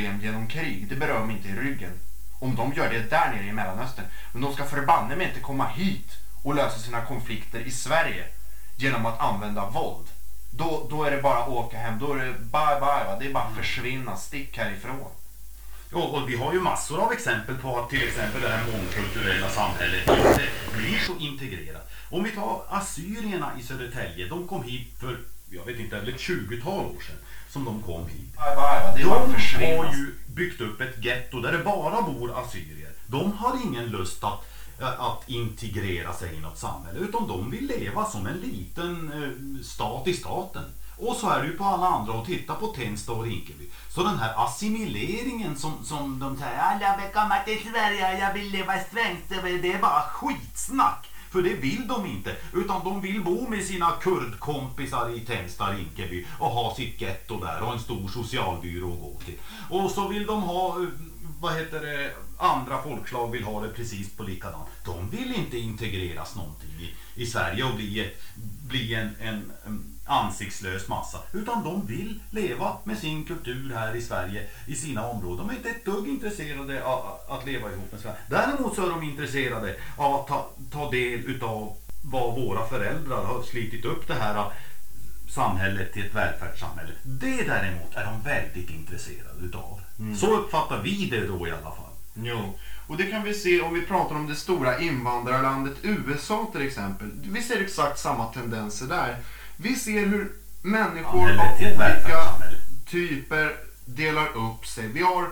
problem genom krig, det berör mig inte i ryggen. Om de gör det där nere i Mellanöstern. Men de ska förbanne mig inte komma hit och lösa sina konflikter i Sverige genom att använda våld. Då, då är det bara att åka hem. Då är det bye bye. Va? Det är bara att försvinna. Stick härifrån. Och, och vi har ju massor av exempel på att till exempel det här mångkulturella samhället inte blir så integrerat. Om vi tar assyrierna i Södertälje, de kom hit för, jag vet inte, ett 20-tal år sedan som de kom hit. De har ju byggt upp ett getto där det bara bor assyrier. De har ingen lust att, eh, att integrera sig i något samhälle utan de vill leva som en liten eh, stat i staten. Och så är det ju på alla andra och titta på Tensta och Rinkeby. Så den här assimileringen som, som de säger, "Ja, jag vill komma till Sverige, jag vill leva svenskt, det är bara skitsnack. För det vill de inte. Utan de vill bo med sina kurdkompisar i Tensta, Rinkeby och ha sitt getto där och en stor socialbyrå att gå till. Och så vill de ha, eh, vad heter det, andra folkslag vill ha det precis på likadant. De vill inte integreras någonting i, i Sverige och bli, ett, bli en, en, en ansiktslös massa. Utan de vill leva med sin kultur här i Sverige i sina områden. De är inte ett dugg intresserade av att leva ihop med Sverige. Däremot så är de intresserade av att ta, ta del utav vad våra föräldrar har slitit upp det här samhället till ett välfärdssamhälle. Det däremot är de väldigt intresserade utav. Så uppfattar vi det då i alla fall. Jo, och det kan vi se om vi pratar om det stora invandrarlandet USA till exempel. Vi ser exakt samma tendenser där. Vi ser hur människor av olika typer delar upp sig. Vi har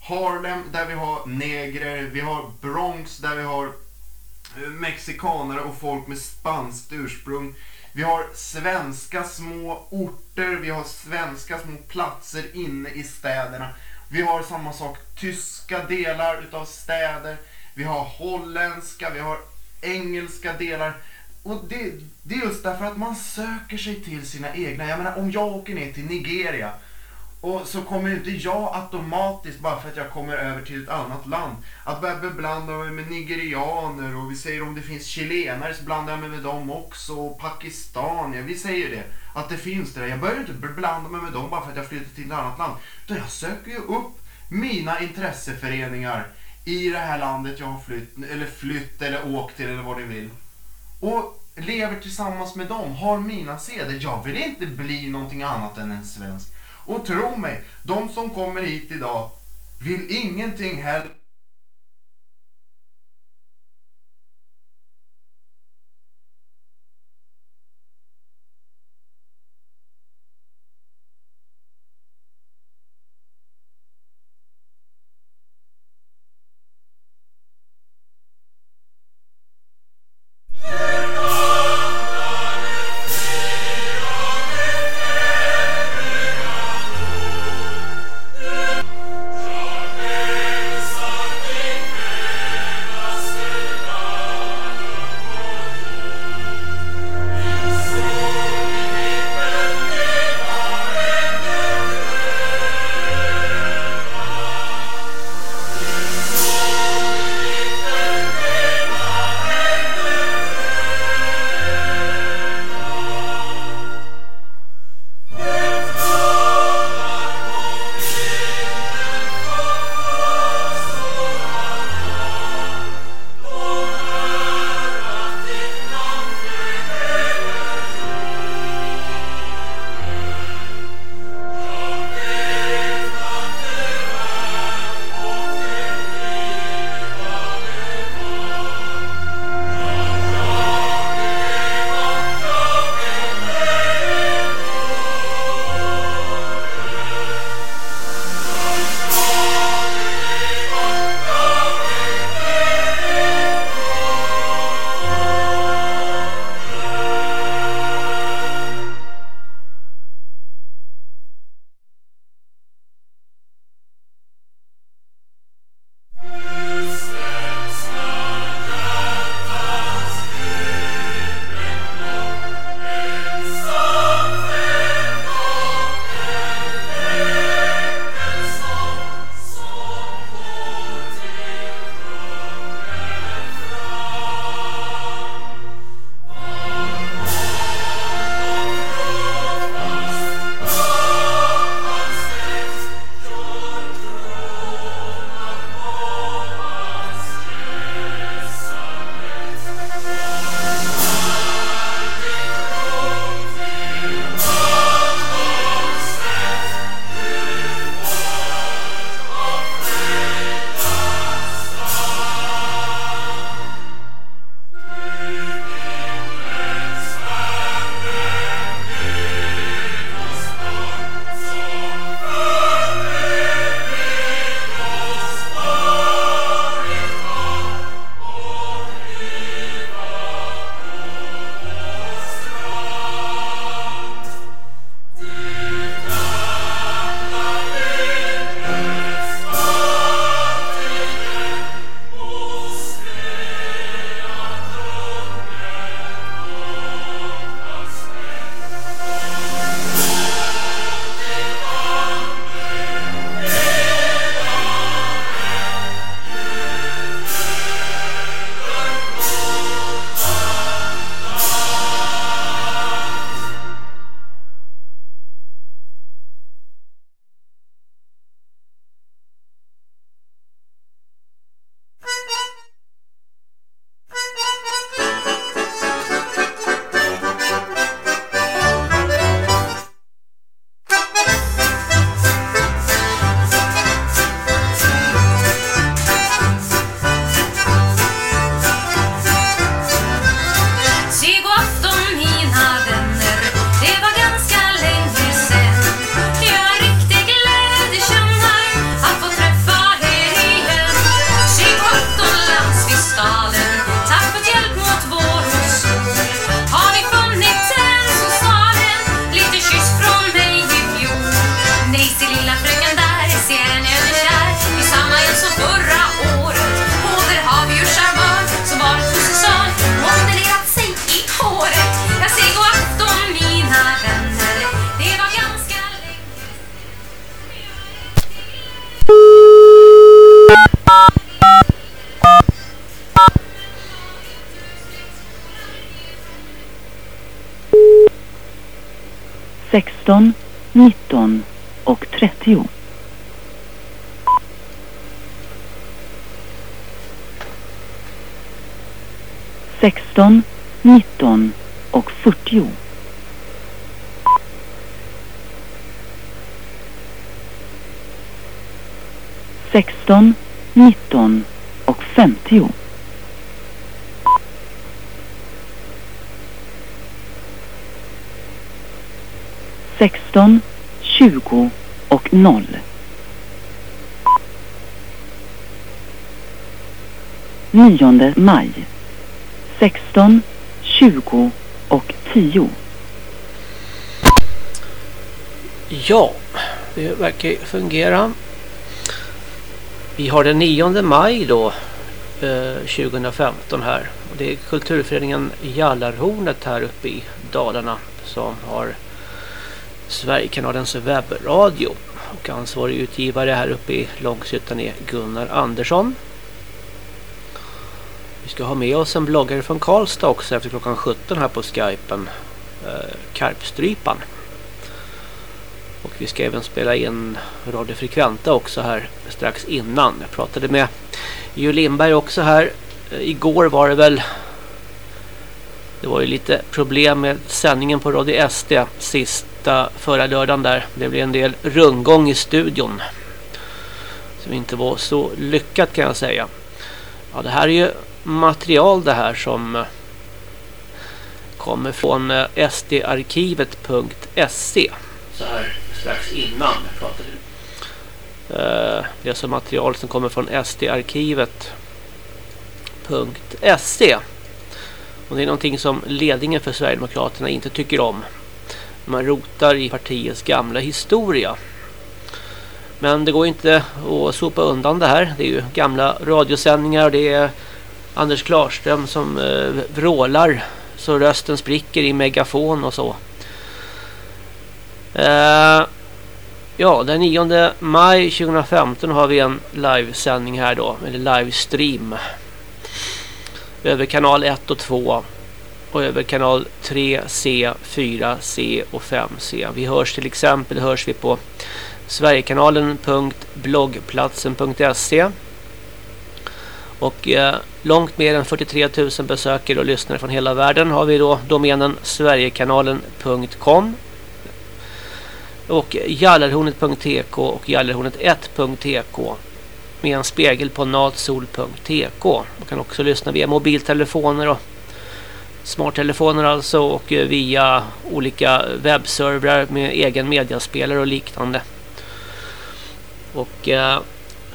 Harlem där vi har negrer, vi har Bronx där vi har eh, mexikanare och folk med spanskt ursprung. Vi har svenska små orter, vi har svenska små platser inne i städerna. Vi har samma sak, tyska delar utav städer. Vi har holländska, vi har engelska delar. Och det, det är just därför att man söker sig till sina egna. Jag menar om jag åker ner till Nigeria och så kommer inte jag automatiskt, bara för att jag kommer över till ett annat land, att börja beblanda mig med nigerianer och vi säger om det finns chilenare så blandar jag mig med dem också och pakistanier. Vi säger det, att det finns det där. Jag börjar inte beblanda mig med dem bara för att jag flyttar till ett annat land. Utan jag söker ju upp mina intresseföreningar i det här landet jag har flytt, eller flytt eller åkt till eller vad ni vill. Och lever tillsammans med dem, har mina seder. Jag vill inte bli någonting annat än en svensk. Och tro mig, de som kommer hit idag vill ingenting hellre 16, 19 och 30. Sexton, nitton och fyrtio. Sexton, nitton och femtio. 16, 20 och 0. Nionde maj 16, 20 och 10. Ja, det verkar fungera. Vi har den 9 maj då eh, 2015 här. Det är kulturföreningen Jallarhornet här uppe i Dalarna som har Sverigekanalens webbradio. Och ansvarig utgivare här uppe i Långshyttan är Gunnar Andersson. Vi ska ha med oss en bloggare från Karlstad också efter klockan 17 här på Skypen. Eh, Karpstrypan. Och vi ska även spela in Radio Frekventa också här strax innan. Jag pratade med Jo Lindberg också här. Eh, igår var det väl det var ju lite problem med sändningen på Radio SD sist sista förra lördagen där. Det blev en del rundgång i studion. Som inte var så lyckat kan jag säga. Ja, det här är ju material det här som eh, kommer från eh, sdarkivet.se så här strax innan pratade. Uh, det är alltså material som kommer från sdarkivet.se och det är någonting som ledningen för Sverigedemokraterna inte tycker om. Man rotar i partiets gamla historia. Men det går inte att sopa undan det här. Det är ju gamla radiosändningar och det är Anders Klarström som eh, vrålar så rösten spricker i megafon och så. Eh, ja, den 9 maj 2015 har vi en livesändning här då, eller livestream. Över kanal 1 och 2 och över kanal 3C, 4C och 5C. Vi hörs till exempel hörs vi på Sverigekanalen.bloggplatsen.se och eh, långt mer än 43 000 besökare och lyssnare från hela världen har vi då domänen sverigekanalen.com och jallarhornet.tk och jallarhornet1.tk med en spegel på natsol.tk. Man kan också lyssna via mobiltelefoner och smarttelefoner alltså och eh, via olika webbservrar med egen mediaspelare och liknande. Och eh,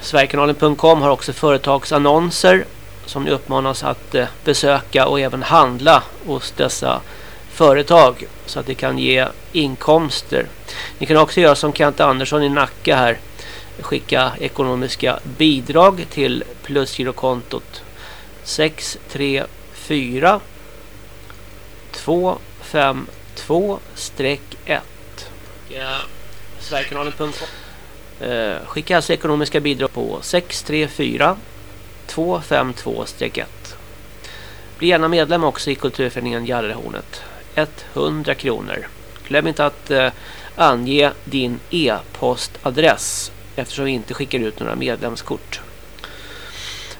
Sverigekanalen.com har också företagsannonser som ni uppmanas att eh, besöka och även handla hos dessa företag så att det kan ge inkomster. Ni kan också göra som Kent Andersson i Nacka här. Skicka ekonomiska bidrag till plusgirokontot 634 252-1. Ja, Sverigekanalen.com eh, Skicka alltså ekonomiska bidrag på 634 252-1. Bli gärna medlem också i kulturföreningen Gallerhornet. 100 kronor. Glöm inte att eh, ange din e-postadress eftersom vi inte skickar ut några medlemskort.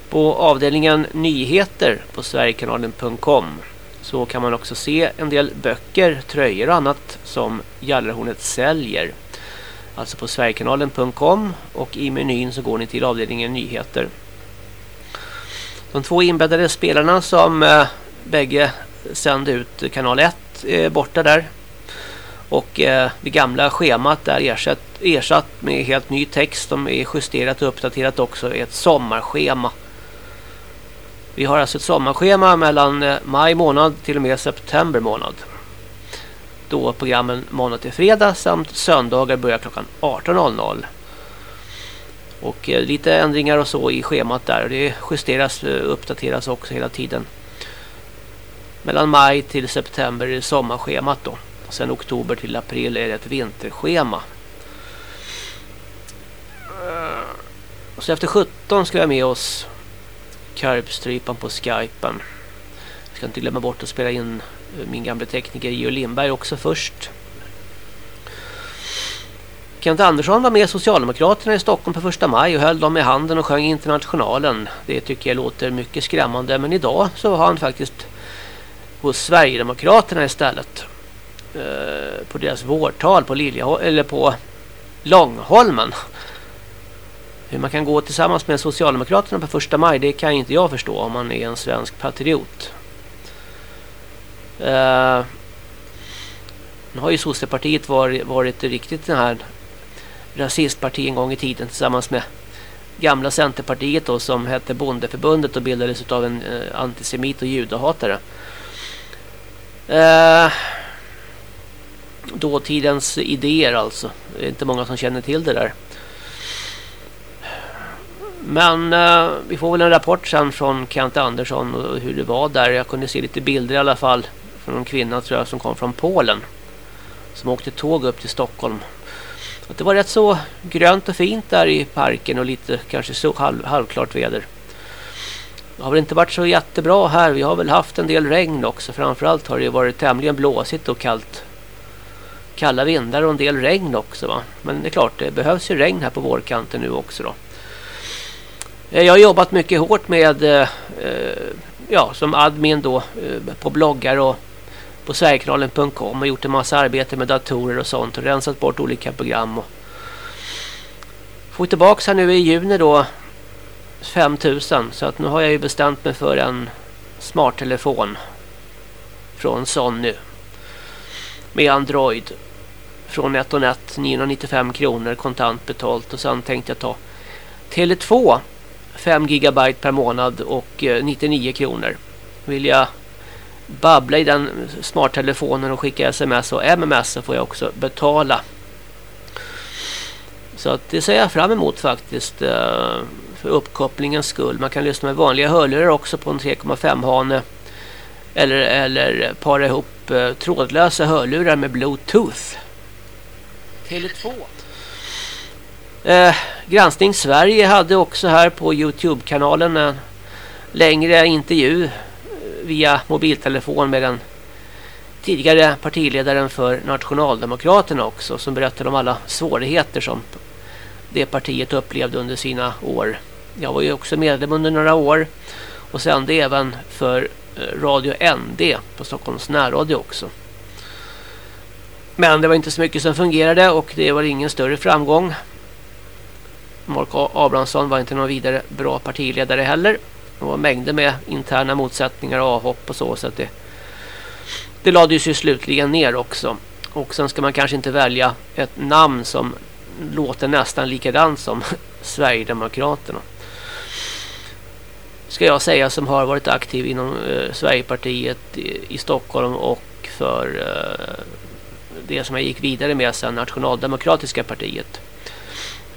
På avdelningen nyheter på sverigekanalen.com så kan man också se en del böcker, tröjor och annat som Gallerhornet säljer. Alltså på sverigekanalen.com och i menyn så går ni till avdelningen nyheter. De två inbäddade spelarna som eh, bägge sände ut kanal 1 är eh, borta där. Och eh, det gamla schemat är ersatt, ersatt med helt ny text De är justerat och uppdaterat också i ett sommarschema. Vi har alltså ett sommarschema mellan eh, maj månad till och med september månad. Då programmen måndag till fredag samt söndagar börjar klockan 18.00. Och eh, lite ändringar och så i schemat där. Det justeras och uppdateras också hela tiden. Mellan maj till september är sommarschemat då. Sen oktober till april är det ett vinterschema. Eh, och Så efter 17 ska vi ha med oss Karpstrypan på Skypen. Jag ska inte glömma bort att spela in eh, min gamla tekniker Geo Lindberg också först. Kent Andersson var med Socialdemokraterna i Stockholm på första maj och höll dem i handen och sjöng Internationalen. Det tycker jag låter mycket skrämmande. Men idag så har han faktiskt hos Sverigedemokraterna istället. Eh, på deras vårtal på Lilja eller på Långholmen. Hur man kan gå tillsammans med Socialdemokraterna på första maj det kan inte jag förstå om man är en svensk patriot. Eh, nu har ju Socialdemokraterna varit, varit riktigt den här rasistparti en gång i tiden tillsammans med gamla Centerpartiet då, som hette Bondeförbundet och bildades av en eh, antisemit och judahatare. Eh, dåtidens idéer alltså. Det är inte många som känner till det där. Men eh, vi får väl en rapport sen från Kent Andersson och hur det var där. Jag kunde se lite bilder i alla fall från en kvinna tror jag som kom från Polen. Som åkte tåg upp till Stockholm. Att det var rätt så grönt och fint där i parken och lite kanske så halv, halvklart väder. Det har väl inte varit så jättebra här. Vi har väl haft en del regn också. Framförallt har det varit tämligen blåsigt och kallt. Kalla vindar och en del regn också va. Men det är klart, det behövs ju regn här på vårkanten nu också då. Eh, jag har jobbat mycket hårt med eh, eh, ja, som admin då eh, på bloggar och på sverigekanalen.com och gjort en massa arbete med datorer och sånt och rensat bort olika program och får tillbaka här nu i juni då 5000 så att nu har jag ju bestämt mig för en smarttelefon från Sony med Android från 1 995 kronor kontant betalt och sen tänkte jag ta Tele2 5 gigabyte per månad och eh, 99 kronor. Vill jag babbla i den smarttelefonen och skicka sms och MMS så får jag också betala. Så att det ser jag fram emot faktiskt eh, för uppkopplingens skull. Man kan lyssna med vanliga hörlurar också på en 3,5 hane eller, eller para ihop eh, trådlösa hörlurar med bluetooth. Tele2. Eh, Granskning Sverige hade också här på Youtube-kanalen en längre intervju eh, via mobiltelefon med den tidigare partiledaren för Nationaldemokraterna också som berättade om alla svårigheter som det partiet upplevde under sina år. Jag var ju också medlem under några år och sände även för eh, Radio ND på Stockholms närradio också. Men det var inte så mycket som fungerade och det var ingen större framgång. Mark Abrahamsson var inte någon vidare bra partiledare heller. Det var mängder med interna motsättningar och avhopp och så. så att det, det lades ju slutligen ner också. Och sen ska man kanske inte välja ett namn som låter nästan likadant som Sverigedemokraterna. Ska jag säga som har varit aktiv inom eh, Sverigepartiet i, i Stockholm och för eh, det som jag gick vidare med sen Nationaldemokratiska partiet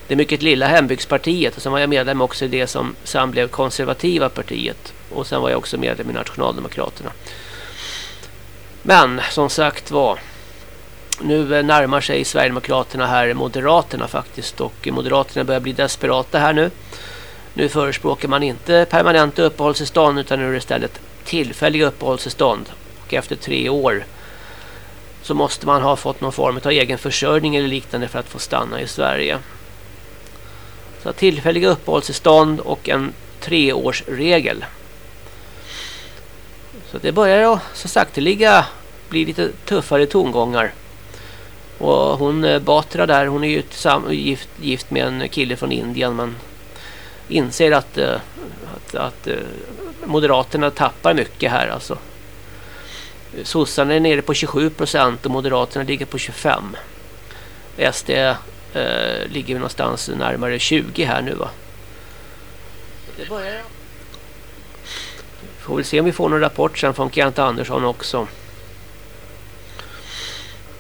det mycket lilla hembygdspartiet och sen var jag medlem också i det som sen blev konservativa partiet och sen var jag också medlem i Nationaldemokraterna. Men som sagt var nu närmar sig Sverigedemokraterna här Moderaterna faktiskt och Moderaterna börjar bli desperata här nu. Nu förespråkar man inte permanenta uppehållstillstånd utan nu är det istället tillfälliga uppehållstillstånd och efter tre år så måste man ha fått någon form av egen försörjning eller liknande för att få stanna i Sverige. Så tillfälliga uppehållstillstånd och en treårsregel. Så det börjar som så sakteliga bli lite tuffare tongångar. Och hon eh, Batra där, hon är ju gift, gift med en kille från Indien men inser att, eh, att, att eh, Moderaterna tappar mycket här alltså. Sossarna är nere på 27 procent och Moderaterna ligger på 25. SD eh, ligger vi någonstans närmare 20 här nu va. Det börjar Får väl se om vi får någon rapport sen från Kent Andersson också.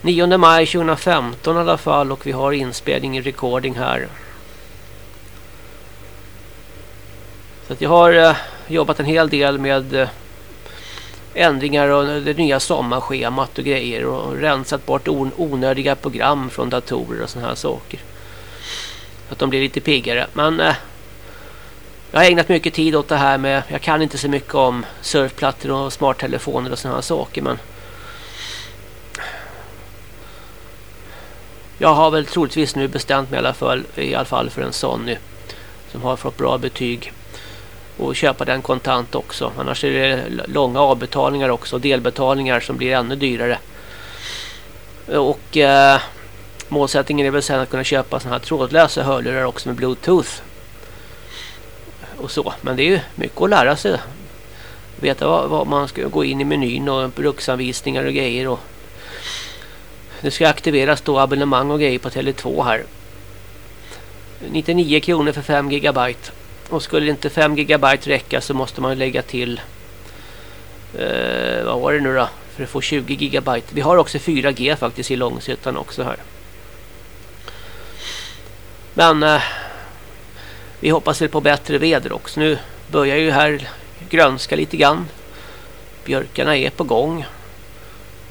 9 maj 2015 i alla fall och vi har inspelning i recording här. Så jag har eh, jobbat en hel del med eh, ändringar och det nya sommarschemat och grejer och rensat bort onödiga program från datorer och sådana här saker. Så att de blir lite piggare. Men eh, jag har ägnat mycket tid åt det här med, jag kan inte så mycket om surfplattor och smarttelefoner och sådana här saker men Jag har väl troligtvis nu bestämt mig i alla fall, i alla fall för en Sony som har fått bra betyg och köpa den kontant också. Annars är det långa avbetalningar också, delbetalningar som blir ännu dyrare. Och eh, målsättningen är väl sen att kunna köpa sådana här trådlösa hörlurar också med bluetooth. Och så, men det är ju mycket att lära sig. Veta vad, vad man ska gå in i menyn och bruksanvisningar och grejer och det ska aktiveras då abonnemang och grejer på Tele2 här. 99 kronor för 5 gigabyte. Och skulle inte 5 gigabyte räcka så måste man lägga till eh, vad var det nu då? För att få 20 gigabyte. Vi har också 4G faktiskt i Långshyttan också här. Men eh, vi hoppas väl på bättre väder också. Nu börjar ju här grönska lite grann. Björkarna är på gång.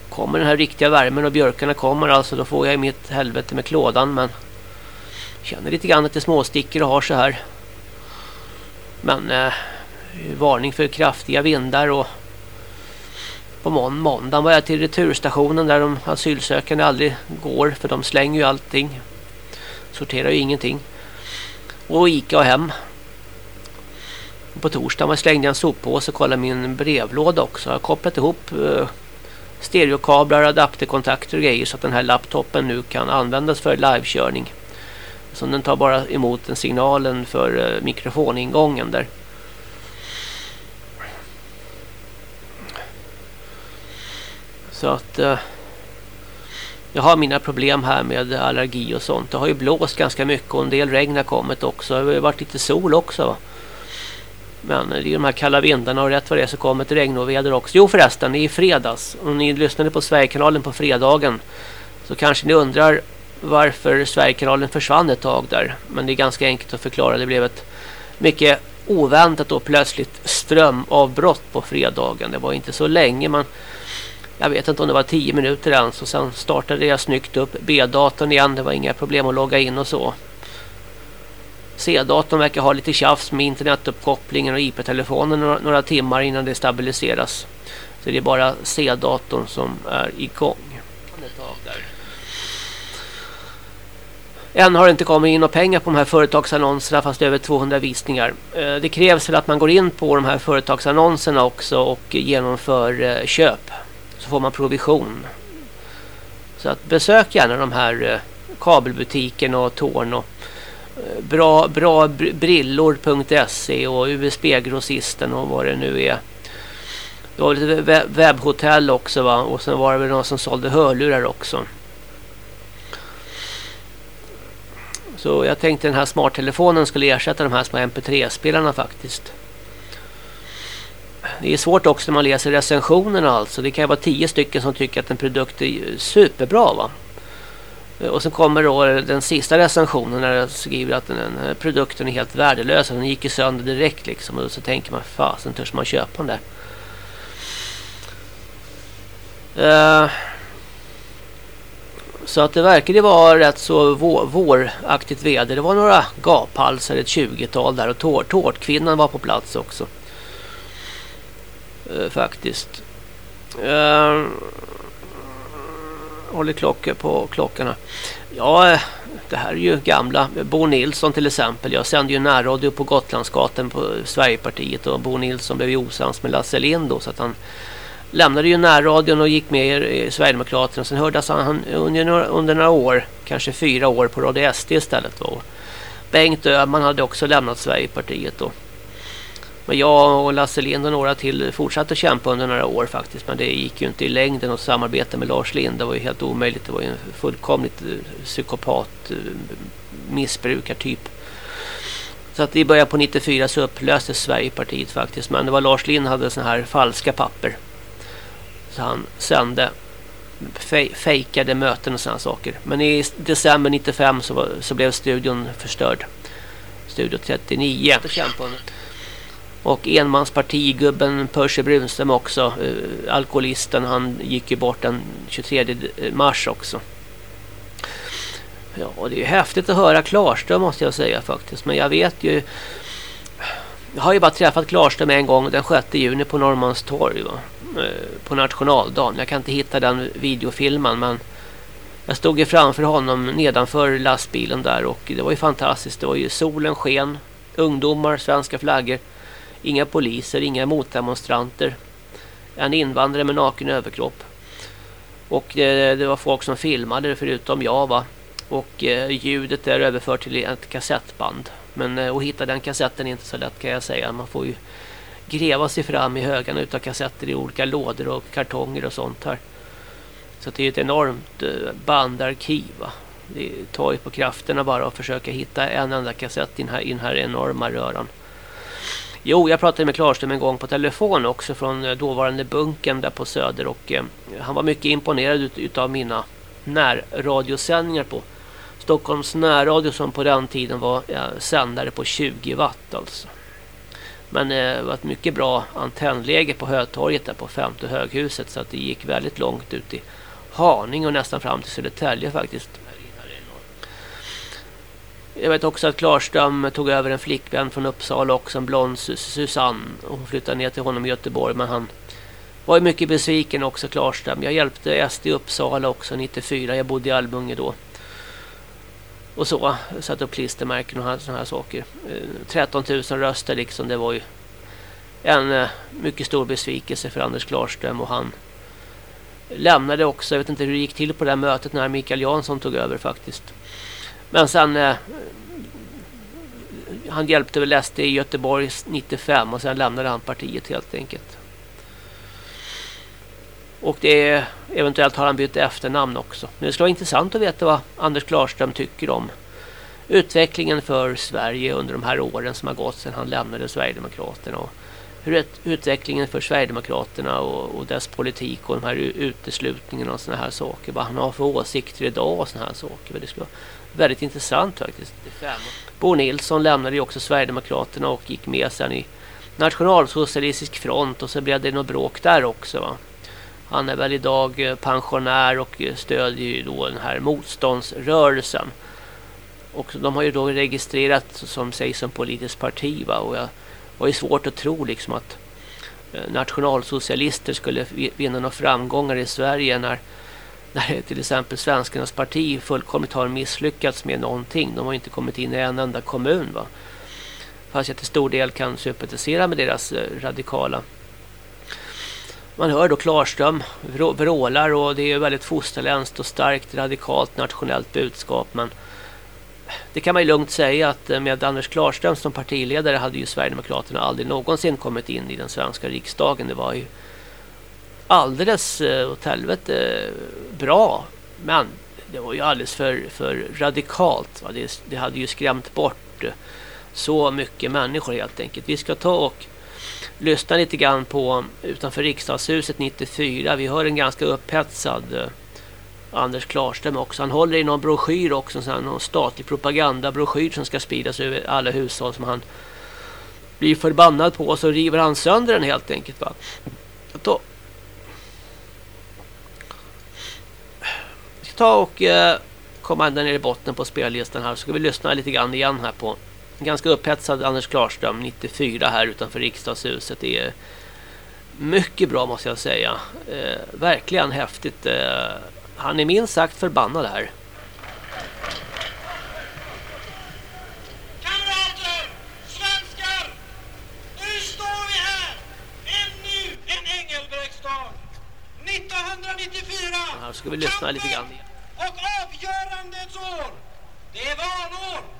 Kommer den här riktiga värmen och björkarna kommer alltså då får jag mitt helvete med klådan men känner lite grann att det småsticker och har så här. Men eh, varning för kraftiga vindar och på månd måndagen var jag till returstationen där de asylsökande aldrig går för de slänger ju allting. Sorterar ju ingenting. Och Ica och hem. På torsdagen slängde jag en soppåse och kollade min brevlåda också. Jag har kopplat ihop eh, stereokablar, adapterkontakter och grejer så att den här laptopen nu kan användas för livekörning. Så den tar bara emot den signalen för eh, mikrofoningången där. Så att eh, jag har mina problem här med allergi och sånt. Det har ju blåst ganska mycket och en del regn har kommit också. Det har varit lite sol också va? Men det är de här kalla vindarna och rätt vad det är så kommer ett regn och väder också. Jo förresten, i fredags. Om ni lyssnade på Sverigekanalen på fredagen så kanske ni undrar varför Sverigekanalen försvann ett tag där. Men det är ganska enkelt att förklara. Det blev ett mycket oväntat och plötsligt strömavbrott på fredagen. Det var inte så länge men jag vet inte om det var tio minuter ens och sen startade jag snyggt upp B-datorn igen. Det var inga problem att logga in och så. C-datorn verkar ha lite tjafs med internetuppkopplingen och IP-telefonen några, några, timmar innan det stabiliseras. Så det är bara C-datorn som är igång. Än har det inte kommit in några pengar på de här företagsannonserna fast över 200 visningar. Eh, det krävs väl att man går in på de här företagsannonserna också och genomför eh, köp. Så får man provision. Så att besök gärna de här kabelbutikerna kabelbutiken och Torn och bra, bra brillor.se och USB-grossisten och vad det nu är. Det var lite webbhotell också va och sen var det väl någon som sålde hörlurar också. Så jag tänkte den här smarttelefonen skulle ersätta de här små MP3-spelarna faktiskt. Det är svårt också när man läser recensionerna alltså. Det kan vara tio stycken som tycker att en produkt är superbra va. Och sen kommer då den sista recensionen när det skriver att den, den produkten är helt värdelös. Den gick ju sönder direkt liksom. Och så tänker man, fasen törs man köpa den där. Uh, så att det verkade vara rätt så vår, våraktigt väder. Det var några gaphalsar, ett 20-tal där. Och tår, tårtkvinnan var på plats också. Uh, faktiskt. Uh, håller klocka på klockorna. Ja, det här är ju gamla. Bo Nilsson till exempel. Jag sände ju närradio på Gotlandsgatan på Sverigepartiet. Och Bo Nilsson blev ju osams med Lasse Lind då. Så att han lämnade ju närradion och gick med i Sverigedemokraterna. Sen hördes han under några, under några år, kanske fyra år på Radio SD istället. Då. Bengt Öhman hade också lämnat Sverigepartiet då. Men jag och Lasse Lind och några till fortsatte att kämpa under några år faktiskt. Men det gick ju inte i längden att samarbeta med Lars Lind. Det var ju helt omöjligt. Det var ju en fullkomligt eh, psykopat, eh, missbrukartyp. Så att i början på 94 så upplöstes Sverigepartiet faktiskt. Men det var Lars Lind hade såna här falska papper. Han sände fejkade möten och sådana saker. Men i december 95 så, var, så blev studion förstörd. Studio 39. Och enmanspartigubben Percy Brunström också. Uh, alkoholisten. Han gick ju bort den 23 mars också. Ja, det är ju häftigt att höra Klarström måste jag säga faktiskt. Men jag vet ju... Jag har ju bara träffat Klarström en gång den 6 juni på Norrmalmstorg va? Eh, på nationaldagen. Jag kan inte hitta den videofilmen men Jag stod ju framför honom nedanför lastbilen där och det var ju fantastiskt. Det var ju solen sken, ungdomar, svenska flaggor, inga poliser, inga motdemonstranter. En invandrare med naken överkropp. Och det, det var folk som filmade förutom jag va. Och eh, ljudet är överfört till ett kassettband. Men eh, att hitta den kassetten är inte så lätt kan jag säga. Man får ju gräva sig fram i högarna utav kassetter i olika lådor och kartonger och sånt här. Så det är ett enormt eh, bandarkiv. Va? Det tar ju på krafterna bara att försöka hitta en enda kassett i den här, i den här enorma röran. Jo, jag pratade med Klarström en gång på telefon också från eh, dåvarande bunken där på Söder och eh, han var mycket imponerad ut, utav mina närradiosändningar på Stockholms närradio som på den tiden var eh, sändare på 20 watt alltså. Men eh, det var ett mycket bra antennläge på Hötorget där på femte höghuset så att det gick väldigt långt ut i Haninge och nästan fram till Södertälje faktiskt. Jag vet också att Klarström tog över en flickvän från Uppsala också, en blond Susanne. Och hon flyttade ner till honom i Göteborg men han var ju mycket besviken också Klarström. Jag hjälpte SD i Uppsala också 94. Jag bodde i Almunge då. Och så, satte upp klistermärken och sådana här saker. Eh, 13 000 röster liksom, det var ju en eh, mycket stor besvikelse för Anders Klarström och han lämnade också, jag vet inte hur det gick till på det här mötet när Mikael Jansson tog över faktiskt. Men sen eh, han hjälpte väl SD i Göteborg 95 och sen lämnade han partiet helt enkelt. Och det är, eventuellt har han bytt efternamn också. Men det skulle vara intressant att veta vad Anders Klarström tycker om utvecklingen för Sverige under de här åren som har gått sedan han lämnade Sverigedemokraterna. Och hur utvecklingen för Sverigedemokraterna och, och dess politik och de här uteslutningarna och sådana här saker. Vad han har för åsikter idag och sådana här saker. Det skulle vara väldigt intressant faktiskt. Bo Nilsson lämnade ju också Sverigedemokraterna och gick med sen i Nationalsocialistisk front och så blev det något bråk där också va. Han är väl idag eh, pensionär och eh, stödjer ju då den här motståndsrörelsen. Och de har ju då registrerat som sig som politiskt parti va? och jag var ju svårt att tro liksom att eh, nationalsocialister skulle vinna några framgångar i Sverige när, när till exempel Svenskarnas parti fullkomligt har misslyckats med någonting. De har inte kommit in i en enda kommun va. Fast jag till stor del kan sympatisera med deras radikala man hör då Klarström vrålar och det är väldigt fosterländskt och starkt radikalt nationellt budskap men det kan man ju lugnt säga att eh, med Anders Klarström som partiledare hade ju Sverigedemokraterna aldrig någonsin kommit in i den svenska riksdagen. Det var ju alldeles eh, åt helvete eh, bra men det var ju alldeles för, för radikalt. Det, det hade ju skrämt bort så mycket människor helt enkelt. Vi ska ta och lyssna lite grann på utanför riksdagshuset 94. Vi hör en ganska upphetsad eh, Anders Klarström också. Han håller i någon broschyr också, någon statlig propagandabroschyr som ska spridas över alla hushåll som han blir förbannad på och så river han sönder den helt enkelt. Va? Då. Vi ska ta och eh, komma ända ner i botten på spellistan här så ska vi lyssna lite grann igen här på ganska upphetsad Anders Klarström 94 här utanför riksdagshuset. Det är mycket bra måste jag säga. Eh, verkligen häftigt. Eh, han är minst sagt förbannad här. Kamrater! Svenskar! Nu står vi här! Ännu en Engelbrektsdag! 1994! Här ska vi lyssna lite grann. Och avgörandets år! Det är valår!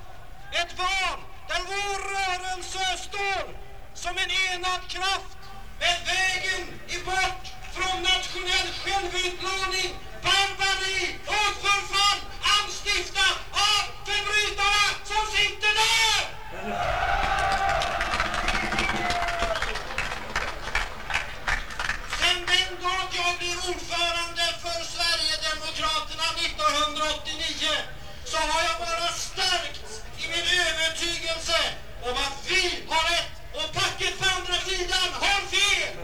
Ett val där vår rörelse står som en enad kraft med vägen i bort från nationell självutplåning, barbari och förfall anstifta av förbrytarna som sitter där! Sen den dag jag blev ordförande för Sverigedemokraterna 1989 så har jag bara stärkts i min övertygelse om att vi har rätt och packet på andra sidan har fel!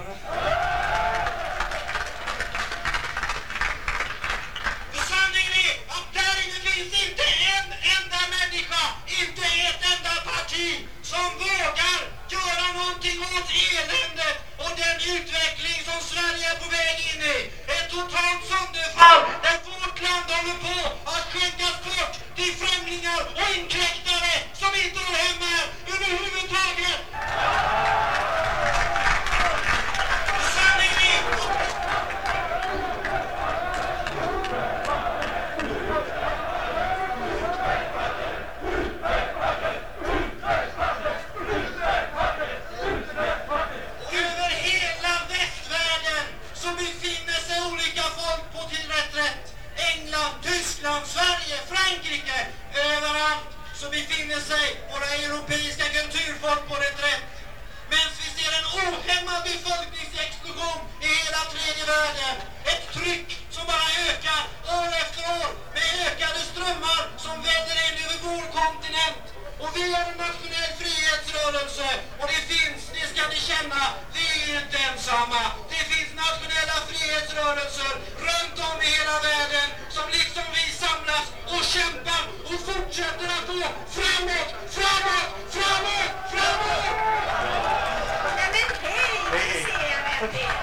För sanningen är att där inne finns inte en enda människa, inte ett enda parti som vågar göra någonting åt eländet och den utveckling som Sverige är på väg in i. Ett totalt sönderfall där vårt land håller på att skänkas bort till främlingar och inkräktare som inte hör hemma här överhuvudtaget. befinner sig våra europeiska kulturfolk på reträtt. Medan vi ser en ohämmad befolkningsexplosion i hela tredje världen. Ett tryck som bara ökar år efter år med ökade strömmar som väller in över vår kontinent. Och vi är en nationell frihetsrörelse. Och det finns, det ska ni känna, vi är inte ensamma. Det finns nationella frihetsrörelser runt om i hela världen som liksom vi samlas och kämpar och fortsätter att gå framåt, framåt, framåt, framåt! Ja, men hej, vi ser er!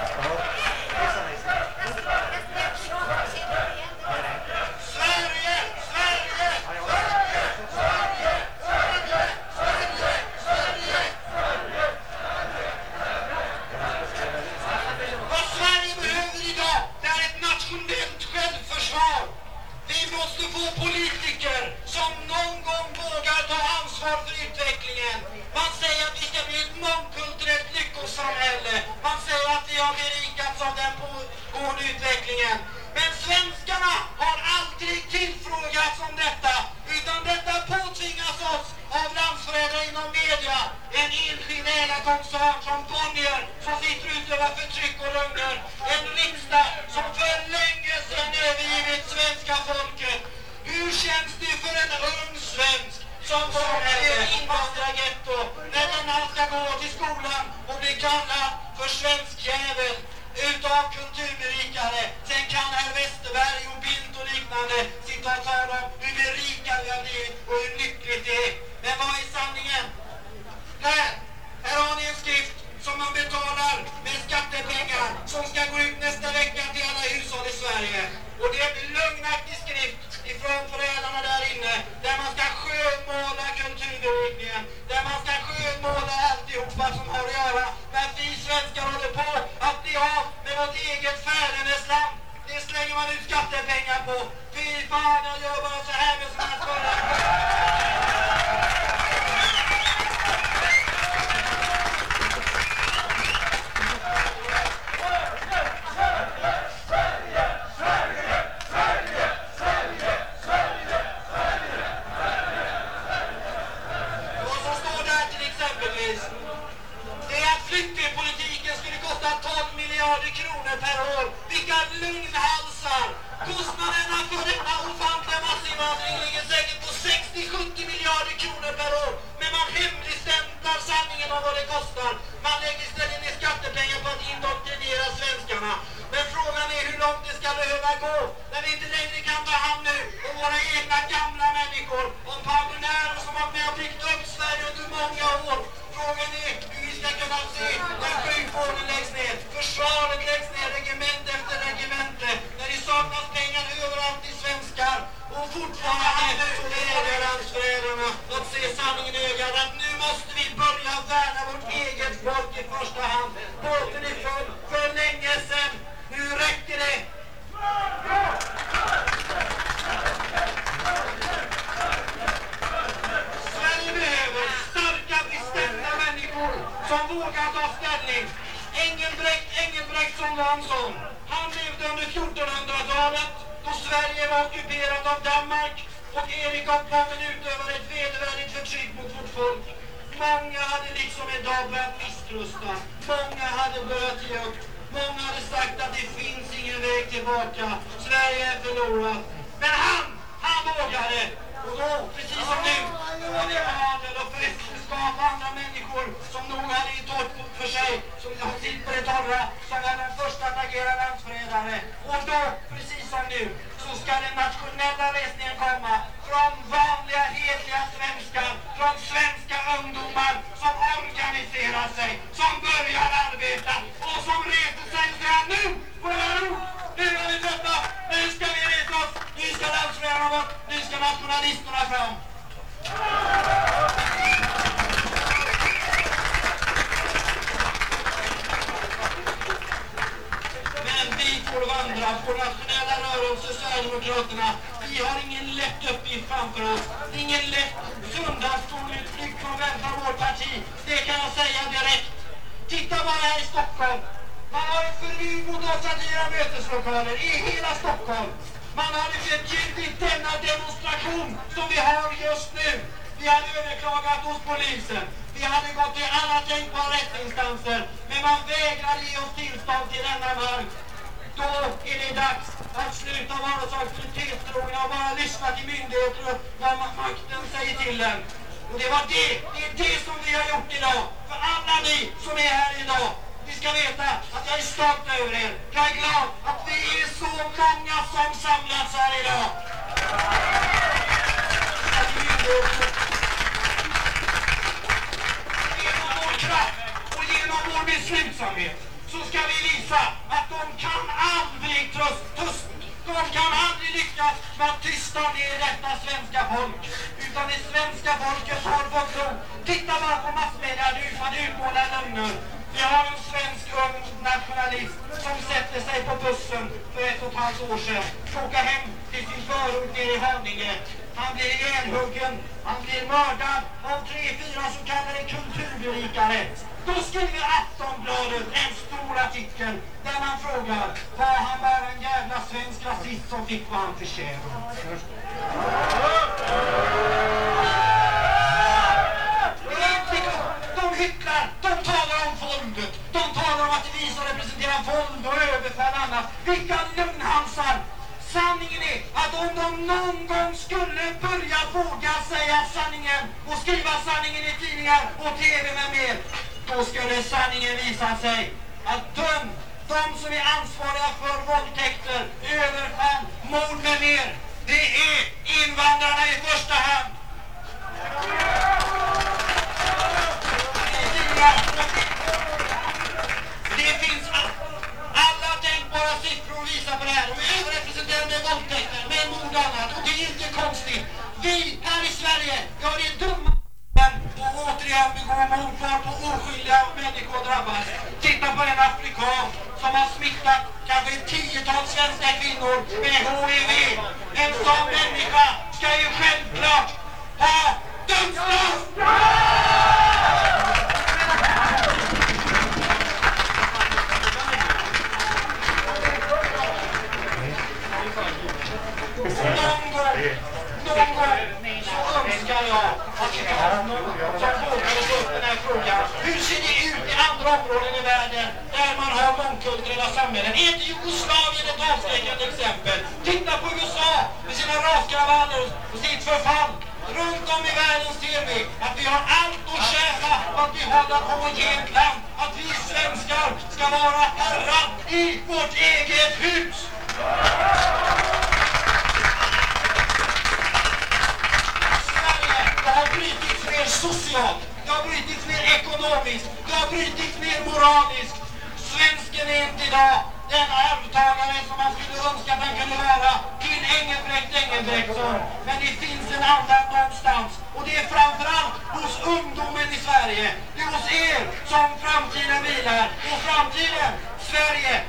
Sverige. Det är hos er som framtiden vilar. Och framtiden, Sverige,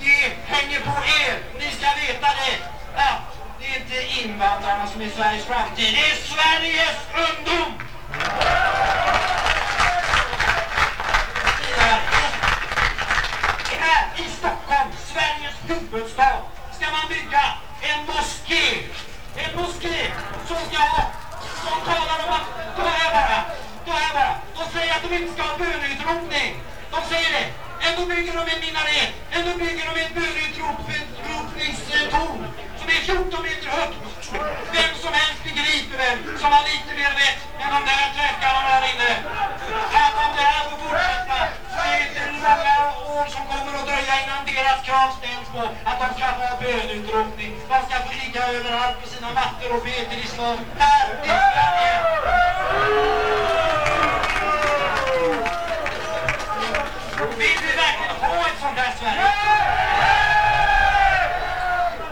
det hänger på er. Ni ska veta det. Att det är inte invandrarna som är Sveriges framtid. Det är Sveriges ungdom! Här i Stockholm, Sveriges huvudstad, ska man bygga en moské. En moské som ska ha, som talar om att, då här bara, då är bara, säger att de inte ska ha bönutropning. De säger det. Ändå bygger de en minaret, ändå bygger de ett bönutropningstorn som är 14 meter högt. Vem som helst begriper väl, som har lite mer vett än de där trökarna här inne. Att om det här får fortsätta så är det många år som kommer att dröja innan deras krav ställs på att de ska få bönutropning. De ska få ligga överallt på sina mattor och be till islam. Här i Sverige. Vill vi verkligen ha ett sånt här Sverige?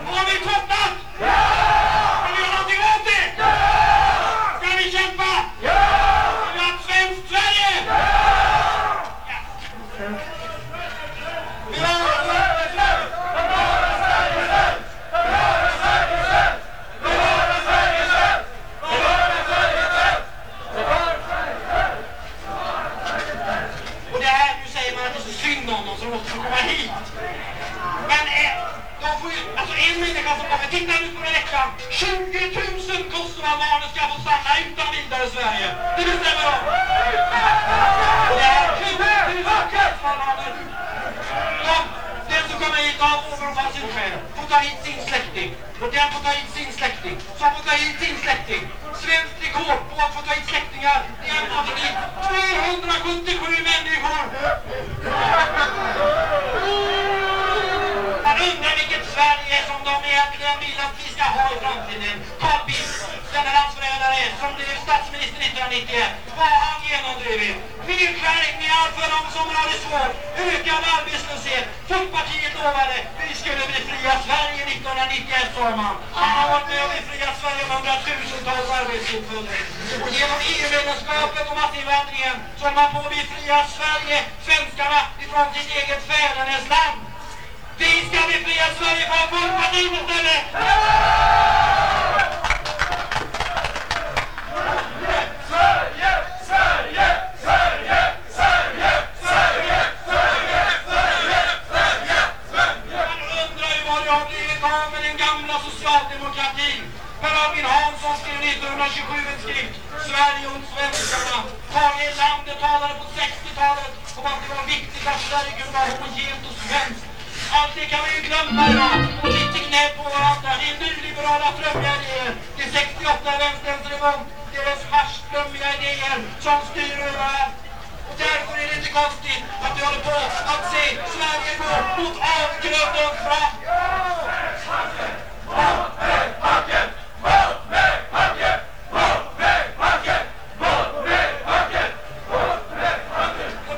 Har vi tröttnat? Ska vi göra någonting åt det? Ska vi kämpa? Ska vi ha ett svenskt Sverige? Ja. Vi har... Och det här, nu säger man att det är så synd om dem så de måste få komma hit. Men eh, de får ju, alltså en människa som kommer, titta nu på den veckan. 20 000 kosovoalbaner ska få stanna utan vidare i Sverige. Det bestämmer de. Och det här 20 000 kosovoalbaner. De, den som kommer hit av åberopat asylskäl får ta hit sin släkting. Och den får ta hit sin släkting. Som får ta hit sin släkting. Svenskt rekord på att få ta hit släktingar. Det är att få hit 277 människor. Man undrar vilket Sverige som de egentligen vill att vi ska ha i framtiden. Carl Bildt, denna landsförrädare som blev statsminister 1991. Vad har han genomdrivit? Nedskärningar för de som har det svårt. Ökad arbetslöshet. Folkpartiet lovade vi skulle befria Sverige 1991 sa man. Han har varit med och befriat Sverige med hundratusentals arbetstillfällen. Och genom EU-medlemskapet och massinvandringen så har man på att befria Sverige, svenskarna, ifrån sitt eget fädernesland. Vi ska befria Sverige från Folkpartiet istället! Man undrar ju vad det har blivit av med den gamla socialdemokratin. Per Albin Hansson skrev 1927 en skrift, Sverige och svenskarna. Tage Erlander talade på 60-talet om att det var viktigt att Sverige kunde vara homogent och svenskt. Allt det kan vi ju glömma idag och lite knäpp på varandra. Det är nyliberala flummiga idéer. Det är 68 vänsterns revolt. Deras haschflummiga idéer som styr överallt. Och därför är det inte konstigt att vi håller på att se Sverige gå mot avgrundens brant. hacken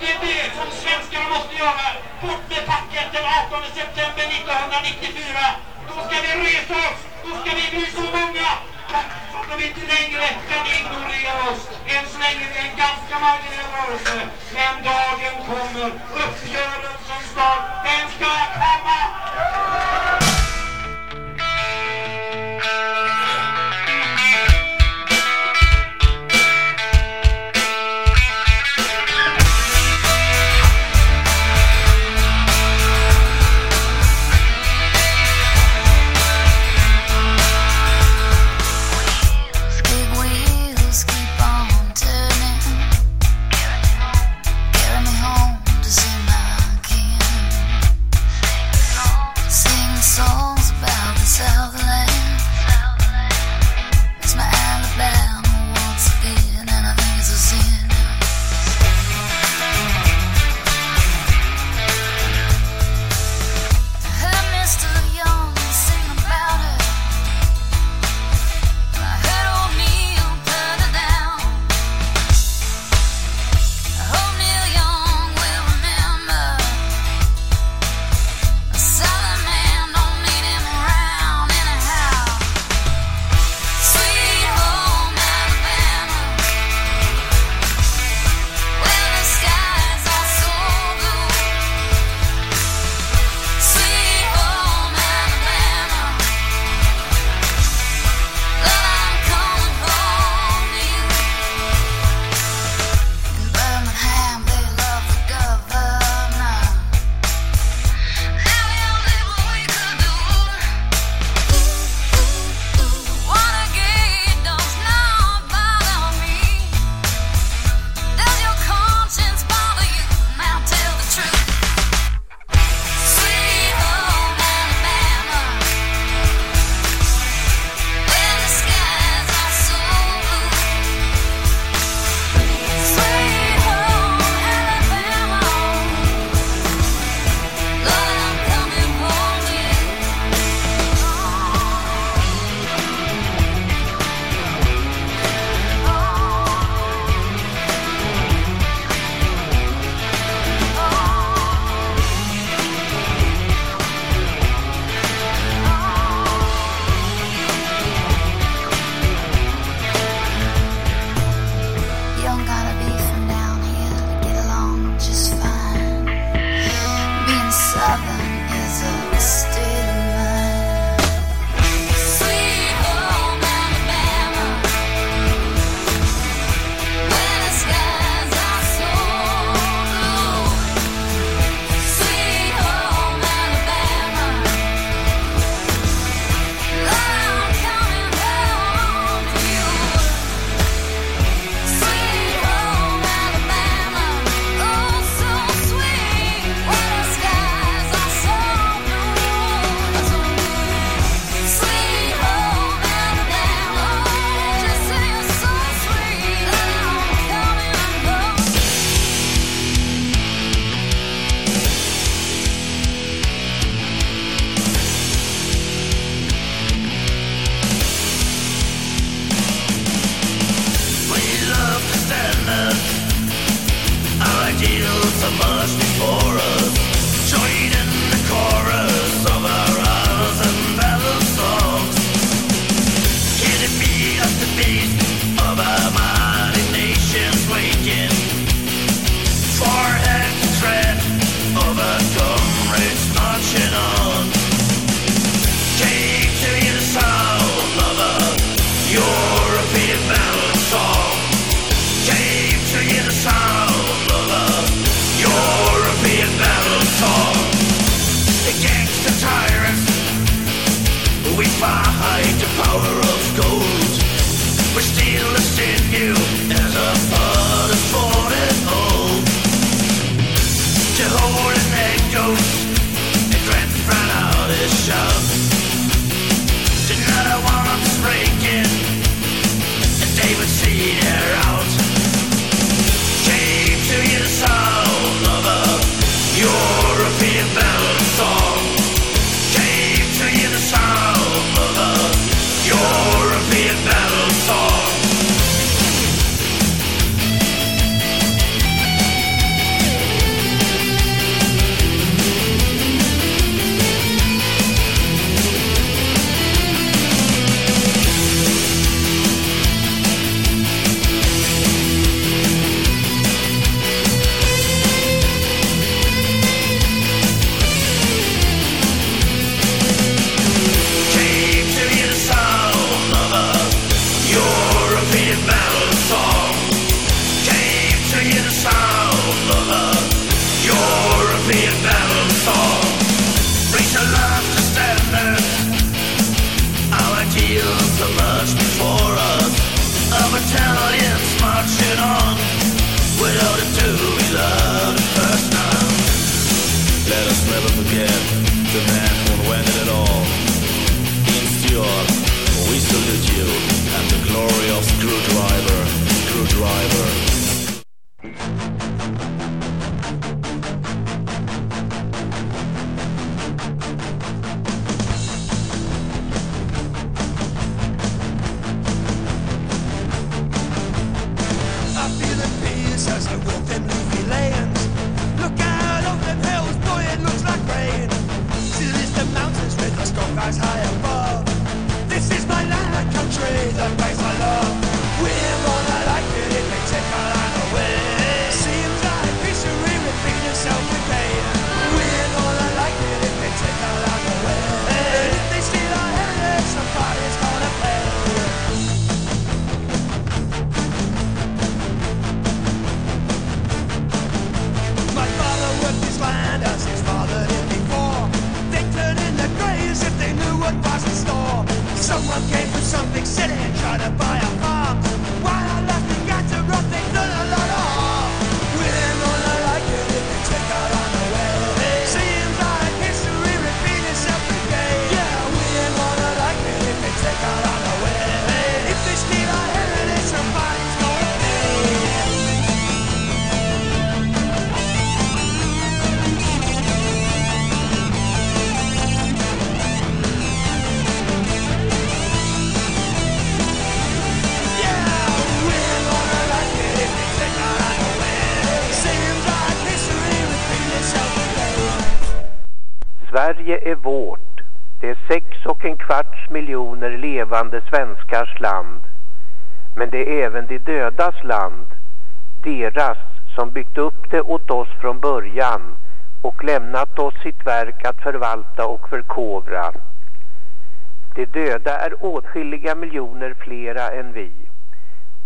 det är det som svenskarna måste göra. Bort med packet den 18 september 1994. Då ska vi resa oss. Då ska vi bli så många så att de inte längre kan ignorera oss. Än så länge är det en ganska marginell rörelse. Men dagen kommer. Uppgörelsens dag. Den ska komma. us a before. En kvarts miljoner levande svenskars land. Men det är även de dödas land. Deras som byggt upp det åt oss från början och lämnat oss sitt verk att förvalta och förkovra. De döda är åtskilliga miljoner flera än vi.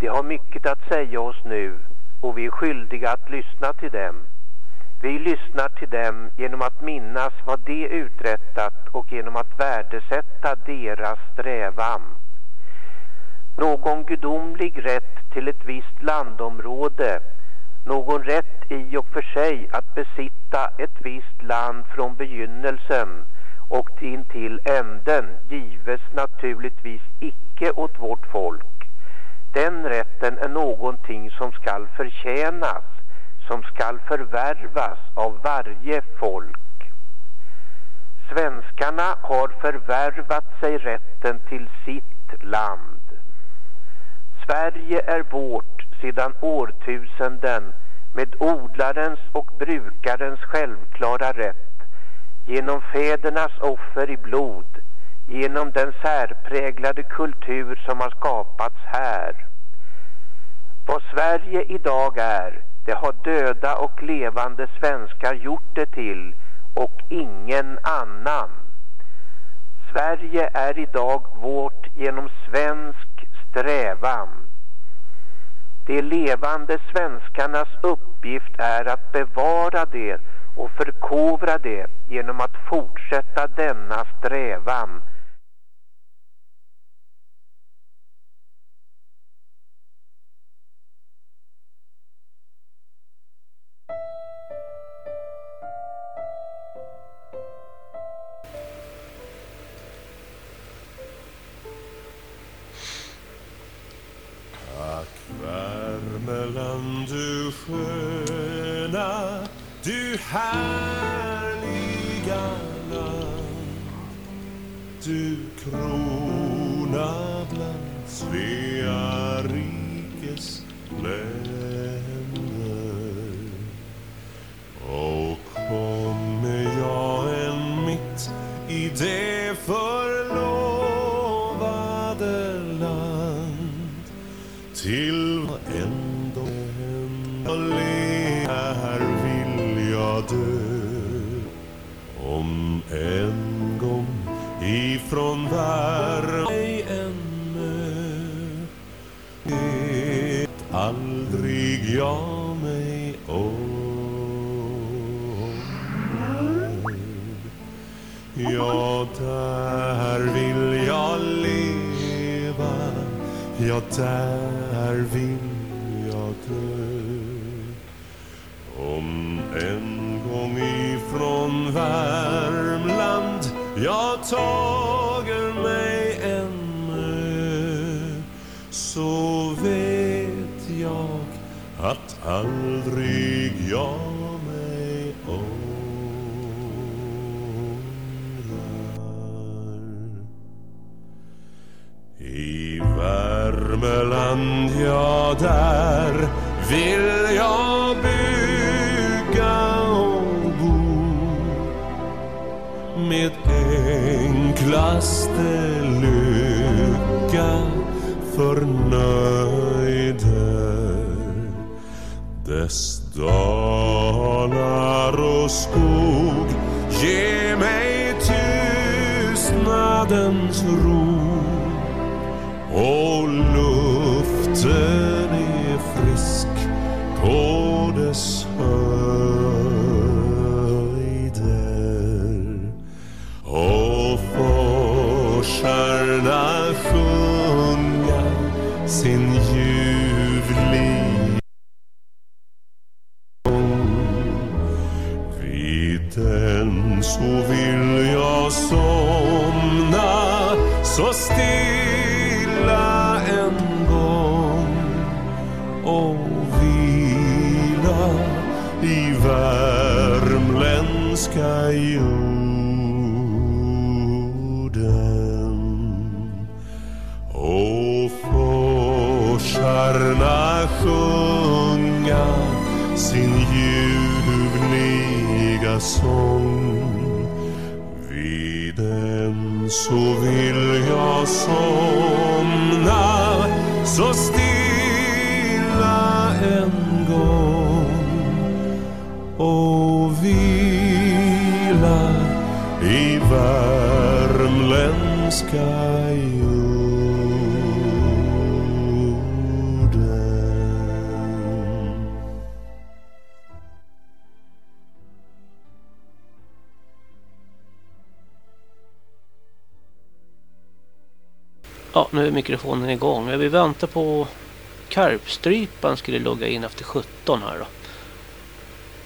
De har mycket att säga oss nu och vi är skyldiga att lyssna till dem. Vi lyssnar till dem genom att minnas vad de uträttat och genom att värdesätta deras strävan. Någon gudomlig rätt till ett visst landområde, någon rätt i och för sig att besitta ett visst land från begynnelsen och in till änden gives naturligtvis icke åt vårt folk. Den rätten är någonting som skall förtjänas, som skall förvärvas av varje folk. Svenskarna har förvärvat sig rätten till sitt land. Sverige är vårt sedan årtusenden med odlarens och brukarens självklara rätt, genom fädernas offer i blod, genom den särpräglade kultur som har skapats här. Vad Sverige idag är, det har döda och levande svenskar gjort det till och ingen annan. Sverige är idag vårt genom svensk strävan. De levande svenskarnas uppgift är att bevara det och förkovra det genom att fortsätta denna strävan. Värmeland du sköna, du härliga land. Du krona bland Svea rikes länder Och kommer jag än mitt i det förlovade land till dö om en gång ifrån värme en ännu. Vet aldrig jag mig om. Ja, där vill jag leva. Ja, där vill Värmland jag tager mig ännu så vet jag att aldrig jag mig ångrar. I Värmeland, ja där vill jag enklaste lycka förnöjder dess dalar och skog ge mig tystnadens ro. Och luften så vill jag somna så stilla en gång och vila i värmländska jorden. Och forsarna sjunga sin ljuvliga sång. Så vill jag somna så stilla en gång och vila i värmländska nu är mikrofonen igång. Vi väntar på Karpstrypan skulle logga in efter 17 här då.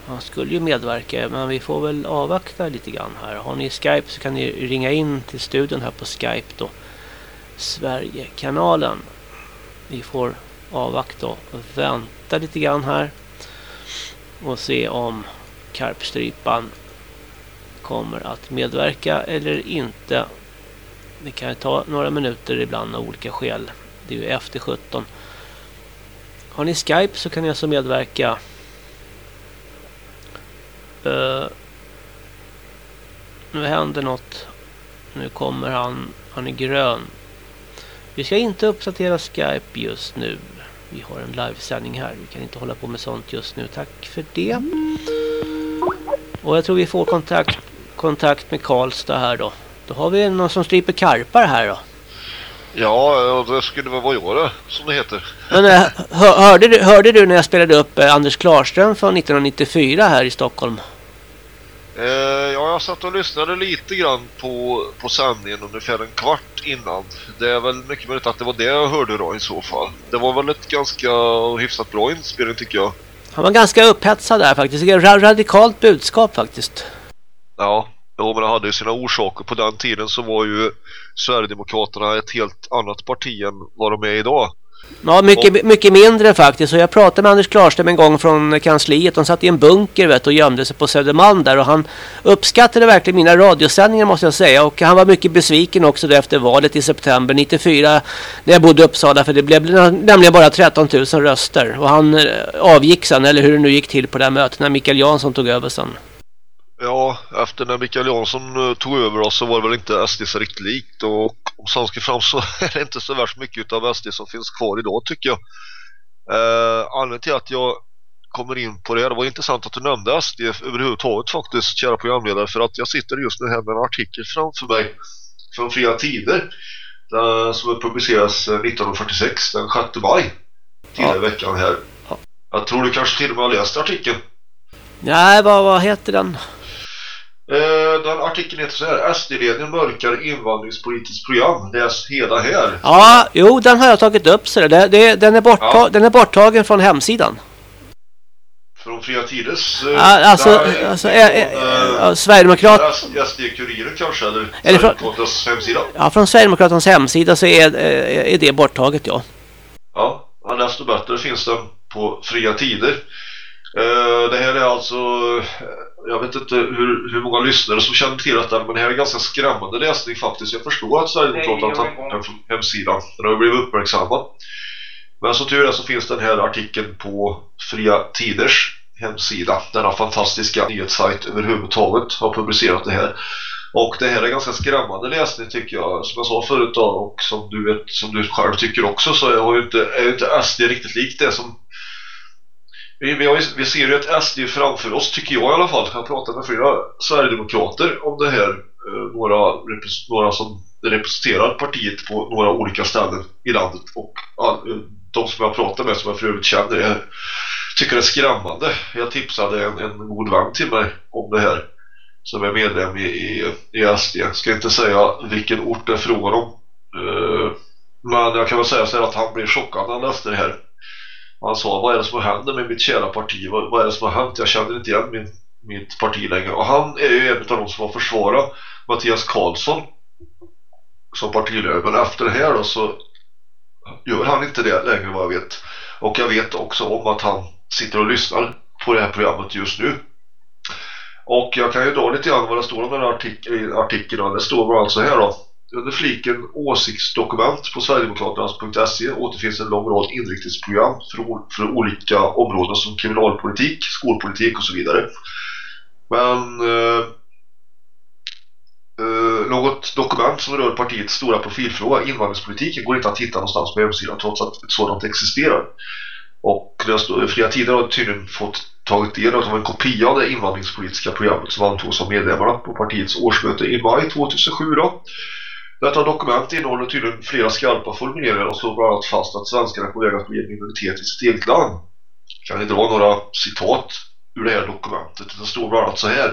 Han skulle ju medverka men vi får väl avvakta lite grann här. Har ni Skype så kan ni ringa in till studion här på Skype då. Sverigekanalen. Vi får avvakta och vänta lite grann här. Och se om Karpstrypan kommer att medverka eller inte. Det kan ju ta några minuter ibland av olika skäl. Det är ju efter 17. Har ni Skype så kan ni alltså medverka. Uh, nu händer något. Nu kommer han. Han är grön. Vi ska inte uppdatera Skype just nu. Vi har en livesändning här. Vi kan inte hålla på med sånt just nu. Tack för det. Och jag tror vi får kontakt, kontakt med Karlstad här då. Då har vi någon som stryper karpar här då. Ja, det skulle väl vara jag det, som det heter. Men äh, hör, hörde, du, hörde du när jag spelade upp äh, Anders Klarström från 1994 här i Stockholm? Eh, ja, jag satt och lyssnade lite grann på, på sändningen ungefär en kvart innan. Det är väl mycket möjligt att det var det jag hörde då i så fall. Det var väl ett ganska hyfsat bra inspelning tycker jag. Han var ganska upphetsad där faktiskt. Radikalt budskap faktiskt. Ja, jo, men det hade ju sina orsaker. På den tiden så var ju Sverigedemokraterna ett helt annat parti än vad de är idag. Ja, mycket, mycket mindre faktiskt. Och jag pratade med Anders Klarström en gång från kansliet. De satt i en bunker vet, och gömde sig på Södermalm där. Och han uppskattade verkligen mina radiosändningar måste jag säga. Och han var mycket besviken också efter valet i september 94. När jag bodde i Uppsala. För det blev nämligen bara 13 000 röster. Och han avgick sen, eller hur det nu gick till på det här mötet. När Mikael Jansson tog över sen. Ja, efter när Mikael Jansson tog över oss så var det väl inte SD så riktigt likt och om sanningen fram så är det inte så värst mycket av SD som finns kvar idag tycker jag. Eh, anledningen till att jag kommer in på det, det var intressant att du nämnde SD överhuvudtaget faktiskt, kära programledare, för att jag sitter just nu här med en artikel framför mig från Fria Tider där, som publiceras 1946, den 6 maj, tidigare i veckan här. Jag tror du kanske till och med har läst artikeln. Nej, vad, vad heter den? Eh, den artikeln heter så här SD-ledningen mörkar invandringspolitiskt program Läs hela här Ja, jo den har jag tagit upp så det, det, den, är bortta, ja. den är borttagen från hemsidan från Fria Tiders. eh, Ja, alltså, där- alltså är, är, eh, ja, Sverigedemokrat, SD-kuriren kanske, eller, Eller från- hemsida. ja, från Sverigedemokraternas hemsida så är, eh, är det borttaget ja. Ja, ja, desto bättre finns den på fria tider. Eh, det här är alltså, eh, jag vet inte hur, hur många lyssnare som känner till detta, men det här är ganska skrämmande läsning faktiskt. Jag förstår att Sverigedemokraterna tagit den från hemsidan, den har blivit uppmärksammad. Men så tur är så finns den här artikeln på Fria Tiders hemsida. Denna fantastiska nyhetssajt överhuvudtaget har publicerat det här. Och det här är ganska skrämmande läsning tycker jag. Som jag sa förut då, och som du, vet, som du själv tycker också så är ju inte, är ju inte SD riktigt likt det som vi, vi, har ju, vi ser ju ett SD framför oss, tycker jag i alla fall. Jag har pratat med flera Sverigedemokrater om det här. Eh, några, några som representerar partiet på några olika ställen i landet. Och de som jag pratar med, som jag för övrigt känner, jag tycker det är skrämmande. Jag tipsade en, en god vän till mig om det här. Som är medlem i, i, i SD. Jag ska inte säga vilken ort det är frågan om. Eh, men jag kan väl säga så här att han blev chockad när han läste det här. Han sa, vad är det som händer med mitt kära parti? Vad, vad är det som har hänt? Jag känner inte igen min, mitt parti längre. Och han är ju en av de som har försvarat Mattias Karlsson som partiledare. Men efter det här då så gör han inte det längre vad jag vet. Och jag vet också om att han sitter och lyssnar på det här programmet just nu. Och jag kan ju dra lite grann vad det står om den här artik artikeln. Det står bland annat så här då. Under fliken åsiktsdokument på Sverigedemokraternas.se återfinns en lång rad inriktningsprogram för, för olika områden som kriminalpolitik, skolpolitik och så vidare. Men eh, eh, något dokument som rör partiets stora profilfråga, invandringspolitiken, går inte att hitta någonstans på hemsidan trots att ett sådant existerar. Och flera Tider har tydligen fått tagit del av en kopia av det invandringspolitiska programmet som antogs av medlemmarna på partiets årsmöte i maj 2007 då. Detta dokument innehåller tydligen flera skarpa formuleringar och slår bland annat fast att svenskarna är på väg att bli en minoritet i sitt eget land. Kan ni dra några citat ur det här dokumentet? Det står bland annat så här.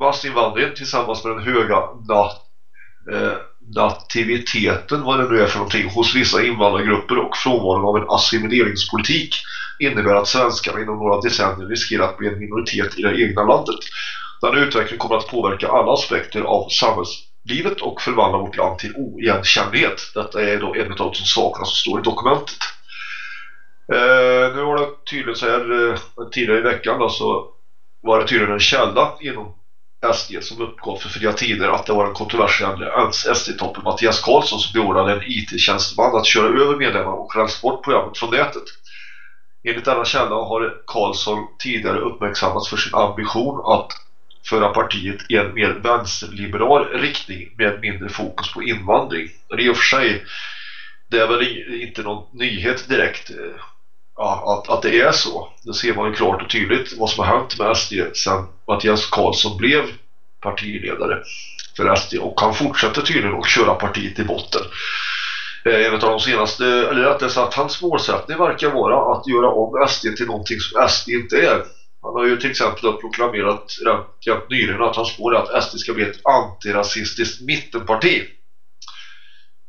Massinvandringen tillsammans med den höga nat eh, nativiteten, vad det nu är för någonting, hos vissa invandrargrupper och frånvaron av en assimileringspolitik innebär att svenskarna inom några decennier riskerar att bli en minoritet i det egna landet. Denna utveckling kommer att påverka alla aspekter av livet och förvandla vårt land till oigenkännlighet. Detta är då en av de sakerna som står i dokumentet. Eh, nu var det tydligen så här eh, tidigare i veckan då, så var det tydligen en källa inom SD som uppgav för fria tider att det var en kontroversiell SD-toppen Mattias Karlsson som beordrade en IT-tjänsteman att köra över medlemmar och rensa bort programmet från nätet. Enligt denna källa har Karlsson tidigare uppmärksammats för sin ambition att föra partiet i en mer vänsterliberal riktning med mindre fokus på invandring. Det är i och för sig det är väl inte någon nyhet direkt eh, ja, att, att det är så. Det ser man ju klart och tydligt vad som har hänt med SD sen Mattias Karlsson blev partiledare för SD och han fortsätter tydligen att köra partiet i botten. Eh, en av de senaste, eller rättare sagt hans målsättning verkar vara att göra om SD till någonting som SD inte är. Han har ju till exempel proklamerat rätt, nyligen att han spår att SD ska bli ett antirasistiskt mittenparti.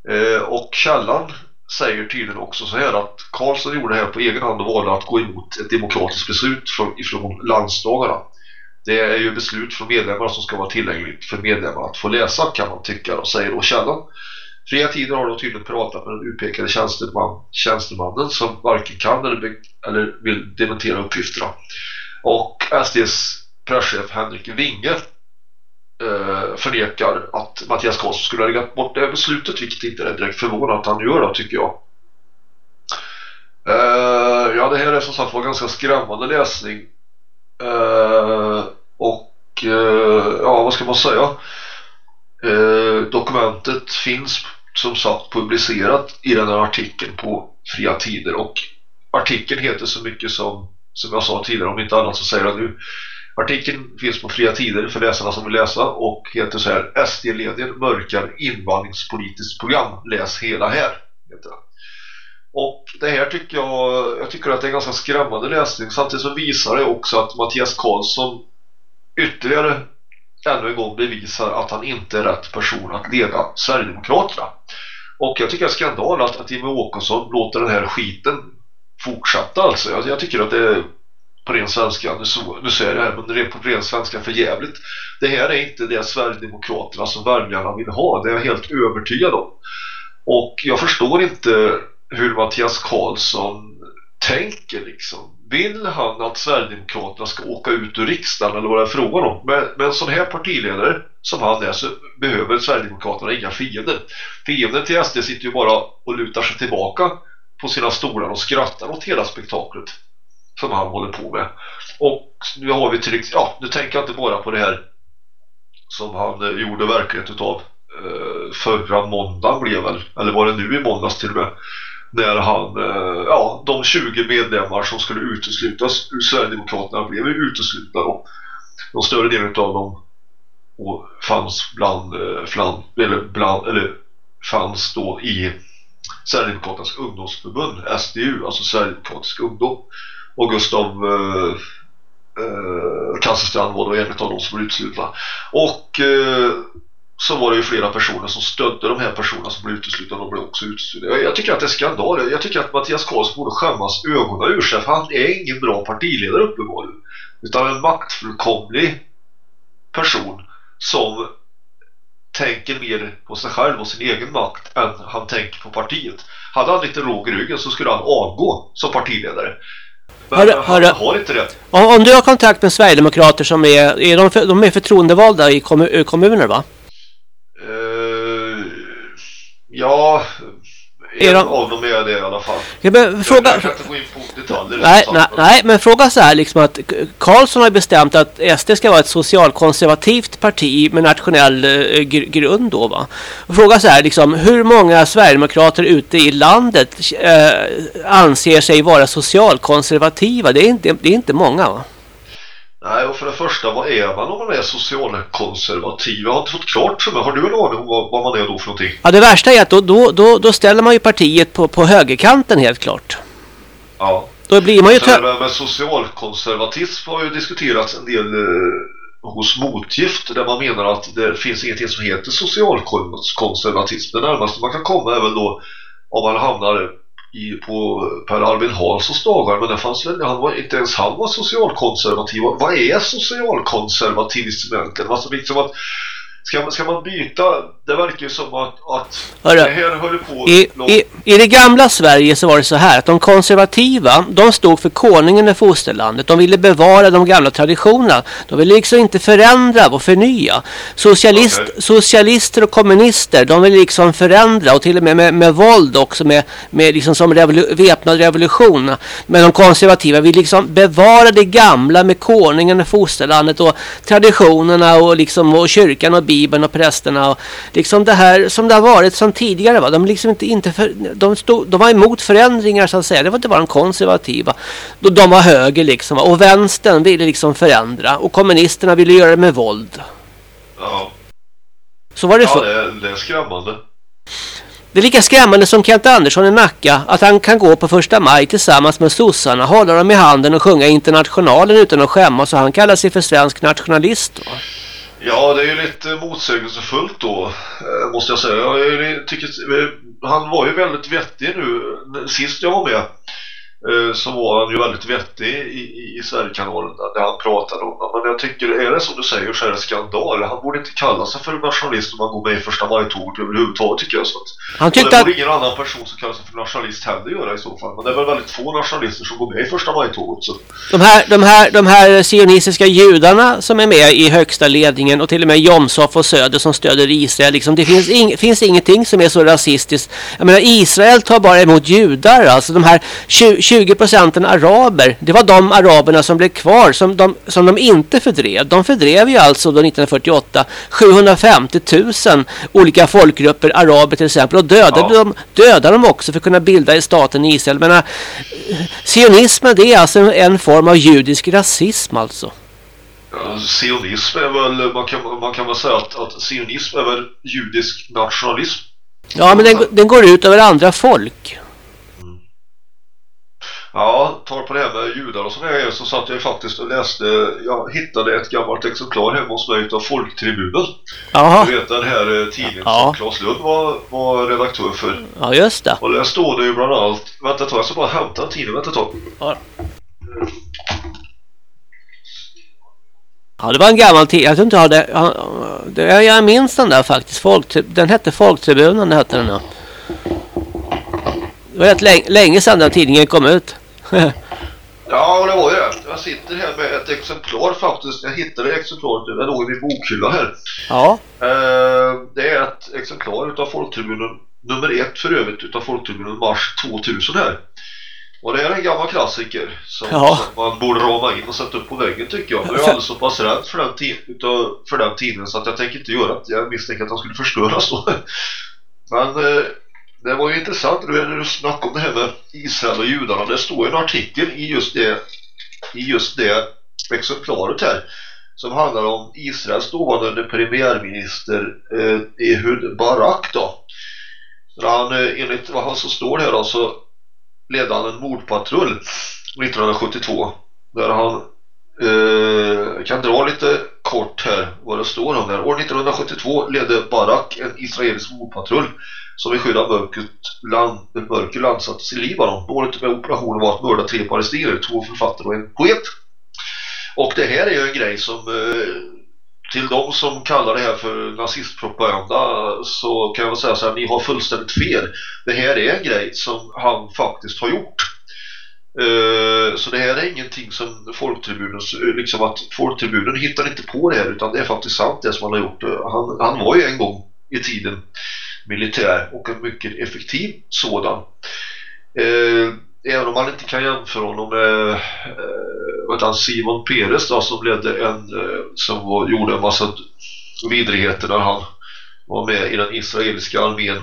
Eh, och källan säger tydligen också så här att Karlsson gjorde det här på egen hand och valde att gå emot ett demokratiskt beslut från, ifrån landsdagarna. Det är ju beslut från medlemmar som ska vara tillgängligt för medlemmar att få läsa kan man tycka och säger då källan. Fria tider har då tydligen pratat med den utpekade tjänsteman, tjänstemannen som varken kan eller, eller vill dementera uppgifterna. Och SDs presschef Henrik Winge eh, förnekar att Mattias Karlsson skulle ha legat bort det här beslutet vilket inte är direkt förvånande att han gör det tycker jag. Eh, ja det här är som sagt var ganska skrämmande läsning. Eh, och eh, ja vad ska man säga? Eh, dokumentet finns som sagt publicerat i den här artikeln på Fria Tider. Och artikeln heter så mycket som som jag sa tidigare om inte annat så säger jag nu Artikeln finns på Fria Tider för läsarna som vill läsa och heter så här SD-ledningen mörkar invandringspolitiskt program. Läs hela här. Heter det. Och det här tycker jag, jag tycker att det är en ganska skrämmande läsning. Samtidigt så visar det också att Mattias Karlsson ytterligare ännu en gång bevisar att han inte är rätt person att leda Sverigedemokraterna. Och jag tycker det är skandal att, att Jimmie Åkesson låter den här skiten fortsätta alltså. Jag, jag tycker att det är på ren svenska, nu, så, nu säger jag det här, men det är på ren svenska för jävligt. Det här är inte det Sverigedemokraterna som väljarna vill ha, det är jag helt övertygad om. Och jag förstår inte hur Mattias Karlsson tänker liksom. Vill han att Sverigedemokraterna ska åka ut ur riksdagen eller vad det är frågan om? Med, med en sån här partiledare som han är så behöver Sverigedemokraterna inga fiender. Fienden till SD sitter ju bara och lutar sig tillbaka på sina stolar och skrattar åt hela spektaklet som han håller på med. Och nu har vi till ja, nu tänker jag inte bara på det här som han eh, gjorde verklighet utav eh, förra måndagen blev väl, eller var det nu i måndags till och med när han, eh, ja, de 20 medlemmar som skulle uteslutas ur Sverigedemokraterna blev uteslutna då. De större delen av dem och fanns bland, eh, eller, bland, eller fanns då i Sverigedemokraternas ungdomsförbund, SDU, alltså Sverigedemokratisk ungdom. Och Gustav eh, eh, Kasselstrand var då en av de som blev uteslutna. Och eh, så var det ju flera personer som stödde de här personerna som blev uteslutna och de blev också uteslutna. Jag, jag tycker att det är skandal. Jag tycker att Mattias Karlsson borde skämmas ögonen ur sig för han är ingen bra partiledare uppenbarligen. Utan en maktfullkomlig person som tänker mer på sig själv och sin egen makt än han tänker på partiet. Hade han lite råg i ryggen så skulle han avgå som partiledare. Men Hörru, han hörru. har inte det. Om, du har kontakt med Sverigedemokrater som är, är de, för, de är förtroendevalda i kommu, kommuner va? Eh, ja, en de- av dem är det i alla fall. Jag behöver fråga... Jag kan inte gå in på detaljer. Nej, nej, nej, men fråga så här liksom att Karlsson har bestämt att SD ska vara ett socialkonservativt parti med nationell eh, gr- grund då va. Fråga så här liksom hur många sverigedemokrater ute i landet eh, anser sig vara socialkonservativa? Det är inte, det är inte många va? Nej, och för det första, vad är man om man är socialkonservativ? Jag har inte fått klart för mig. Har du en aning om vad, vad man är då för någonting? Ja, det värsta är att då, då, då, då ställer man ju partiet på, på högerkanten helt klart. Ja. Då blir man ju... Det där med socialkonservatism har ju diskuterats en del eh, hos motgift där man menar att det finns ingenting som heter socialkonservatism. Det närmaste man kan komma är väl då om man hamnar i, på Per Albin Hanssons dagar men det fanns väl, han var, inte ens han var socialkonservativ. Vad- är socialkonservatism egentligen? Alltså liksom att Ska man, ska man byta? Det verkar ju som att, att Hörru, det här håller på I, långt- i, I det gamla Sverige så var det så här att de konservativa de stod för konungen i fosterlandet. De ville bevara de gamla traditionerna. De ville liksom inte förändra och förnya. Socialist, Okej. Socialister och kommunister de ville liksom förändra och till och med med, med våld också med, med liksom som revolu väpnad revolution. Men de konservativa vill liksom bevara det gamla med konungen i fosterlandet och traditionerna och liksom och kyrkan och bibeln och prästerna och liksom det här som det har varit som tidigare va. De liksom inte, inte för, de, stod, de var emot förändringar så att säga. Det var inte bara de konservativa. De, var höger liksom va. och vänstern ville liksom förändra och kommunisterna ville göra det med våld. Ja, Så var det ja för. det, är, det är skrämmande. Det är lika skrämmande som Kent Andersson i Nacka att han kan gå på första maj tillsammans med sossarna, hålla dem i handen och sjunga internationalen utan att skämmas och han kallar sig för svensk nationalist. Va? Ja, det är ju lite motsägelsefullt då, eh, måste jag säga. Jag tycker, han var ju väldigt vettig nu. Sist jag var med så var han ju väldigt vettig i, i, i Sverigekanalen där han pratade om det. Men jag tycker, är det som du säger så är det skandal. Han borde inte kalla sig för nationalist om han går med i första maj-tåget överhuvudtaget tycker jag. Så att, Han tyckte det att... borde ingen annan person som kallar sig för nationalist heller göra i så fall. Men det är väl väldigt få nationalister som går med i första maj-tåget. Så. De här, de, här, de här sionistiska judarna som är med i högsta ledningen och till och med Jomshof och Söder som stöder Israel. Liksom, det finns, ing, finns ingenting som är så rasistiskt. Jag menar Israel tar bara emot judar. Alltså de här 20, 20 procenten araber. Det var de araberna som blev kvar som de, som de inte fördrev. De fördrev ju alltså då 1948 750 000 olika folkgrupper, araber till exempel. Och dödade, Ja. dem, dödade dem också för att kunna bilda staten Israel. Men äh, sionismen det är alltså en, en form av judisk rasism alltså. Ja, Sionism är väl, man kan, man kan väl säga att, att sionism är väl judisk nationalism. Ja, men den, den går ut över andra folk. Ja, tar på det här med judar och sådana grejer så satt jag faktiskt och läste, jag hittade ett gammalt exemplar hemma hos mig utav Folktribunen. Jaha, Du vet den här eh, tidningen Ja. som Claes Lund var, var redaktör för. ja just det. Och där står det ju bland annat, vänta ett tag, jag ska bara hämta en tidning, vänta ett tag. Ja. Ja, det var en gammal tid. Jag tror inte jag hade... ja, det- Jag minns den där faktiskt. Folk, den hette Folktribunen, hette den. Ja. Det var rätt länge, länge sedan den tidningen kom ut. Ja, det var ju det. Jag sitter här med ett exemplar faktiskt. Jag hittade exemplaret nu. Det låg i min bokhylla här. ja. Eh, det är ett exemplar utav Folktribunen nummer ett för övrigt utav Folktribunen mars 2000 här. Och det är en gammal klassiker som, Ja. som man borde rama in och sätta upp på väggen tycker jag. Men jag är alldeles så pass rädd för den, utav, för den tidningen så att jag tänker inte göra det. Jag misstänker att den skulle förstöras då. Men eh, det var ju intressant nu när du snackade om det här med Israel och judarna. Det står en artikel i just det, i just det exemplaret här som handlar om Israels dåvarande premiärminister eh, Ehud Barak då. Han, eh, enligt vad han så står här då, så ledde han en mordpatrull 1972 där han eh, kan dra lite kort här vad det står om där. År 1972 ledde Barak en israelisk mordpatrull som i skydd av mörkret land, mörker landsattes i Libanon. Målet med operationen var att mörda tre palestinier, två författare och en poet. Och det här är ju en grej som eh, till de som kallar det här för nazistpropaganda så kan jag väl säga så här, ni har fullständigt fel. Det här är en grej som han faktiskt har gjort. Eh, så det här är ingenting som Folktribunen, liksom att Folktribunen hittar inte på det här utan det är faktiskt sant det som han har gjort. Eh, han, han var ju en gång i tiden militär och en mycket effektiv sådan. Eh, även om man inte kan jämföra honom med eh, vad han, Simon Peres då, som ledde en eh, som var, gjorde en massa vidrigheter när han var med i den israeliska armén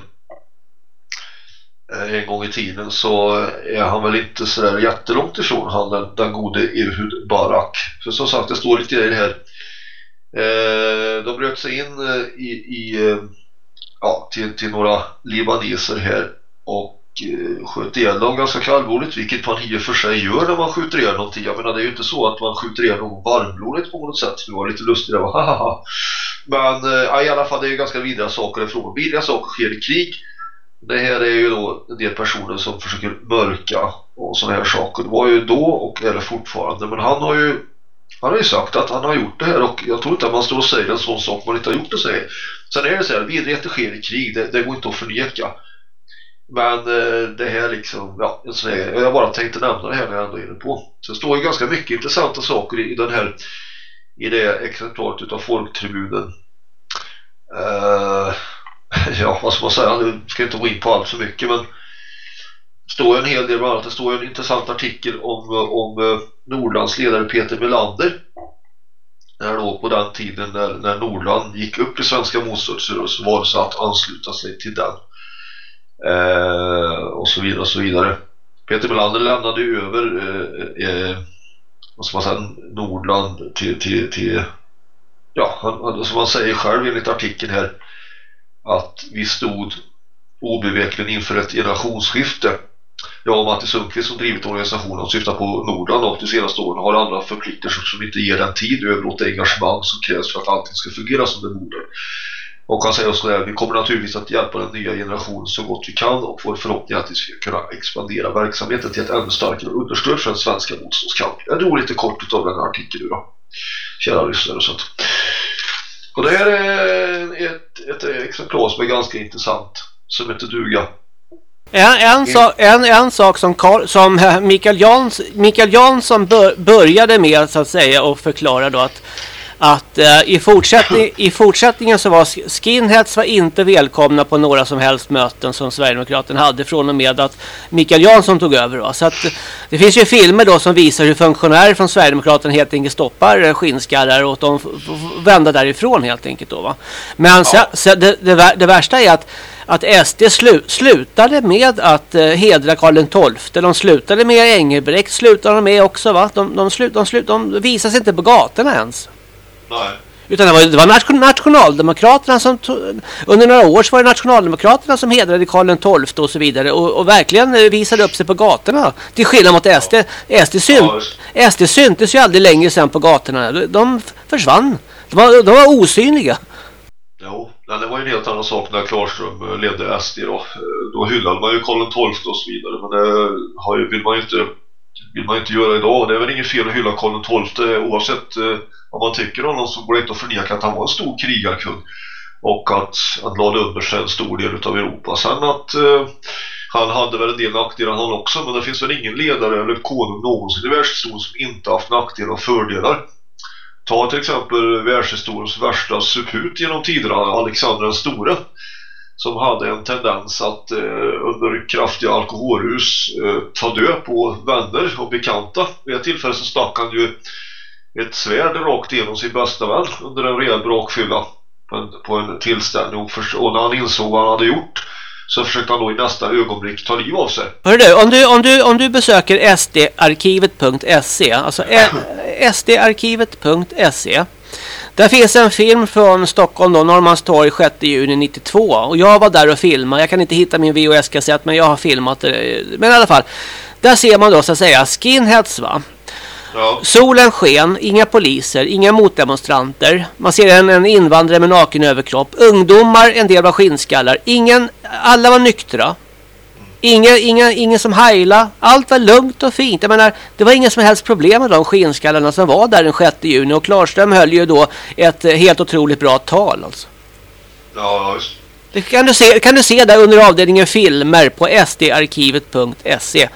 eh, en gång i tiden så är han väl inte sådär jättelångt ifrån han den, den gode Ehud Barak för som sagt det står lite i det här eh, de bröt sig in eh, i, i eh, ja, till, till några libaneser här. Och eh, sköt ihjäl dem ganska kallblodigt vilket man i och för sig gör när man skjuter ihjäl någonting. Jag menar det är ju inte så att man skjuter ihjäl någon varmblodigt på något sätt. Det var lite lustigt det var hahaha men eh, i alla fall det är ju ganska vidriga saker ifrån. Vidriga saker sker i krig. Det här är ju då en del personer som försöker mörka och sådana här saker. Det var ju då och är det fortfarande. Men han har ju han har ju sagt att han har gjort det här och jag tror inte att man står och säger en sån sak man inte har gjort det säger. Sen är det så här, vidrigheter sker i krig, det, det går inte att förneka. Men eh, det här liksom, ja, en sån här, jag bara tänkte nämna det här när jag ändå är inne på. Så det står ju ganska mycket intressanta saker i, i den här, i det exemplaret utav Folktribunen. Eh, ja, vad ska man säga, nu ska jag inte gå in på allt för mycket men det står ju en hel del bland annat, det står ju en intressant artikel om, eh, om eh, Nordlands ledare Peter Melander när då på den tiden när, när Nordland gick upp i svenska motståndsrörelsen var det så att ansluta sig till den. Eh, och så vidare och så vidare. Peter Melander lämnade ju över eh, eh, vad ska man säga, Nordland till, till, till ja, han, som han säger själv enligt artikeln här att vi stod obevekligen inför ett generationsskifte jag och Matti Sundqvist som drivit organisationen och syftar på Norden och de senaste åren har andra förpliktelser som inte ger den tid överlåta engagemang som krävs för att allting ska fungera som det borde. Och han säger också det vi kommer naturligtvis att hjälpa den nya generationen så gott vi kan och vår förhoppning är att vi ska kunna expandera verksamheten till ett ännu starkare understöd för den svenska motståndskampen. Jag drog lite kort av den här artikeln nu då. Kära lyssnare och sånt. Och det här är ett, ett exemplar som är ganska intressant som heter duga. En, en, sak, en, en sak som, Carl, som Mikael, Jans, Mikael Jansson bör, började med så att säga och förklara då att att eh, i, fortsättning, i fortsättningen så var sk- skinheads var inte välkomna på några som helst möten som Sverigedemokraterna hade från och med att Mikael Jansson tog över. Då. Så att, det finns ju filmer då som visar hur funktionärer från Sverigedemokraterna helt enkelt stoppar eh, skinnskallar och de f- f- vända därifrån helt enkelt. Då, va? Men sen, sen, det, det, vär- det värsta är att att SD slu, slutade med att eh, hedra Karl XII. De slutade med Engelbrekt, slutade de med också va? De, de, slut, de, slut, de visade sig inte på gatorna ens. Nej. Utan det var, det var nation, nationaldemokraterna som tog, under några år så var det nationaldemokraterna som hedrade Karl XII och så vidare och, och verkligen eh, visade upp sig på gatorna. Till skillnad mot SD. SD, syn, SD syntes ju aldrig längre sen på gatorna. De, försvann. De var, de var osynliga. Jo, det var ju en helt annan sak när Klarström eh, ledde SD då. Eh, Då hyllade man ju Karl XII och så vidare men det har ju, vill man ju inte vill man inte göra idag. Det är väl inget fel att hylla Karl XII oavsett eh, vad man tycker om honom så går det inte att förneka att han var en stor krigarkung och att han lade under sig en stor del av Europa. Sen att eh, han hade väl en del nackdelar han också men det finns väl ingen ledare eller konung någonsin i världshistorien som inte haft nackdelar och fördelar. Ta till exempel världshistoriens värsta suput genom tiderna, Alexander den store som hade en tendens att eh, under kraftiga alkoholrus eh, ta död på vänner och bekanta. Vid ett tillfälle så stack han ju ett svärd rakt igenom sin bästa vän under en rejäl brakfylla på en, på en tillställning och, när han insåg vad han hade gjort så försökte han då i nästa ögonblick ta liv av sig. Hörru du, om du, om du, om du besöker sdarkivet.se, alltså eh, sdarkivet.se där finns en film från Stockholm då, Norrmalmstorg 6 juni 92 och jag var där och filmade. Jag kan inte hitta min VHS-kassett men jag har filmat det. Men i alla fall, där ser man då så att säga skinheads va? Ja. Solen sken, inga poliser, inga motdemonstranter. Man ser en, en invandrare med naken överkropp. Ungdomar, en del var skinnskallar. Ingen, alla var nyktra. Inga, inga, ingen som heila. Allt var lugnt och fint. Jag menar, det var inga som helst problem med de skinnskallarna som var där den 6 juni. Och Klarström höll ju då ett eh, helt otroligt bra tal. Alltså. Ja, just. Det kan du se, kan du se där under avdelningen filmer på sdarkivet.se.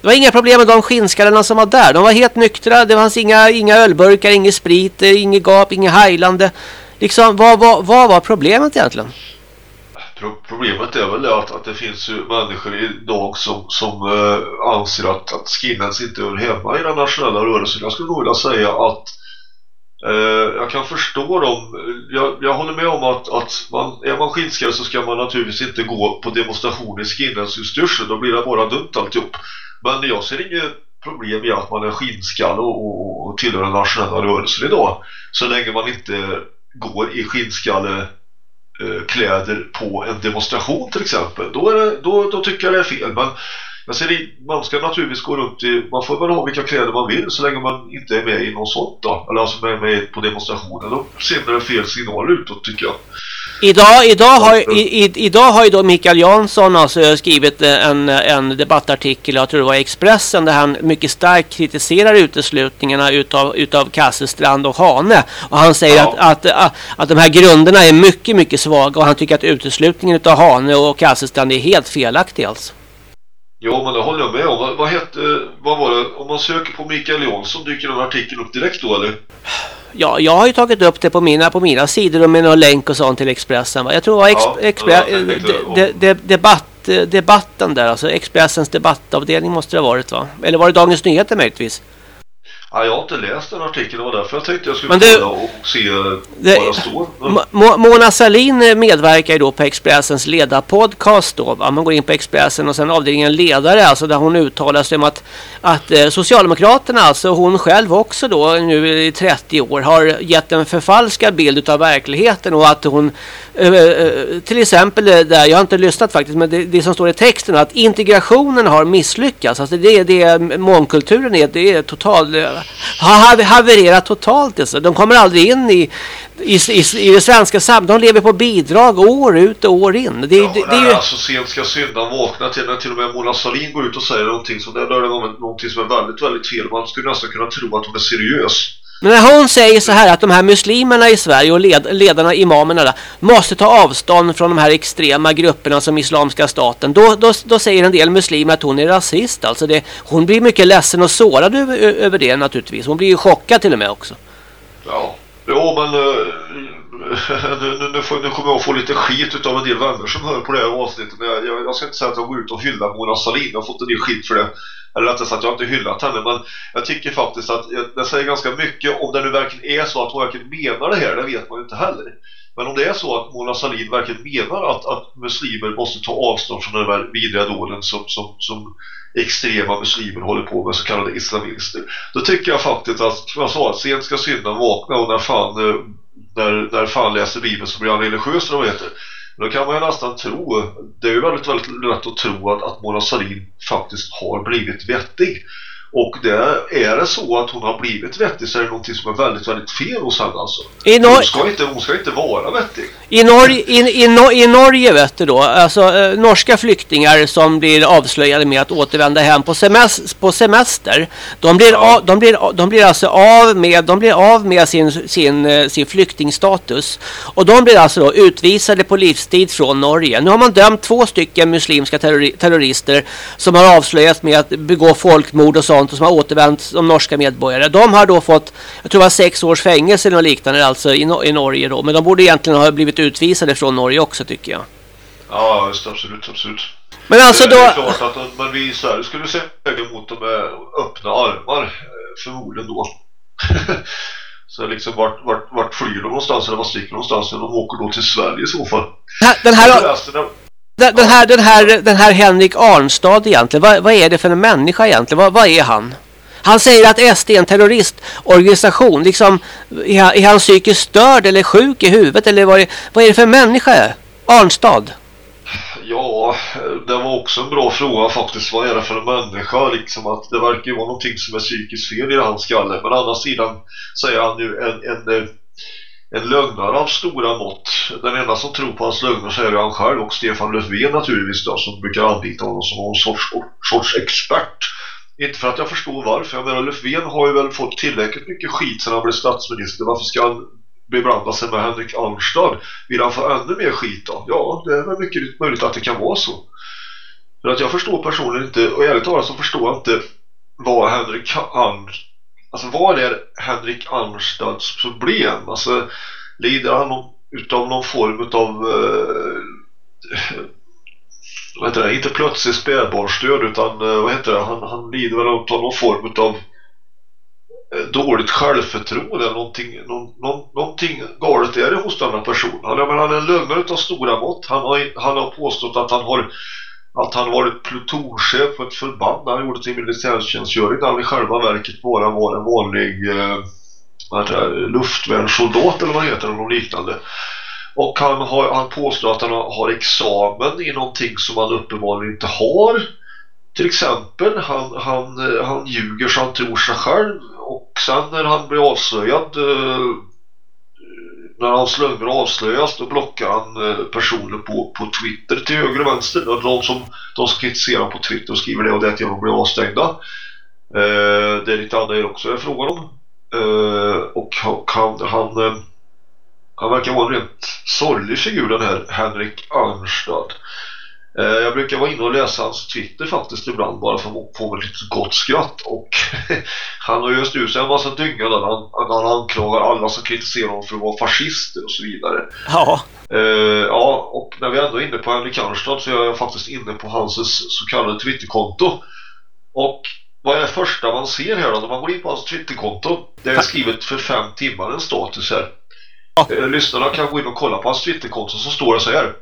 Det var inga problem med de skinnskallarna som var där. De var helt nyktra. Det fanns inga, inga ölburkar, inget sprit, eh, inget gap, inget heilande. Liksom, vad, vad, vad var problemet egentligen? Problemet är väl det att, att det finns ju människor idag som, som eh, anser att, att skinheads inte hör hemma i den nationella rörelsen. Jag skulle nog vilja säga att eh, jag kan förstå dem. Jag, jag håller med om att, att man, är man skinnskalle så ska man naturligtvis inte gå på demonstrationer i skinheadsutstyrsel. Då blir det bara dumt alltihop. Men jag ser inget problem i att man är skinnskalle och, och, och tillhör den nationella rörelsen idag. Så länge man inte går i skinnskalle Eh, kläder på en demonstration till exempel. Då, är det, då, då tycker jag det är fel. Men jag ser man ska naturligtvis gå runt i, man får väl ha vilka kläder man vill så länge man inte är med i något sånt då. Eller alltså med, med på demonstrationen. Då ser det fel signal utåt tycker jag. Idag, idag, har, i, i, idag har ju då Mikael Jansson alltså skrivit en, en debattartikel, jag tror det var i Expressen, där han mycket starkt kritiserar uteslutningarna utav, utav Kasselstrand och Hane. Och han säger Ja. att, att, att, att de här grunderna är mycket, mycket svaga och han tycker att utslutningen utav Hane och Kasselstrand är helt felaktig alltså. Jo, men det håller jag med om. Vad, vad hette, vad var det? Om man söker på Mikael Jansson dyker den artikeln upp direkt då, eller? Ja, jag har ju tagit upp det på mina, på mina sidor och med någon länk och sånt till Expressen. Va? Jag tror ex, Ja, Expre, de, de, de, debatt, eh, debatten där, alltså Expressens debattavdelning måste det ha varit va? Eller var det Dagens Nyheter möjligtvis? Ja, jag har inte läst den artikeln, det var därför jag tänkte jag skulle du- och se Det- vad det står. Mo- Mo- Mona Salin eh, medverkar ju då på Expressens ledarpodcast då. Va? Man går in på Expressen och sen avdelningen ledare, alltså där hon uttalar sig om att, att eh, Socialdemokraterna, alltså hon själv också då nu i 30 år har gett en förfalskad bild av verkligheten och att hon eh, eh, till exempel där, jag har inte lyssnat faktiskt, men det, det som står i texten att integrationen har misslyckats. Alltså det det mångkulturen är, det är total, eh, har havererat totalt. Alltså. De kommer aldrig in i, i, i, i det svenska samhället. De lever på bidrag år ut och år in. Det, Ja, det, det är ju... alltså sent ska syndan vakna till när till och med Mona Sahlin går ut och säger någonting som det är någonting som är väldigt, väldigt fel. Man skulle nästan kunna tro att hon är seriös. Men när hon säger så här att de här muslimerna i Sverige och led, ledarna, imamerna där, måste ta avstånd från de här extrema grupperna som Islamiska staten. Då, då, då säger en del muslimer att hon är rasist. Alltså det, hon blir mycket ledsen och sårad över, över det naturligtvis. Hon blir ju chockad till och med också. Ja, jo men eh, nu, nu, får, nu kommer jag att få lite skit utav en del vänner som hör på det här avsnittet. Men jag, jag, jag ska inte säga att jag går ut och hyllar Mona Sahlin. Jag har fått en del skit för det. Eller rättare sagt, jag har inte hyllat henne. Men jag tycker faktiskt att det säger ganska mycket om det nu verkligen är så att hon verkligen menar det här. Det vet man ju inte heller. Men om det är så att Mona Sahlin verkligen menar att, att muslimer måste ta avstånd från den här vidriga dåden som, som, som extrema muslimer håller på med, så kallade islamister. Då tycker jag faktiskt att, som jag sa, att sent ska syndan vakna och när fan, eh, när, när fan läser Bibeln så blir han religiös, eller vad det heter. Då kan man ju nästan tro, det är ju väldigt, väldigt lätt att tro att, att Mona Sahlin faktiskt har blivit vettig. Och det, är det så att hon har blivit vettig så är det någonting som är väldigt, väldigt fel hos henne alltså. I Hon Nor- ska inte, hon ska inte vara vettig. I, Norge, i, i, Nor- I Norge vet du då, alltså eh, norska flyktingar som blir avslöjade med att återvända hem på, semester, på semester. De blir, av, de, blir, de blir alltså av med, de blir av med sin, sin, eh, sin flyktingstatus. Och de blir alltså då utvisade på livstid från Norge. Nu har man dömt två stycken muslimska terrori- terrorister som har avslöjats med att begå folkmord och sånt och som har återvänt som norska medborgare. De har då fått, jag tror det var sex års fängelse eller något liknande alltså i, Nor- i Norge då. Men de borde egentligen ha blivit utvisade från Norge också tycker jag. Ja, just absolut, absolut. Men alltså det, det är då- klart att men vi i Sverige skulle säga emot dem med öppna armar, eh, förmodligen då. så liksom vart, vart, vart flyr de någonstans eller vart sticker de någonstans? De åker då till Sverige i så fall. Den här, Jag läste den- den, här, den här, den här Henrik Arnstad egentligen, vad, vad är det för en människa egentligen? Vad, vad är han? Han säger att SD är en terroristorganisation. Liksom, är, han- är han psykiskt störd eller sjuk i huvudet? Eller vad är, vad är det för människa? Arnstad? Ja, det var också en bra fråga faktiskt. Vad är det för en människa? Liksom att det verkar ju vara någonting som är psykiskt fel i hans skalle. Men å andra sidan så är han ju en, en, en lögnare av stora mått. Den enda som tror på hans lögner så är det han själv och Stefan Löfven naturligtvis då, som brukar anlita honom som någon sorts, sorts expert. Inte för att jag förstår varför. Jag menar Löfven har ju väl fått tillräckligt mycket skit sedan han blev statsminister. Varför ska han beblanda sig med Henrik Arnstad? Vill han få ännu mer skit då? Ja, det är väl mycket möjligt att det kan vara så. För att jag förstår personligen inte, och ärligt talat så förstår jag inte vad Henrik Arnstad alltså vad är Henrik Almstads problem? Alltså lider han utav någon form utav eh, vad heter det, inte plötsligt spädbarnsdöd utan eh, vad heter det, han, han lider väl av någon form utav eh, dåligt självförtroende någonting, någon, någon, någonting galet är det hos denna person. Han, menar, han är en lögnare utav stora mått. Han har, han har påstått att han har att han varit plutonchef på ett förband när han gjorde sin militärtjänstgöring när han i själva verket bara var en vanlig eh, luftvärnssoldat eller vad heter det, något liknande. Och han, har, han påstår att han har, har examen i någonting som han uppenbarligen inte har. Till exempel, han, han, eh, han ljuger så han tror sig själv och sen när han blir avslöjad eh, när hans lögner avslöjas då blockar han eh, personer på, på Twitter till höger och vänster. Och De som, de som kritiserar på Twitter och skriver det och det att de blir avstängda. Eh, det är lite andra grejer också jag frågar om. Eh, och han, han, han verkar vara en rent sorglig figur den här Henrik Arnstad. Eh, Jag brukar vara inne och läsa hans Twitter faktiskt ibland bara för att få ett litet gott skratt och han har just ut sig en massa dynga där han, han anklagar alla som kritiserar honom för att vara fascister och så vidare. Ja. Eh, ja, och när vi ändå är inne på Henrik Arnstad så är jag faktiskt inne på hans så kallade Twitterkonto. Och vad är det första man ser här då? När man går in på hans Twitterkonto, det är skrivet för fem timmar en status här. Eh, lyssnarna kan gå in och kolla på hans Twitterkonto så står det så här.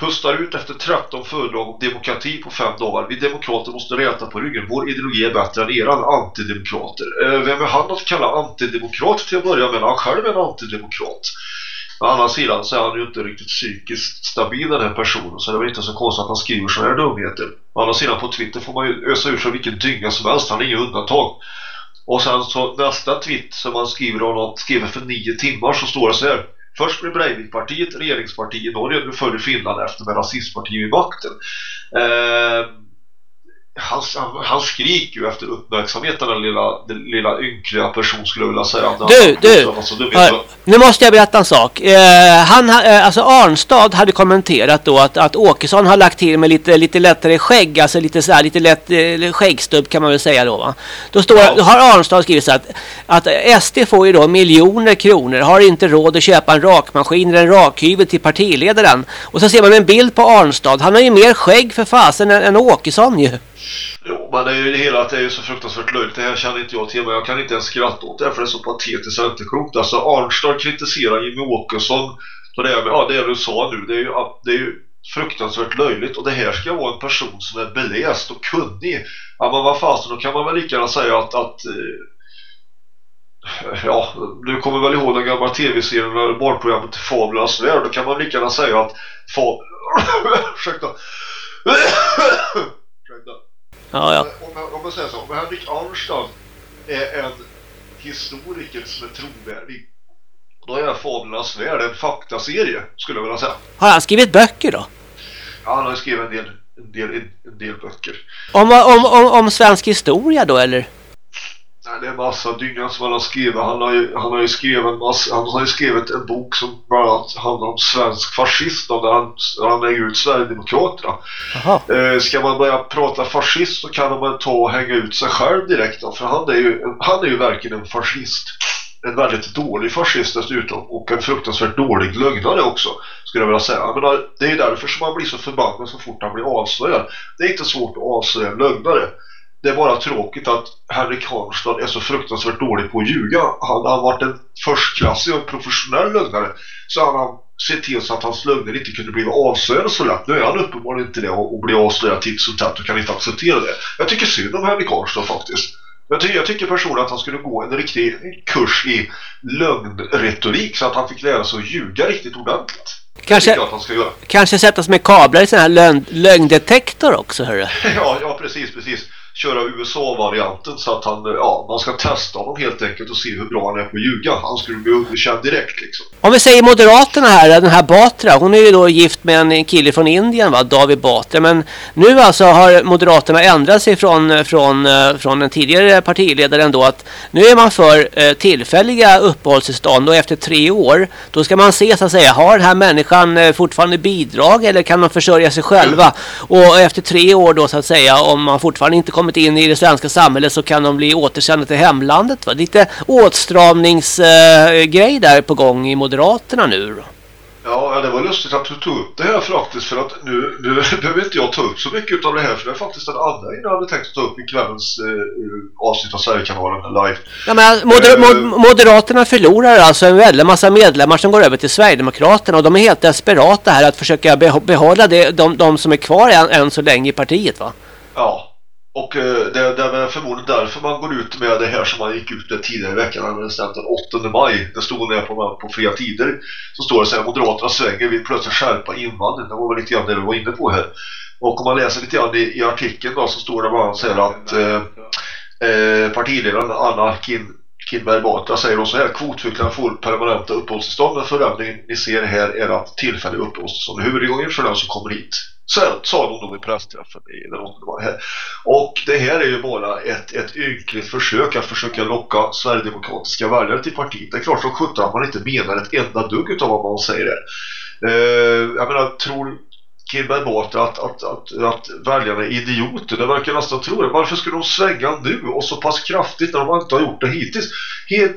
Pustar ut efter 13 föredrag om demokrati på fem dagar. Vi demokrater måste räta på ryggen. Vår ideologi är bättre än eran antidemokrater. Eh, vem är han att kalla antidemokrat till att börja med? Han själv är en antidemokrat. Å andra sidan så är han ju inte riktigt psykiskt stabil den här personen så det är väl inte så konstigt att han skriver sådana här dumheter. Å andra sidan på Twitter får man ju ösa ur sig vilken dynga som helst, han är ingen undantag. Och sen så nästa tweet som han skriver om något, skriver för nio timmar så står det så här. Först blev Breivikpartiet regeringsparti i Norge, nu följer Finland efter med rasistpartiet i makten. Eh, han, han, han skriker ju efter uppmärksamheten den lilla, den lilla ynkliga person skulle jag vilja säga. Du, du. Alltså, vet Hör, nu måste jag berätta en sak. Eh, han, ha- eh, alltså Arnstad hade kommenterat då att, att Åkesson har lagt till med lite, lite lättare skägg, alltså lite så här, lite lätt eh, skäggstubb kan man väl säga då va. Då, står, då har Arnstad skrivit så att, att SD får ju då miljoner kronor, har inte råd att köpa en rakmaskin eller en rakhyvel till partiledaren. Och så ser man en bild på Arnstad, han har ju mer skägg för fasen än, än Åkesson ju. Jo, men det är ju det hela att det är ju så fruktansvärt löjligt. Det här känner inte jag till, men jag kan inte ens skratta åt det för det är så patetiskt och inte klokt. Alltså Arnstad kritiserar Jimmy Åkesson för det, här med, ja, det du sa nu, det är, ju, det är ju fruktansvärt löjligt och det här ska vara en person som är beläst och kunnig. Ja, men vad fasen, då kan man väl lika gärna säga att, att eh, Ja, du kommer väl ihåg den gamla tv-serien eller barnprogrammet Fablernas värld. Då kan man lika gärna säga att Fab... Ursäkta. Ja, ja. Om, jag, om jag säger så, om Henrik Arnstad är en historiker som är trovärdig då är Fablernas värld en faktaserie, skulle jag vilja säga. Har han skrivit böcker då? Ja, han har skrivit en del, en del, en del böcker. Om, om, om, om svensk historia då eller? Nej, det är massa dynga som han har skrivit. Han har ju, han har ju skrivit en massa, han har ju skrivit en bok som bland annat handlar om svensk fascist och där han, han lägger ut Sverigedemokraterna. Eh, ska man börja prata fascist så kan man ta och hänga ut sig själv direkt då, för han är ju, han är ju verkligen en fascist. En väldigt dålig fascist dessutom och en fruktansvärt dålig lögnare också skulle jag vilja säga. Jag menar, det är därför som man blir så förbannad så fort han blir avslöjad. Det är inte svårt att avslöja en lögnare. Det är bara tråkigt att Henrik Harnstad är så fruktansvärt dålig på att ljuga. Han har varit en förstklassig och professionell lögnare. Så han har sett till så att hans lögner inte kunde bli avslöjade så lätt. Nu är han uppenbarligen inte det och, och blir avslöjad titt som tätt och kan inte acceptera det. Jag tycker synd om Henrik Harnstad faktiskt. Jag tycker, jag tycker personligen att han skulle gå en riktig kurs i lögnretorik så att han fick lära sig att ljuga riktigt ordentligt. Kanske-. Kanske sättas med kablar i sån här lögn, lögndetektor också hörru. Ja, ja precis, precis. Köra USA-varianten så att han, ja, man ska testa honom helt enkelt och se hur bra han är på att ljuga. Han skulle bli underkänd direkt liksom. Om vi säger Moderaterna här, den här Batra, hon är ju då gift med en kille från Indien va, David Batra. Men nu alltså har Moderaterna ändrat sig från, från, eh, från den tidigare partiledaren då att nu är man för eh, tillfälliga uppehållstillstånd och efter tre år då ska man se så att säga, har den här människan eh, fortfarande bidrag eller kan de försörja sig själva? Och efter tre år då så att säga, om man fortfarande inte kommit in i det svenska samhället så kan de bli återsända till hemlandet va? Lite åtstramningsgrej där på gång i Moderaterna nu. Ja, det var lustigt att du tog upp det här faktiskt för att nu, nu behöver inte jag ta upp så mycket av det här för det är faktiskt en annan jag hade tänkt att ta upp i kvällens eh, avsnitt av Sverigekanalen live. Ja, men moder Eh, mod Moderaterna förlorar alltså en väldig massa medlemmar som går över till Sverigedemokraterna och de är helt desperata här att försöka beh behålla det, de, de som är kvar än, än så länge i partiet va? Ja, och eh, det, det är förmodligen därför man går ut med det här som man gick ut med tidigare i veckan, närmare bestämt den 8 maj. Det stod ner på, på fria tider. Så står det så här, Moderaterna svänger vill plötsligt skärpa invandring. Det var väl lite grann det vi var inne på här. Och om man läser lite grann i, i artikeln då så står det bland annat så här att eh, eh, partiledaren Anna Kin, Kinberg Batra säger då så här kvotflyktingar får permanenta uppehållstillstånd den förändringen ni ser här är att tillfälliga uppehållstillstånd är huvudgången för den som kommer hit så sa de nog i pressträffen i. Och det här är ju bara ett, ett ynkligt försök att försöka locka Sverigedemokratiska väljare till partiet. Det är klart som sjutton att man inte menar ett enda dugg utav vad man säger där. Eh, jag menar, tror Kinberg Batra att, att, att, att väljarna är idioter. Det verkar nästan tro det. Varför skulle de svänga nu och så pass kraftigt när de inte har gjort det hittills?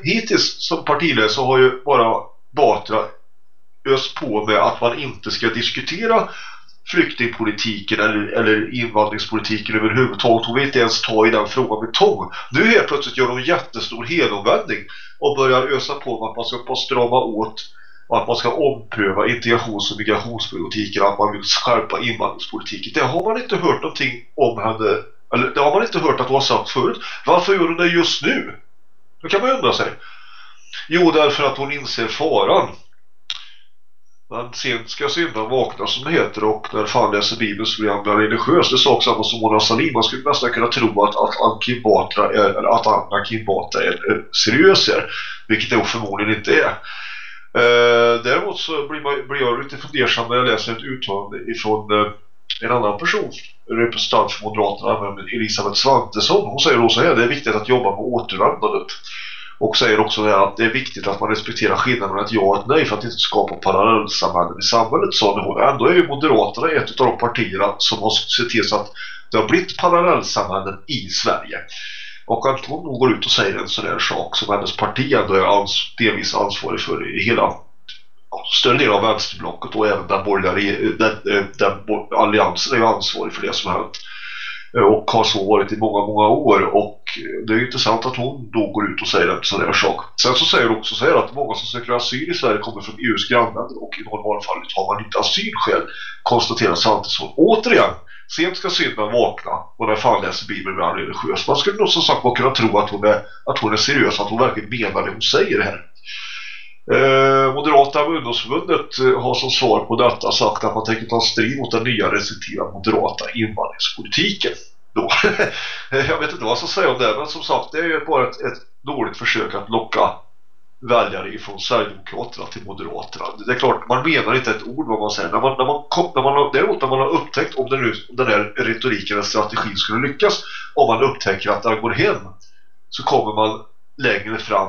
Hittills som partiledare så har ju bara Batra öst på med att man inte ska diskutera flyktingpolitiken eller, eller invandringspolitiken överhuvudtaget. Hon vill inte ens ta i den frågan med tång. Nu helt plötsligt gör hon en jättestor helomvändning och börjar ösa på med att man ska på strama åt och att man ska ompröva integrations- och migrationspolitiken att man vill skärpa invandringspolitiken. Det har man inte hört någonting om henne eller det har man inte hört att hon har sagt förut. Varför gör hon det just nu? Då kan man undra sig. Jo, därför att hon inser faran. Men sent ska syndan vakna som det heter och när fan läser Bibeln så blir han bland religiös. Det sa också samma som Mona Sahlin. Man skulle nästan kunna tro att, att Ankin Batra är, eller att Anna Kim Batra är, seriös här. Vilket det förmodligen inte är. Eh, däremot så blir, man, blir jag lite fundersam när jag läser ett uttalande ifrån eh, en annan person, representant för Moderaterna, Elisabeth Svantesson. Hon säger då så här, det är viktigt att jobba med återvändandet. Och säger också att det är viktigt att man respekterar skillnaden mellan ett ja och ett nej för att inte skapa parallellsamhällen i samhället, sa hon. Ändå är ju Moderaterna ett av de partierna som har sett till så att det har blivit parallellsamhällen i Sverige. Och att hon nog går ut och säger en sån där sak som hennes parti ändå är ans delvis ansvarig för i hela större del av vänsterblocket och även den borgerliga den, eh, den, den, alliansen är ju ansvarig för det som har hänt Eh, och har så varit i många, många år och det är ju intressant att hon då går ut och säger en sån här sak. Sen så säger hon också så här att många som söker asyl i Sverige kommer från EUs grannländer och i normalfallet har man inte asylskäl konstaterar Svantesson. Återigen, sent ska synden vakna och när fan läser Bibeln med han religiös. Man skulle nog som sagt kunna tro att hon är, att hon är seriös, att hon verkligen menar det hon säger här. Eh, Moderata ungdomsförbundet eh, har som svar på detta sagt att man tänker ta strid mot den nya restriktiva moderata invandringspolitiken. då. jag vet inte vad jag ska säga om det, men som sagt, det är ju bara ett, ett dåligt försök att locka väljare ifrån Sverigedemokraterna till Moderaterna. Det är klart, man menar inte ett ord vad man säger. När man, när man, när man, däremot när man har upptäckt om den, om den här retoriken eller strategin skulle lyckas, om man upptäcker att det går hem, så kommer man längre fram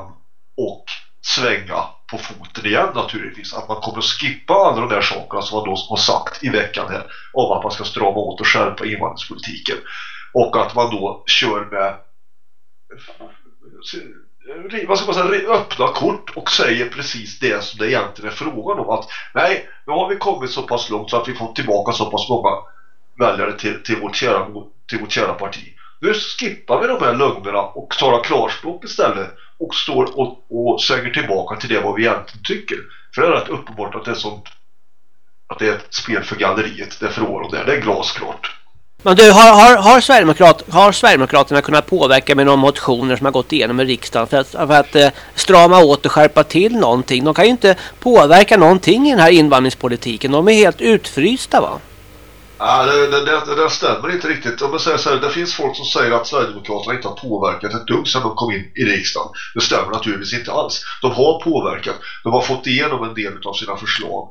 och svänga på foten igen naturligtvis. Att man kommer att skippa alla de där sakerna som man då har sagt i veckan här om att man ska strama åt och skärpa invandringspolitiken. Och att man då kör med eh, vad ska man säga, öppna kort och säger precis det som det egentligen är frågan om. Att nej, nu har vi kommit så pass långt så att vi fått tillbaka så pass många väljare till, till, vårt, kära, till vårt kära parti. Nu skippar vi de här lögnerna och talar klarspråk istället och står och, och söker tillbaka till det vad vi egentligen tycker. För det är rätt uppenbart att det är sånt att det är ett spel för galleriet det är frågan om det. Det är glasklart. Men du, har, har, har, Sverigedemokrat, har Sverigedemokraterna kunnat påverka med några motioner som har gått igenom i riksdagen för att, för att eh, strama åt och skärpa till någonting? De kan ju inte påverka någonting i den här invandringspolitiken. De är helt utfrysta va? Ja, det, det, det, det stämmer inte riktigt. Om man säger så här, det finns folk som säger att Sverigedemokraterna inte har påverkat ett dugg sedan de kom in i riksdagen. Det stämmer naturligtvis inte alls. De har påverkat. De har fått igenom en del av sina förslag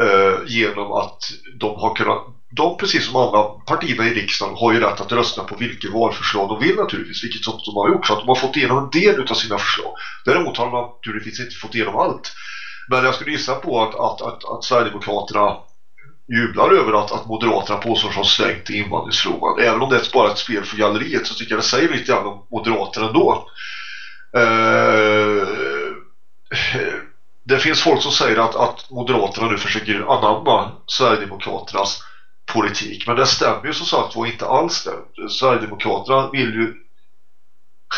eh, genom att de har kunnat de, precis som andra partierna i riksdagen, har ju rätt att rösta på vilket valförslag de vill naturligtvis, vilket också de har gjort. Så att de har fått igenom en del av sina förslag. Däremot har de naturligtvis inte fått igenom allt. Men jag skulle gissa på att, att, att, att Sverigedemokraterna jublar över att, att Moderaterna sig ha svängt i invandringsfrågan. Även om det är bara ett spel för galleriet så tycker jag det säger lite grann om Moderaterna ändå. Eh, det finns folk som säger att, att Moderaterna nu försöker anamma Sverigedemokraternas politik. Men det stämmer ju som sagt var inte alls det. Sverigedemokraterna vill ju...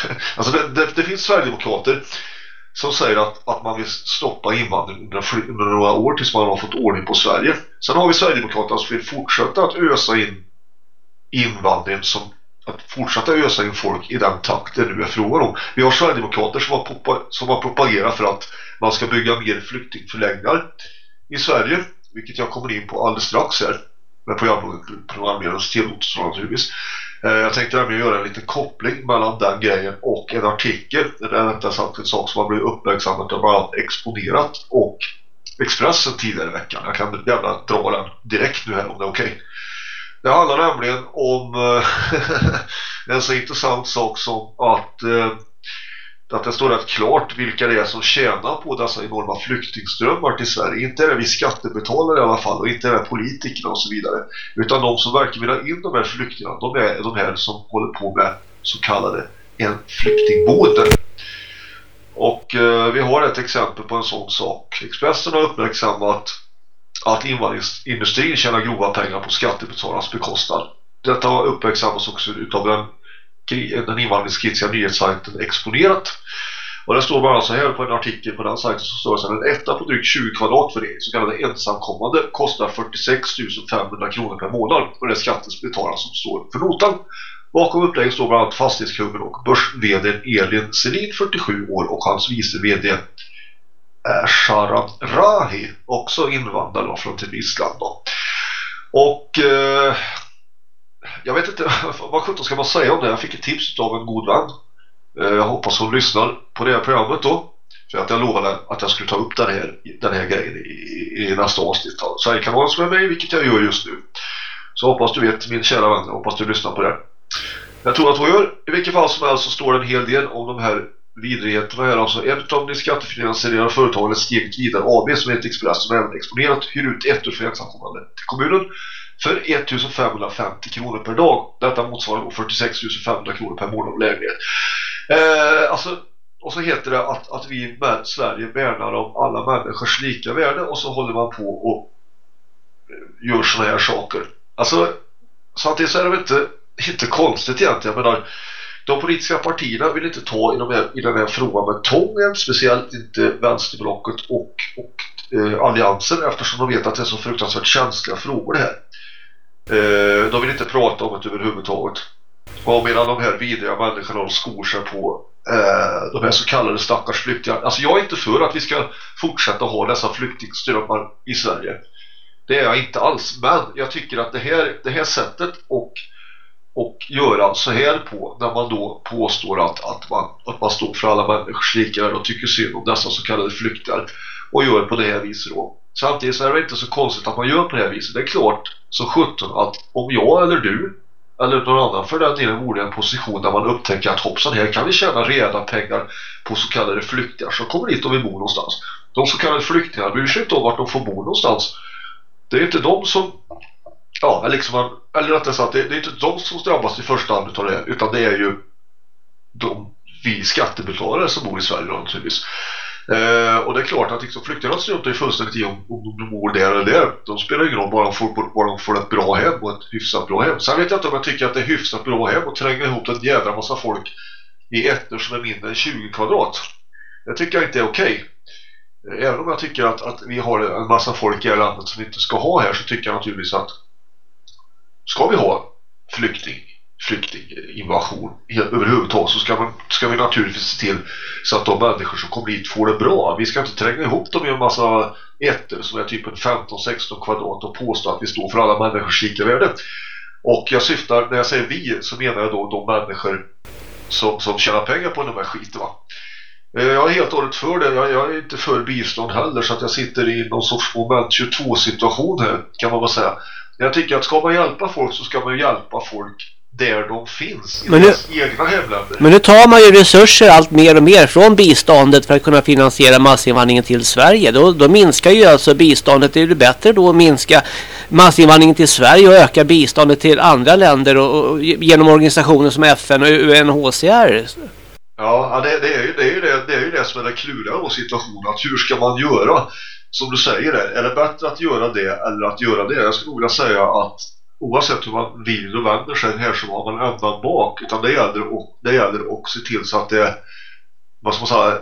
alltså det, det, det finns Sverigedemokrater som säger att, att man vill stoppa invandring under, under några år tills man har fått ordning på Sverige. Sen har vi Sverigedemokraterna som vill fortsätta att ösa in invandringen, som att fortsätta ösa in folk i den takt det nu är frågan om. Vi har Sverigedemokrater som har, som har propagerat för att man ska bygga mer flyktingförläggningar i Sverige, vilket jag kommer in på alldeles strax här med programledarens tillåtelse naturligtvis. Eh, jag tänkte nämligen göra en liten koppling mellan den grejen och en artikel det är inte sagt en sak som har blivit uppmärksammat och bland annat exponerat och Expressen tidigare i veckan. Jag kan gärna dra den direkt nu här om det är okej. Det handlar nämligen om eh, en så intressant sak som att eh, att det står rätt klart vilka det är som tjänar på dessa enorma flyktingströmmar till Sverige. Inte är det vi skattebetalare i alla fall och inte är det politikerna och så vidare. Utan de som verkligen vill ha in de här flyktingarna, de är de här som håller på med så kallade en flyktingboende. Och eh, vi har ett exempel på en sån sak. Expressen har uppmärksammat att invandringsindustrin tjänar grova pengar på skattebetalarnas bekostnad. Detta har uppmärksammats också utav den den invandringskritiska nyhetssajten Exponerat. Och det står bara så här på en artikel på den sajten så står det så här, en etta på drygt 20 kvadrat för det så kallade ensamkommande kostar 46 500 kronor per månad och det är skattens betalare som står för notan. Bakom upplägget står bland annat fastighetskungen och börs-vd Elin Selin 47 år och hans vice vd är Rahi också invandrare från till Island då. Och eh, jag vet inte, vad sjutton ska man säga om det? Jag fick ett tips av en god vän. Eh, jag hoppas hon lyssnar på det här programmet då. För att jag lovade att jag skulle ta upp den här, den här grejen i, i nästa avsnitt. Sverigekanalen som är med vilket jag gör just nu. Så hoppas du vet, min kära vän, jag hoppas du lyssnar på det. Jag tror att hon gör. I vilket fall som helst så står det en hel del om de här vidrigheterna här. Alltså en av de skattefinansierade företagen Steget Vidare AB som heter Express som även exponerat hyr ut ett ur för ensamkommande till kommunen för 1550 kronor per dag. Detta motsvarar 46 500 kronor per månad och lägenhet. Eh, alltså, och så heter det att, att vi med Sverige värnar om alla människors lika värde och så håller man på och eh, gör sådana här saker. Alltså, samtidigt så är det väl inte, inte konstigt egentligen. Jag menar, de politiska partierna vill inte ta i, de här, i den här frågan med tången, speciellt inte vänsterblocket och, och eh, alliansen eftersom de vet att det är så fruktansvärt känsliga frågor det här. Eh, de vill inte prata om det överhuvudtaget. Och medan de här vidriga människorna de skor sig på eh, de här så kallade stackars flyktingar. Alltså jag är inte för att vi ska fortsätta ha dessa flyktingströmmar i Sverige. Det är jag inte alls. Men jag tycker att det här, det här sättet och och göra så här på när man då påstår att, att, man, att man står för alla människors lika och tycker synd om dessa så kallade flyktingar och gör på det här viset då. Samtidigt så är det inte så konstigt att man gör på det här viset. Det är klart så 17 att om jag eller du eller någon annan för den delen vore i en position där man upptäcker att hoppsan här kan vi tjäna reda pengar på så kallade flyktingar som kommer hit om vi bor någonstans. De så kallade flyktingarna bryr sig inte om vart de får bo någonstans. Det är inte de som ja, eller liksom man, eller rättare sagt, det, det är inte de som drabbas i första hand av det utan det är ju de, vi skattebetalare som bor i Sverige naturligtvis. Eh, och det är klart att liksom, flyktingarna struntar ju fullständigt i om, om de bor där eller där. De spelar ingen roll bara de, får, bara de får ett bra hem och ett hyfsat bra hem. Sen vet jag inte om jag tycker att det är hyfsat bra hem och tränga ihop en jävla massa folk i ettor som är mindre än 20 kvadrat. Det tycker jag inte är okej. Okay. Även om jag tycker att, att vi har en massa folk i det här landet som vi inte ska ha här så tycker jag naturligtvis att ska vi ha flykting flyktinginvasion överhuvudtaget så ska, man, ska vi naturligtvis se till så att de människor som kommer hit får det bra. Vi ska inte tränga ihop dem i en massa ettor som är typ en 15-16 kvadrat och påstå att vi står för alla människors lika värde. Och jag syftar, när jag säger vi så menar jag då de människor som, som tjänar pengar på den här skiten va. Eh, jag är helt och hållet för det. Jag, jag, är inte för bistånd heller så att jag sitter i någon sorts moment 22 situation här kan man väl säga. Jag tycker att ska man hjälpa folk så ska man hjälpa folk där de finns i men nu, deras egna hemländer. Men nu tar man ju resurser allt mer och mer från biståndet för att kunna finansiera massinvandringen till Sverige. Då, då minskar ju alltså biståndet. Är det bättre då att minska massinvandringen till Sverige och öka biståndet till andra länder och, och genom organisationer som FN och UNHCR? Ja, det, det, är ju, det, är ju det, det är ju det som är den kluriga situationen. Att hur ska man göra? Som du säger, är det bättre att göra det eller att göra det? Jag skulle vilja säga att oavsett hur man vill och vänder sig här så har man ändan bak utan det gäller, och, det gäller också se till så att det vad ska man säga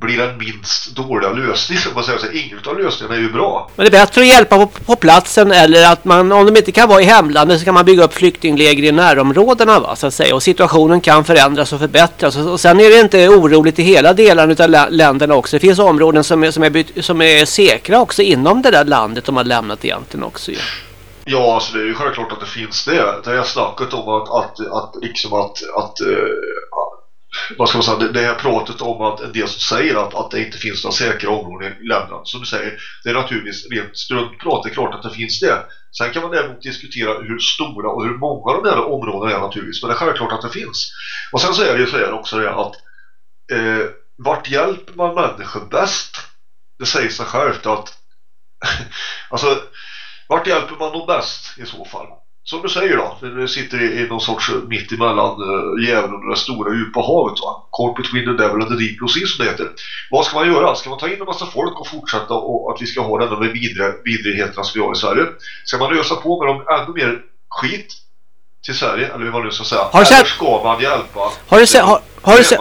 blir den minst dåliga lösningen. man säger så ingen av lösningarna är ju bra. Men det är bättre att hjälpa på, på platsen eller att man om de inte kan vara i hemlandet så kan man bygga upp flyktingläger i närområdena va, så att säga och situationen kan förändras och förbättras och, och sen är det inte oroligt i hela delen av länderna också. Det finns områden som är, som är, som är säkra också inom det där landet de har lämnat egentligen också ju. Ja. Ja, alltså det är ju självklart att det finns det. Det här snacket om att, att, att liksom att, att uh, vad ska man säga, det, det här pratet om att en del som säger att, att det inte finns några säkra områden i länderna, som du säger, det är naturligtvis rent struntprat, det är klart att det finns det. Sen kan man däremot diskutera hur stora och hur många de där områdena är naturligtvis, men det är självklart att det finns. Och sen så är det ju så här också det att eh, vart hjälper man människor bäst? Det säger sig självt att alltså vart hjälper man dem bäst i så fall? Som du säger då, du sitter i, i någon sorts mitt emellan uh, djävulen och det stora djupa havet va? Caught between the devil and the deep blue sea som det heter. Vad ska man göra? Ska man ta in en massa folk och fortsätta och att vi ska ha denna med vidre, vidrigheterna som vi har i Sverige? Ska man ösa på med dem ännu mer skit till Sverige, eller hur man nu ska säga? Har du sett... Eller ska man hjälpa? Har du, se... har, har, du se...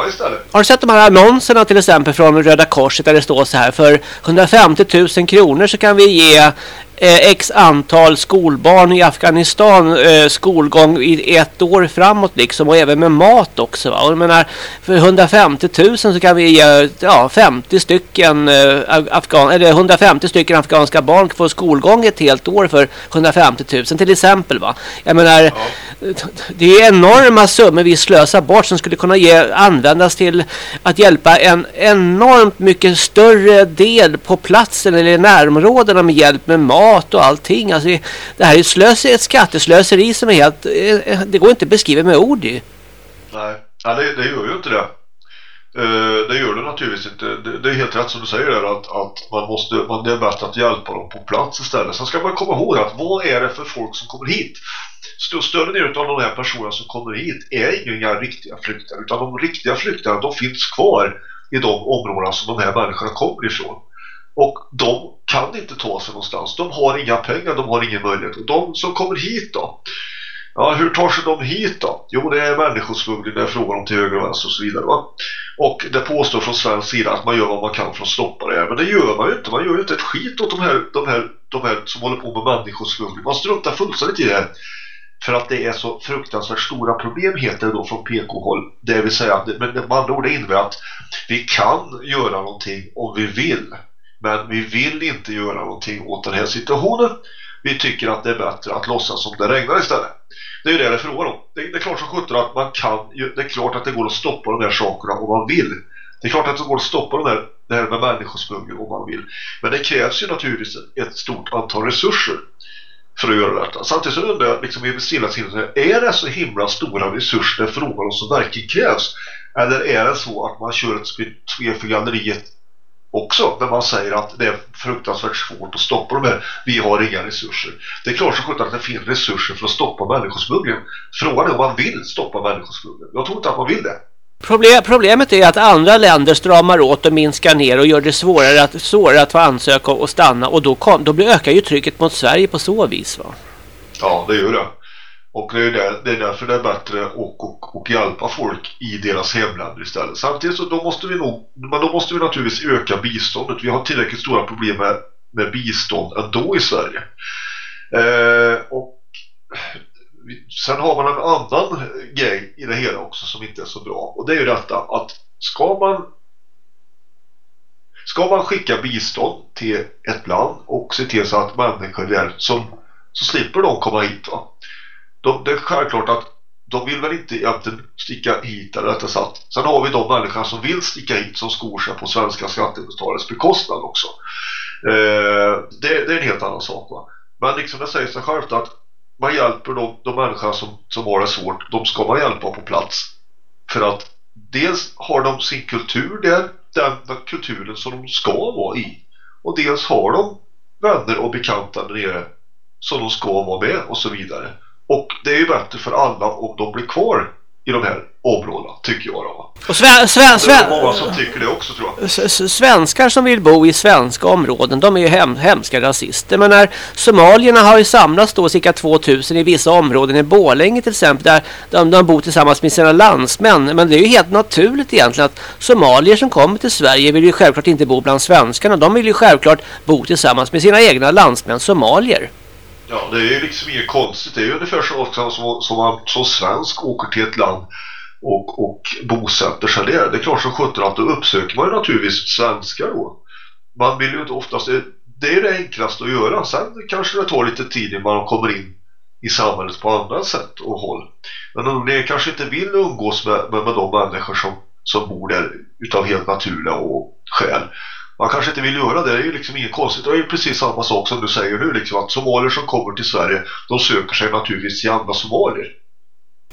har du sett de här annonserna till exempel från Röda Korset där det står så här för 150 000 kronor så kan vi ge eh, x antal skolbarn i Afghanistan eh, skolgång i ett år framåt liksom och även med mat också va? Och jag menar för 150 000 så kan vi ge ja, 50 stycken eh, afghan eller 150 stycken afghanska barn få skolgång ett helt år för 150 000 till exempel va. Jag menar ja. det är enorma summor vi slösar bort som skulle kunna ge, användas till att hjälpa en enormt mycket större del på platsen eller i närområdena med hjälp med mat mat och allting. Alltså, det här är slöseri, ett skatteslöseri som är helt... Eh, det går inte att beskriva med ord ju. Nej, ja, det, det gör ju inte det. Eh, det gör det naturligtvis inte. Det, det, är helt rätt som du säger där att, att man måste, man, det är bättre att hjälpa dem på plats istället. Sen ska man komma ihåg att vad är det för folk som kommer hit? Större delen av de här personerna som kommer hit är inga riktiga flyktingar utan de riktiga flyktingarna de finns kvar i de områden som de här människorna kommer ifrån. Och de kan inte ta sig någonstans. De har inga pengar, de har ingen möjlighet. Och de som kommer hit då? Ja, hur tar sig de hit då? Jo, det är människosmuggling, det är frågan om till höger och vänster och så vidare. Va? Och det påstår från svensk sida att man gör vad man kan för att stoppa det här. Men det gör man ju inte. Man gör ju inte ett skit åt de här, de här, de här som håller på med människosmuggling. Man struntar fullständigt i det. För att det är så fruktansvärt stora problem heter det då från PK-håll. Det vill säga, men med andra ord det innebär att vi kan göra någonting om vi vill. Men vi vill inte göra någonting åt den här situationen. Vi tycker att det är bättre att låtsas som det regnar istället. Det är ju det det är frågan om. Det, det är klart som sjutton att man kan, det är klart att det går att stoppa de här sakerna om man vill. Det är klart att det går att stoppa de här, det här med människosmuggling om man vill. Men det krävs ju naturligtvis ett stort antal resurser för att göra detta. Samtidigt så undrar jag liksom i stillasinnat, är det så himla stora resurser det är frågan om som verkligen krävs? Eller är det så att man kör ett spel för galleriet också när man säger att det är fruktansvärt svårt att stoppa de här, vi har inga resurser. Det är klart så sjutton att det finns resurser för att stoppa människosmugglingen. Frågan är om man vill stoppa människosmugglingen. Jag tror inte att man vill det. Problem, problemet är att andra länder stramar åt och minskar ner och gör det svårare att, svårare att få ansöka och stanna och då, kom, då blir, ökar ju trycket mot Sverige på så vis va? Ja, det gör det. Och det är, där, det är därför det är bättre att och, och hjälpa folk i deras hemländer istället. Samtidigt så då måste vi nog, men då måste vi naturligtvis öka biståndet. Vi har tillräckligt stora problem med, med bistånd ändå i Sverige. Eh, och sen har man en annan grej i det hela också som inte är så bra. Och det är ju detta att ska man Ska man skicka bistånd till ett land och se till så att människor där som så slipper de komma hit va? De, det är självklart att de vill väl inte egentligen sticka hit eller rättare sagt. Sen har vi de människor som vill sticka hit som skor sig på svenska skattebetalares bekostnad också. Eh, det, det är en helt annan sak va. Men liksom det säger sig självt att man hjälper de, de människor som, som har det svårt. De ska man hjälpa på plats. För att dels har de sin kultur där, den, den kulturen som de ska vara i. Och dels har de vänner och bekanta där nere som de ska vara med och så vidare. Och det är ju bättre för alla om de blir kvar i de här områdena, tycker jag då. Och sven, sven, Det är sven, många som tycker det också tror jag. Svenskar som vill bo i svenska områden, de är ju hem, hemska rasister. Men när somalierna har ju samlats då cirka 2000 i vissa områden i Borlänge till exempel, där de, de bor tillsammans med sina landsmän. Men det är ju helt naturligt egentligen att somalier som kommer till Sverige vill ju självklart inte bo bland svenskarna. De vill ju självklart bo tillsammans med sina egna landsmän, somalier. Ja, det är ju liksom inget konstigt. Det är ju ungefär så också som, som man som svensk åker till ett land och, och bosätter sig där. Det är klart som sjutton att då uppsöker man ju naturligtvis svenskar då. Man vill ju inte oftast... Det, det är det enklaste att göra. Sen kanske det tar lite tid innan man kommer in i samhället på andra sätt och håll. Men om ni kanske inte vill umgås med, med, med de människor som, som bor där utav helt naturliga och skäl. Man kanske inte vill göra det, det är ju liksom inget konstigt. Det är ju precis samma sak som du säger nu liksom att somalier som kommer till Sverige, de söker sig naturligtvis till andra somalier.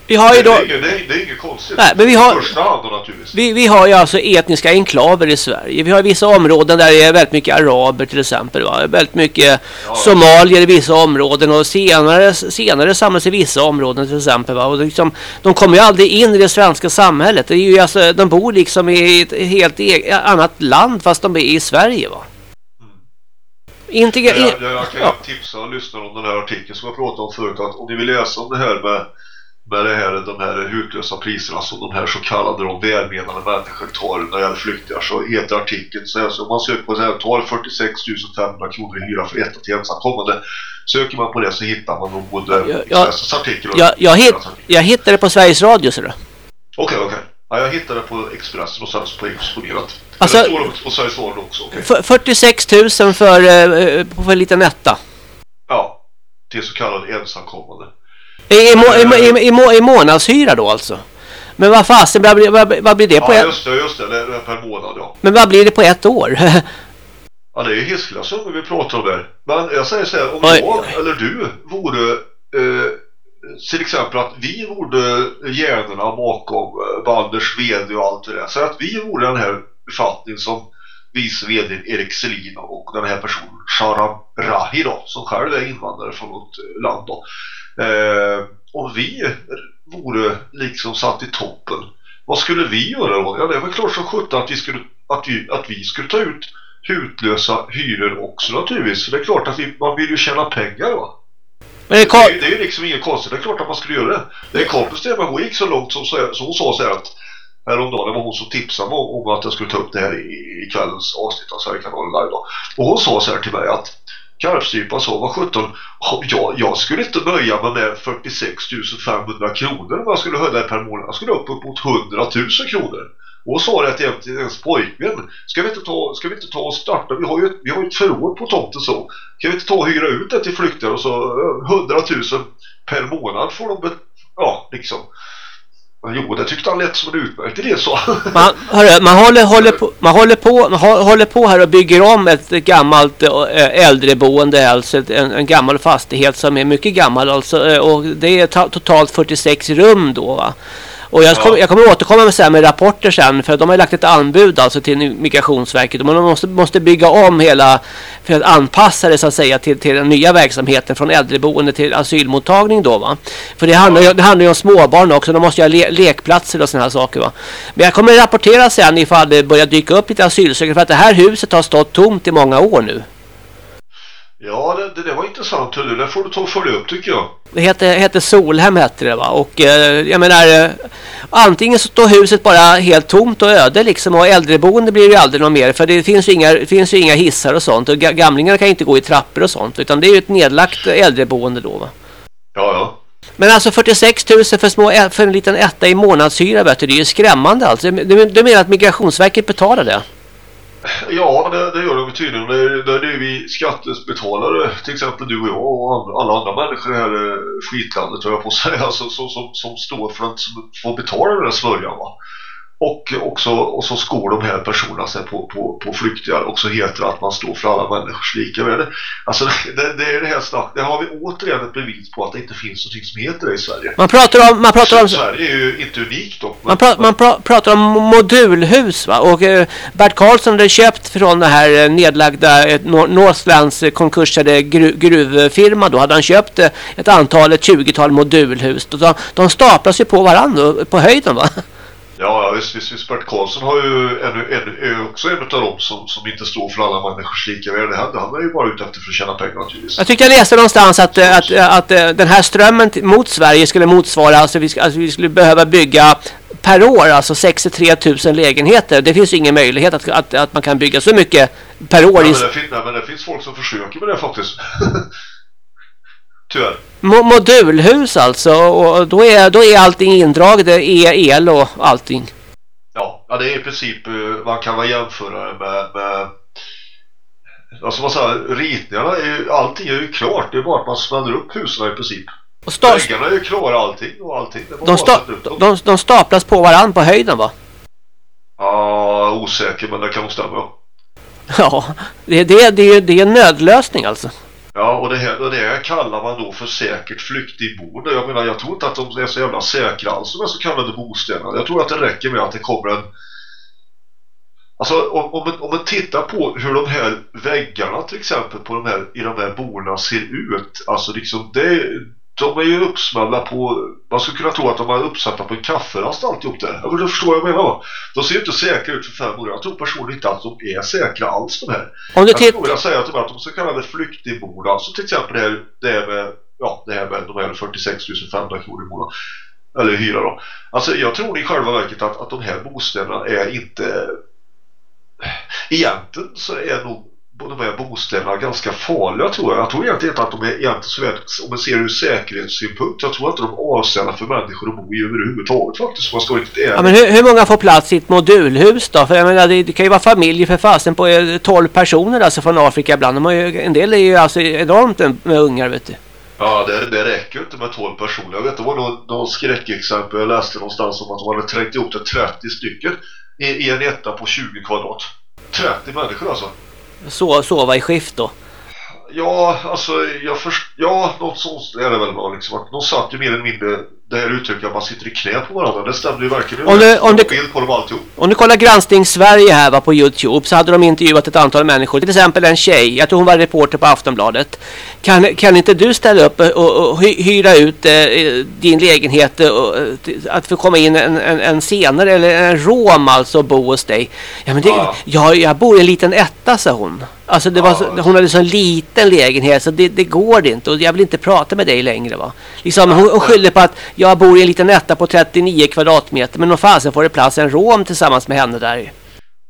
Vi har ju det, då... är inget, det, är, det är inget konstigt. Nej, men vi har- första hand då naturligtvis. Vi, vi har ju alltså etniska enklaver i Sverige. Vi har vissa områden där det är väldigt mycket araber till exempel. Va? Väldigt mycket somalier i vissa områden och senare, senare samlas i vissa områden till exempel. Va? Och liksom, de kommer ju aldrig in i det svenska samhället. Det är ju alltså, de bor liksom i ett helt e annat land fast de är i Sverige. Va? Integra- Jag, jag, jag kan ja. tipsa lyssnarna om den här artikeln som jag pratade om förut att om ni vill läsa om det här med, med det här, de här hutlösa priserna som de här så kallade de välmenande människor tar när det gäller flyktingar så heter artikeln så här, så om man söker på det här tar 46 500 kronor i hyra för ett till ensamkommande söker man på det så hittar man nog både. Expressens artikel och Jag, jag, hit, jag hittade på Sveriges Radio så du. Okej, okej. Ja, jag hittade på Expressen och sen så på Exponerat. Alltså- det står på Sveriges Radio också. F- 46 000 för, eh, för en liten etta. Ja, till så kallad ensamkommande. I, i, i, i, i, må, I månadshyra då alltså. Men vad fasen, vad, blir- vad, vad blir det på Ja, ett, just det, just det. Det per månad, ja. Men vad blir det på ett år? Ja, det är ju hiskliga summor vi pratar om där. Men jag säger så här, om Oj. jag eller du vore eh, till exempel att vi vore hjärnorna bakom eh, Balders vd och allt det där. Så att vi vore den här befattningen som vice vd Erik Selin och den här personen Sharam Rahi då, som själv är invandrare från något eh, land då. Eh, om vi vore liksom satt i toppen, vad skulle vi göra då? Ja, det väl klart som sjutton att vi skulle, att vi, att vi skulle ta ut hutlösa hyror också naturligtvis. För det är klart att vi, man vill ju tjäna pengar va. Men det Det, är- det är ju liksom inget konstigt, det är klart att man skulle göra det. Det är kompis det, men hon gick så långt som, så- som hon sa så här att häromdagen, det var hon som tipsade mig om, att jag skulle ta upp det här i, i kvällens avsnitt av Sverigekanalen live då. Och hon sa så här till mig att Karpstrypan sa, vad sjutton, jag, jag skulle inte böja mig med 46 500 kronor om jag skulle höja det per månad. Jag skulle upp mot 100 000 kronor. Och sa det till, ens pojkvän. Ska vi inte ta, ska vi inte ta och starta? Vi har ju ett, vi har ett förråd på tomten så. Kan vi inte ta och hyra ut det till flyktingar och så eh, 100 000 per månad får de Ja, liksom. Jo, det tyckte han lät som en utmärkt idé så. Man, hörru, man, håller, håller på, man, håller på, man håller på här och bygger om ett gammalt äldreboende, alltså en, en gammal fastighet som är mycket gammal alltså, och det är totalt 46 rum då va. Och jag, kommer, jag kommer återkomma med, så här med rapporter sen för de har lagt ett anbud alltså till Migrationsverket och man måste, måste bygga om hela för att anpassa det så att säga till, till den nya verksamheten från äldreboende till asylmottagning då va. För det handlar, ju, det handlar ju om småbarn också, de måste ju ha le, lekplatser och sådana här saker va. Men jag kommer rapportera sen ifall det börjar dyka upp lite asylsökare för att det här huset har stått tomt i många år nu. Ja, det, det, det var intressant. Det får du ta och följa upp tycker jag. Det hette, hette Solhem hette det va och eh, jag menar eh, antingen så står huset bara helt tomt och öde liksom och äldreboende blir det ju aldrig något mer för det finns ju inga, finns ju inga hissar och sånt och ga- gamlingar kan inte gå i trappor och sånt utan det är ju ett nedlagt äldreboende då va. Ja, ja. Men alltså 46 000 för, små, för en liten etta i månadshyra vet du, det är ju skrämmande alltså. Du, du menar att Migrationsverket betalar det? Ja, det, det gör de tydligen. Det, det, är vi skattebetalare, till exempel du och jag och andra- alla andra människor i det här i skitlandet, tror jag på att säga, alltså, som, som, som står för att som får betala den här smörjan. Va? Och, också, och så skor de här personerna sig på, på, på flyktingar och så heter det att man står för alla människors lika värde. Alltså det, det är det här snack. Det har vi återigen ett bevis på att det inte finns någonting som heter det i Sverige. Man pratar om, man pratar om, Sverige är ju inte unikt dock. men- man, pra, man pra, pratar om modulhus va och eh, Bert Karlsson hade köpt från det här eh, nedlagda eh, Nor- Northlands eh, konkursade gru, gruvfirma då hade han köpt eh, ett antal, ett 20-tal modulhus. De, de staplas ju på varandra på höjden va? Ja, ja visst, visst, visst. Bert Karlsson har ju ännu, ännu, är också en av dem som, som inte står för alla människors lika värde. Han, han är ju bara ute efter för att tjäna pengar naturligtvis. Jag tyckte jag läste någonstans att, eh, att, eh, att, eh, den här strömmen mot Sverige skulle motsvara, alltså vi, alltså vi skulle behöva bygga per år, alltså 63 000 lägenheter. Det finns ju ingen möjlighet att, att, att man kan bygga så mycket per år. Ja, men, det fin- nej, men det finns folk som försöker med det faktiskt. Tyvärr. mo, modulhus alltså, och då är, då är allting indraget, det är el och allting. Ja, ja, det är i princip, eh, man kan väl jämföra det med, med alltså man säger, ritningarna, är ju, allting är ju klart. Det är bara att man smäller upp husen i princip. Och Väggarna är ju klara allting och allting. De, sta, de, de staplas på varandra på höjden va? Ja, osäker men det kan nog stämma. Ja, det, det, det, det är en nödlösning alltså. Ja, och det här, och det här kallar man då för säkert flyktingboende. Jag menar, jag tror inte att de är så jävla säkra alls, de är så kallade bostäderna. Jag tror att det räcker med att det kommer en... Alltså, om, om, man, om man tittar på hur de här väggarna till exempel på de här, i de här boendena ser ut. Alltså liksom, det, de är ju uppsmällda på... Man skulle kunna tro att de är uppsatta på en kafferast alltihop där. Jag vill förstå vad jag menar va? De ser ju inte säkra ut för fem år. Jag tror personligen inte att de är säkra alls de här. Om du jag skulle vilja säga att de, att de så kallade flyktingboende, alltså till exempel det här, det här med, ja, det här med de här 46 500 kronor i månaden. Eller hyra då. Alltså jag tror i själva verket att, att de här bostäderna är inte... Egentligen så är nog de här bostäderna ganska farliga tror jag. Jag tror egentligen inte att de är egentligen så väl, om man ser ur säkerhetssynpunkt, jag tror inte de är avsedda för människor att bo i överhuvudtaget faktiskt. Man står riktigt. Ja, men hur, hur många får plats i ett modulhus då? För jag menar, det, det kan ju vara familjer för fasen på eh, 12 personer alltså från Afrika ibland. De har ju, en del är ju alltså enormt med ungar vet du. Ja, det, det räcker inte med 12 personer. Jag vet, det var någon, någon skräckexempel jag läste någonstans om att de hade trängt ihop till 30 stycken i, i en etta på 20 kvadrat. 30 människor alltså. Så, sova i skift då. Ja, alltså, jag först, ja, något sånt är det väl bra liksom. Att de satt ju mer eller mindre det här uttrycket att man sitter i knä på varandra. Det stämde ju verkligen. Om du- om du- bild på dem alltihop. Om du kollar Granskning Sverige här va, på Youtube så hade de intervjuat ett antal människor. Till exempel en tjej, jag tror hon var reporter på Aftonbladet. Kan, kan inte du ställa upp och, och, och hy- hyra ut eh, din lägenhet eh, och, eh, att få komma in en, en, en senare eller en rom alltså och bo hos dig? Ja men det, Ja. jag, jag bor i en liten etta sa hon. Alltså det var så, hon hade så en liten lägenhet så det, det går inte och jag vill inte prata med dig längre va. Liksom, hon, hon skyller på att jag bor i en liten etta på 39 kvadratmeter men nog fasen får det plats en rom tillsammans med henne där.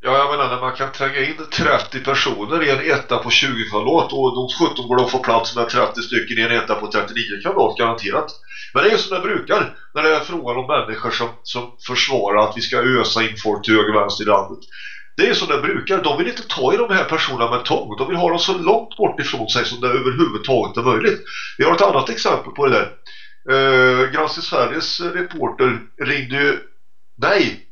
Ja, jag menar när man kan tränga in 30 personer i en etta på 20 kvadrat och de 17 går att få plats med 30 stycken i en etta på 39 kvadrat garanterat. Men det är ju som det brukar när det är frågan om människor som, som försvarar att vi ska ösa in folk till höger och vänster i landet. Det är som det brukar. De vill inte ta i de här personerna med tång. De vill ha dem så långt bort ifrån sig som det överhuvudtaget är möjligt. Vi har ett annat exempel på det där. Uh, Granskning Sveriges reporter ringde ju... Nej!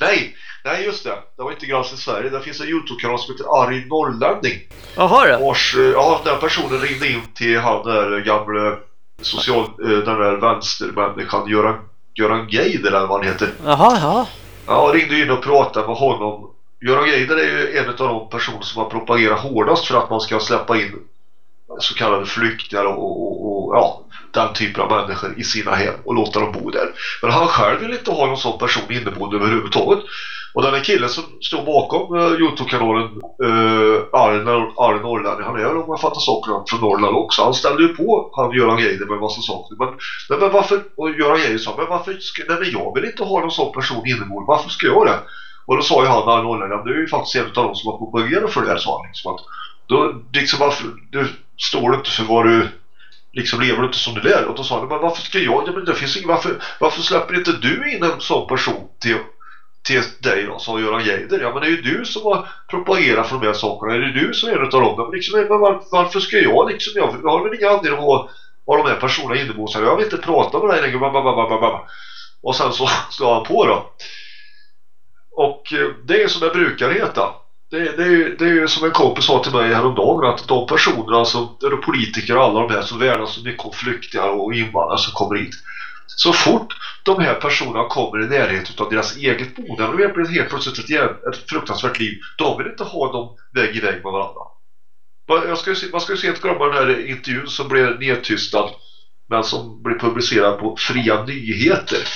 Nej! Nej just det, det var inte Granskning Sverige. Det finns en Youtube-kanal som heter Arg Norrlänning. Jaha det. Vars, eh, ja, den personen ringde in till han där gamle social, eh, den där vänstermänniskan Göran, Göran Geider eller vad han heter. Jaha, ja. Ja, ringde in och pratade med honom. Göran Geider är ju en av de personer som har propagerat hårdast för att man ska släppa in så kallade flyktingar och, och, och ja, den typen av människor i sina hem och låta dem bo där. Men han själv vill inte ha någon sån person inneboende överhuvudtaget. Och den här killen som står bakom uh, Youtube-kanalen uh, Arne Norrland, han är väl om jag fattar sakerna från Norrland också. Han ställde ju på han Göran Geider med en massa saker. Men, men, men varför, och Göran Geider sa, men varför ska, nej men jag vill inte ha någon sån person inneboende, varför ska jag det? Och då sa ju han Arne Norrland, du är ju faktiskt en av de som har propagerat för det här, sa han liksom att då, liksom varför, du står inte för vad du liksom lever du inte som du lär och då sa han, men varför ska jag, ja, men det finns ingen, varför, varför släpper inte du in en sån person till till dig då, sa Göran Geider. Ja men det är ju du som har propagerat för de här sakerna. Är det du som är en av dem? Men, liksom, men var, varför ska jag liksom? Jag, jag har väl ingen anledning att ha, ha de här personerna innemot Jag vill inte prata med dig längre. Och sen så slår han på då. Och eh, det är som det brukar heta. Det, det, är, det är ju som en kompis sa till mig häromdagen att de personerna som, är politiker och alla de här som värnar så mycket om flyktingar och invandrare som kommer hit. Så fort de här personerna kommer i närhet av deras eget boende då blir helt plötsligt ett, ett fruktansvärt liv. De vill inte ha dem väg i väg med varandra. Man ska se, man ska ju se ett glömma den här intervjun som blev nedtystad men som blev publicerad på Fria Nyheter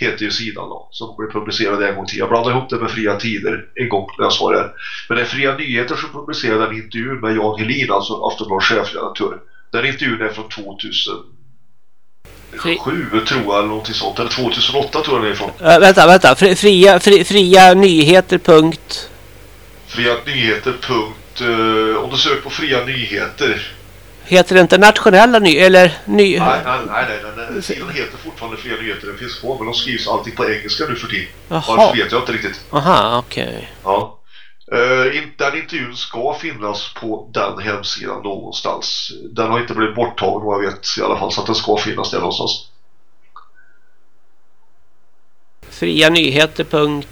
heter ju sidan då som blev publicerad en gång till jag blandade ihop det med Fria Tider en gång när jag sa det men det är Fria Nyheter som publicerade en intervju med Jan Helin alltså Aftonbladets chefredaktör den intervjun är från 2000 Fri... Tror jag eller någonting sånt. Eller 2008 tror jag det är ifrån. Äh, vänta, vänta. Fria, fri, fria nyheter. Punkt. Fria nyheter. Punkt. Uh, om du söker på fria nyheter. Heter det inte nationella ny eller ny? Nej, nej, nej, nej, nej. Sidan heter fortfarande fria nyheter. Den finns kvar men de skrivs alltid på engelska nu för tiden. Jaha. Varför vet jag inte riktigt. Aha, okej. Okay. Ja. Uh, den intervjun ska finnas på den hemsidan någonstans. Den har inte blivit borttagen vad jag vet i alla fall så att den ska finnas där någonstans. Fria nyheter.se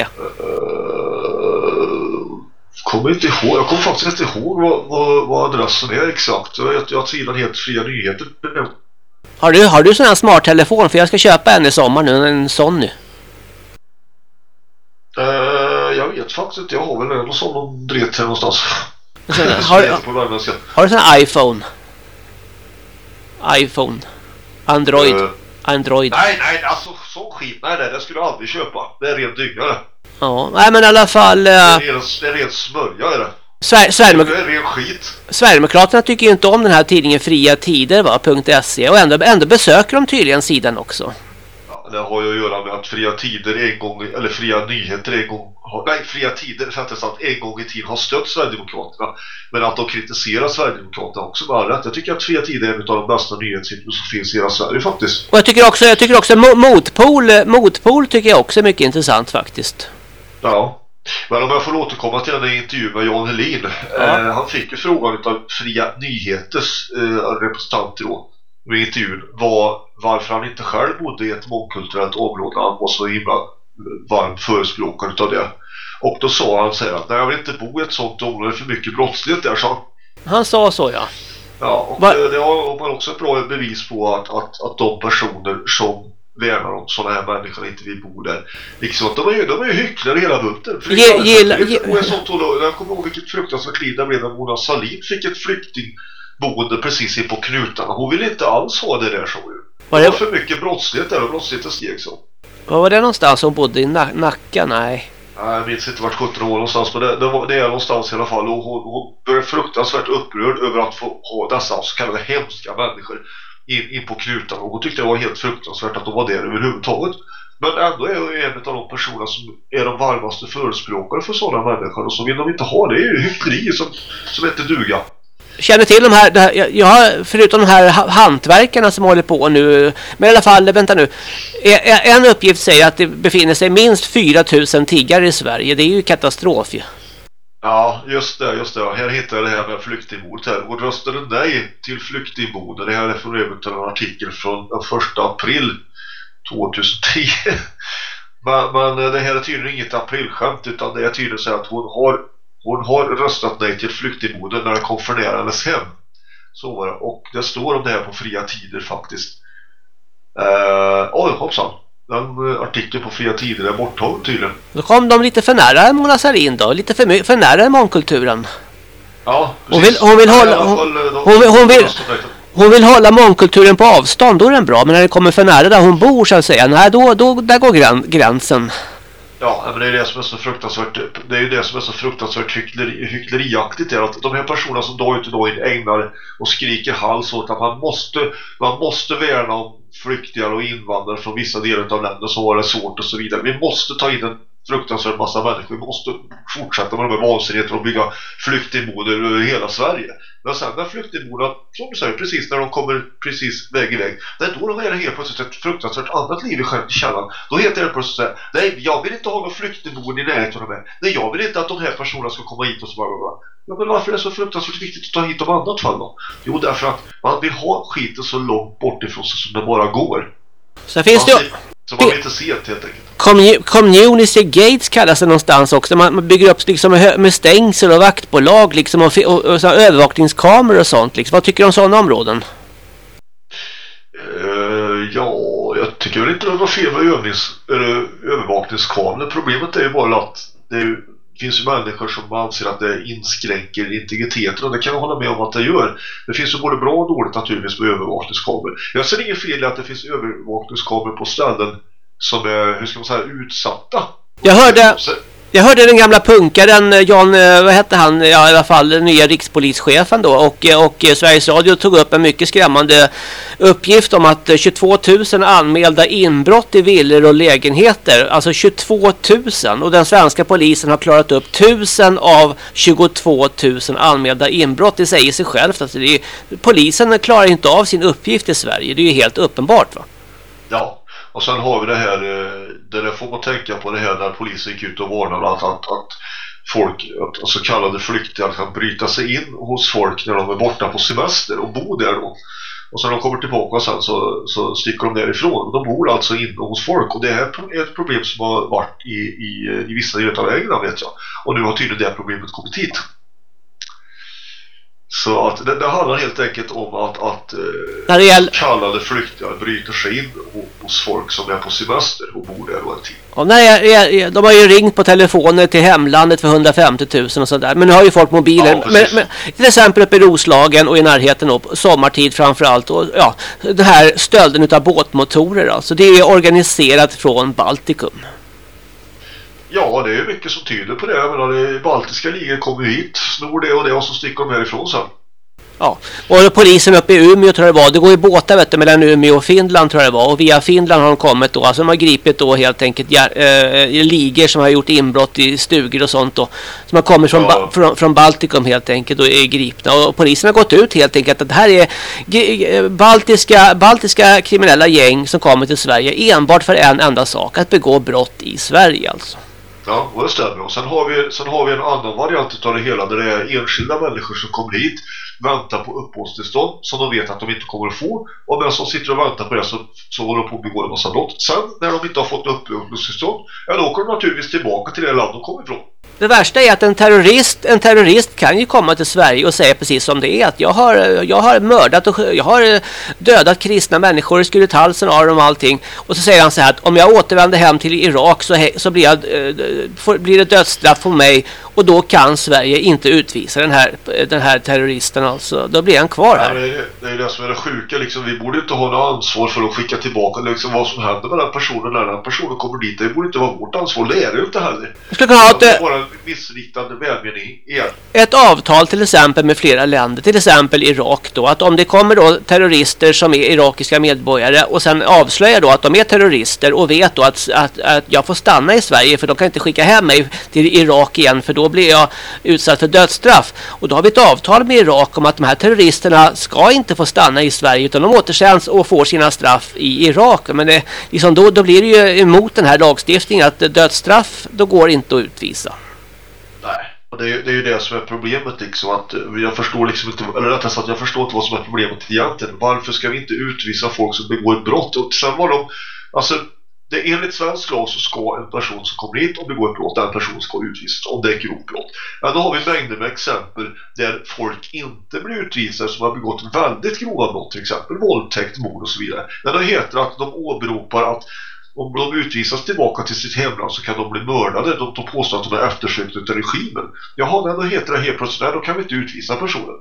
uh, kommer inte ihåg, jag kommer faktiskt inte ihåg vad, vad, vad adressen är exakt. Jag att sidan heter Fria Nyheter. Har du, har du sån här smart telefon? För jag ska köpa en i sommar nu, en sån nu. Uh, jag vet faktiskt inte. Jag har väl en sån och dret här någonstans. Sen, har, har, du sån iPhone? iPhone. Android. Uh, Android. Nej, nej, alltså sån skit. Nej, nej, det skulle jag aldrig köpa. Det är rent dyngare. Ja, nej men i alla fall... Uh, det, är ren, det är rent smörja är det. Sver Sverigedemok det är ren skit. Sverigedemokraterna tycker ju inte om den här tidningen Fria Tider va, .se och ändå, ändå besöker de tydligen sidan också det har ju att göra med att fria tider en gång, eller fria nyheter en gång, nej fria tider rättare sagt en gång i tiden har stött Sverigedemokraterna men att de kritiserar Sverigedemokraterna också med all rätt. Jag tycker att fria tider är en av de bästa nyhetssidorna som finns i hela Sverige faktiskt. Och jag tycker också, jag tycker också motpol, motpol tycker jag också är mycket intressant faktiskt. Ja. Men om jag får återkomma till den här intervjun med Jan Helin. Ja. Eh, han fick ju frågan av Fria Nyheters eh, representant då vid intervjun var varför han inte själv bodde i ett mångkulturellt område. Han var så himla varm förespråkare av det. Och då sa han så här att nej, jag vill inte bo i ett sånt område, för mycket brottslighet där, sa han. Sa så, ja. Ja, och det, det har man också ett bra bevis på att, att, att de personer som värnar om sådana här människor inte vill bo där. Liksom att de är, de är hycklare hela bunten. Ge, gilla, ge, jag kommer ihåg vilket fruktansvärt liv det blev när Mona Salin fick ett flyktingboende precis in på knutarna. Hon ville inte alls ha det där så ju. Var det... det var för mycket brottslighet där och brottsligheten steg så. Var var det någonstans hon bodde? I Nacka? Nej. Nej, jag minns inte vart 17 år någonstans men det, det, var, det är någonstans i alla fall och hon, hon blev fruktansvärt upprörd över att få ha dessa så kallade hemska människor in, in på knutarna och hon tyckte det var helt fruktansvärt att de var där överhuvudtaget Men ändå är jag en av de personerna som är de varmaste förespråkare för sådana människor och så vill de inte ha det. Det är ju hyckleri som, som inte duga. Känner till de här, här jag- har, förutom de här hantverkarna som håller på nu, men i alla fall, vänta nu. E- e- en uppgift säger att det befinner sig minst 4000 tiggare i Sverige. Det är ju katastrof ju. Ja, just det, just det. Här hittar jag det här med flyktingbordet här. Och röstade nej till flyktingboende. Det här är för övrigt en artikel från den 1 april 2010. men, men det här är tydligen inget aprilskämt utan det är tydligen så att hon har, hon har röstat nej till flyktingboende när det hennes hem. Så var det. Och det står om det här på fria tider faktiskt. Eh, oj, hoppsan. Den eh, artikeln på fria tider är borttagen tydligen. Då kom de lite för nära Mona Sahlin då, lite för, för nära mångkulturen. Ja, Hon vill, hon vill hålla, hon, fall, eh, hon, vill- hon, vill, hon hålla mångkulturen på avstånd, då är den bra. Men när det kommer för nära där hon bor så att säga, nej då, då där går grän, gränsen. Ja, men det är det som är så fruktansvärt Det är ju det som är så fruktansvärt hyckleri, hyckleriaktigt är att de här personerna som dag ut och dag in ägnar och skriker hals åt att man måste man måste värna om flyktingar och invandrare från vissa delar av länder som har det svårt och så vidare. Vi måste ta in en fruktansvärd massa människor. Vi måste fortsätta med de här vansinnigheterna och bygga flyktingboenden över hela Sverige. Men sen när flyktingboendena, som du säger, precis när de kommer precis väg i väg, det är då de är helt plötsligt ett fruktansvärt annat liv i källan. Då heter det plötsligt så här, nej, jag vill inte ha någon flyktingboende i närheten av mig. Nej, jag vill inte att de här personerna ska komma hit och så bara. Ja, men varför är det så fruktansvärt viktigt att ta hit dem annat fall då? Jo, därför att man vill ha skiten så långt bort ifrån sig som det bara går. Sen finns det ju... ser- Så man vill inte se det helt enkelt. Commu- Community Gates kallas det någonstans också. Man, man bygger upp liksom med, stängsel och vaktbolag liksom och, och, och, här övervakningskameror och sånt. Liksom. Vad tycker du om sådana områden? Eh, ja, jag tycker väl inte det var fel med övnings, eller, övervakningskameror. Problemet är ju bara att det är, ju- finns ju människor som anser att det inskränker integriteten och det kan jag hålla med om att det gör. Det finns ju både bra och dåligt naturligtvis med övervakningskameror. Jag ser inget fel i att det finns övervakningskameror på ställen som är, hur ska man säga, utsatta. Jag hörde, jag hörde den gamla punkaren eh, Jan, eh, vad hette han, ja i alla fall den nya rikspolischefen då. Och, eh, och Sveriges Radio tog upp en mycket skrämmande uppgift om att 22 000 anmälda inbrott i villor och lägenheter, alltså 22 000 och den svenska polisen har klarat upp 1000 av 22 000 anmälda inbrott. Det säger sig självt, alltså det är, polisen klarar inte av sin uppgift i Sverige, det är ju helt uppenbart va. Ja, och sen har vi det här, eh, det där får man tänka på det här när polisen gick ut och varnade att, att, att folk, att så kallade flyktingar kan bryta sig in hos folk när de är borta på semester och bo där då. Och sen när de kommer tillbaka sen så, så sticker de därifrån. De bor alltså inne hos folk och det här är ett problem som har varit i, i, i vissa delar av England vet jag. Och nu har tydligen det problemet kommit hit. Så att det, det handlar helt enkelt om att, att eh, När det gäller- kallade flyktingar bryter sig in ho- hos folk som är på semester och bor där en tid. Och nej, de har ju ringt på telefoner till hemlandet för 150 000 och sådär. Men nu har ju folk mobiler. Ja, men, men, till exempel uppe i Roslagen och i närheten på sommartid framförallt. Och, ja, den här stölden utav båtmotorer alltså. Det är organiserat från Baltikum. Ja, det är mycket som tyder på det. Jag menar, det baltiska ligor kommer hit, snor det och det och så sticker de härifrån sen. Ja, och polisen uppe i Umeå tror jag det var. Det går ju båtar vet du, mellan Umeå och Finland tror jag det var. Och via Finland har de kommit då. Alltså de har gripit då helt enkelt ja, eh, ligor som har gjort inbrott i stugor och sånt då. Som har kommit från, Ja. ba- från, från Baltikum helt enkelt och är gripna. Och polisen har gått ut helt enkelt att det här är baltiska, baltiska kriminella gäng som kommer till Sverige enbart för en enda sak. Att begå brott i Sverige alltså. Ja, och det stämmer. Och sen har, vi, sen har vi en annan variant av det hela där det är enskilda människor som kommer hit, väntar på uppehållstillstånd som de vet att de inte kommer att få. Och medan de sitter och väntar på det så, så håller de på att begå en massa brott. Sen när de inte har fått uppehållstillstånd, ja då åker de naturligtvis tillbaka till det land de kommer ifrån. Det värsta är att en terrorist, en terrorist kan ju komma till Sverige och säga precis som det är att jag har, jag har mördat och jag har eh, dödat kristna människor, skurit halsen av dem och allting. Och så säger han så här att om jag återvänder hem till Irak så, så blir, jag, eh, blir det dödsstraff på mig och då kan Sverige inte utvisa den här, den här terroristen alltså. Då blir han kvar här. det, är, det är det som är det sjuka. Liksom, vi borde inte ha något ansvar för att skicka tillbaka liksom, vad som händer med den personen när den personen kommer dit. Det borde inte vara vårt ansvar. Det är det ju inte heller. Vi skulle kunna ha ett, missriktande välmening igen. ett avtal till exempel med flera länder, till exempel Irak då, att om det kommer då terrorister som är irakiska medborgare och sen avslöjar då att de är terrorister och vet då att, att, att jag får stanna i Sverige för de kan inte skicka hem mig till Irak igen för då blir jag utsatt för dödsstraff. Och då har vi ett avtal med Irak om att de här terroristerna ska inte få stanna i Sverige utan de återsänds och får sina straff i Irak. Men det, liksom då, då blir det ju emot den här lagstiftningen att dödsstraff, då går inte att utvisa. Och det är, ju- det är ju det som är problemet liksom att jag förstår liksom inte, eller rättare sagt jag förstår inte vad som är problemet egentligen. Varför ska vi inte utvisa folk som begår ett brott? Och sen var de, alltså det, enligt svensk lag så ska en person som kommer hit och begår ett brott, den personen ska utvisas om det är grovt brott. Men då har vi mängder med exempel där folk inte blir utvisade som har begått väldigt grova brott, till exempel våldtäkt, mord och så vidare. När det heter att de åberopar att om de utvisas tillbaka till sitt hemland så kan de bli mördade. De, de påstår att de är eftersökta av regimen. Jaha, nej, då heter det helt plötsligt, nej, då kan vi inte utvisa personen.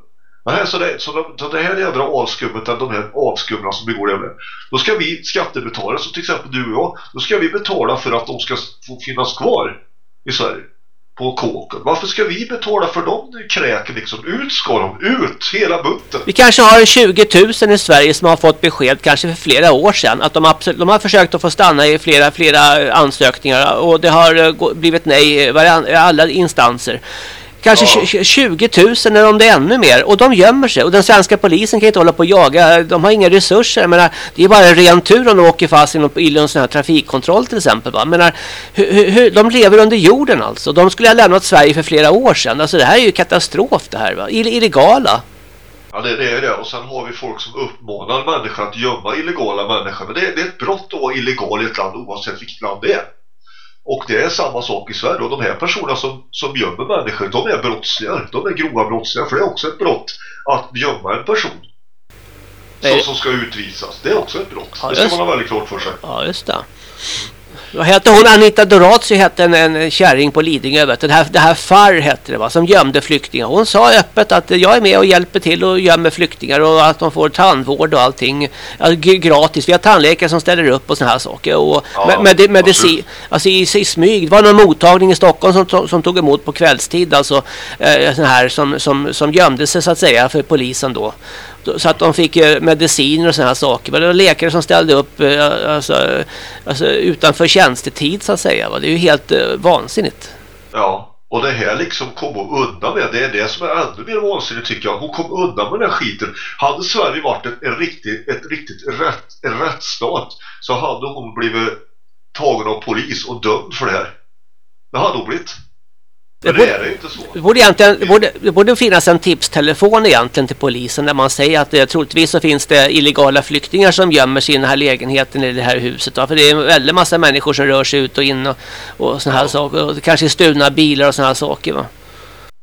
Nej, så, det, så, de, så det här jädra avskummet, de här avskumna som begår det med. Då ska vi skattebetalare, som till exempel du och jag, då ska vi betala för att de ska få finnas kvar i Sverige. På kåken. Varför ska vi betala för dem kräken liksom? Ut ska de, ut! Hela butten! Vi kanske har 20 000 i Sverige som har fått besked kanske för flera år sedan att de, absolut, de har försökt att få stanna i flera, flera ansökningar och det har eh, blivit nej i alla instanser. Kanske Ja. tj- 20 000 eller om det är ännu mer. Och de gömmer sig. Och den svenska polisen kan inte hålla på och jaga. De har inga resurser. Jag menar, det är bara en ren tur om de åker fast i någon, i någon sån här trafikkontroll till exempel. Va? Jag menar, hur, hur, hur, de lever under jorden alltså. De skulle ha lämnat Sverige för flera år sedan. Alltså det här är ju katastrof det här. Va? Ill- Illegala. Ja, det, det är det. Och sen har vi folk som uppmanar människor att gömma illegala människor. Men det, det är ett brott att vara illegal i ett land oavsett vilket land det är. Och det är samma sak i Sverige. Och de här personerna som, som gömmer människor, de är brottslingar. De är grova brottslingar. För det är också ett brott att gömma en person. Som, som ska utvisas. Det är också ett brott. Ja, det ska man ha väldigt klart för sig. Ja, just det. Vad hette hon? Anita Dorazio hette en, en kärring på Lidingö. Vet du. Det, här, det här FAR hette det va, som gömde flyktingar. Hon sa öppet att jag är med och hjälper till och gömmer flyktingar och att de får tandvård och allting g- gratis. Vi har tandläkare som ställer upp och såna här saker. Och Ja, med, med, med, medicin, alltså i, i smyg. Det var någon mottagning i Stockholm som, to- som tog emot på kvällstid. Alltså eh, sån här som, som, som gömde sig så att säga för polisen då. Så att de fick mediciner och sådana här saker. Men det var läkare som ställde upp eh, alltså, alltså, utanför tjänstetid så att säga. va. Det är ju helt eh, vansinnigt. Ja, och det här liksom kom hon undan med. Det är det som är ännu mer vansinnigt tycker jag. Hon kom undan med den här skiten. Hade Sverige varit ett, en riktigt, ett riktigt rätt, en rättsstat så hade hon blivit tagen av polis och dömd för det här. Det hade hon blivit. Det borde- är det inte så. Det borde, egentligen, det, borde, det borde finnas en tipstelefon egentligen till polisen där man säger att det, troligtvis så finns det illegala flyktingar som gömmer sig i den här lägenheten i det här huset. Va? För det är en väldig massa människor som rör sig ut och in och, och såna här Ja. saker. Och kanske stulna bilar och såna här saker. Va?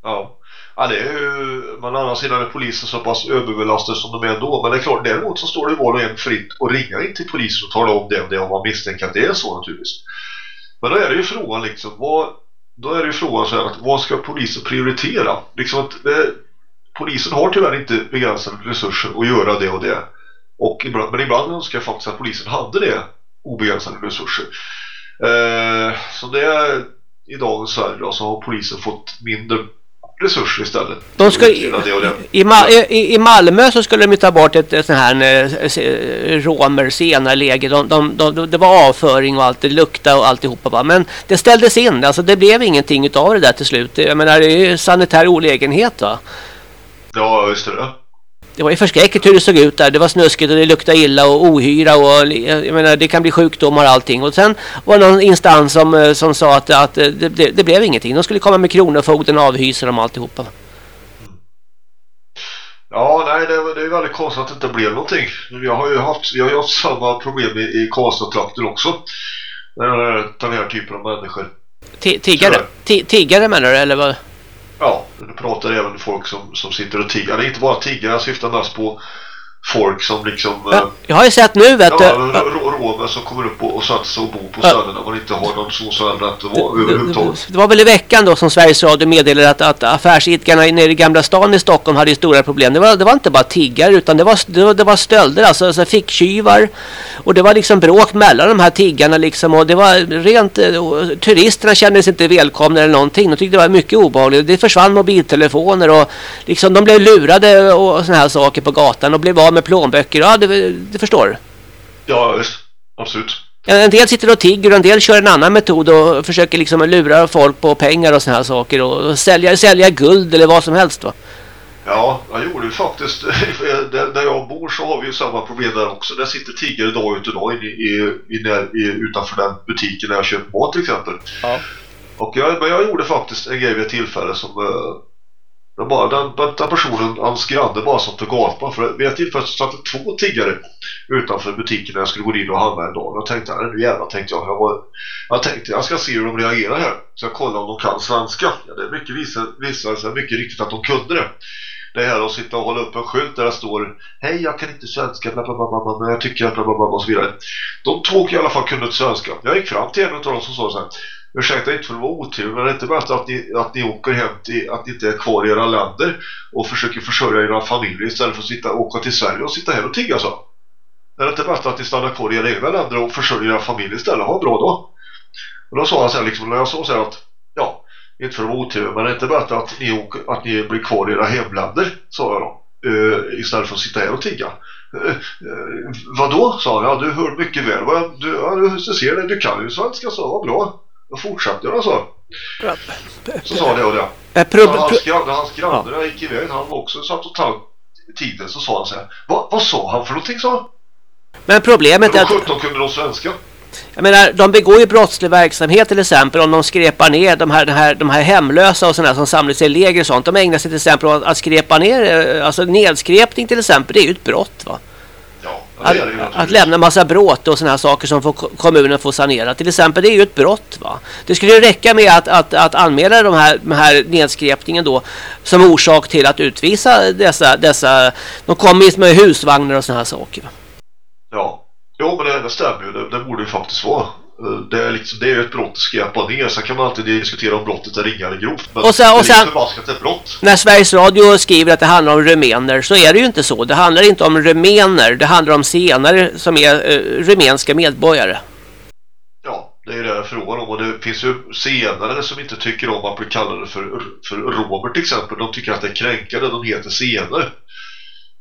Ja. Ja, det är ju, men å andra sidan är polisen så pass överbelastade som de är ändå. Men det är klart, däremot så står det var och en fritt att ringa in till polisen och tala om det om det om man misstänker att det är så naturligtvis. Men då är det ju frågan liksom, vad, då är det ju frågan så här att vad ska polisen prioritera? Liksom att eh, polisen har tyvärr inte begränsade resurser att göra det och det. Och ibland, men ibland önskar jag faktiskt att polisen hade det obegränsade resurser. Eh, så det är i dagens Sverige då, så har polisen fått mindre resurser istället. De ska, i, i, i, I Malmö så skulle de ju ta bort ett, ett sånt här eh, se- romer senare läge. De, de, de, det var avföring och allt, det luktade och alltihopa. Va? Men det ställdes in, alltså det blev ingenting utav det där till slut. Jag menar det är ju sanitär olägenhet va. Ja, just det. Det var ju förskräckligt hur det såg ut där. Det var snuskigt och det luktade illa och ohyra och jag menar det kan bli sjukdomar och allting. Och sen var det någon instans som, eh, som sa att, att eh, det, det, det blev ingenting. De skulle komma med kronofogden och avhysa dem alltihopa. Ja, nej, det, det är väldigt konstigt att det inte blev någonting. Vi har ju haft, vi har haft samma problem i, i Karlstad-trakten också. Den här, den här typen av människor. Ti- Tiggare? Tiggare menar du eller vad? Ja, nu pratar även folk som, som sitter och tigger. Det är inte bara tiggare, jag syftar mest på folk som liksom... eh, Ja, jag har ju sett nu vet Ja, du. rå- romer som kommer upp och, och satsar och bor på Ja. ställen där man inte har någon så så rätt att vara överhuvudtaget. Det var väl i veckan då som Sveriges Radio meddelade att, att affärsidkarna nere i Gamla stan i Stockholm hade stora problem. Det var, det var inte bara tiggare utan det var, det var, det var stölder, alltså, alltså ficktjuvar. Och det var liksom bråk mellan de här tiggarna liksom. Och det var rent... eh, Turisterna kände sig inte välkomna eller någonting. De tyckte det var mycket obehagligt. Det försvann mobiltelefoner och liksom de blev lurade och såna här saker på gatan och blev av med plånböcker. Ja, det, det förstår. Ja, visst. Absolut. En del sitter och tigger och en del kör en annan metod och försöker liksom lura folk på pengar och såna här saker och, sälja, sälja guld eller vad som helst va. Ja, jag gjorde ju faktiskt. där, jag bor så har vi ju samma problem där också. Där sitter tiggare dag ut och dag inne i, i, i, utanför den butiken där jag köper mat till exempel. Ja. Och jag, men jag gjorde faktiskt en grej vid ett tillfälle som... Men den, bara, den, den, personen, hans granne bara satt och gapade. För vid ett tillfälle satt det två tiggare utanför butiken när jag skulle gå in och handla en dag. Jag tänkte, nu jävlar tänkte jag. Jag, var, jag tänkte, jag ska se hur de reagerar här. Så jag kollade om de kan svenska. Ja, det är mycket visade, visade sig mycket riktigt att de kunde det. Det här att sitta och hålla upp en skylt där det står Hej, jag kan inte svenska, bla bla bla bla, men jag tycker att bla bla bla och så vidare. De två i alla fall kunde svenska. Jag gick fram till en av dem som sa så här Ursäkta inte för att vara otrevlig men det är inte bättre att ni, att ni åker hem till, att ni inte är kvar i era länder och försöker försörja era familjer istället för att sitta, åka till Sverige och sitta här och tigga så. Är det inte bättre att ni stannar kvar i era egna länder och försörjer era familjer istället? Ha bra då. Och då sa han så här liksom, när jag sa så här att ja, inte för att vara otrevlig men det är inte bättre att ni, åker, att ni blir kvar i era hemländer, sa jag då. Uh, istället för att sitta här och tigga. Uh, uh, vadå? sa han. Ja, du hör mycket väl. Du, ja, du ser det. Du kan ju svenska, så vad bra. Då fortsatte jag så. Så sa det och det. Prob- Ja, hans pro- granne, hans granne där gick iväg. Han var också satt och tog tiden. Så sa han så här. Va, vad sa han för någonting, han? Men problemet är att... de 17 kunde de svenska. Jag menar, de begår ju brottslig verksamhet till exempel om de skräpar ner de här, de här, de här hemlösa och sådana som samlas i läger och sånt. De ägnar sig till exempel åt att skräpa ner, eh, alltså nedskräpning till exempel, det är ju ett brott va? Att, att lämna massa bråte och sådana här saker som får, kommunen får sanera. Till exempel, det är ju ett brott va? Det skulle ju räcka med att, att, att anmäla de här, de här nedskräpningen då som orsak till att utvisa dessa, dessa de kommer ju med husvagnar och sådana här saker. Va? Ja. Jo, men det, det stämmer ju. Det, det borde ju faktiskt vara. Det är, liksom, det är ett brott att skräpa ner. Sen kan man alltid diskutera om brottet är ringa eller grovt. Men Och sen- och det är sen- ju förbaskat ett brott. När Sveriges Radio skriver att det handlar om rumäner så är det ju inte så. Det handlar inte om rumäner, det handlar om senare som är eh, rumänska medborgare. Ja, det är det det är frågan om. Och det finns ju senare som inte tycker om att bli kallade för, för romer till exempel. De tycker att det är kränkande. De heter senare.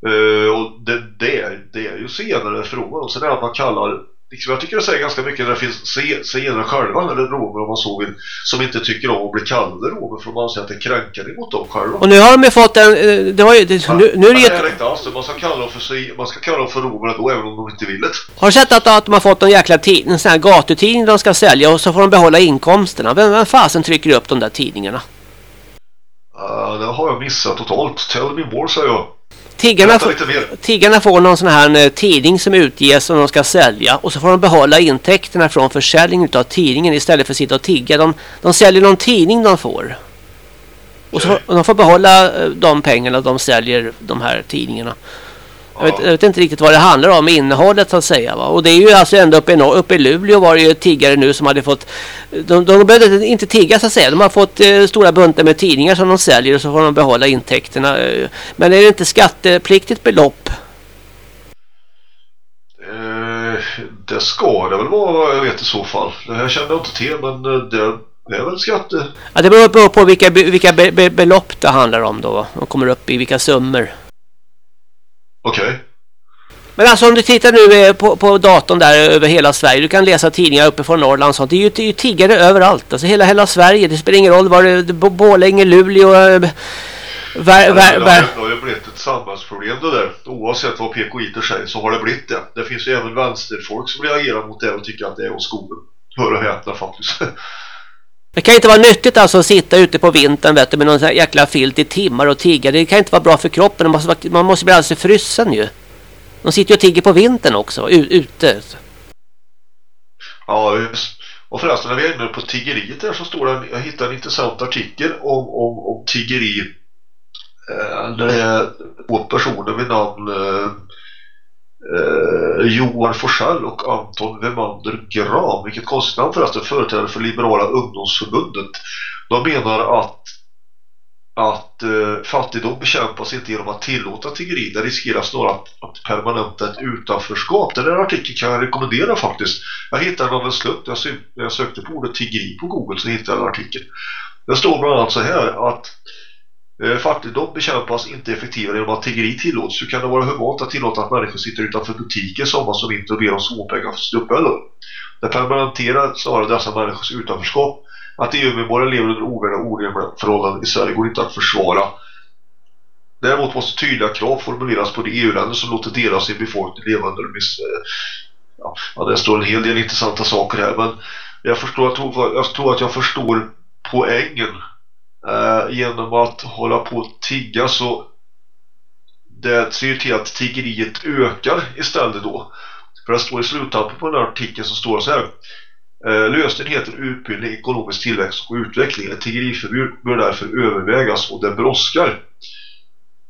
Eh, och det, det, är, det är ju senare frågan om. Sen är det att man kallar Liksom, jag tycker det säger ganska mycket när det finns senare själva eller romer om man så vill som inte tycker om att bli kallade romer för man anser att det är kränkande mot dem själva. Och nu har de ju fått en... eh, Det har ju, det, nu, nu är det det är inte alls. Man ska kalla dem för, man ska kalla dem för romer då även om de inte vill det. Har du sett att, att de har fått en jäkla tid, en sån här gatutidning de ska sälja och så får de behålla inkomsterna? Vem, vem fasen trycker upp de där tidningarna? Uh, det har jag missat totalt. Tell me more säger jag. Tiggarna, tiggarna får någon sån här eh, tidning som utges som de ska sälja och så får de behålla intäkterna från försäljningen av tidningen istället för att sitta och tigga. De, de säljer någon tidning de får. Och så får, och de får behålla eh, de pengarna de säljer de här tidningarna. Jag vet, jag vet inte riktigt vad det handlar om, innehållet så att säga. Va? Och det är ju alltså ändå uppe i, norr, uppe i Luleå var det ju tiggare nu som hade fått... De, de behövde inte tigga så att säga. De har fått eh, stora buntar med tidningar som de säljer och så får de behålla intäkterna. Eh, men är det inte skattepliktigt belopp? Eh, det ska det väl vara jag vet i så fall. Det här kände jag inte till men eh, det, det är väl skatte... Ja, det beror på, vilka, vilka be, be, belopp det handlar om då. De kommer upp i vilka summor. Okej. Men alltså om du tittar nu eh, på, på datorn där över hela Sverige. Du kan läsa tidningar uppifrån Norrland sånt. Det är ju, det är ju tiggare överallt. Alltså hela, hela Sverige. Det spelar ingen roll var det. Borlänge, Luleå. vär, har- vär. det har ju blivit ett samhällsproblem det där. Oavsett vad PKI säger så har det blivit det. Det finns ju även vänsterfolk som reagerar mot det och tycker att det är åt skogen. Hör och häpna faktiskt. Det kan inte vara nyttigt alltså att sitta ute på vintern vet du, med någon sån här jäkla filt i timmar och tigga. Det kan inte vara bra för kroppen. Man måste, man måste bli alldeles frysen ju. De sitter ju och tigger på vintern också. Ute. Ja, just. Och förresten när vi är inne på tiggeriet där så står det, jag hittade en intressant artikel om, om, om tiggeri. Eh, där det är två personer vid namn, eh, eh, Johan Forsell och Anton Wemander Gram, vilket konstigt namn förresten, företrädare för Liberala ungdomsförbundet. De menar att att eh, fattigdom bekämpas inte genom att tillåta tiggeri. Det riskerar snarare att, att permanenta ett utanförskap. Den här artikeln kan jag rekommendera faktiskt. Jag hittade den av en slump. Jag, jag sökte på ordet tiggeri på Google så hittade jag den artikeln. Det står bland annat så här att eh, Eh, fattigdom bekämpas inte effektivare genom att tiggeri tillåts. Hur kan det vara humant att tillåta att människor sitter utanför butiker sommar som inte och ber om småpengar för sitt uppehälle. Det permanenterar snarare dessa människors utanförskap att EU-medborgare lever under ovärdiga och orimliga förhållanden i Sverige går inte att försvara. Däremot måste tydliga krav formuleras på de EU-länder som låter delar av sin befolkning leva under miss... Eh, ja, det står en hel del intressanta saker här men jag förstår, att, jag tror att jag förstår poängen eh, genom att hålla på och tigga så det ser till att tiggeriet ökar istället då. För det står i sluttampen på den här artikeln så står det så här Eh, lösningen heter utbildning, ekonomisk tillväxt och utveckling. Ett tiggeriförbud bör därför övervägas och det brådskar.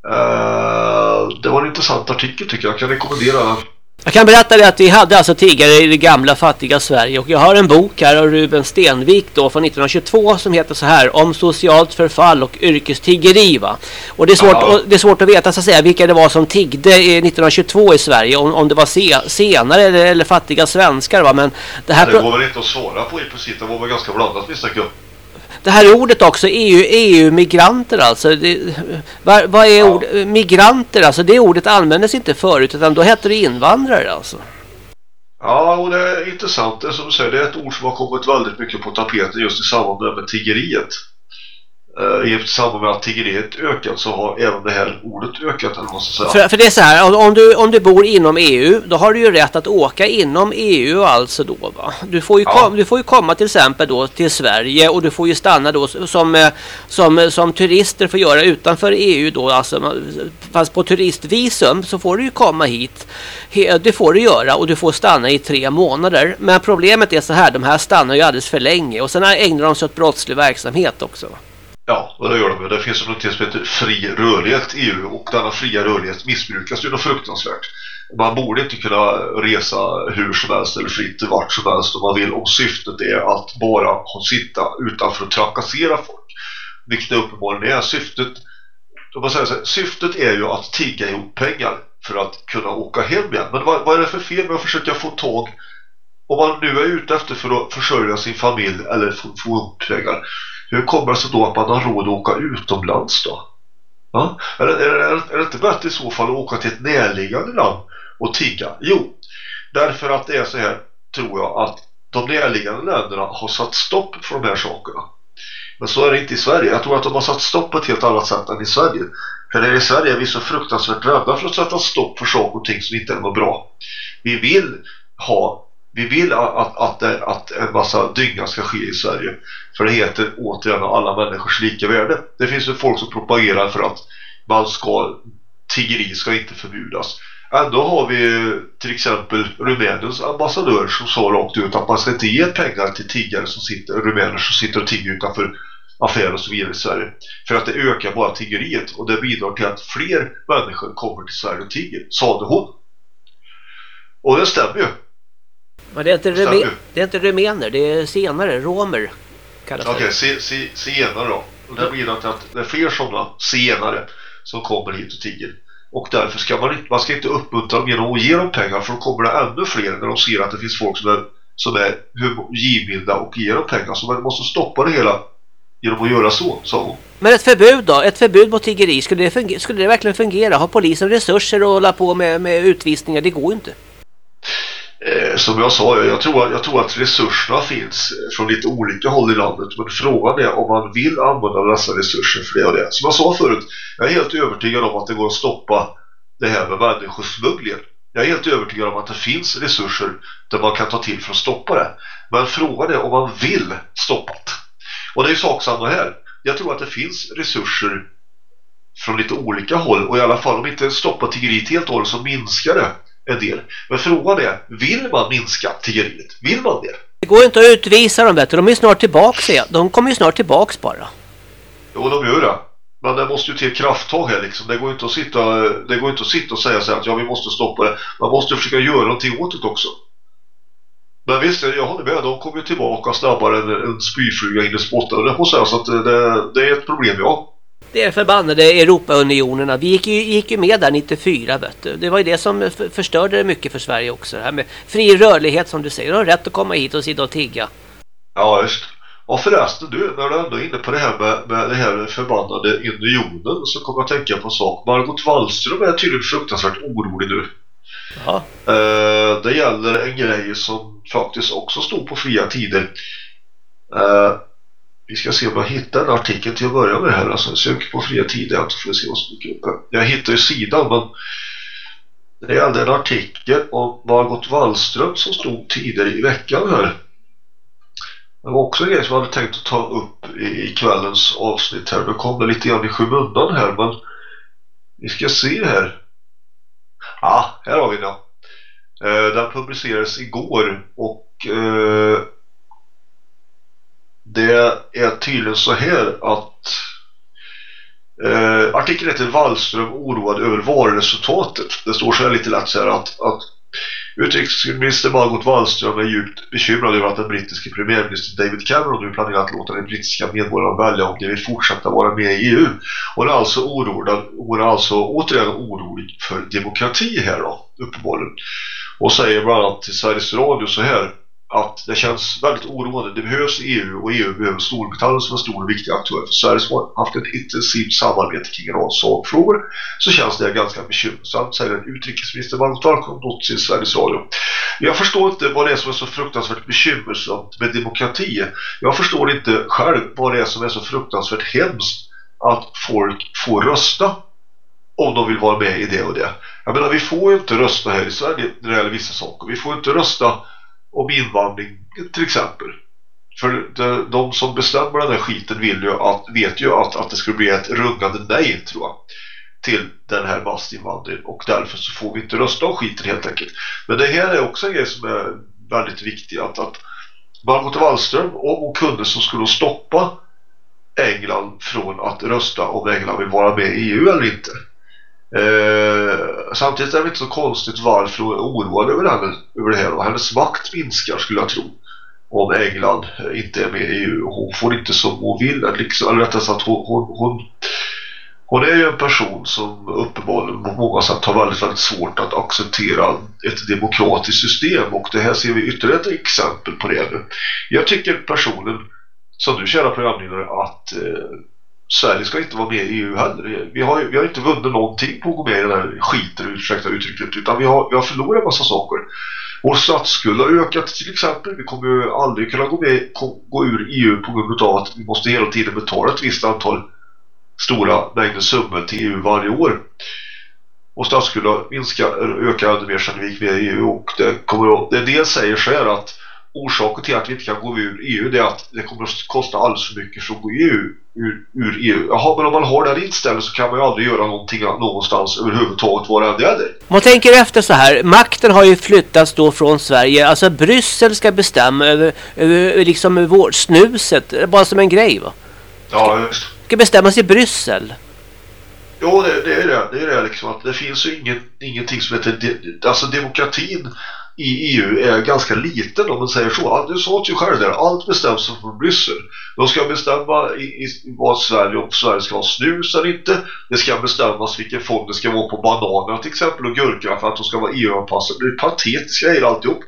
Eh, det var en intressant artikel tycker jag. Jag kan rekommendera den. Jag kan berätta det att vi hade alltså tiggare i det gamla fattiga Sverige och jag har en bok här av Ruben Stenvik då från 1922 som heter så här om socialt förfall och yrkestiggeri va. Och det är svårt, ja. det är svårt att veta så att säga vilka det var som tiggde 1922 i Sverige om, om det var se, senare eller, eller fattiga svenskar va men det här... Det går väl inte att svara på i princip, det var väl ganska blandat misstänker jag. Det här ordet också, EU, EU-migranter alltså. Det, vad, vad, är ja. ord, migranter alltså? Det ordet användes inte förut utan då hette det invandrare alltså. Ja, och det är intressant. Det som du säger, det är ett ord som har kommit väldigt mycket på tapeten just i samband med tiggeriet. Eh, i samband med att tiggeriet ökat så har även det här ordet ökat eller vad säga. För, för det är så här, om du, om du bor inom EU då har du ju rätt att åka inom EU alltså då va? Du får ju, ja. kom, du får ju komma till exempel då till Sverige och du får ju stanna då som, eh, som, som turister får göra utanför EU då alltså fast på turistvisum så får du ju komma hit. Det får du göra och du får stanna i tre månader. Men problemet är så här, de här stannar ju alldeles för länge och sen ägnar de sig åt brottslig verksamhet också. Ja, och det gör de ju. Det finns något som heter fri rörlighet i EU och denna fria rörlighet missbrukas ju något fruktansvärt. Man borde inte kunna resa hur som helst eller fritt vart som helst om man vill om syftet är att bara sitta utanför och trakassera folk. Vilket det uppenbarligen är. Syftet, om man säger så här, syftet är ju att tigga ihop pengar för att kunna åka hem igen. Men vad, vad är det för fel med att försöka få tag om man nu är ute efter för att försörja sin familj eller få, få upp pengar hur kommer det sig då att man har råd att åka utomlands då? Ja? Är, det, är, är, det inte bättre i så fall att åka till ett närliggande land och tigga? Jo, därför att det är så här tror jag att de närliggande länderna har satt stopp för de här sakerna. Men så är det inte i Sverige. Jag tror att de har satt stopp på ett helt annat sätt än i Sverige. För här i Sverige är vi så fruktansvärt rädda för att sätta stopp för saker och ting som inte är något bra. Vi vill ha vi vill att, att, att en massa dynga ska ske i Sverige. För det heter återigen alla människors lika värde. Det finns ju folk som propagerar för att man ska, tiggeri ska inte förbjudas. Ändå har vi till exempel Rumäniens ambassadör som sa rakt ut att man ska inte ge pengar till tiggare som sitter, rumäner som sitter och tigger utanför affärer och så vidare i Sverige. För att det ökar bara tiggeriet och det bidrar till att fler människor kommer till Sverige och tigger, sade hon. Och det stämmer ju. Men det är inte, rume, det är inte rumäner, det är senare, romer. Okej, okay, se, se, senare då. Och det blir att det är fler sådana senare som kommer hit och tigger. Och därför ska man inte, man ska inte uppmuntra dem genom att ge dem pengar för då kommer det ännu fler när de ser att det finns folk som är, som är givmilda och ger dem pengar. Så man måste stoppa det hela genom att göra så, sa hon. Men ett förbud då? Ett förbud mot tiggeri, skulle det, skulle det verkligen fungera? Har polisen resurser att hålla på med, med utvisningar? Det går ju inte. Som jag sa, jag tror, jag tror att resurserna finns från lite olika håll i landet. Men frågan är om man vill använda dessa resurser för det och det. Som jag sa förut, jag är helt övertygad om att det går att stoppa det här med människosmugglingen. Jag är helt övertygad om att det finns resurser där man kan ta till för att stoppa det. Men frågan är om man vill stoppa det. Och det är ju saksamma här. Jag tror att det finns resurser från lite olika håll och i alla fall om inte stoppa tiggeriet helt och hållet så minskar det en del. Men frågan är, vill man minska tiggeriet? Vill man det? Det går inte att utvisa dem, vet du. De är snart tillbaka. De kommer ju snart tillbaks bara. Jo, de gör det. Men det måste ju till krafttag här liksom. Det går inte att sitta, det går inte att sitta och säga så här att ja, vi måste stoppa det. Man måste försöka göra någonting åt det också. Men visst, jag håller med. De kommer ju tillbaka snabbare än en spyfluga in i spotten. Det så att det, det är ett problem, ja. Det är förbannade Europaunionerna. Vi gick ju, gick ju med där 94 vet du. Det var ju det som förstörde det mycket för Sverige också. Det här med fri rörlighet som du säger. Du har rätt att komma hit och sitta och tigga. Ja, just. Och förresten du, när du ändå är inne på det här med, med det här förbannade unionen så kommer jag att tänka på en sak. Margot Wallström är tydligen fruktansvärt orolig nu. Ja. Eh, det gäller en grej som faktiskt också stod på fria tider. Eh, vi ska se om jag hittar en artikel till att börja med här. Alltså, sök på fria tider så får vi se vad som dyker upp. Jag hittar ju sidan men det gällde en artikel om Margot Wallström som stod tidigare i veckan här. Det var också en grej som jag hade tänkt att ta upp i, i kvällens avsnitt här. Nu kom det lite grann i skymundan här men vi ska se här. Ja, här har vi den. Eh, den publicerades igår och eh, det är tydligen så här att eh, artikeln heter Wallström oroad över valresultatet. Det står så här lite lätt så här att, att Utrikesminister Margot Wallström är djupt bekymrad över att den brittiske premiärminister David Cameron nu planerar att låta de brittiska medborgarna välja om de vill fortsätta vara med i EU. Hon är alltså orolig, hon är alltså återigen orolig för demokrati här då, uppenbarligen. Och säger bland annat till Sveriges Radio så här att det känns väldigt oroande. Det behövs EU och EU behöver Storbritannien som en stor och viktig aktör. För Sverige som har haft ett intensivt samarbete kring en rad sakfrågor så känns det ganska bekymmersamt, säger en utrikesminister Margot Wallström till Sveriges Radio. Jag förstår inte vad det är som är så fruktansvärt bekymmersamt med demokrati. Jag förstår inte själv vad det är som är så fruktansvärt hemskt att folk får rösta om de vill vara med i det och det. Jag menar, vi får ju inte rösta här i Sverige när det gäller vissa saker. Vi får inte rösta om invandring till exempel. För de, de som bestämmer den här skiten vill ju att, vet ju att, att det skulle bli ett rungande nej tror jag till den här massinvandringen och därför så får vi inte rösta om skiten helt enkelt. Men det här är också en grej som är väldigt viktig att, att Margot Wallström om hon kunde så skulle hon stoppa England från att rösta om England vill vara med i EU eller inte. Eh, samtidigt är det inte så konstigt varför hon är oroad över, henne, över det här. Hennes makt minskar skulle jag tro om England eh, inte är med i EU. Hon får inte som hon vill. Liksom, eller rättare sagt hon, hon, hon, hon är ju en person som uppenbarligen på många sätt har väldigt, väldigt svårt att acceptera ett demokratiskt system. Och det här ser vi ytterligare ett exempel på det nu. Jag tycker personen som du kära programledare att eh, Sverige ska inte vara med i EU heller. Vi har, vi har inte vunnit någonting på att gå med i den här skiten, ursäkta uttrycket, utan vi har, vi har förlorat en massa saker. Vår statsskuld har ökat till exempel. Vi kommer ju aldrig kunna gå, med, gå ur EU på grund av att vi måste hela tiden betala ett visst antal stora mängder summor till EU varje år. Och statsskulden minskar, ökar ännu mer sedan vi gick med i EU och det kommer att, det säger så här att orsaken till att vi inte kan gå ur EU det är att det kommer att kosta alldeles för mycket för att gå EU, ur, ur EU. Jaha, men om man har den inställningen så kan man ju aldrig göra någonting någonstans överhuvudtaget vad det än är. Man tänker efter så här, makten har ju flyttats då från Sverige. Alltså Bryssel ska bestämma över, över liksom vårt snuset, bara som en grej va? Ja, just. Ska bestämmas i Bryssel. Jo, det, det är det. Det är det liksom att det finns ju ingen, ingenting som heter... De, alltså demokratin i EU är ganska liten om man säger så. Du sa ju själv där, allt bestäms från Bryssel. De ska bestämma i, i, vad Sverige, om Sverige ska ha snus eller inte. Det ska bestämmas vilken fond det ska vara på bananer till exempel och gurka för att de ska vara EU-anpassade. Det är patetiska grejer alltihop.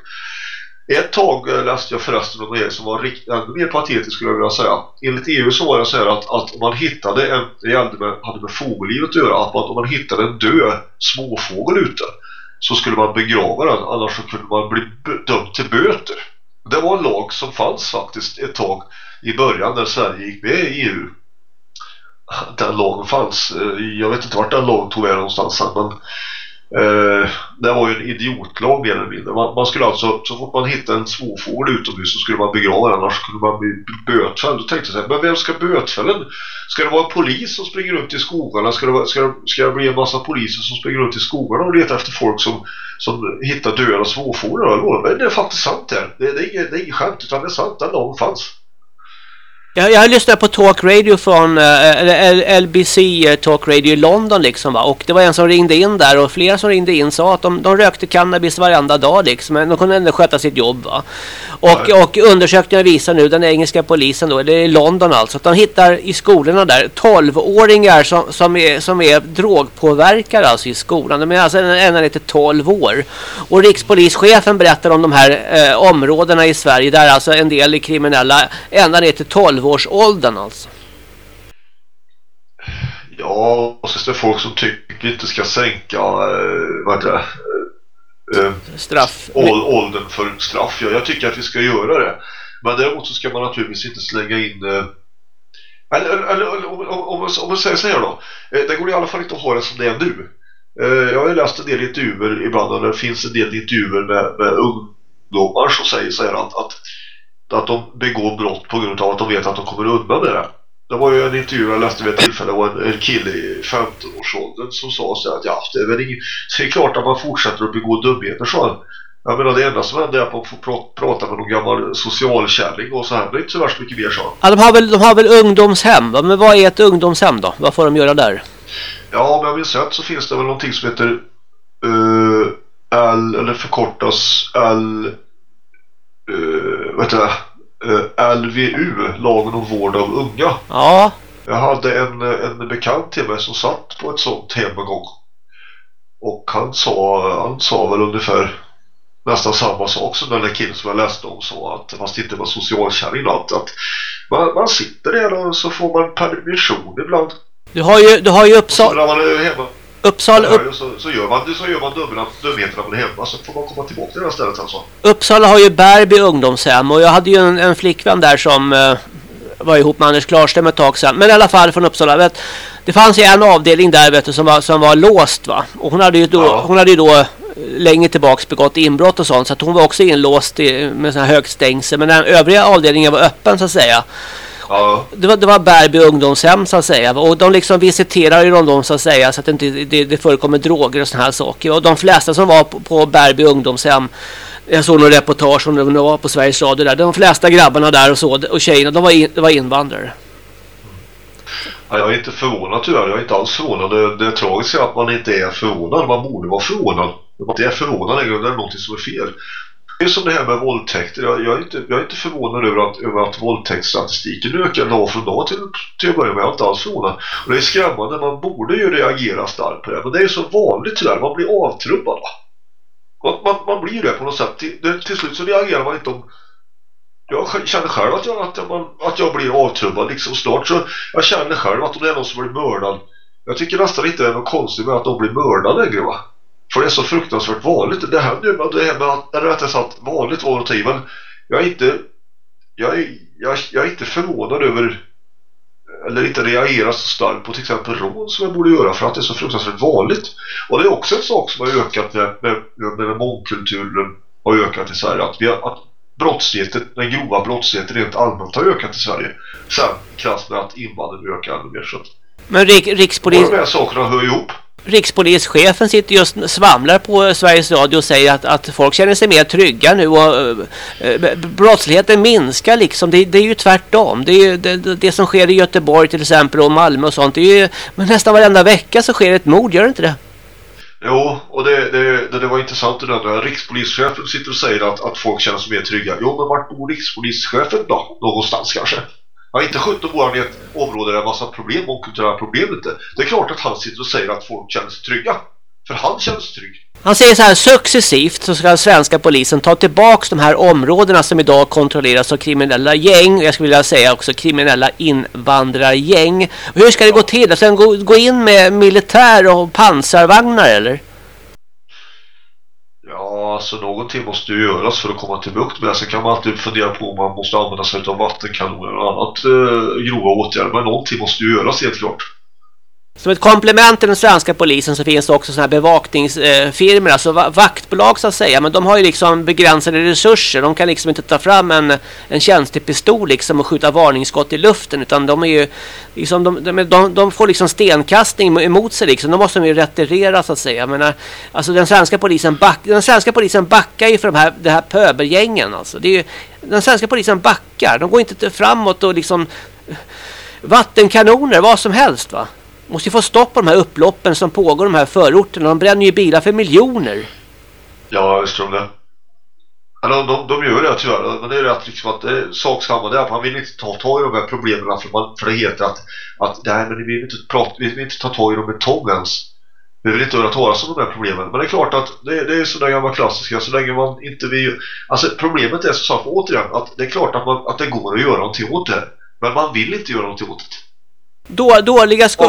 Ett tag läste jag förresten om det som var ännu mer patetiskt skulle jag vilja säga. Enligt EU så var det så här att, att man hittade en, det gällde med, hade med fågellivet att göra, att man, om man hittade en död småfågel ute så skulle man begrava den, annars så kunde man bli dömd till böter. Det var en lag som fanns faktiskt ett tag i början när Sverige gick med i EU. Den lagen fanns, eh, jag vet inte vart den lagen tog vägen någonstans men Eh, det var ju en idiotlag mer eller mindre. Man, man, skulle alltså, så fort man hittade en småfågel utomhus så skulle man begrava den, annars skulle man bli bötfälld. Då tänkte jag men vem ska bötfällen? Ska det vara en polis som springer runt i skogarna? Ska det, vara, ska, det, ska det bli en massa poliser som springer runt i skogarna och letar efter folk som, som hittar döda småfåglar? Men det är faktiskt sant här. Det, det, är det är inget skämt utan det är sant, den lagen fanns. Jag, jag lyssnade på Talk Radio från eh, LBC eh, Talk Radio i London liksom va. Och det var en som ringde in där och flera som ringde in sa att de, de rökte cannabis varenda dag liksom. Men de kunde ändå sköta sitt jobb va. Och, och undersökningar visar nu, den engelska polisen då, det är i London alltså, att de hittar i skolorna där 12-åringar som, som, är, som är drogpåverkade alltså i skolan. De är alltså ända ner till 12 år. Och rikspolischefen berättar om de här eh, områdena i Sverige där alltså en del är kriminella ända ner till 12-årsåldern alltså. Ja, och så finns det folk som tycker vi inte ska sänka eh, vad heter det, eh, Straff. ål- åldern för straff. Ja, jag tycker att vi ska göra det. Men däremot så ska man naturligtvis inte slänga in eh, eller, eller, eller om, om, om, om man säger så här då eh, det går i alla fall inte att ha det som det är nu eh, jag har ju läst en del intervjuer ibland och det finns en del intervjuer med, med ungdomar som säger så här att, att, att de begår brott på grund av att de vet att de kommer undan med det det var ju en intervju jag läste vid ett tillfälle det var en, en kille i 15-årsåldern som sa så här att ja, det är väl ingen, så det är klart att man fortsätter att begå dumheter så han. Jag menar det enda som händer är att man får pra- prata med någon gammal socialkärring och så händer inte så värst mycket mer så. Ja, de har väl, de har väl ungdomshem? Men vad är ett ungdomshem då? Vad får de göra där? Ja, om jag minns rätt så finns det väl någonting som heter uh, L, eller förkortas L, uh, heter det? Uh, LVU, lagen om vård av unga. Ja. Jag hade en, en bekant till mig som satt på ett sånt hem en gång. Och han sa, han sa väl ungefär nästan samma sak som den där killen som jag läste om sa att fast inte var socialkärring att, att man, man sitter där och så får man permission ibland. Du har ju, du har ju Så Uppsala... Uppsala, upp, så, så gör man, så gör man dumheterna när man hemma så får man komma tillbaka till det här stället alltså. Uppsala har ju Bärby ungdomshem och jag hade ju en, en flickvän där som eh, var ihop med Anders Klarström ett tag sedan. Men i alla fall från Uppsala. Vet, det fanns ju en avdelning där vet du, som, var, som var låst va. Och hon hade ju då, Ja. hon hade ju då eh, längre tillbaks begått inbrott och sånt. Så att hon var också inlåst i, med sån här högt stängsel. Men den övriga avdelningen var öppen så att säga. Ja, Det var, det var Bärby ungdomshem så att säga. Och de liksom visiterar ju dem så att säga. Så att det inte det, det förekommer droger och såna här saker. Och de flesta som var på, på Bärby ungdomshem. Jag såg någon reportage om det var på Sveriges Radio där. De flesta grabbarna där och, så, och tjejerna de var, in, det var invandrare. Ja, jag är inte förvånad tyvärr, jag är inte alls förvånad. Det, det tragiska är att man inte är förvånad, man borde vara förvånad. Om man inte är förvånad längre, det är någonting som är fel. Det är som det här med våldtäkter, jag, jag, är, inte, jag är inte förvånad över att, över att våldtäktsstatistiken ökar dag från dag till, till att börja med, jag är inte alls förvånad. Och det är skrämmande, man borde ju reagera starkt på det, men det är så vanligt tyvärr, man blir avtrubbad. Man, man, man blir det på något sätt, till, det, till slut så reagerar man inte om jag känner själv att jag, att, jag, att jag blir avtrubbad liksom snart. Så jag känner själv att om det är någon som blir mördad jag tycker nästan inte det är något konstigt med att de blir mördade längre va? För det är så fruktansvärt vanligt det ju med det här med att eller rättare sagt vanligt var det men jag är inte jag är, jag, jag är inte förvånad över eller inte reagerar så starkt på till exempel rån som jag borde göra för att det är så fruktansvärt vanligt och det är också en sak som har ökat med, med, med, med mångkulturen har ökat i Sverige att, vi har, att brottsligheten, den grova brottsligheten rent allmänt har ökat i Sverige. Sen krasst med att invandringen ökar ännu mer. Så Men Rik, Rikspolis, båda de här sakerna hör ihop. Rikspolischefen sitter just och svamlar på Sveriges Radio och säger att, att folk känner sig mer trygga nu och eh, eh brottsligheten minskar liksom. Det, det är ju tvärtom. Det, är ju, det, det som sker i Göteborg till exempel och Malmö och sånt. Det är ju, men nästan varenda vecka så sker ett mord, gör det inte det? Jo, och det, det, det, det var intressant det där rikspolischefen sitter och säger att, att folk känner sig mer trygga. Jo, men vart bor rikspolischefen då? Någonstans kanske. Ja, inte 17 bor han i ett område där det är en massa problem, och kulturella problem inte. Det är klart att han sitter och säger att folk känner sig trygga. För han känner sig trygg. Han säger så här, successivt så ska den svenska polisen ta tillbaks de här områdena som idag kontrolleras av kriminella gäng. Och jag skulle vilja säga också kriminella invandrargäng. Och hur ska det gå till? Ska de gå in med militär och pansarvagnar eller? Ja, alltså någonting måste ju göras för att komma till bukt med det. Sen kan man alltid fundera på om man måste använda sig av vattenkanoner och annat eh, grova åtgärder. Men någonting måste ju göras helt klart. Som ett komplement till den svenska polisen så finns det också sådana här bevakningsfirmor, alltså vaktbolag så att säga. Men de har ju liksom begränsade resurser. De kan liksom inte ta fram en, en tjänstepistol liksom och skjuta varningsskott i luften. Utan de är ju liksom, de, de, de, de får liksom stenkastning emot sig liksom. Då måste de ju retirera så att säga. Jag menar, alltså den svenska polisen, back, den svenska polisen backar ju för de här, det här pöbelgängen alltså. Det är ju, den svenska polisen backar. De går inte framåt och liksom vattenkanoner, vad som helst va. Måste ju få stopp på de här upploppen som pågår i de här förorterna. De bränner ju bilar för miljoner. Ja, visst tror det. Ja, de, de, de gör det tyvärr, men det är rätt liksom att det är sak samma där. Man vill inte ta tag i de här problemen för, man, för det heter att, att nej, men vi vill inte, prata, vi vill inte ta tag i dem med tång ens. Vi vill inte höra talas om de här problemen. Men det är klart att det, det är sådana gamla klassiska så länge man inte vill... Alltså problemet är så sagt återigen att det är klart att, man, att det går att göra någonting åt det. Men man vill inte göra någonting åt det. Då, dåliga, sko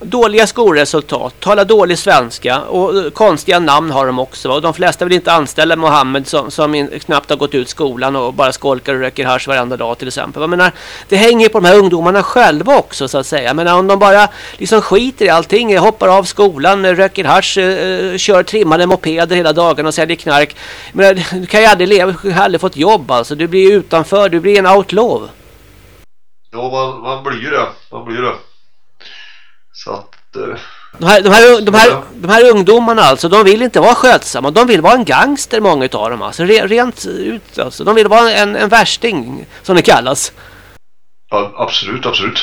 dåliga skolresultat, talar dålig svenska och eh, konstiga namn har de också. Och de flesta vill inte anställa Mohammed som, som in, knappt har gått ut skolan och bara skolkar och röker hasch varenda dag till exempel. Jag menar, det hänger på de här ungdomarna själva också så att säga. Men om de bara liksom skiter i allting, hoppar av skolan, röker hasch, eh, kör trimmade mopeder hela dagen och säljer knark. Men du kan ju aldrig leva, du har aldrig fått jobb alltså. Du blir utanför, du blir en outlaw. Ja, man, man blir ju det. Man blir det. Så att... Eh, De här, de, här, de, här, de här ungdomarna alltså, de vill inte vara skötsamma. De vill vara en gangster många av dem. Alltså, re, rent ut alltså. De vill vara en, en värsting som det kallas. ja, absolut, absolut.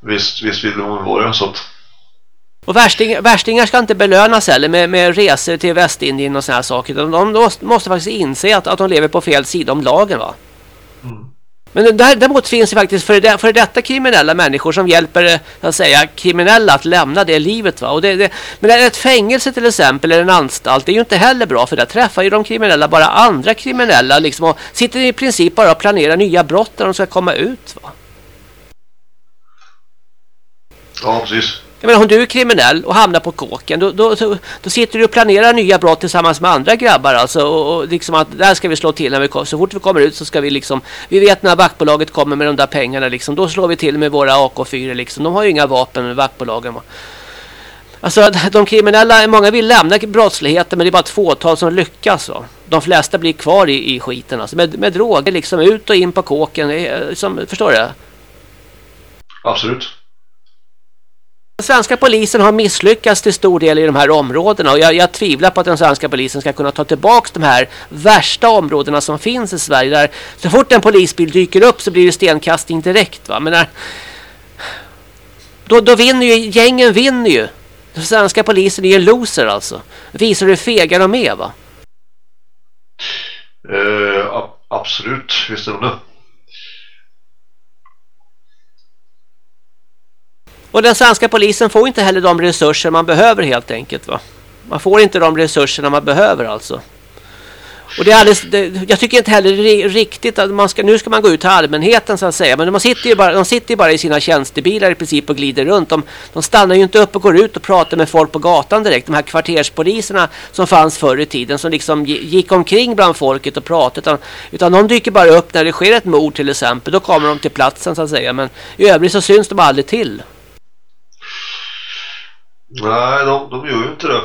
Visst, visst vill de vara det. Så att... Och värsting, värstingar ska inte belönas heller med, med resor till Västindien och såna här saker. De, de måste, faktiskt inse att, att de lever på fel sida om lagen va. Men där, däremot finns det faktiskt för, det, för detta kriminella människor som hjälper eh, att säga, kriminella att lämna det livet. Va? Och det, det, men ett fängelse till exempel eller en anstalt det är ju inte heller bra för där träffar ju de kriminella bara andra kriminella liksom, och sitter i princip bara och planerar nya brott när de ska komma ut. Va? Ja, precis. Jag menar, om du är kriminell och hamnar på kåken då, då, då, då sitter du och planerar nya brott tillsammans med andra grabbar alltså, och, och liksom att där ska vi slå till när vi kommer. Så fort vi kommer ut så ska vi liksom vi vet när vaktbolaget kommer med de där pengarna liksom, då slår vi till med våra AK4 liksom. De har ju inga vapen med vaktbolagen va. Alltså de kriminella, många vill lämna brottsligheten men det är bara ett fåtal som lyckas va. De flesta blir kvar i, i skiten alltså. Med, med droger liksom ut och in på kåken. Liksom, förstår du? Absolut. Den svenska polisen har misslyckats till stor del i de här områdena och jag, jag tvivlar på att den svenska polisen ska kunna ta tillbaka de här värsta områdena som finns i Sverige. Där så fort en polisbil dyker upp så blir det stenkastning direkt. Va? Men där, då, då vinner ju, gängen vinner ju. Den svenska polisen är ju en loser alltså. Visar hur fega de är va? Uh, absolut, visst är de det. Och den svenska polisen får inte heller de resurser man behöver helt enkelt va. Man får inte de resurserna man behöver alltså. Och det är alldeles, det, jag tycker inte heller riktigt att man ska, nu ska man gå ut till allmänheten så att säga. Men de sitter ju bara, de sitter ju bara i sina tjänstebilar i princip och glider runt. De, de stannar ju inte upp och går ut och pratar med folk på gatan direkt. De här kvarterspoliserna som fanns förr i tiden som liksom gick omkring bland folket och pratade. Utan, utan de dyker bara upp när det sker ett mord till exempel. Då kommer de till platsen så att säga. Men i övrigt så syns de aldrig till. Nej, de, de gör ju inte det.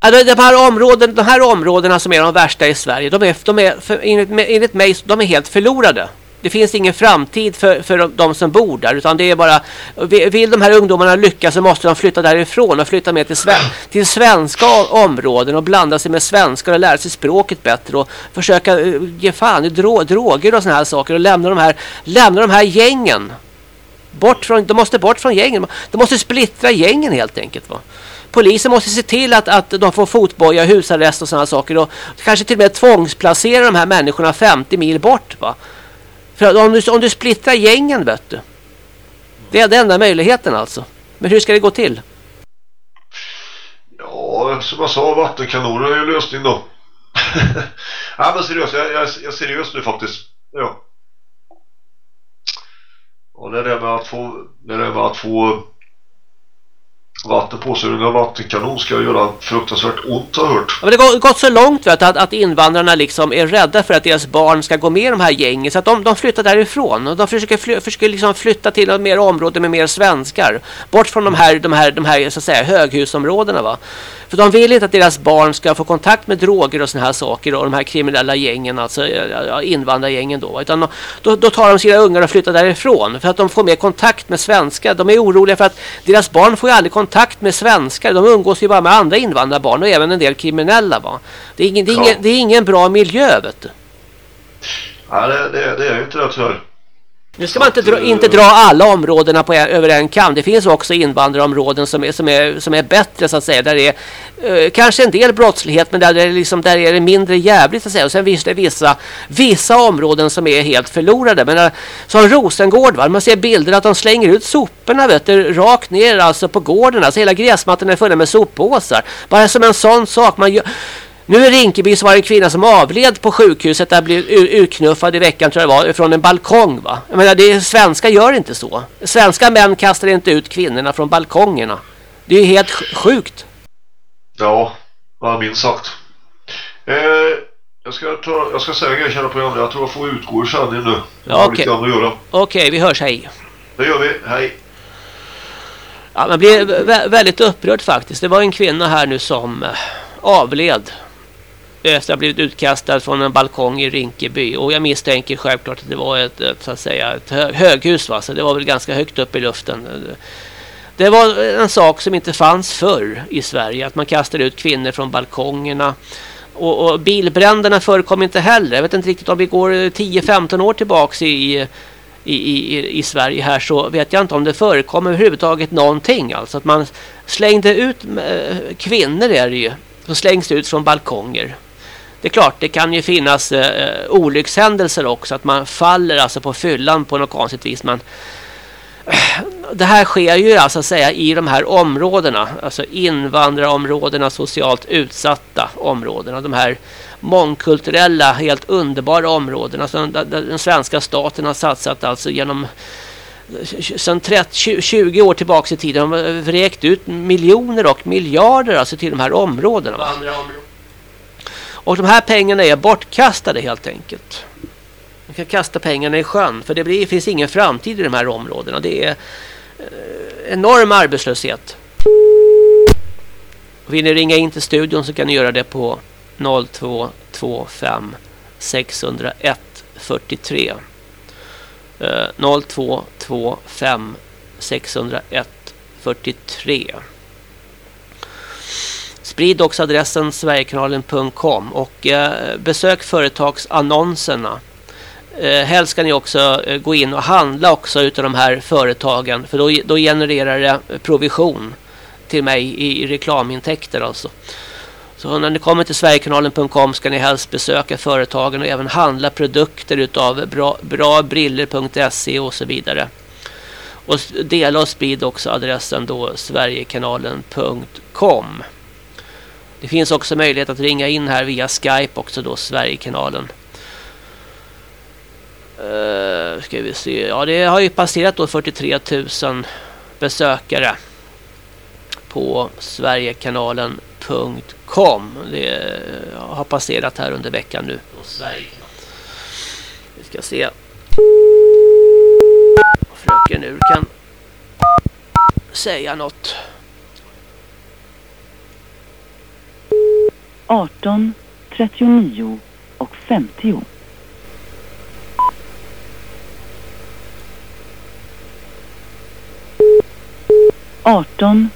Alltså, de, här områden, de här områdena som är de värsta i Sverige, de är, de är för, enligt, enligt mig, de är helt förlorade. Det finns ingen framtid för, för de, de som bor där utan det är bara vill de här ungdomarna lyckas så måste de flytta därifrån och flytta med till, sven, till svenska områden och blanda sig med svenskar och lära sig språket bättre och försöka eh, ge fan i dro, droger och såna här saker och lämna de här, lämna de här gängen. Bort från, de måste bort från gängen. De måste splittra gängen helt enkelt. Va? Polisen måste se till att, att de får fotboja, husarrest och sådana saker. Och kanske till och med tvångsplacera de här människorna 50 mil bort. Va? För om du, om du splittrar gängen vet du. Det är den enda möjligheten alltså. Men hur ska det gå till? Ja, som jag sa, vattenkanoner är ju lösning då. Nej, men seriöst, jag, jag, jag är seriös nu faktiskt. Ja. Och det är med att det där med att få vatten på sig med vattenkanon ska göra fruktansvärt ont har jag hört. Ja, men det har gått så långt vet att, att invandrarna liksom är rädda för att deras barn ska gå med i de här gängen. Så att de, de flyttar därifrån. Och de försöker, fly, försöker liksom flytta till ett mer område med mer svenskar. Bort från de här, de här, de här så att säga, höghusområdena. Va? För de vill inte att deras barn ska få kontakt med droger och såna här saker. Och de här kriminella gängen, alltså ja, invandrargängen då. Utan då, då tar de sina ungar och flyttar därifrån. För att de får mer kontakt med svenskar. De är oroliga för att deras barn får ju aldrig kontakt med svenskar. De umgås ju bara med andra invandrarbarn och även en del kriminella. Va? Det, är ingen, det, är ingen, det är ingen bra miljö vet du. Nej, det, det, det är ju inte det tyvärr. Nu ska man inte dra, inte dra alla områdena på, en- över en kam. Det finns också invandrarområden som är, som är, som är bättre så att säga. Där det är eh, kanske en del brottslighet men där, det är liksom, där är det mindre jävligt så att säga. Och sen finns det vissa, vissa områden som är helt förlorade. Men där, som Rosengård, va? man ser bilder att de slänger ut soporna vet du, rakt ner alltså på gården. Alltså hela gräsmattan är full med soppåsar. Bara som en sån sak. Man gör, nu i Rinkeby så var det en kvinna som avled på sjukhuset där blev urknuffad i veckan tror jag det var från en balkong va. Jag menar det svenska gör inte så. Svenska män kastar inte ut kvinnorna från balkongerna. Det är ju helt sj- sjukt. Ja, vad minst sagt. Eh, jag, ska ta, jag ska säga en grej kära program. Jag tror jag får utgå ur sändningen nu. Jag Ja, okej. göra. Okej, vi hörs hej. Det gör vi. Hej. Ja, man blir vä- väldigt upprörd faktiskt. Det var en kvinna här nu som eh, avled Eh, efter att ha blivit utkastad från en balkong i Rinkeby. Och jag misstänker självklart att det var ett, ett, så att säga, ett höghus. Va? Så det var väl ganska högt upp i luften. Det var en sak som inte fanns förr i Sverige. Att man kastade ut kvinnor från balkongerna. Och, och bilbränderna förekom inte heller. Jag vet inte riktigt om vi går 10-15 år tillbaks i, i, i, i Sverige här så vet jag inte om det förekommer överhuvudtaget någonting. Alltså att man slängde ut eh, kvinnor är det ju. Som slängs ut från balkonger. Det är klart, det kan ju finnas eh, eh, olyckshändelser också. Att man faller alltså på fyllan på något konstigt vis. Men eh, det här sker ju alltså att säga i de här områdena. Alltså invandrarområdena, socialt utsatta områdena. De här mångkulturella, helt underbara områdena. Som där- där den svenska staten har satsat alltså genom eh, sedan 30, 20 år tillbaka i tiden. De har vräkt ut miljoner och miljarder alltså till de här områdena. Och de här pengarna är bortkastade helt enkelt. Man kan kasta pengarna i sjön för det blir, finns ingen framtid i de här områdena. Det är eh, enorm arbetslöshet. Vill ni ringa in till studion så kan ni göra det på 0225 601 43. Eh, 0225 601 43. Sprid också adressen sverigekanalen.com och eh, besök företagsannonserna. Eh, helst ska ni också eh, gå in och handla också utav de här företagen för då, då genererar det provision till mig i, i reklamintäkter alltså. Så när ni kommer till sverigekanalen.com ska ni helst besöka företagen och även handla produkter utav bra, brabriller.se och så vidare. Och dela och sprid också adressen då sverigekanalen.com. Det finns också möjlighet att ringa in här via Skype också då Sverigekanalen. Uh, ska vi se. Ja, det har ju passerat då 43 000 besökare på sverigekanalen.com. Det har passerat här under veckan nu. Vi ska se. Fröken nu kan säga något. 18, 39 och 50. Arton,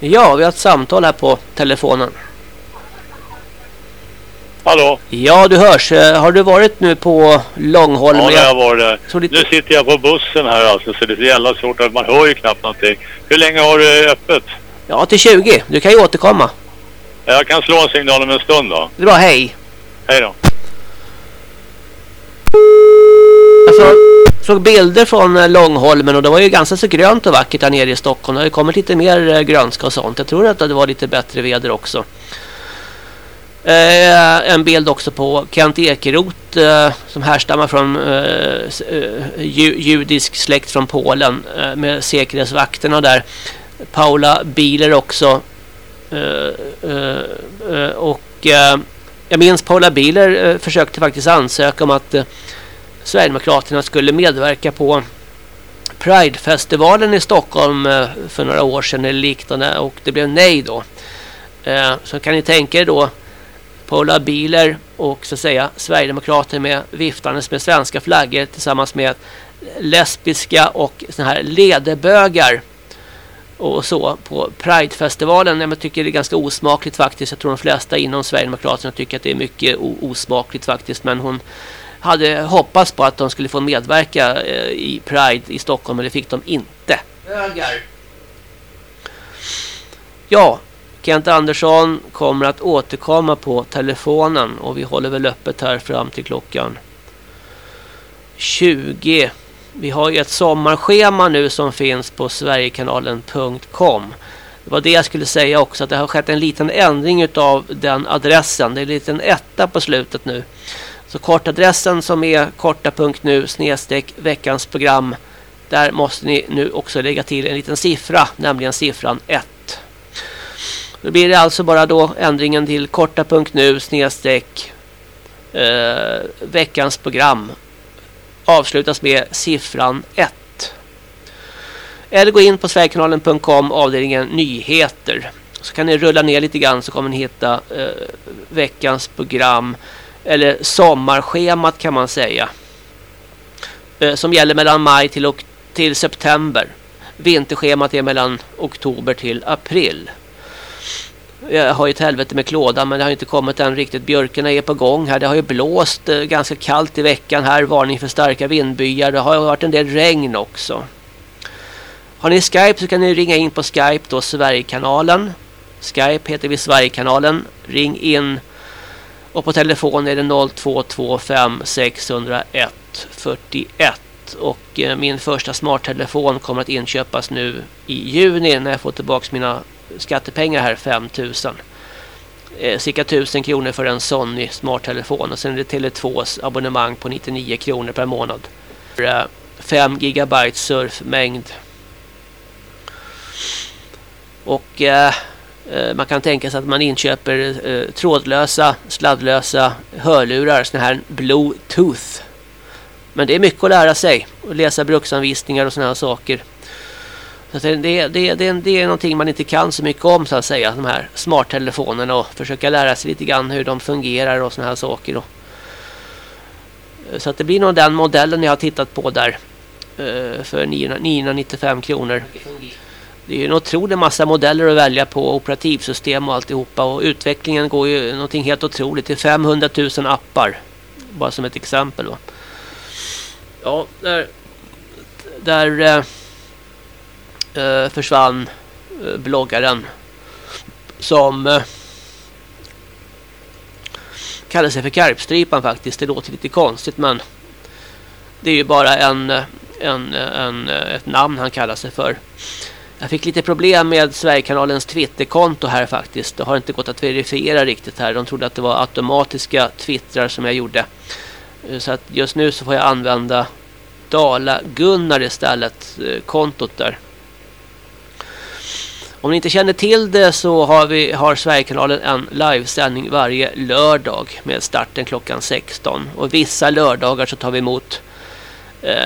Ja, vi har ett samtal här på telefonen. Hallå? Ja, du hörs. Eh, Har du varit nu på Långholmen? Ja, när jag var där. Så lite- Nu sitter jag på bussen här alltså, så det är så jävla svårt att man hör ju knappt någonting. Hur länge har du öppet? Ja, till 20. Du kan ju återkomma. Jag kan slå en signal om en stund då. Det är bra, hej. Hej då. Jag såg, bilder från eh, Långholmen och det var ju ganska så grönt och vackert där nere i Stockholm. Det har ju kommit lite mer eh, grönska och sånt. Jag tror att det var lite bättre väder också. Eh, en bild också på Kent Ekeroth eh, som härstammar från eh, eh, ju, judisk släkt från Polen med säkerhetsvakterna där. Paula Biler också. Eh, eh, eh, och jag minns Paula Biler försökte faktiskt ansöka om att Sverigedemokraterna skulle medverka på Pridefestivalen i Stockholm för några år sedan eller liknande och det blev nej då. Så kan ni tänka er då Paula Biler och så att säga Sverigedemokrater med viftandes med svenska flaggor tillsammans med lesbiska och såna här ledebögar och så på Pride-festivalen. Jag tycker det är ganska osmakligt faktiskt. Jag tror de flesta inom Sverigedemokraterna tycker att det är mycket osmakligt faktiskt. Men hon hade hoppats på att de skulle få medverka eh, i Pride i Stockholm men det fick de inte. Högar. Ja, Kent Andersson kommer att återkomma på telefonen och vi håller väl öppet här fram till klockan 20. Vi har ju ett sommarschema nu som finns på sverigekanalen.com. Det var det jag skulle säga också att det har skett en liten ändring utav den adressen. Det är en liten etta på slutet nu. Så kortadressen som är korta.nu snedstreck veckans program. Där måste ni nu också lägga till en liten siffra, nämligen siffran 1. Då blir det alltså bara då ändringen till korta.nu snedstreck eh, veckans program avslutas med siffran 1. Eller gå in på sverigekanalen.com avdelningen nyheter. Så kan ni rulla ner lite grann så kommer ni hitta eh, veckans program eller sommarschemat kan man säga. Eh, som gäller mellan maj till, och, till september. Vinterschemat är mellan oktober till april. Jag har ju ett helvete med klåda men det har inte kommit än riktigt. Björkarna är på gång här. Det har ju blåst eh, ganska kallt i veckan här. Varning för starka vindbyar. Det har varit en del regn också. Har ni Skype så kan ni ringa in på Skype då Sverigekanalen. Skype heter vi Sverigekanalen. Ring in och på telefon är det 0225 601 41 och eh, min första smarttelefon kommer att inköpas nu i juni när jag får tillbaka mina skattepengar här 5000 eh, cirka 1000 kronor för en Sony smarttelefon och sen är det Tele2s abonnemang på 99 kronor per månad. Eh, 5 gigabyte surfmängd. Och eh, eh, man kan tänka sig att man inköper eh, trådlösa, sladdlösa hörlurar, Sådana här bluetooth. Men det är mycket att lära sig Att läsa bruksanvisningar och sådana här saker. Alltså, det, det, det, det, är någonting man inte kan så mycket om så att säga. De här smarttelefonerna och försöka lära sig lite grann hur de fungerar och såna här saker. Och, så att det blir nog den modellen jag har tittat på där. Eh, för 995 kronor. Det är ju en otrolig massa modeller att välja på. Operativsystem och alltihopa. Och utvecklingen går ju någonting helt otroligt. Det är 500 000 appar. Bara som ett exempel. Va? Ja, där... Där... Eh, Eh, försvann eh, bloggaren som eh, kallar sig för Karpstripan faktiskt. Det låter lite konstigt men det är ju bara en, eh, en, eh, en, eh, ett namn han kallar sig för. Jag fick lite problem med Sverigekanalens Twitterkonto här faktiskt. Det har inte gått att verifiera riktigt här. De trodde att det var automatiska twittrar som jag gjorde. Så att just nu så får jag använda Dala Gunnar istället, kontot där. Om ni inte känner till det så har vi har Sverigekanalen en livesändning varje lördag med starten klockan 16. Och vissa lördagar så tar vi emot eh,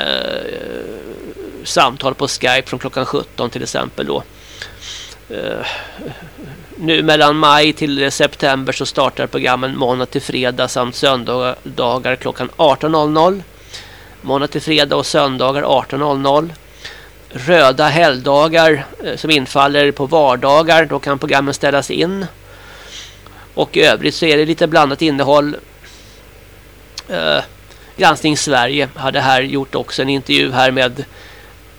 samtal på Skype från klockan 17 till exempel då. Eh, nu mellan maj till september så startar programmen måndag till fredag samt söndagar klockan 18.00. Måndag till fredag och söndagar 18.00 röda helgdagar eh, som infaller på vardagar. Då kan programmen ställas in. Och i övrigt så är det lite blandat innehåll. Eh, Granskning Sverige hade här gjort också en intervju här med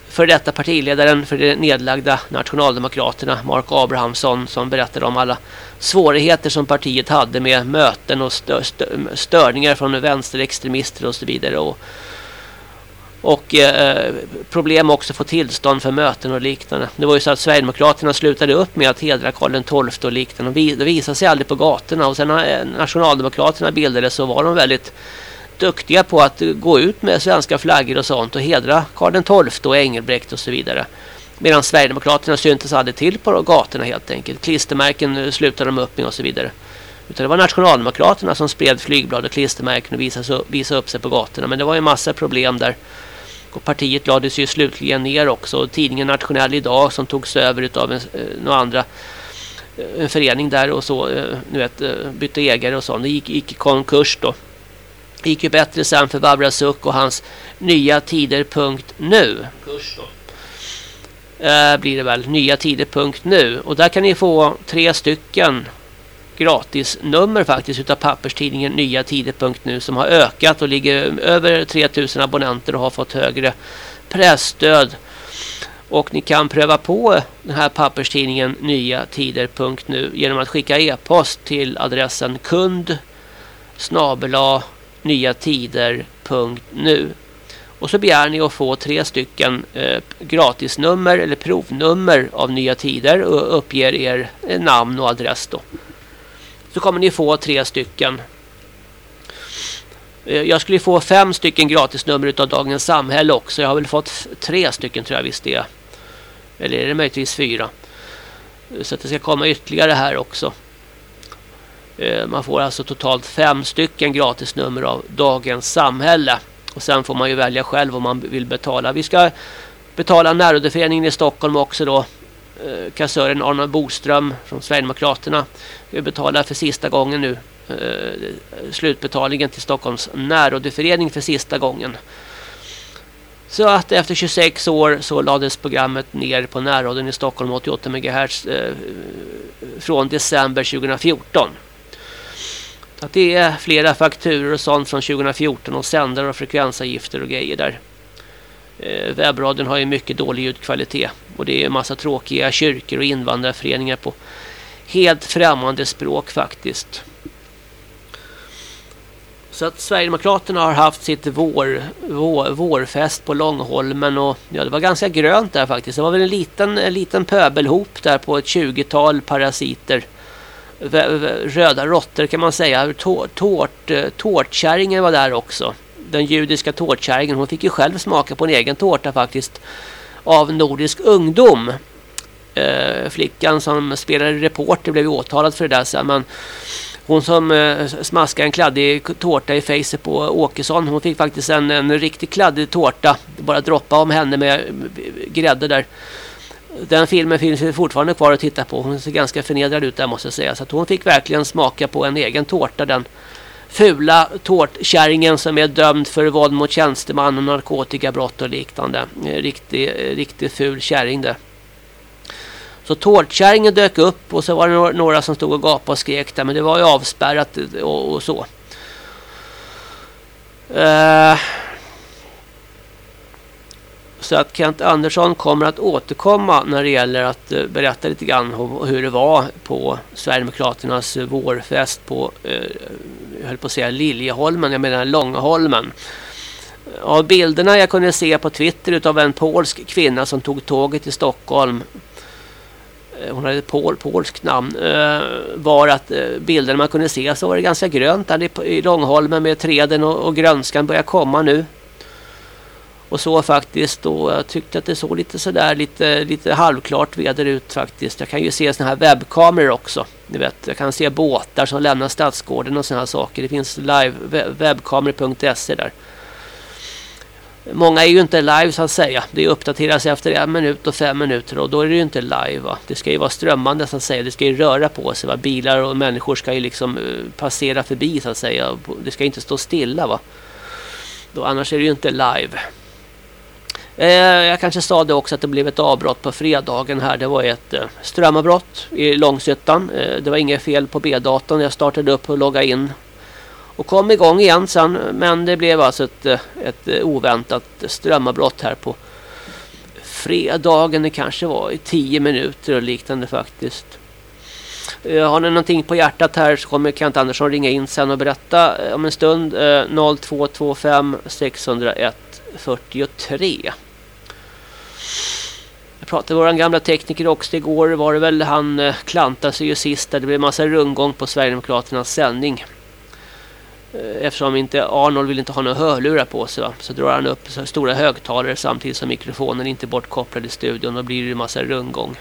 för detta partiledaren för de nedlagda nationaldemokraterna Mark Abrahamsson som berättade om alla svårigheter som partiet hade med möten och stö störningar från vänsterextremister och så vidare och och eh, problem också att få tillstånd för möten och liknande. Det var ju så att Sverigedemokraterna slutade upp med att hedra Karl XII och liknande. De visade sig aldrig på gatorna. Och sen när eh, Nationaldemokraterna bildades så var de väldigt duktiga på att gå ut med svenska flaggor och sånt och hedra Karl XII och Engelbrekt och så vidare. Medan Sverigedemokraterna syntes aldrig till på gatorna helt enkelt. Klistermärken eh, slutade de upp med och så vidare. Utan det var Nationaldemokraterna som spred flygblad och klistermärken och visade, visade upp sig på gatorna. Men det var ju massa problem där. Och partiet lades ju slutligen ner också. tidningen Nationell idag som togs över av en, eh, några andra eh, en förening där och så eh, nu vet, bytte ägare och så. Det gick, gick i konkurs då. Det gick ju bättre sen för Suck och hans nya tider.nu. eh, blir det väl. Nya tider.nu. Och där kan ni få tre stycken gratisnummer faktiskt utav papperstidningen Nya Tider.nu som har ökat och ligger över 3000 abonnenter och har fått högre pressstöd. Och ni kan pröva på den här papperstidningen Nya Tider.nu genom att skicka e-post till adressen kund snabela nyatider.nu och så begär ni att få tre stycken eh, gratisnummer eller provnummer av Nya Tider och uppger er eh, namn och adress då. Så kommer ni få tre stycken. Eh, jag skulle få fem stycken gratisnummer av Dagens Samhälle också. Jag har väl fått tre stycken tror jag visst det. Eller är det möjligtvis fyra. Eh, så att det ska komma ytterligare här också. Eh, man får alltså totalt fem stycken gratisnummer av Dagens Samhälle. Och sen får man ju välja själv om man vill betala. Vi ska betala närrådeföreningen i Stockholm också då. Eh, kassören Arnold Boström från Sverigedemokraterna. Betalar för sista gången nu. Eh, slutbetalningen till Stockholms närrådeförening för sista gången. Så att efter 26 år så lades programmet ner på närråden i Stockholm 88 MHz eh, från december 2014. Att det är flera fakturer och sånt från 2014 och sändare och frekvensavgifter och grejer där. Eh, webbradion har ju mycket dålig ljudkvalitet och det är en massa tråkiga kyrkor och invandrarföreningar på helt främmande språk faktiskt. Så att Sverigedemokraterna har haft sitt vår, vår, vårfest på Långholmen och ja, det var ganska grönt där faktiskt. Det var väl en liten, en liten pöbelhop där på ett 20-tal parasiter röda råttor kan man säga. Tårt, eh, tårtkärringen var där också. Den judiska tårtkärringen. Hon fick ju själv smaka på en egen tårta faktiskt. Av Nordisk ungdom. Eh, flickan som spelade reporter blev åtalad för det där sen. Men hon som eh, smaskade en kladdig tårta i facet på Åkesson. Hon fick faktiskt en, en riktigt kladdig tårta. Bara droppa om henne med eh, grädde där den filmen finns fortfarande kvar att titta på. Hon ser ganska förnedrad ut där måste jag säga. Så att hon fick verkligen smaka på en egen tårta. Den fula tårtkärringen som är dömd för våld mot tjänsteman och narkotikabrott och liknande. Eh, eh, riktigt ful kärring det. Så tårtkärringen dök upp och så var det några som stod och gapade och skrek där. Men det var ju avspärrat eh, och, och så. Uh, så att Kent Andersson kommer att återkomma när det gäller att eh, berätta lite grann om hur det var på Sverigedemokraternas vårfest på, jag höll på att säga Liljeholmen, jag menar Långholmen. Av bilderna jag kunde se på Twitter av en polsk kvinna som tog tåget till Stockholm. Eh, hon hade ett pol, polskt namn. Var att bilderna man kunde se så var det ganska grönt där i Långholmen med träden och, och grönskan börjar komma nu och så faktiskt och jag tyckte att det såg lite sådär lite, lite halvklart väder ut faktiskt. Jag kan ju se såna här webbkameror också. Ni vet, jag kan se båtar som lämnar stadsgården och sådana saker. Det finns live webbkameror.se där. Många är ju inte live så att säga. Det uppdateras efter en minut och fem minuter och då är det ju inte live va. Det ska ju vara strömmande så att säga. Det ska ju röra på sig va. Bilar och människor ska ju liksom eh, passera förbi så att säga. Det ska inte stå stilla va. Då, annars är det ju inte live. Eh, jag kanske sa det också att det blev ett avbrott på fredagen här. Det var ett eh, strömavbrott i Långshyttan. Eh, det var inget fel på B-datorn. Jag startade upp och loggade in och kom igång igen sen. Men det blev alltså ett, eh, ett eh, oväntat strömavbrott här på fredagen. Det kanske var i tio minuter och liknande faktiskt. Eh, har ni någonting på hjärtat här så kommer Kent Andersson ringa in sen och berätta om en stund. 0225 601 43 jag pratade med vår gamla tekniker också igår var det väl han eh, klantade sig ju sist där det blev massa rundgång på Sverigedemokraternas sändning. Eh, eftersom inte Arnold vill inte ha några hörlurar på sig va? så drar han upp stora högtalare samtidigt som mikrofonen inte är bortkopplad i studion och blir det en massa rundgång.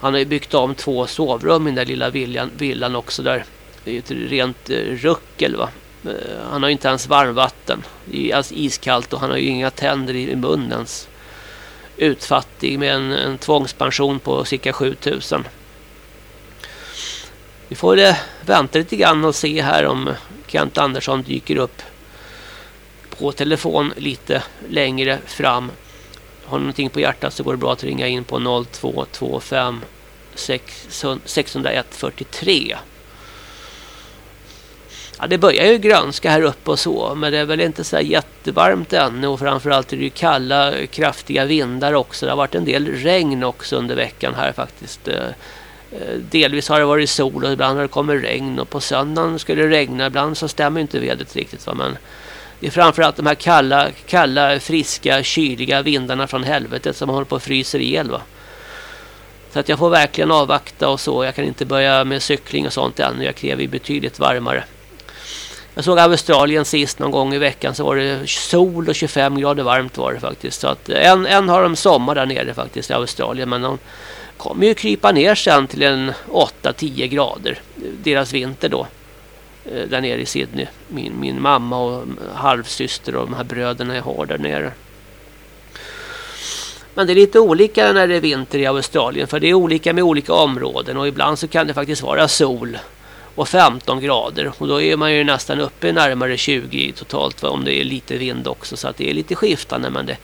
Han har ju byggt om två sovrum i den där lilla villan, villan också där. Det är ju ett rent eh, ruckel va. Eh, han har ju inte ens varmvatten. Det är alltså iskallt och han har ju inga tänder i munnen utfattig med en, en tvångspension på cirka 7000. Vi får det, vänta lite grann och se här om Kent Andersson dyker upp på telefon lite längre fram. har någonting på hjärtat så går det bra att ringa in på 0225 601 43. Ja, det börjar ju grönska här uppe och så, men det är väl inte så jättevarmt ännu och framförallt är det ju kalla, kraftiga vindar också. Det har varit en del regn också under veckan här faktiskt. Eh, eh, delvis har det varit sol och ibland har det kommit regn och på söndagen skulle det regna. Ibland så stämmer inte vädret riktigt va? men det är framförallt de här kalla, kalla, friska, kyliga vindarna från helvetet som håller på att frysa ihjäl va. Så att jag får verkligen avvakta och så. Jag kan inte börja med cykling och sånt ännu. Jag kräver ju betydligt varmare. Jag såg Australien sist någon gång i veckan så var det sol och 25 grader varmt var det faktiskt. Så att eh, en, en har de sommar där nere faktiskt i Australien men de kommer ju krypa ner sen till en 8-10 grader. Eh, deras vinter då. Eh, där nere i Sydney. Min, min mamma och halvsyster och de här bröderna jag har där nere. Men det är lite olika när det är vinter i Australien för det är olika med olika områden och ibland så kan det faktiskt vara sol och 15 grader. Och då är man ju nästan uppe närmare 20 totalt va? om det är lite vind också. Så att det är lite skiftande men det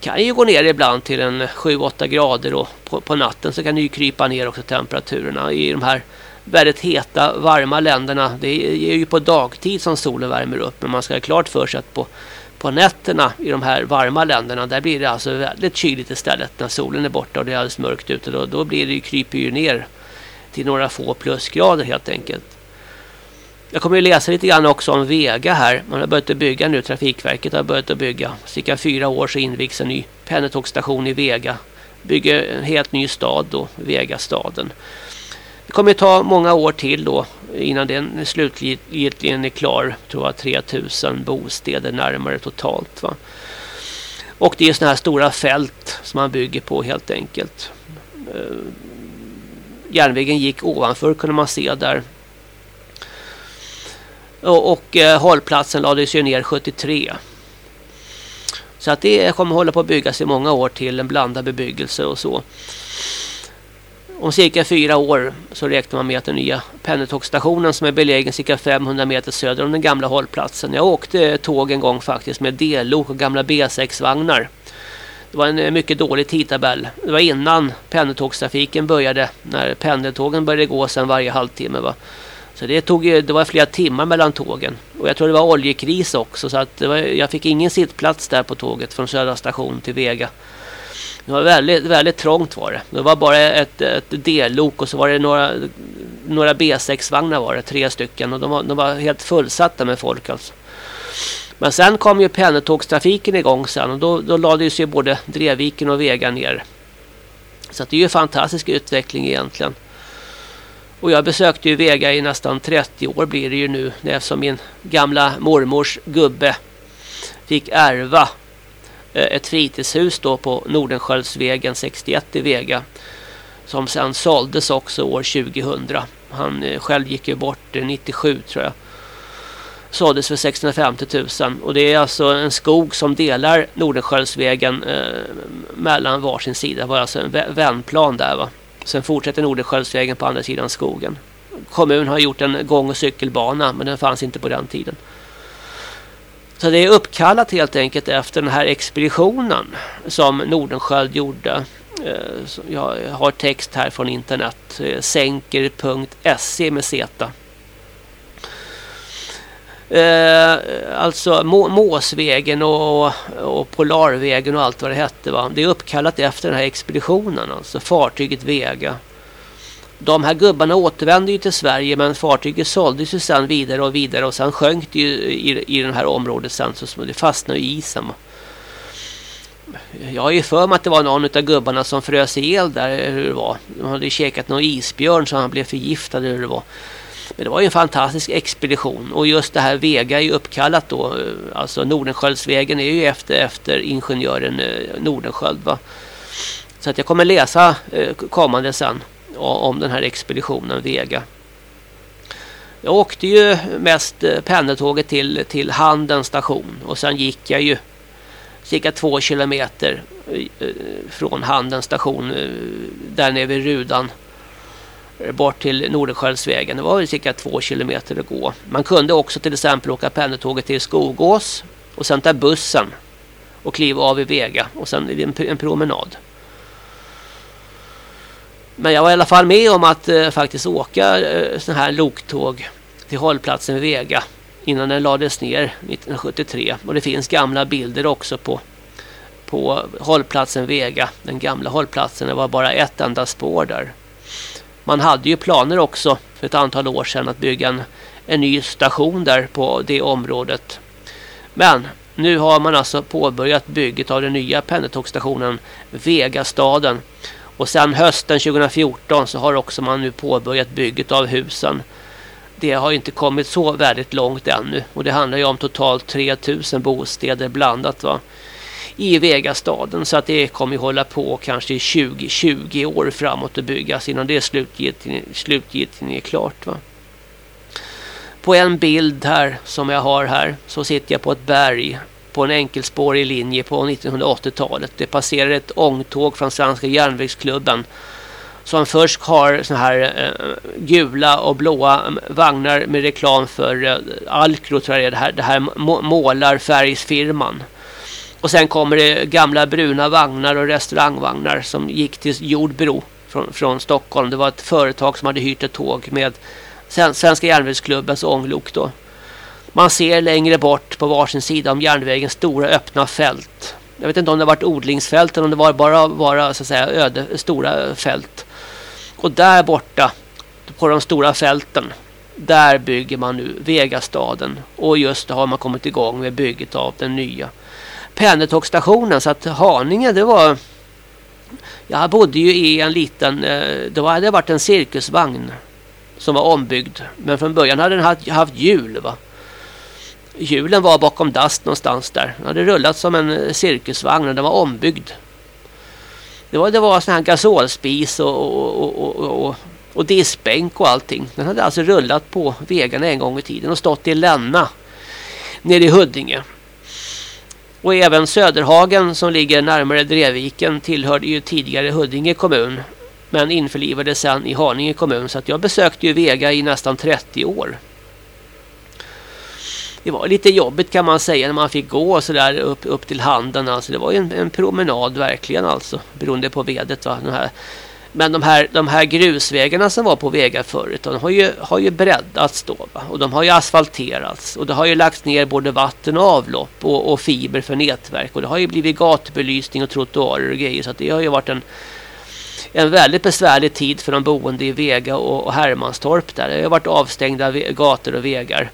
kan ju gå ner ibland till en 7-8 grader. Och på, på, natten så kan det ju krypa ner också temperaturerna i de här väldigt heta varma länderna. Det är ju på dagtid som solen värmer upp men man ska ha klart för sig att på på nätterna i de här varma länderna där blir det alltså väldigt kyligt istället när solen är borta och det är alldeles mörkt ute. Då, då blir det ju, kryper ju ner till några få plusgrader helt enkelt. Jag kommer att läsa lite grann också om Vega här. Man har börjat att bygga nu. Trafikverket har börjat att bygga. Cirka fyra år så invigs en ny pendeltågstation i Vega. Bygger en helt ny stad då, Vegastaden. Det kommer att ta många år till då innan den slutligen är klar. Jag tror jag 3000 bostäder närmare totalt va. Och det är sådana här stora fält som man bygger på helt enkelt. Eh, Järnvägen gick ovanför kunde man se där. Och, och eh, hållplatsen lades ju ner 73. Så att det kommer hålla på att byggas i många år till en blandad bebyggelse och så. Om cirka fyra år så räknar man med att den nya pendeltågsstationen som är belägen cirka 500 meter söder om den gamla hållplatsen. Jag åkte tåg en gång faktiskt med dellok och gamla B6-vagnar. Det var en eh, mycket dålig tidtabell. Det var innan pendeltågstrafiken började. När pendeltågen började gå sen varje halvtimme. Va? Så det, tog, det var flera timmar mellan tågen. Och jag tror det var oljekris också. Så att var, jag fick ingen sittplats där på tåget från Södra station till Vega. Det var väldigt, väldigt trångt var det. Det var bara ett, ett dellok och så var det några, några B6-vagnar var det. Tre stycken. Och de var, de var helt fullsatta med folk alltså. Men sen kom ju pendeltågstrafiken igång sen och då, då lades ju både Dreviken och Vega ner. Så det är ju en fantastisk utveckling egentligen. Och jag besökte ju Vega i nästan 30 år blir det ju nu. Eftersom min gamla mormors gubbe fick ärva eh, ett fritidshus då på Nordensköldsvägen 61 i Vega. Som sen såldes också år 2000. Han eh, själv gick ju bort eh, 97 tror jag såldes för 650 000 och det är alltså en skog som delar Nordensköldsvägen eh, mellan varsin sida. Det var alltså en vändplan där va. Sen fortsätter Nordensköldsvägen på andra sidan skogen. Kommunen har gjort en gång- och cykelbana men den fanns inte på den tiden. Så det är uppkallat helt enkelt efter den här expeditionen som Nordenskjöld gjorde. Eh, jag har text här från internet. Eh, Sänker.se med Z. Eh, alltså Må Måsvägen och, och Polarvägen och allt vad det hette. Va? Det är uppkallat efter den här expeditionen. Alltså fartyget Vega. De här gubbarna återvände ju till Sverige men fartyget såldes ju sen vidare och vidare och sen sjönk det ju i, i det här området sen så det fastnade i isen. Jag har ju för mig att det var någon av gubbarna som frös ihjäl där hur det var. De hade ju käkat någon isbjörn så han blev förgiftad hur det var. Men det var ju en fantastisk expedition och just det här Vega är ju uppkallat då. Eh, alltså Nordensköldsvägen är ju efter, efter ingenjören eh, Nordenskjöld. Va. Så att jag kommer läsa eh, kommande sen om den här expeditionen Vega. Jag åkte ju mest pendeltåget till, till Handen station och sen gick jag ju cirka två kilometer från Handen station där nere vid Rudan Eh, bort till Nordenskiöldsvägen. Det var cirka två kilometer att gå. Man kunde också till exempel åka pendeltåget till Skogås och sen ta bussen och kliva av i Vega och sen en, en promenad. Men jag var i alla fall med om att eh, faktiskt åka eh, sån här loktåg till hållplatsen Vega innan den lades ner 1973 och det finns gamla bilder också på på hållplatsen Vega, den gamla hållplatsen. Det var bara ett enda spår där. Man hade ju planer också för ett antal år sedan att bygga en, en ny station där på det området. Men nu har man alltså påbörjat bygget av den nya pendeltågsstationen Vegastaden. Och sen hösten 2014 så har också man nu påbörjat bygget av husen. Det har inte kommit så väldigt långt ännu. Och det handlar ju om totalt 3000 bostäder blandat va i Vegastaden så att det kommer hålla på kanske 20-20 år framåt att byggas innan det slutgiltigt, slutgiltigt är klart. Va? På en bild här som jag har här så sitter jag på ett berg på en enkelspårig linje på 1980-talet. Det passerar ett ångtåg från Svenska järnvägsklubben som först har såna här eh, gula och blåa eh, vagnar med reklam för eh, Alcro tror jag det är det här, det här målarfärgsfirman. Och sen kommer det gamla bruna vagnar och restaurangvagnar som gick till Jordbro från, från Stockholm. Det var ett företag som hade hyrt ett tåg med Svenska järnvägsklubbens ånglok då. Man ser längre bort på varsin sida om järnvägen stora öppna fält. Jag vet inte om det varit odlingsfält eller om det var bara, bara så att säga, öde, stora fält. Och där borta på de stora fälten där bygger man nu Vegastaden. Och just då har man kommit igång med bygget av den nya pendeltågsstationen så att Haninge det var jag bodde ju i en liten eh, det hade varit en cirkusvagn som var ombyggd. Men från början hade den haft, haft hjul va. Hjulen var bakom dast någonstans där. Den hade rullat som en eh, cirkusvagn och den var ombyggd. Det var, det var sån här gasolspis och, och, och, och, och, och diskbänk och allting. Den hade alltså rullat på vägarna en gång i tiden och stått i Länna nere i Huddinge och även Söderhagen som ligger närmare Dreviken tillhörde ju tidigare Huddinge kommun. Men införlivades sen i Haninge kommun så att jag besökte ju Vega i nästan 30 år. Det var lite jobbigt kan man säga när man fick gå så där upp, upp till handen. Alltså det var ju en, en promenad verkligen alltså. Beroende på vedet va. Den här men de här, de här grusvägarna som var på vägar förut, de har ju, har ju breddats då. Va? Och de har ju asfalterats. Och det har ju lagts ner både vatten och avlopp och, och fiber för nätverk. Och det har ju blivit gatubelysning och trottoarer och grejer. Så det har ju varit en, en väldigt besvärlig tid för de boende i Vega och, och Hermanstorp där. Det har varit avstängda gator och vägar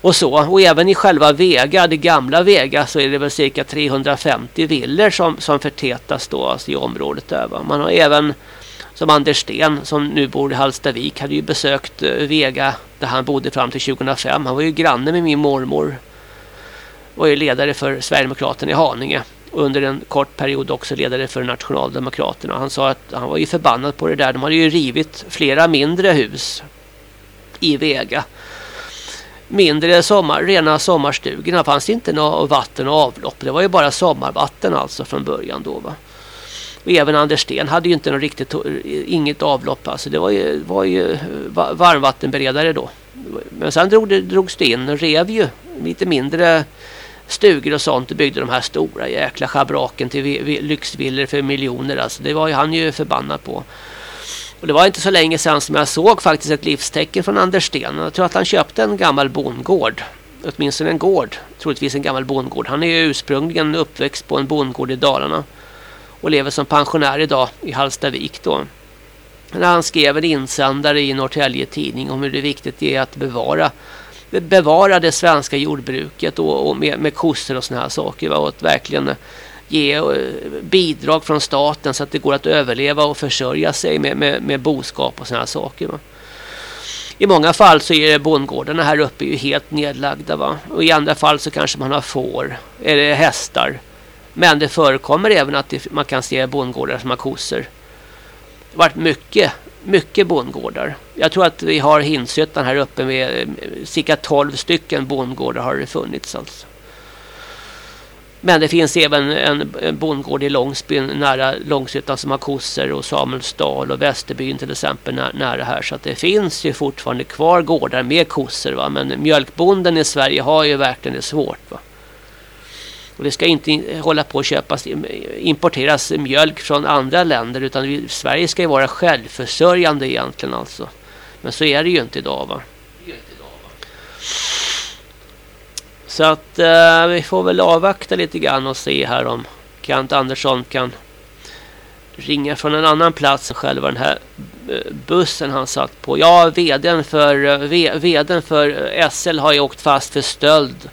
och så. Och även i själva Vega, det gamla Vega, så är det väl cirka 350 villor som, som förtätas då alltså i området där. Va? Man har även, som Anders Sten som nu bor i Halstavik, hade ju besökt eh, Vega där han bodde fram till 2005. Han var ju granne med min mormor. Och är ledare för Sverigedemokraterna i Haninge. Och under en kort period också ledare för Nationaldemokraterna. Han sa att han var ju förbannad på det där. De hade ju rivit flera mindre hus i Vega mindre sommar, rena sommarstugorna fanns det inte något vatten och avlopp. Det var ju bara sommarvatten alltså från början då va. Och även Anders Sten hade ju inte något riktigt, inget avlopp alltså. Det var ju, var ju eh, varmvattenberedare då. Men sen drog det, drogs det in och rev ju lite mindre stugor och sånt och byggde de här stora jäkla schabraken till lyxvillor för miljoner. Alltså det var ju han ju förbannad på. Och det var inte så länge sedan som jag såg faktiskt ett livstecken från Anders Sten. Jag tror att han köpte en gammal bondgård. Åtminstone en gård. Troligtvis en gammal bondgård. Han är ju ursprungligen uppväxt på en bondgård i Dalarna. Och lever som pensionär idag i Halstavik då. När han skrev en insändare i Norrtälje tidning om hur det viktigt det är att bevara bevara det svenska jordbruket och, och med, med kossor och såna här saker. Och att verkligen ge eh, bidrag från staten så att det går att överleva och försörja sig med, med, med boskap och sådana saker. Va? I många fall så är bondgårdarna här uppe ju helt nedlagda. Va? Och i andra fall så kanske man har får eller hästar. Men det förekommer även att det, man kan se bondgårdar som har kossor. Det har varit mycket, mycket bondgårdar. Jag tror att vi har Hinshyttan här uppe med eh, cirka 12 stycken bondgårdar har det funnits alltså. Men det finns även en, en bondgård i Långsbyn nära Långshyttan som har kossor och Samuelsdal och Västerbyn till exempel nära, nära här. Så att det finns ju fortfarande kvar gårdar med kossor va. Men mjölkbonden i Sverige har ju verkligen det svårt va. Och det ska inte hålla på att köpas, importeras mjölk från andra länder utan vi, Sverige ska ju vara självförsörjande egentligen alltså. Men så är det ju inte idag va. Så att eh, vi får väl avvakta lite grann och se här om Kent Andersson kan ringa från en annan plats än själva den här eh, bussen han satt på. Ja, vdn för, eh, vdn för eh, SL har ju åkt fast för stöld.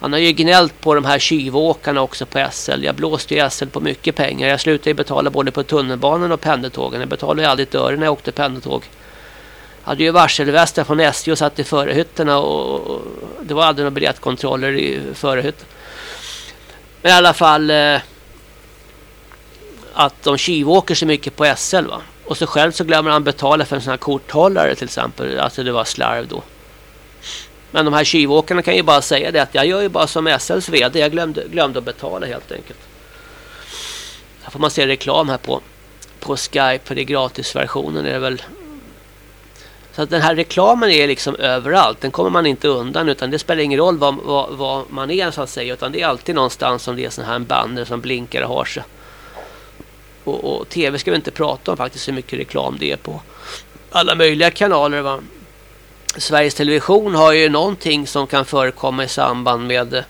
Han har ju gnällt på de här tjuvåkarna också på SL. Jag blåste ju SL på mycket pengar. Jag slutade ju betala både på tunnelbanan och pendeltågen. Jag betalade ju aldrig ett öre när jag åkte pendeltåg. Hade ju varselvästar från SJ och satt i förarhytterna och det var aldrig några biljettkontroller i förarhytten. Men i alla fall eh, att de tjuvåker så mycket på SL va. Och så själv så glömmer han betala för en sån här korthållare till exempel. Alltså det var slarv då. Men de här tjuvåkarna kan ju bara säga det att jag gör ju bara som SLs vd. Jag glömde, glömde att betala helt enkelt. Här får man se reklam här på, på Skype. För det är gratisversionen är det väl. Så att den här reklamen är liksom överallt. Den kommer man inte undan utan det spelar ingen roll vad, vad, vad man är så att säga. Utan det är alltid någonstans som det är sån här banner som blinkar och har sig. Och, och, tv ska vi inte prata om faktiskt hur mycket reklam det är på alla möjliga kanaler va. Sveriges Television har ju någonting som kan förekomma i samband med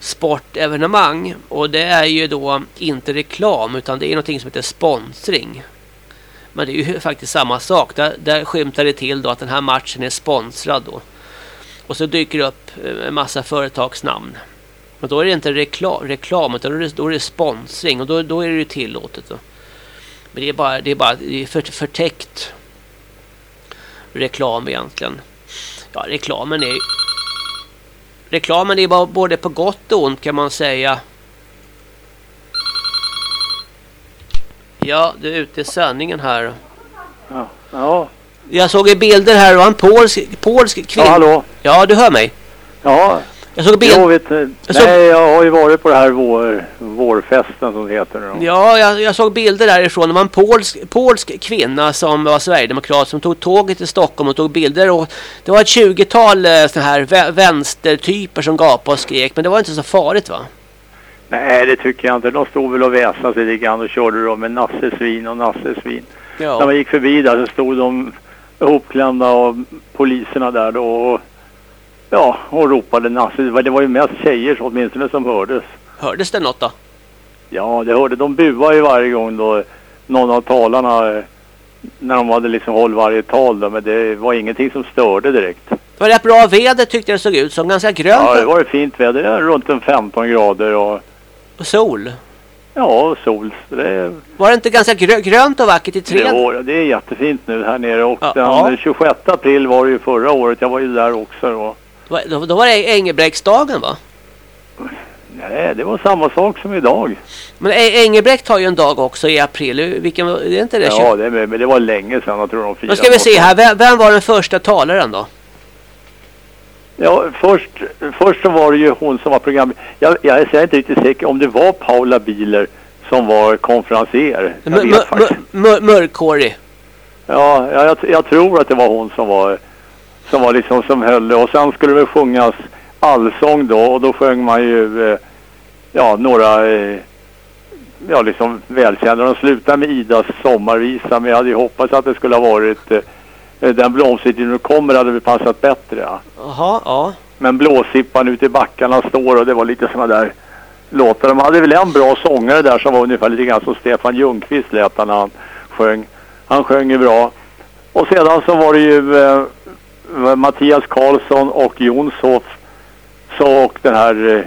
sportevenemang och det är ju då inte reklam utan det är någonting som heter sponsring. Men det är ju faktiskt samma sak. Där, där skymtar det till då att den här matchen är sponsrad då. Och så dyker det upp eh, en massa företagsnamn. Men då är det inte reklam, reklam utan då är det, då är det sponsring och då, då är det ju tillåtet. Då. Men det är bara, det är bara det är för, förtäckt reklam egentligen. Ja, reklamen är reklamen är bara både på gott och ont kan man säga. Ja, du är ute i sändningen här. Ja. ja. Jag såg bilder här och en polsk, polsk kvinna. Ja, hallå. Ja, du hör mig. Ja. Jag såg bild... Jag vet, jag såg... Nej, jag har ju varit på det här vår, vårfesten som det heter. Då. Ja, jag, jag, såg bilder därifrån. Det var en polsk, polsk kvinna som var sverigedemokrat som tog tåget till Stockholm och tog bilder. Och det var ett 20-tal eh, såna här vänstertyper som gapade och skrek. Men det var inte så farligt va? Nej, det tycker jag inte. De stod väl och väsnade sig lite grann och körde då med nassesvin och nassesvin. Ja. När man gick förbi där så stod de ihopklämda av poliserna där då. Och Ja, och ropade nasse. Det var ju mest tjejer åtminstone som hördes. Hördes det något då? Ja, det hörde. De buade ju varje gång då någon av talarna när de hade liksom hållit varje tal då, men det var ingenting som störde direkt. Det var rätt bra väder tyckte det såg ut som, ganska grönt. Ja, det var ju fint väder, runt en 15 grader och... Och sol? Ja, sol. Det... Var det inte ganska grö grönt och vackert i träd? Jo, det är jättefint nu här nere och ja, den ja. 26 april var det ju förra året, jag var ju där också då. Då, då var det Engelbrektsdagen va? Nej, det var samma sak som idag. Men Engelbrekt har ju en dag också i april. Vilken, det är inte det? Ja, det, men det var länge sedan. Jag tror de Då ska vi se här. Vem, vem, var den första talaren då? Ja, först, först så var det ju hon som var program... Jag, jag är inte riktigt säker om det var Paula Biler som var konferenser. Mörkhårig. Ja, jag, jag tror att det var hon som var som var liksom som höll och sen skulle det sjungas allsång då och då sjöng man ju eh, ja några eh, ja liksom välkända. De slutade med Idas sommarvisa men jag hade ju hoppats att det skulle ha varit eh, den blomstertiden nu kommer hade vi passat bättre. Ja. Jaha, ja. Men blåsippan ute i backarna står och det var lite sådana där låtar. De hade väl en bra sångare där som var ungefär lite grann som Stefan Ljungqvist lät när han sjöng. Han sjöng ju bra. Och sedan så var det ju eh, Mattias Karlsson och Jonshoff så och den här eh,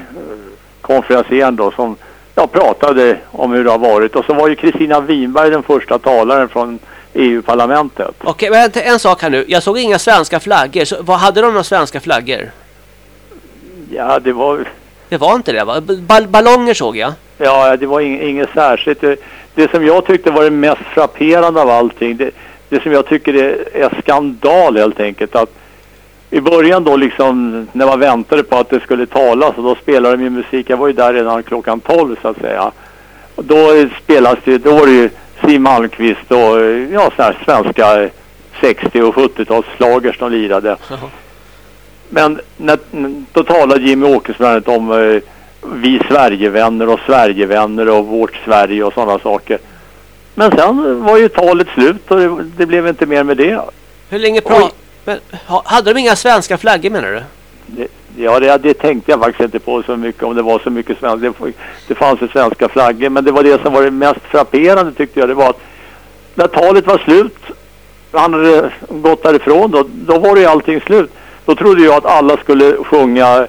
konferensen då som ja, pratade om hur det har varit. Och så var ju Kristina Winberg den första talaren från EU-parlamentet. Okej, men en sak här nu. Jag såg inga svenska flaggor. Så, vad hade de några svenska flaggor? Ja, det var... Det var inte det va? Ball ballonger såg jag. Ja, det var inget, inget särskilt. Det, det, som jag tyckte var det mest frapperande av allting, det, det som jag tycker är, är skandal helt enkelt att i början då liksom när man väntade på att det skulle talas och då spelade de ju musik. Jag var ju där redan klockan 12 så att säga. Och då spelas det, då var det ju Siw Malmkvist och ja så här svenska 60 och 70-talsslagers de lirade. Men när, då talade Jimmy Åkesson om eh, vi Sverigevänner och Sverigevänner och vårt Sverige och sådana saker. Men sen var ju talet slut och det, det blev inte mer med det. Hur länge pra- men, ha, Hade de inga svenska flaggor menar du? det ja, det, det tänkte jag faktiskt inte på så mycket om det var så mycket svenska. Det, det fanns ju svenska flaggor men det var det som var det mest frapperande tyckte jag. Det var att när talet var slut, han hade gått därifrån då, då var det ju allting slut. Då trodde jag att alla skulle sjunga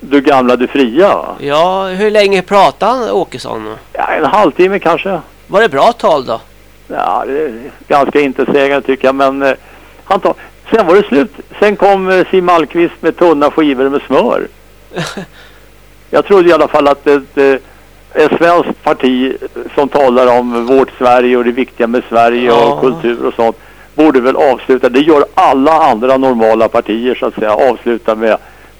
Du gamla, du fria. Ja, hur länge pratade Åkesson? Ja, en halvtimme kanske. Var det bra tal då? Ja, det är ganska intetsägande tycker jag. Men eh, han tar... sen var det slut. Sen kom eh, Siw Malmkvist med tunna skivor med smör. jag trodde i alla fall att ett, eh, ett svenskt parti som talar om vårt Sverige och det viktiga med Sverige Ja. och kultur och sånt borde väl avsluta. Det gör alla andra normala partier så att säga. Avsluta med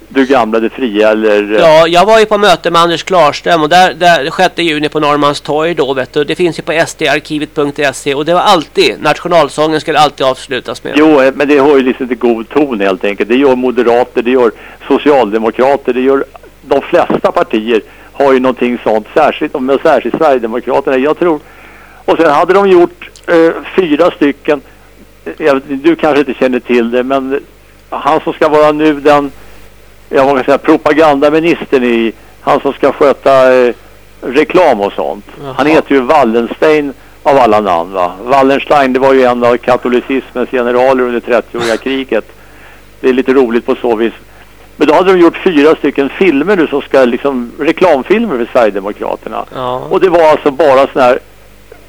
Du gamla, du fria eller... eh, Ja, jag var ju på möte med Anders Klarström och där, där 6 juni på Norrmalmstorg då vet du. Det finns ju på sdarkivet.se och det var alltid, nationalsången skulle alltid avslutas med. Jo, eh, men det har ju liksom till god ton helt enkelt. Det gör moderater, det gör socialdemokrater, det gör de flesta partier har ju någonting sånt. Särskilt, men särskilt Sverigedemokraterna. Jag tror... Och sen hade de gjort eh, fyra stycken. eh, Jag, du kanske inte känner till det, men han som ska vara nu den, jag vågar säga propagandaministern i, han som ska sköta eh, reklam och sånt. Han heter ju Wallenstein av alla namn va. Wallenstein det var ju en av katolicismens generaler under 30-åriga kriget. Det är lite roligt på så vis. Men då hade de gjort fyra stycken filmer nu som ska liksom reklamfilmer för Sverigedemokraterna. Ja. Och det var alltså bara sån här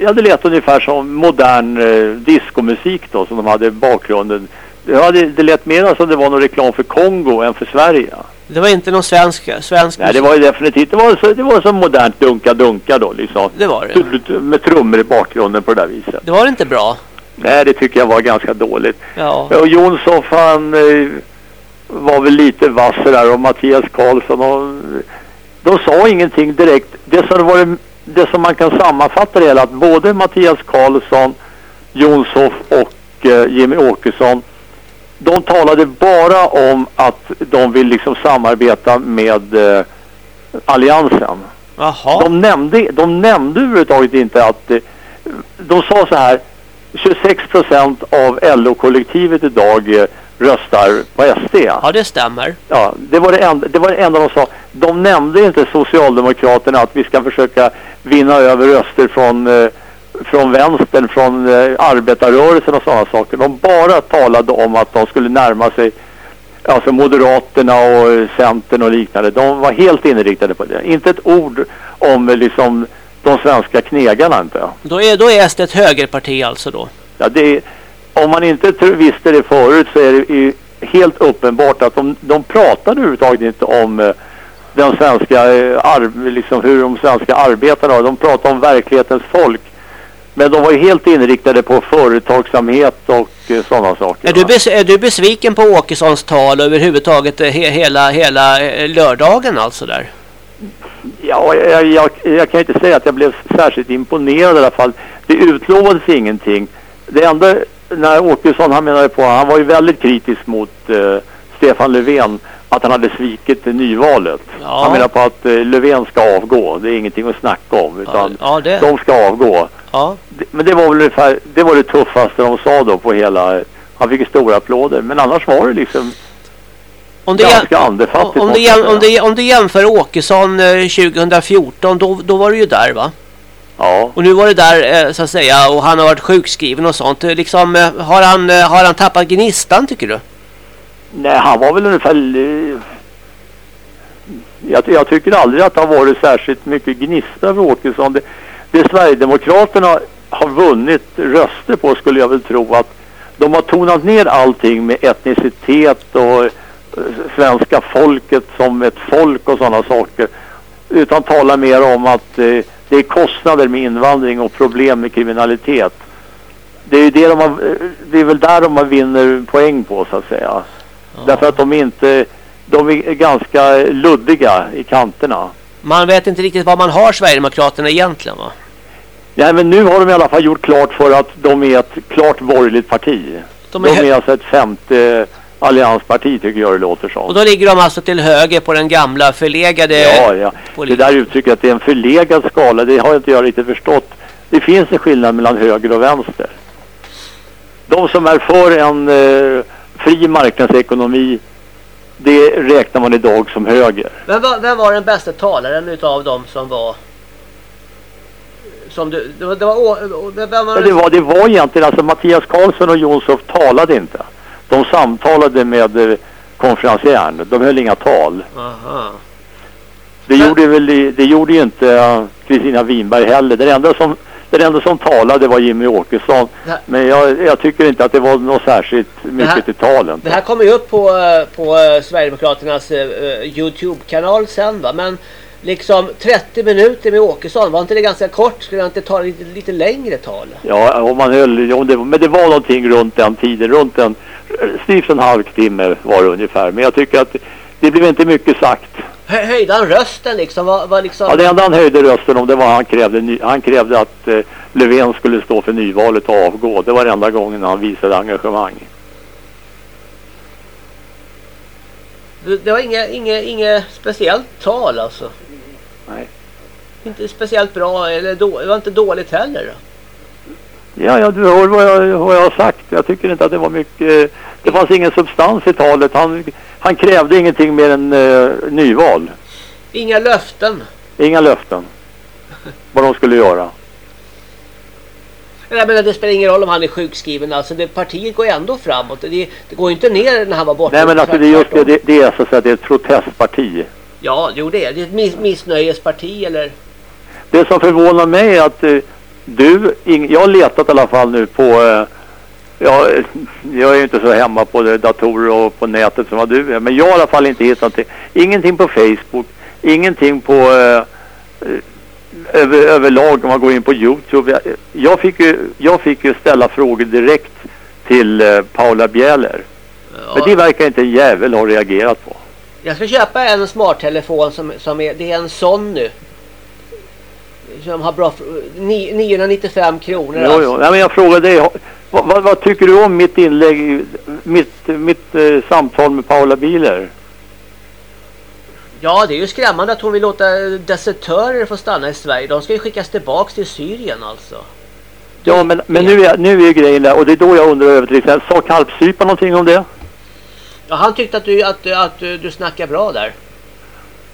Ja, det lät ungefär som modern eh, diskomusik då som de hade i bakgrunden. Det, hade, det lät mer som det var någon reklam för Kongo än för Sverige. Det var inte någon svensk, svensk Nej, det var ju definitivt, det var så, det var så modernt dunka-dunka då liksom. Det var det. Med trummor i bakgrunden på det där viset. Det var inte bra. Nej, det tycker jag var ganska dåligt. Ja. Och Jonsson han eh, var väl lite vass där och Mattias Karlsson och de sa ingenting direkt. Det som, var, det som man kan sammanfatta det hela att både Mattias Karlsson, Jonsson och eh, Jimmy Åkesson de talade bara om att de vill liksom samarbeta med eh, Alliansen. Jaha. De nämnde, de nämnde överhuvudtaget inte att... eh, De sa så här, 26 procent av LO-kollektivet idag eh, röstar på SD. Ja, det stämmer. Ja, det var det, enda, det var det enda de sa. De nämnde inte Socialdemokraterna att vi ska försöka vinna över röster från, eh, från vänstern, från eh, arbetarrörelsen och sådana saker. De bara talade om att de skulle närma sig alltså Moderaterna och Centern och liknande. De var helt inriktade på det. Inte ett ord om eh, liksom de svenska knegarna inte. Då är, då är SD ett högerparti alltså då. Ja, det är, om man inte visste det förut så är det ju helt uppenbart att de, de pratade överhuvudtaget inte om eh, den svenska, eh, ar, liksom hur de svenska arbetarna har. De pratade om verklighetens folk. Men de var ju helt inriktade på företagsamhet och eh, sådana saker. Är du, bes, är du besviken på Åkessons tal överhuvudtaget eh, he, hela, hela eh, lördagen alltså där? Ja, jag, jag, jag kan inte säga att jag blev särskilt imponerad i alla fall. Det utlovades ingenting. Det enda, när Åkesson han menade på, han var ju väldigt kritisk mot eh, Stefan Löfven att han hade svikit nyvalet. Ja. Han menar på att eh, Löfven ska avgå. Det är ingenting att snacka om utan Ja, det. de ska avgå. Ja. Men det var väl ungefär, det var det tuffaste de sa då på hela, han fick ju stora applåder. Men annars var det liksom Om du, ganska andefattigt. om, du om, du, om du jämför Åkesson eh, 2014, då, då var du ju där va? Ja. Och nu var det där eh, så att säga och han har varit sjukskriven och sånt. Eh, Liksom, eh, har, han, eh, har han tappat gnistan tycker du? Nej, han var väl ungefär... eh, Jag, jag tycker aldrig att det har varit särskilt mycket gnista för Åkesson. Det, det Sverigedemokraterna har vunnit röster på skulle jag väl tro att de har tonat ner allting med etnicitet och eh, svenska folket som ett folk och sådana saker. Utan talar mer om att eh, det är kostnader med invandring och problem med kriminalitet. Det är, det, de har, eh, det är väl där de har vinner poäng på så att säga. Därför att de inte, de är ganska luddiga i kanterna. Man vet inte riktigt vad man har Sverigedemokraterna egentligen va? Nej men nu har de i alla fall gjort klart för att de är ett klart borgerligt parti. De De är är, hö- alltså ett femte alliansparti tycker jag det låter som. Och då ligger de alltså till höger på den gamla förlegade... Ja, ja. Det där uttrycket att det är en förlegad skala, det har inte jag riktigt förstått. Det finns en skillnad mellan höger och vänster. De som är för en eh, fri marknadsekonomi, det räknar man idag som höger. Vem var, vem var den bästa talaren utav dem som var... Som du... Det var... Det var, vem var Ja, det, var, det var egentligen, alltså Mattias Karlsson och Jonsson talade inte. De samtalade med eh, konferencieren. De höll inga tal. Aha. Det gjorde, väl, det gjorde ju inte eh, Kristina Winberg heller. Den enda som, den enda som talade var Jimmy Åkesson. Ja. Men jag, jag tycker inte att det var något särskilt mycket här- till talen. Det här kommer ju upp på, eh, på eh, Sverigedemokraternas eh, Youtube-kanal sen va. Men liksom 30 minuter med Åkesson, var inte det ganska kort? Skulle han inte ta lite, lite längre tal? Ja, om man höll, om det, men det var någonting runt den tiden. Runt en, styvt en halvtimme var det ungefär. Men jag tycker att det blev inte mycket sagt. Hö- Höjde han rösten liksom? Var, var liksom... Ja, det enda han höjde rösten om det var han krävde, ny, han krävde att eh, Löfven skulle stå för nyvalet och avgå. Det var den enda gången han visade engagemang. Det, var inget inge, inge speciellt tal alltså? Nej. Inte speciellt bra eller då, det var inte dåligt heller då? Ja, ja, du hör vad jag, vad jag har sagt. Jag tycker inte att det var mycket... Det fanns ingen substans i talet. Han, han krävde ingenting mer än eh, nyval. Inga löften? Inga löften. Vad de skulle göra. Jag menar, det spelar ingen roll om han är sjukskriven. Alltså, det, partiet går ju ändå framåt. Det, det går ju inte ner när han var borta. Nej, men alltså det är just det. Det, det är så att säga, det är ett protestparti. Ja, jo det är det. är ett miss, missnöjesparti eller... Det som förvånar mig är att eh, du, jag har letat i alla fall nu på, eh, ja, jag är ju inte så hemma på det, datorer och på nätet som vad du är, men jag har i alla fall inte hittat någonting. Ingenting på Facebook, ingenting på eh, eh, över, överlag om man går in på Youtube. Jag, jag, fick ju, jag fick ju ställa frågor direkt till eh, Paula Bjäller. Men det verkar inte en jävel ha reagerat på. Jag ska köpa en smarttelefon som, som är, det är en Sony. Som har bra, ni- 995 kronor Jo, alltså. jo. Nej, men jag frågar dig, vad, vad, vad tycker du om mitt inlägg, mitt, mitt eh, samtal med Paula Bieler? Ja, det är ju skrämmande att hon vill låta desertörer få stanna i Sverige. De ska ju skickas tillbaks till Syrien alltså. Ja, men, men nu, är, nu är ju grejen där, och det är då jag undrar över till exempel, sa Karpsypa någonting om det? Ja, han tyckte att du, att, att du snackar bra där.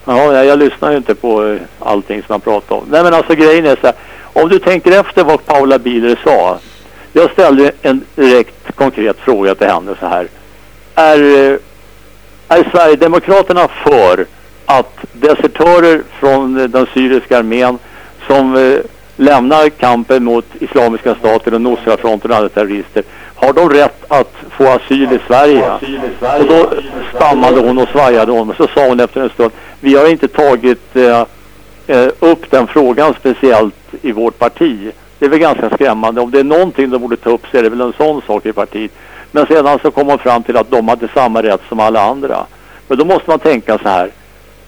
Ja, jag, jag lyssnar ju inte på eh, allting som han pratar om. Nej, men alltså grejen är så här, om du tänker efter vad Paula Bieler sa. Jag ställde en direkt konkret fråga till henne så här. Är, eh, är Sverigedemokraterna för att desertörer från eh, den syriska armén som eh, lämnar kampen mot Islamiska staten och Nusrafronten och andra terrorister har de rätt att få asyl i Sverige? Och då stammade hon och svajade hon och så sa hon efter en stund vi har inte tagit eh, eh, upp den frågan speciellt i vårt parti. Det är väl ganska skrämmande. Om det är någonting de borde ta upp så är det väl en sån sak i partiet. Men sedan så kom man fram till att de hade samma rätt som alla andra. Men då måste man tänka så här.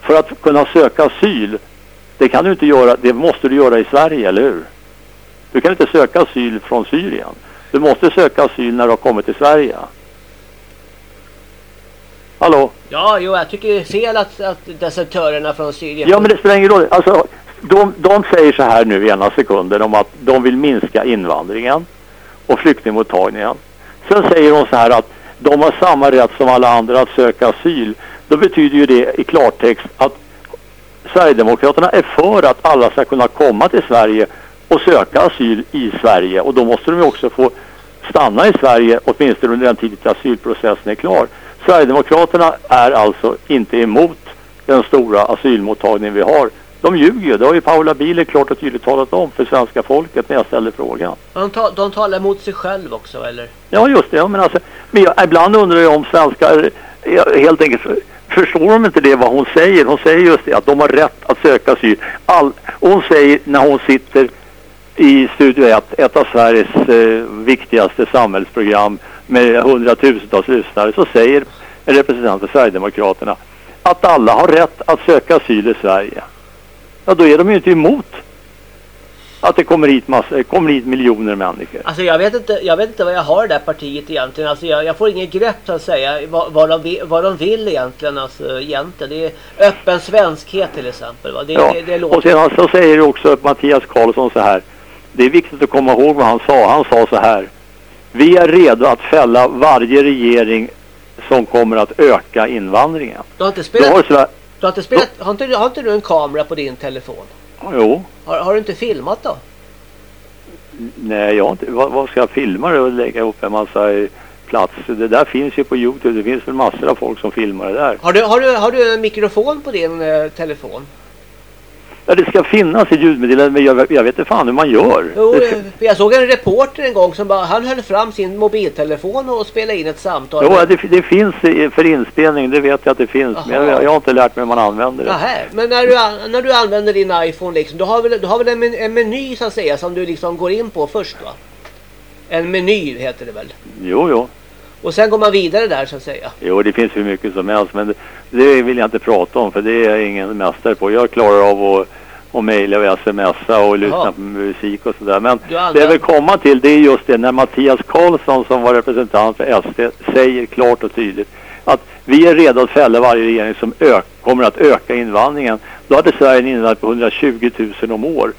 För att kunna söka asyl, det kan du inte göra, det måste du göra i Sverige, eller hur? Du kan inte söka asyl från Syrien. Du måste söka asyl när du har kommit till Sverige. Hallå? Ja, jo, jag tycker det är fel att, att desertörerna från Syrien... Ja, men det spelar ingen roll. Alltså, de, de säger så här nu i ena sekunden om att de vill minska invandringen och flyktingmottagningen. Sen säger de så här att de har samma rätt som alla andra att söka asyl. Då betyder ju det i klartext att Sverigedemokraterna är för att alla ska kunna komma till Sverige och söka asyl i Sverige och då måste de ju också få stanna i Sverige åtminstone under den tid asylprocessen är klar. Sverigedemokraterna är alltså inte emot den stora asylmottagning vi har. De ljuger ju. Det har ju Paula Bieler klart och tydligt talat om för svenska folket när jag ställde frågan. De, ta, de talar emot sig själv också, eller? Ja, just det. Ja, men alltså, men jag, ibland undrar jag om svenskar ja, helt enkelt förstår de inte det vad hon säger. Hon säger just det att de har rätt att söka asyl. All, hon säger när hon sitter i Studio 1, ett av Sveriges eh, viktigaste samhällsprogram med hundratusentals lyssnare, så säger en representant för Sverigedemokraterna att alla har rätt att söka asyl i Sverige. Ja, då är de ju inte emot att det kommer hit, massa, kommer hit miljoner människor. Alltså jag vet inte, jag vet inte vad jag har det där partiet egentligen. Alltså jag, jag får inget grepp så att säga vad, vad, de, vill, vad de vill egentligen. Alltså, egentligen. Det är öppen svenskhet till exempel. Va? Det, Ja. det, det låter... Och sedan så säger också Mattias Karlsson så här. Det är viktigt att komma ihåg vad han sa. Han sa så här. Vi är redo att fälla varje regering som kommer att öka invandringen. Du har inte Då spelat, har Sverige... du har inte, spelat har, inte, har inte du en kamera på din telefon? Jo. Har, har du inte filmat då? Nej, jag har inte... Vad, vad ska jag filma det och lägga upp en massa eh, plats? Det där finns ju på Youtube. Det finns väl massor av folk som filmar det där. Har du, har du, har du en mikrofon på din eh, telefon? Ja, det ska finnas i ljudmeddelande, men jag, jag vet inte fan hur man gör. Jo, eh, jag såg en reporter en gång som bara, han höll fram sin mobiltelefon och spelade in ett samtal. Jo, det, det finns för inspelning, det vet jag att det finns. Men Jaha. jag, jag har inte lärt mig hur man använder det. Nähä, men när du, när du använder din iPhone liksom, du har väl, du har väl en, men, en meny så att säga som du liksom går in på först va? En meny heter det väl? Jo, jo. Och sen går man vidare där så att säga. Jo, det finns hur mycket som helst, men det, det vill jag inte prata om för det är jag ingen mästare på. Jag klarar av att, att mejla och smsa och lyssna Jaha. på musik och sådär. Men använder- det jag vill komma till det är just det när Mattias Karlsson som var representant för SD säger klart och tydligt att vi är redo att fälla varje regering som kommer att öka invandringen. Då hade Sverige en invandring på 120 000 om år.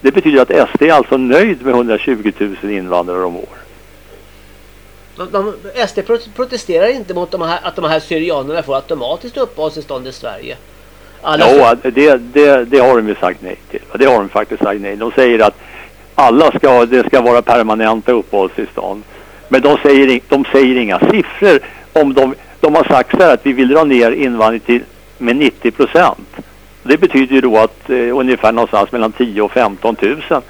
Det betyder att SD är alltså nöjd med 120 000 invandrare om år. De, de, SD pro- protesterar inte mot de här, att de här syrianerna får automatiskt uppehållstillstånd i Sverige. Alla Ja, det, det, det har de ju sagt nej till. Det har de faktiskt sagt nej. De säger att alla ska, det ska vara permanenta uppehållstillstånd. Men de säger, de säger inga siffror om de, de har sagt så här att vi vill dra ner invandring till med 90 procent. Det betyder ju då att eh, ungefär någonstans mellan 10 och 15 000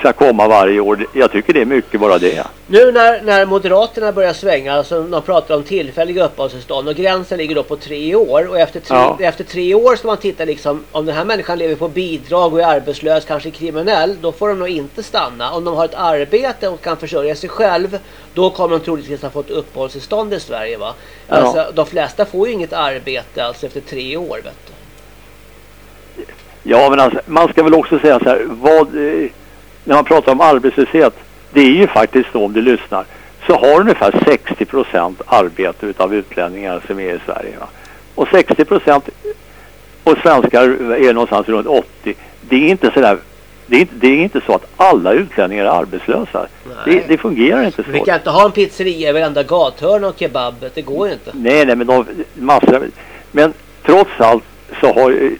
ska komma varje år. Jag tycker det är mycket bara det. Nu när, när Moderaterna börjar svänga, alltså de pratar om tillfälliga uppehållstillstånd och gränsen ligger då på tre år och efter tre, Ja. efter tre år ska man titta liksom om den här människan lever på bidrag och är arbetslös, kanske kriminell, då får de nog inte stanna. Om de har ett arbete och kan försörja sig själv, då kommer de troligtvis ha fått uppehållstillstånd i Sverige va? Ja. Alltså de flesta får ju inget arbete alltså efter tre år vet du. Ja, men alltså, man ska väl också säga så här, vad, eh, när man pratar om arbetslöshet, det är ju faktiskt så om du lyssnar, så har ungefär 60 procent arbete utav utlänningar som är i Sverige. Va? Och 60 procent och svenskar är någonstans runt 80. Det är inte så där, det är inte, det är inte så att alla utlänningar är arbetslösa. Det, det fungerar inte så. Vi kan inte ha en pizzeria i varenda gathörn och kebab, det går ju inte. Nej, nej, men de, massor. Men trots allt så har ju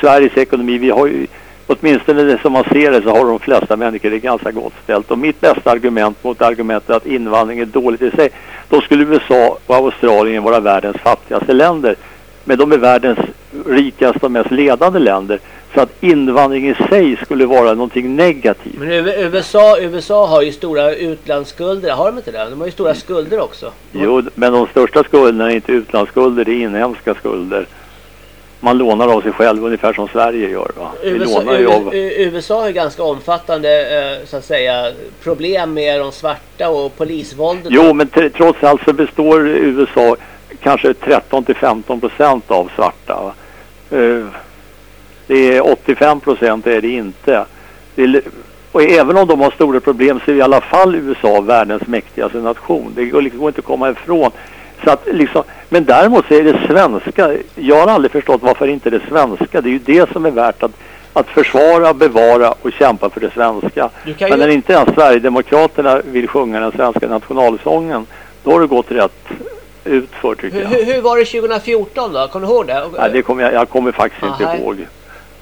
Sveriges ekonomi, vi har ju åtminstone det som man ser det så har de flesta människor det ganska gott ställt. Och mitt bästa argument mot argumentet att invandring är dåligt i sig, då skulle USA och Australien vara världens fattigaste länder. Men de är världens rikaste och mest ledande länder. Så att invandring i sig skulle vara någonting negativt. Men USA, USA har ju stora utlandsskulder, har de inte det? De har ju stora skulder också. Jo, men de största skulderna är inte utlandsskulder, det är inhemska skulder. Man lånar av sig själv ungefär som Sverige gör. Va? Vi USA, lånar ju av... USA har ganska omfattande eh, så att säga, problem med de svarta och polisvåldet. Jo, men tr- trots allt så består USA kanske 13 till 15 procent av svarta. va. Eh, Det är 85 procent är det inte. Det är, och även om de har stora problem så är i alla fall USA världens mäktigaste nation. Det går liksom inte att komma ifrån. Så att liksom, men däremot så är det svenska. Jag har aldrig förstått varför inte det svenska. Det är ju det som är värt att, att försvara, bevara och kämpa för det svenska. Men när inte ens Sverigedemokraterna vill sjunga den svenska nationalsången, då har det gått rätt ut för tycker Hur, jag. hur, hur var det 2014 då? Kommer du ihåg det? Nej, det kommer jag, jag kommer faktiskt inte Aha. ihåg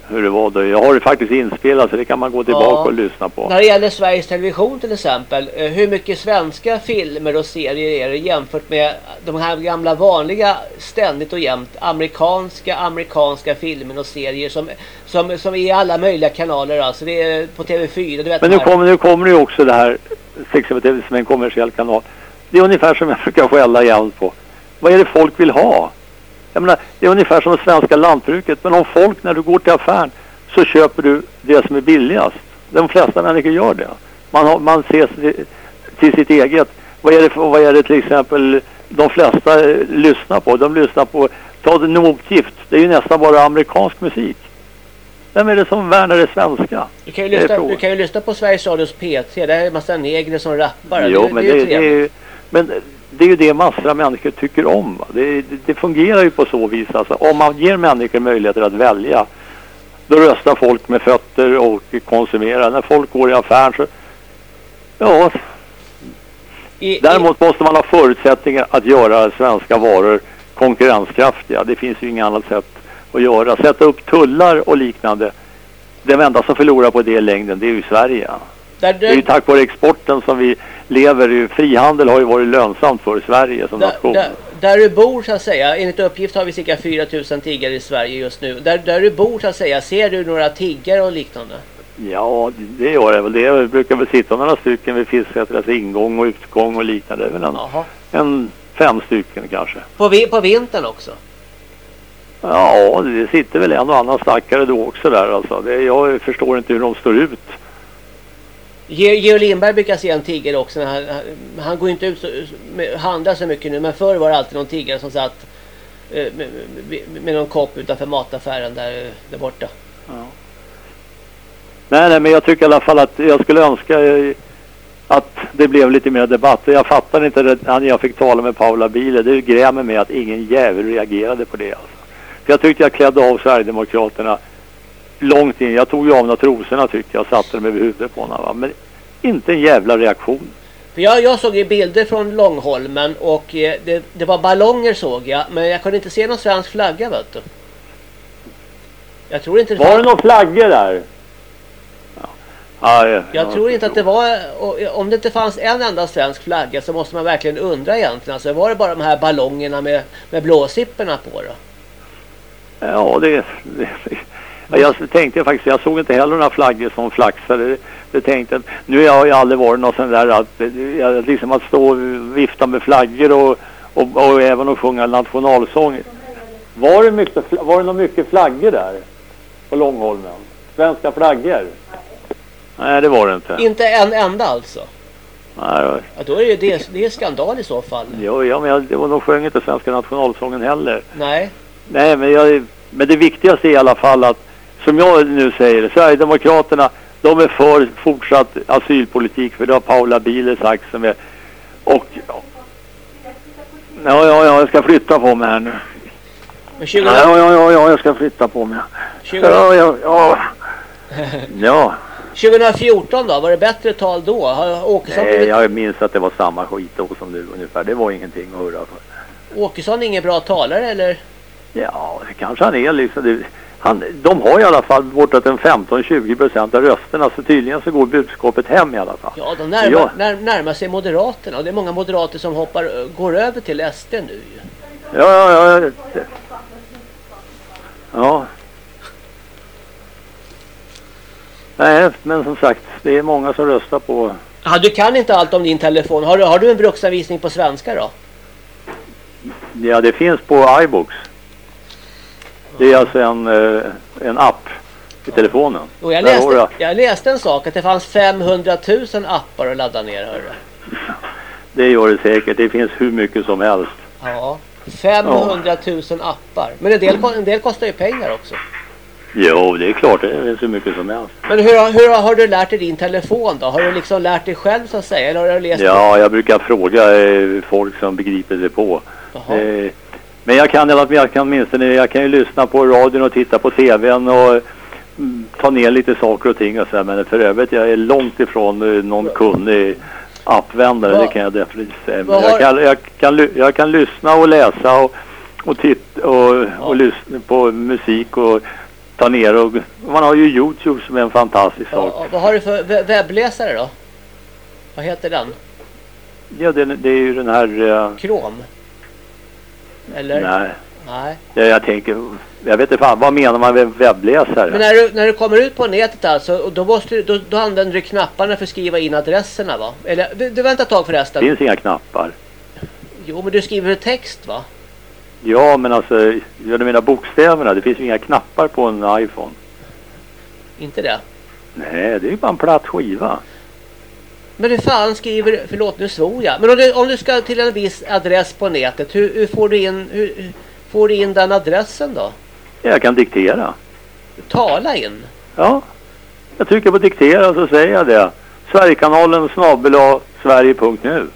hur det var då. Jag har det faktiskt inspelat så det kan man gå tillbaka Ja. och lyssna på. När det gäller Sveriges Television till exempel, eh, hur mycket svenska filmer och serier är det jämfört med de här gamla vanliga ständigt och jämt amerikanska amerikanska filmer och serier som, som, som är i alla möjliga kanaler alltså. Det är på TV4, du vet Men nu kommer, nu kommer det ju också det här sex-tv som en kommersiell kanal. Det är ungefär som jag brukar skälla igen på. Vad är det folk vill ha? Jag menar, det är ungefär som det svenska lantbruket. Men om folk, när du går till affären, så köper du det som är billigast. De flesta människor gör det. Man, har, man ser till, sitt eget. Vad är, det vad är det till exempel de flesta eh, lyssnar på? De lyssnar på, ta det notgift. Det är ju nästan bara amerikansk musik. Vem är det som värnar det svenska? Du kan, ju Det är lyssna, du kan ju lyssna på Sveriges Radios P3. Där är en massa negrer som rappar. Jo, det, men det är det, ju det, är, ju- men det är ju det massor av människor tycker om. Det, det, fungerar ju på så vis. Alltså, om man ger människor möjligheter att välja, då röstar folk med fötter och konsumerar. När folk går i affären så... Ja, I, däremot måste man ha förutsättningar att göra svenska varor konkurrenskraftiga. Det finns ju inget annat sätt att göra. Sätta upp tullar och liknande. Den enda som förlorar på det i längden, det är ju Sverige. Där, Det är ju tack vare exporten som vi lever. i. Frihandel har ju varit lönsamt för Sverige som där, nation. där, där du bor så att säga. Enligt uppgift har vi cirka 4000 tiggare i Sverige just nu. Där, där du bor så att säga. Ser du några tiggare och liknande? Ja, det gör det väl. Det brukar väl sitta några stycken vid Fisksätras ingång och utgång och liknande. Det är väl en, en fem stycken kanske. På, vi, på vintern också? Ja, det sitter väl en och annan stackare då också där alltså. Det, jag förstår inte hur de står ut. Ge- Georg Lindberg brukar se en tiggare också. Han, han, han går inte ut med, handlar så mycket nu. Men förr var det alltid någon tiggare som satt eh, med, med, med någon kopp utanför mataffären där, där borta. Nej, nej, men jag tycker i alla fall att jag skulle önska eh, att det blev lite mer debatt. Jag fattar inte det när jag fick tala med Paula Bieler. Det grämer mig att ingen jävel reagerade på det. Alltså. För jag tyckte jag klädde av Sverigedemokraterna långt in. Jag tog ju av några trosorna tyckte jag och satte dem över huvudet på honom. Va? Men inte en jävla reaktion. För jag, jag såg ju bilder från Långholmen och eh, det, det var ballonger såg jag. Men jag kunde inte se någon svensk flagga vet du. Jag tror inte det Var det fanns- några flaggor där? Ja. Ja, ja, Jag tror inte att det var, och om det inte fanns en enda svensk flagga så måste man verkligen undra egentligen. Alltså var det bara de här ballongerna med, med blåsipporna på då? Ja, det, det ja, jag tänkte faktiskt, jag såg inte heller några flaggor som flaxade. Det, det tänkte, nu har jag ju aldrig varit någon sån där att, jag, liksom att stå och vifta med flaggor och, och, och även att sjunga nationalsång. Var det, mycket, var det nog mycket flaggor där på Långholmen? Svenska flaggor? Nej, det var det inte. Inte en enda alltså? Nej, Ja, då är det, det, det är skandal i så fall. Jo, ja, men jag, det var, de sjöng inte svenska nationalsången heller. Nej. Nej, men, jag, men det viktigaste är i alla fall att, som jag nu säger, Sverigedemokraterna, de är för fortsatt asylpolitik, för det har Paula Bieler sagt som är, och Ja, ja, ja, jag ska flytta på mig här nu. Men 20, Ja, ja, ja, ja, jag ska flytta på mig. 20, Ja, ja, ja. Ja, 2014 då? Var det bättre tal då? Har Åkesson, nej, blivit, jag minns att det var samma skit då som nu ungefär. Det var ingenting att hurra för. Åkesson ingen bra talare eller? Ja, det kanske han är liksom. Det, han, de har i alla fall bortåt en 15-20 procent av rösterna så tydligen så går budskapet hem i alla fall. Ja, de närmar, Ja. när, närmar sig Moderaterna och det är många moderater som hoppar, går över till SD nu. Ja, ja, ja. Ja. Nej, men som sagt, det är många som röstar på... Ja, du kan inte allt om din telefon. Har du, har du en bruksanvisning på svenska då? Ja, det finns på iBooks. Det är alltså en, eh, en app i telefonen. Och jag, läste, jag läste en sak att det fanns 500 000 appar att ladda ner. Hörru. Det gör det säkert. Det finns hur mycket som helst. Ja, 500 000 appar. Men en del, en del kostar ju pengar också. Jo, det är klart. Det finns hur mycket som helst. Men hur, hur har du lärt dig din telefon då? Har du liksom lärt dig själv så att säga? Eller har du läst Ja, jag brukar fråga eh, folk som begriper sig på. Eh, men jag kan, jag kan minst jag kan ju lyssna på radion och titta på tvn och mm, ta ner lite saker och ting och så. Men för övrigt, jag är långt ifrån eh, någon kunnig appvändare, det kan jag definitivt säga. Men jag, kan, jag, kan, jag kan lyssna och läsa och, och titta och, och lyssna på musik och ta ner och man har ju Youtube som är en fantastisk sak. Ja, vad har du för we- webbläsare då? Vad heter den? Ja, det, det är ju den här... eh, Chrome? Eller? nej. Nej. Ja, jag tänker, jag vet inte fan, vad menar man med webbläsare? Men när du, när du kommer ut på nätet alltså, då, måste du, då, då använder du knapparna för att skriva in adresserna va? Eller, du, du vänta ett tag Det förresten. finns inga knappar. Jo, men du skriver text va? Ja, men alltså, jag menar bokstäverna, det finns ju inga knappar på en iPhone. Inte det? Nej, det är ju bara en platt skiva. Men hur fan skriver du, förlåt nu svor jag. Men om du, om du ska till en viss adress på nätet, hur, hur får du in, hur, hur får du in den adressen då? Jag kan diktera. Tala in? Ja. Jag trycker på diktera så säger jag det. Sverigekanalen snabel sverige.nu.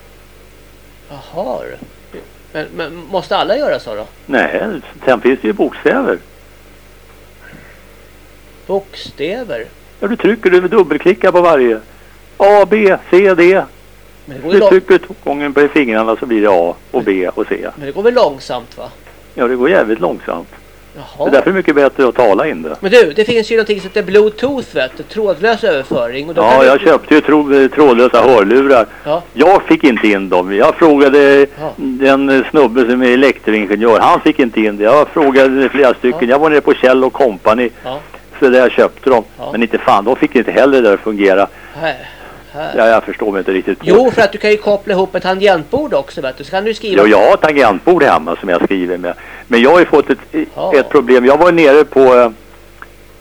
Jaha. Men, men måste alla göra så då? Nej, sen finns det ju bokstäver. Bokstäver? Ja, du trycker, du dubbelklickar på varje. A, B, C, D. Det Du trycker två gånger på fingrarna så blir det A och B och C. Men det går väl långsamt va? Ja, det går jävligt långsamt. Det Jaha. är därför mycket bättre att tala in det. Men du, det finns ju någonting som heter bluetooth vet du, trådlös överföring. Och Ja, du- jag köpte ju tro, trådlösa hörlurar. Ja. Jag fick inte in dem. Jag frågade Ja. den snubbe som är elektringenjör. Han fick inte in det. Jag frågade flera stycken. Jag var nere på Kjell och Company. Ja. Så där jag köpte dem. Ja. Men inte fan, de fick inte heller det där att fungera. Här, här. Ja, jag förstår mig inte riktigt Jo, för att du kan ju koppla ihop ett tangentbord också vet du. Så kan du skriva... Ja, jag har tangentbord hemma som jag skriver med. Men jag har ju fått ett, Ja. ett problem. Jag var nere på...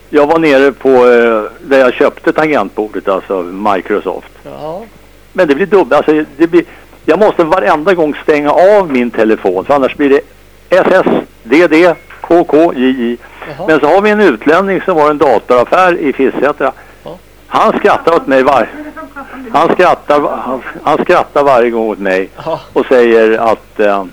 Jag var nere på eh, där jag köpte tangentbordet, alltså Microsoft. Ja. Men det blir dubbelt. Alltså, det blir, jag måste varenda gång stänga av min telefon för annars blir det SS, DD, KK, JJ. Jaha. Men så har vi en utlänning som har en datoraffär i Fisksätra. Han skrattar åt mig var... Han skrattar, han, han skrattar varje gång åt mig och säger att eh,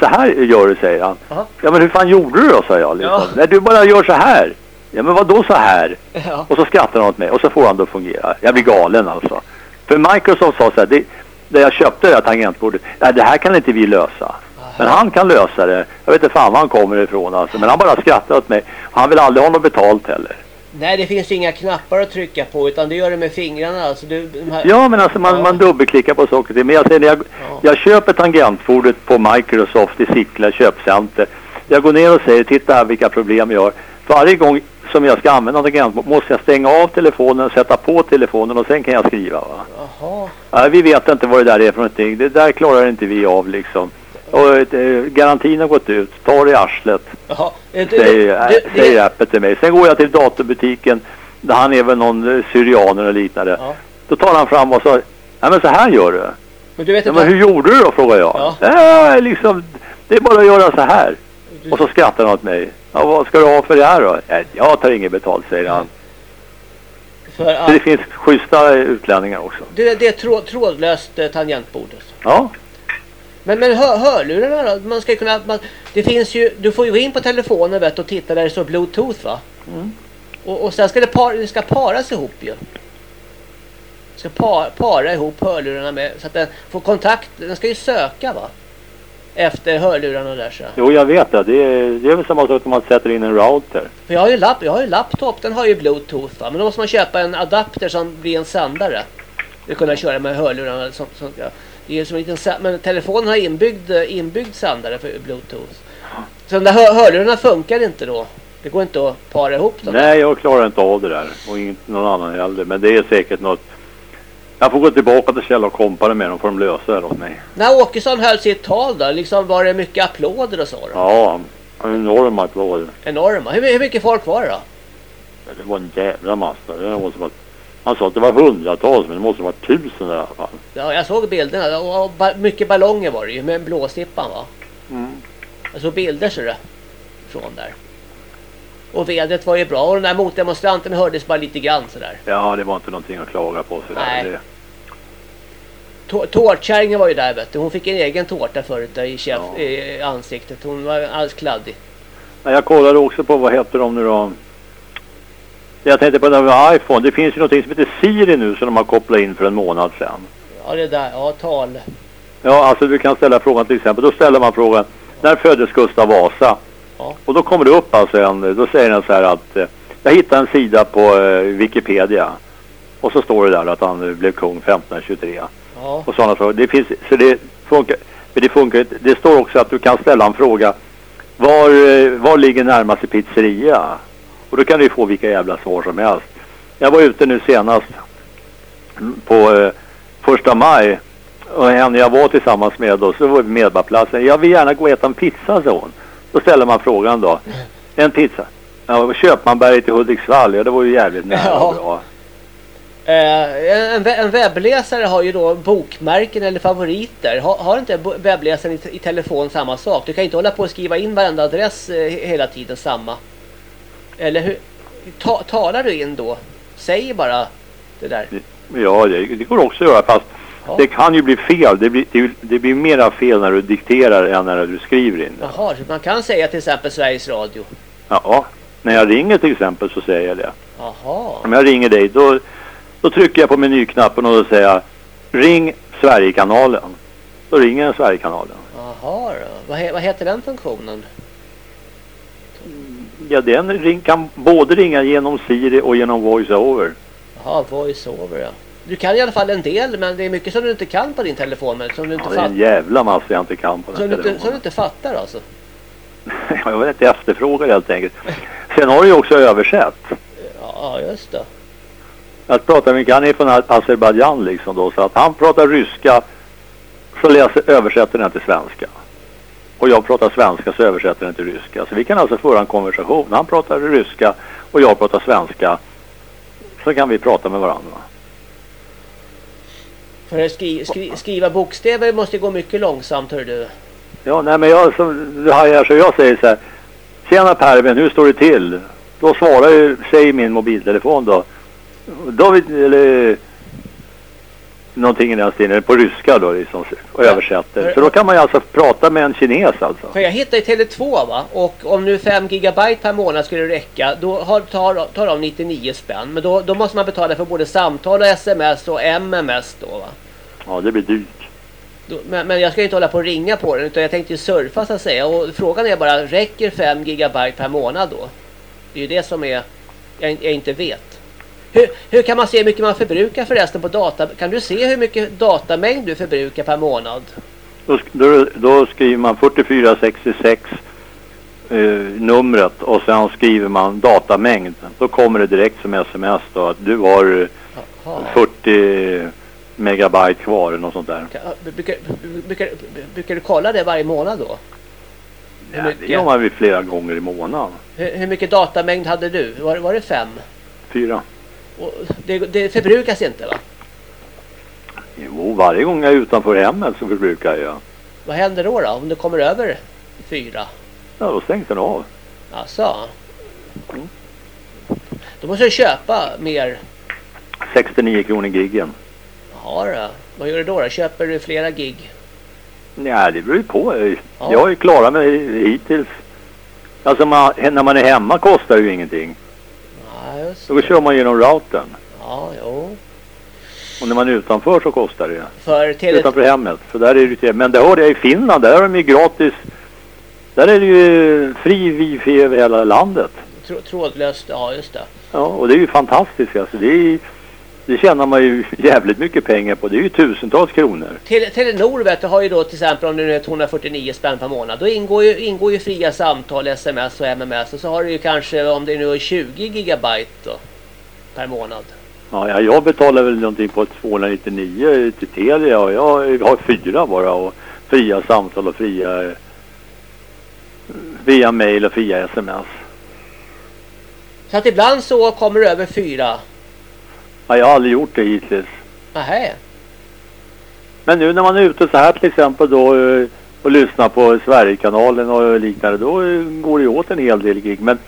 så här gör du, säger han. Ja. Ja men hur fan gjorde du då, sa jag. Liksom. Ja. Nej, du bara gör så här. Ja men vad då så här? Ja. Och så skrattar han åt mig och så får han det att fungera. Jag blir galen alltså. För Microsoft sa så här, det, där jag köpte det här tangentbordet, nej det här kan inte vi lösa. Men han kan lösa det. Jag vet inte fan var han kommer ifrån alltså. Men han bara skrattar åt mig. Han vill aldrig ha något betalt heller. Nej, det finns inga knappar att trycka på utan du gör det med fingrarna. Alltså, du, här... Ja men alltså man, Ja. man dubbelklickar på saker och ting. Men jag säger, jag, Ja. jag köper tangentbordet på Microsoft i Sickla köpcenter. Jag går ner och säger, titta här vilka problem jag har. Varje gång som jag ska använda tangentbord måste jag stänga av telefonen, sätta på telefonen och sen kan jag skriva va. Jaha. Ja, vi vet inte vad det där är för någonting. Det där klarar inte vi av liksom. Och eh, garantin har gått ut. Ta det i arslet. Jaha. Eh, du- Säger, du- äh, det- säger appet till mig. Sen går jag till datorbutiken. Där han är väl någon eh, syrianer och liknande. Ja. Då tar han fram och så. Nej men så här gör du. Men du vet Ja, men hur gjorde du då frågar jag. Ja. Ja. liksom, det är bara att göra så här. Och så skrattar han åt mig. Ja, vad ska du ha för det här då? "Ja, Jag tar inget betalt säger han. För Så det att, finns schyssta utlänningar också. det, det är trå, trådlöst eh, tangentbord. Ja. Men, men hör, hörlurarna då? Man ska ju kunna... Man, det finns ju... Du får ju gå in på telefonen vet, du, och titta där det står bluetooth va? Mm. Och, och sen ska det, par, det ska paras ihop ju. Ska par, para ihop hörlurarna med så att den får kontakt. Den ska ju söka va? Efter hörlurarna där så. Jo, jag vet det. Det är, det är väl samma sak som man sätter in en router. För jag har ju en lapp, jag har ju en laptop, den har ju bluetooth va? Men då måste man köpa en adapter som blir en sändare. Det kunna köra med hörlurarna som, som ja, det är som en liten men telefonen har inbyggd, eh, inbyggd sändare för bluetooth. Så de där hör, hörlurarna funkar inte då. Det går inte att para ihop dem. Nej, jag klarar inte av det där. Och inte någon annan heller. Men det är säkert något... Jag får gå tillbaka till Kjell och Company med dem. får de lösa det åt mig. När Åkesson höll sitt tal då, liksom var det mycket applåder och så då? Ja, enorma applåder. Enorma. Hur, hur mycket folk var det då? Det var en jävla massa. Det måste vara... Han sa att det var hundratals, men det måste vara tusen i alla fall. Ja, jag såg bilderna. Och, mycket ballonger var det ju med blåsippan va? Mm. Jag såg bilder så det från där. Och vädret var ju bra och den där motdemonstranten hördes bara lite grann sådär. Ja, det var inte någonting att klaga på. Så Nej. Det, Tårtkärringen var ju där vet du. Hon fick en egen tårta förut där i, käf- i ansiktet. Hon var alldeles kladdig. Ja, jag kollade också på, vad heter de nu då? Jag tänkte på den med iPhone. Det finns ju någonting som heter Siri nu som de har kopplat in för en månad sedan. Ja det där, ja tal. Ja, alltså du kan ställa frågan till exempel. Då ställer man frågan, när föddes Gustav Vasa? Ja. Och då kommer det upp alltså en, då säger den så här att eh, jag hittade en sida på eh, Wikipedia. Och så står det där att han eh, blev kung 1523. Ja. Och sådana frågor. Det finns, så det funkar, men det funkar. Det står också att du kan ställa en fråga. Var, eh, var ligger närmaste pizzeria? Och då kan du få vilka jävla svar som helst. Jag var ute nu senast på eh, första maj. Och henne jag var tillsammans med då, så var vi på Medborgarplatsen. Jag vill gärna gå och äta en pizza, sa hon. Då ställer man frågan då. En pizza. Ja, Köpmanberget till Hudiksvall, ja det var ju jävligt nära och bra. Eh, en, en webbläsare har ju då bokmärken eller favoriter. Har, har inte webbläsaren i, i telefon samma sak? Du kan inte hålla på och skriva in varenda adress eh, he- hela tiden samma. Eller hur? Ta, talar du in då? Säg bara det där. Ja, det, det går också att göra fast det kan ju bli fel. Det blir, det, det blir mera fel när du dikterar än när du skriver in det. Jaha, så man kan säga till exempel Sveriges Radio. Ja, när jag ringer till exempel så säger jag det. Jaha. Om jag ringer dig då, då trycker jag på menyknappen och då säger jag ring Sverigekanalen. Då ringer jag Sverigekanalen. Jaha då. Vad, vad heter den funktionen? Ja, den kan både ringa genom Siri och genom voice-over. Jaha, voice-over ja. Du kan i alla fall en del men det är mycket som du inte kan på din telefon. Men som du inte Ja, det är en jävla massa jag inte kan på den Som du, telefonen. som du inte fattar alltså. Jag vill inte efterfråga det helt enkelt. Sen har du ju också översatt. Ja, just det. Jag pratar med han är från Azerbajdzjan liksom då så att han pratar ryska så läser, översätter den till svenska. Och jag pratar svenska så översätter den till ryska. Så vi kan alltså föra en konversation. Han pratar ryska och jag pratar svenska. Så kan vi prata med varandra. För att skri, skri, skriva bokstäver måste gå mycket långsamt hör du. Ja, nej men jag, som, här är så jag säger så här. Tjena Pervin, hur står det till? Då svarar ju, säger min mobiltelefon då. David, eller någonting i den stilen, på ryska då liksom, och översätter. Så då kan man ju alltså prata med en kines alltså. För jag hittade ju Tele2 va? Och om nu 5 gigabyte per månad skulle räcka då har, tar, tar de 99 spänn. Men då, då måste man betala för både samtal och sms och MMS då va? Ja, det blir dyrt. Då, men, men jag ska ju inte hålla på och ringa på den utan jag tänkte ju surfa så att säga. Och frågan är bara, räcker 5 gigabyte per månad då? Det är ju det som är, jag, jag inte vet. Hur, hur kan man se hur mycket man förbrukar förresten på data? Kan du se hur mycket datamängd du förbrukar per månad? Då, då, då skriver man 4466 eh, numret och sen skriver man datamängd. Då kommer det direkt som sms då att du har eh, 40 megabyte kvar eller något sånt där. Brukar, brukar, brukar du kolla det varje månad då? Ja, det gör man väl flera gånger i månaden. hur, hur mycket datamängd hade du? Var, var det fem? Fyra. Och det, det förbrukas inte va? Jo, varje gång jag är utanför hemmet så förbrukar jag. Vad händer då, då om det kommer över fyra? Ja, då stängs den av. Alltså. Då måste du köpa mer. 69 kronor giggen. Jaha då. Vad gör du då? då? Köper du flera gig? Nej, det beror ju på. Jag har ju klarat mig hittills. Alltså man, när man är hemma kostar det ju ingenting. Ja, just Då kör man genom routern. Ja, jo. Och när man är utanför så kostar det. För tele... Utanför hemmet. För där är det ju, men det hörde jag i Finland, där är de ju gratis. Där är det ju fri wifi över hela landet. Tro, trådlöst, ja just det. Ja, och det är ju fantastiskt alltså. Det, är, det tjänar man ju jävligt mycket pengar på. Det är ju tusentals kronor. Tele, Telenor vet du, har ju då till exempel om det nu är 249 spänn per månad. Då ingår ju, ingår ju fria samtal, sms och MMS. Och så har du ju kanske om det nu är 20 gigabyte då, per månad. Ja, ja, jag betalar väl någonting på 299 till Telia och jag har fyra bara och fria samtal och fria via mail och fria sms. Så att ibland så kommer det över fyra. Ja, jag har aldrig gjort det hittills. Nähä. Men nu när man är ute så här till exempel då eh, och lyssnar på Sverigekanalen och liknande då eh, går det ju åt en hel del gig. Men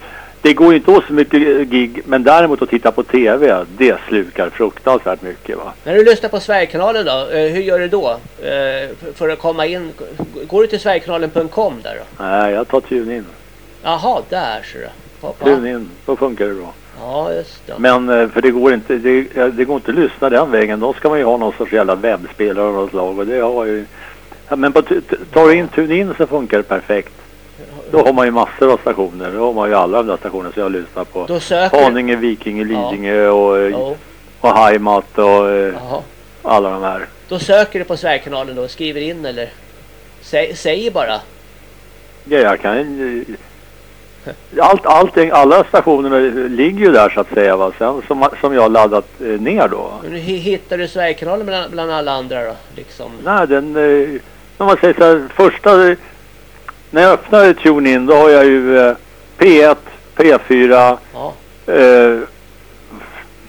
det går ju inte åt så mycket gig men däremot att titta på TV det slukar fruktansvärt mycket va. När du lyssnar på Sverigekanalen då, eh, hur gör du då? För- För att komma in, går du till sverigekanalen.com där då? Nej, jag tar TuneIn. Jaha, där ser du. Hoppa. TuneIn, då funkar det bra. Ja, just det. Men eh, för det går inte, det, ja, det går inte att lyssna den vägen. Då ska man ju ha någon sorts jävla webbspelare av något slag och det har ju... Ja, men på, tar du in TuneIn så funkar det perfekt. Då har man ju massor av stationer. Då har man ju alla de där stationer som jag lyssnar på. Då söker Haninge, Vikinge, Lidingö och, eh, Ja. och Heimat och eh, Jaha. alla de här. Då söker du på Sverigekanalen då, skriver in eller Säg, säger bara. Ja, jag kan... Allt, allting, alla stationerna ligger ju där så att säga va. Sen som, som jag har laddat eh, ner då. Men hittar du Sverigekanalen bland, bland alla andra då? Liksom. Nej, den... Eh, om man säger så här, första... När jag öppnar TuneIn då har jag ju eh, P1, P4, Ja. eh,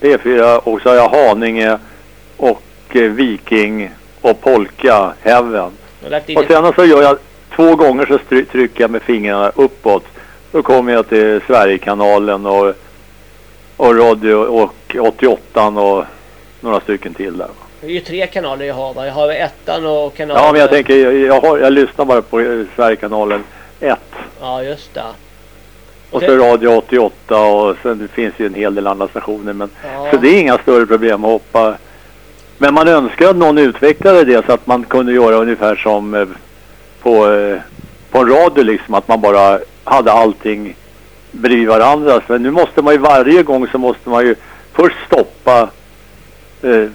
P4 och så har jag Haninge och eh, Viking och Polka, Heaven. Och sen så gör jag två gånger så trycker jag med fingrarna uppåt. Då kommer jag till Sverigekanalen och, och Radio och 88 och några stycken till där. Det är ju tre kanaler jag har va? Jag har ettan och kanalen... Ja, men jag tänker, jag, jag, har, jag lyssnar bara på Sverigekanalen 1. Ja, just det. Och så Radio 88 och sen det finns ju en hel del andra stationer. Men, Ja. Så det är inga större problem att hoppa. Men man önskar att någon utvecklade det så att man kunde göra ungefär som eh, på, eh, på en radio liksom. Att man bara hade allting bredvid varandra. Men nu måste man ju varje gång så måste man ju först stoppa eh,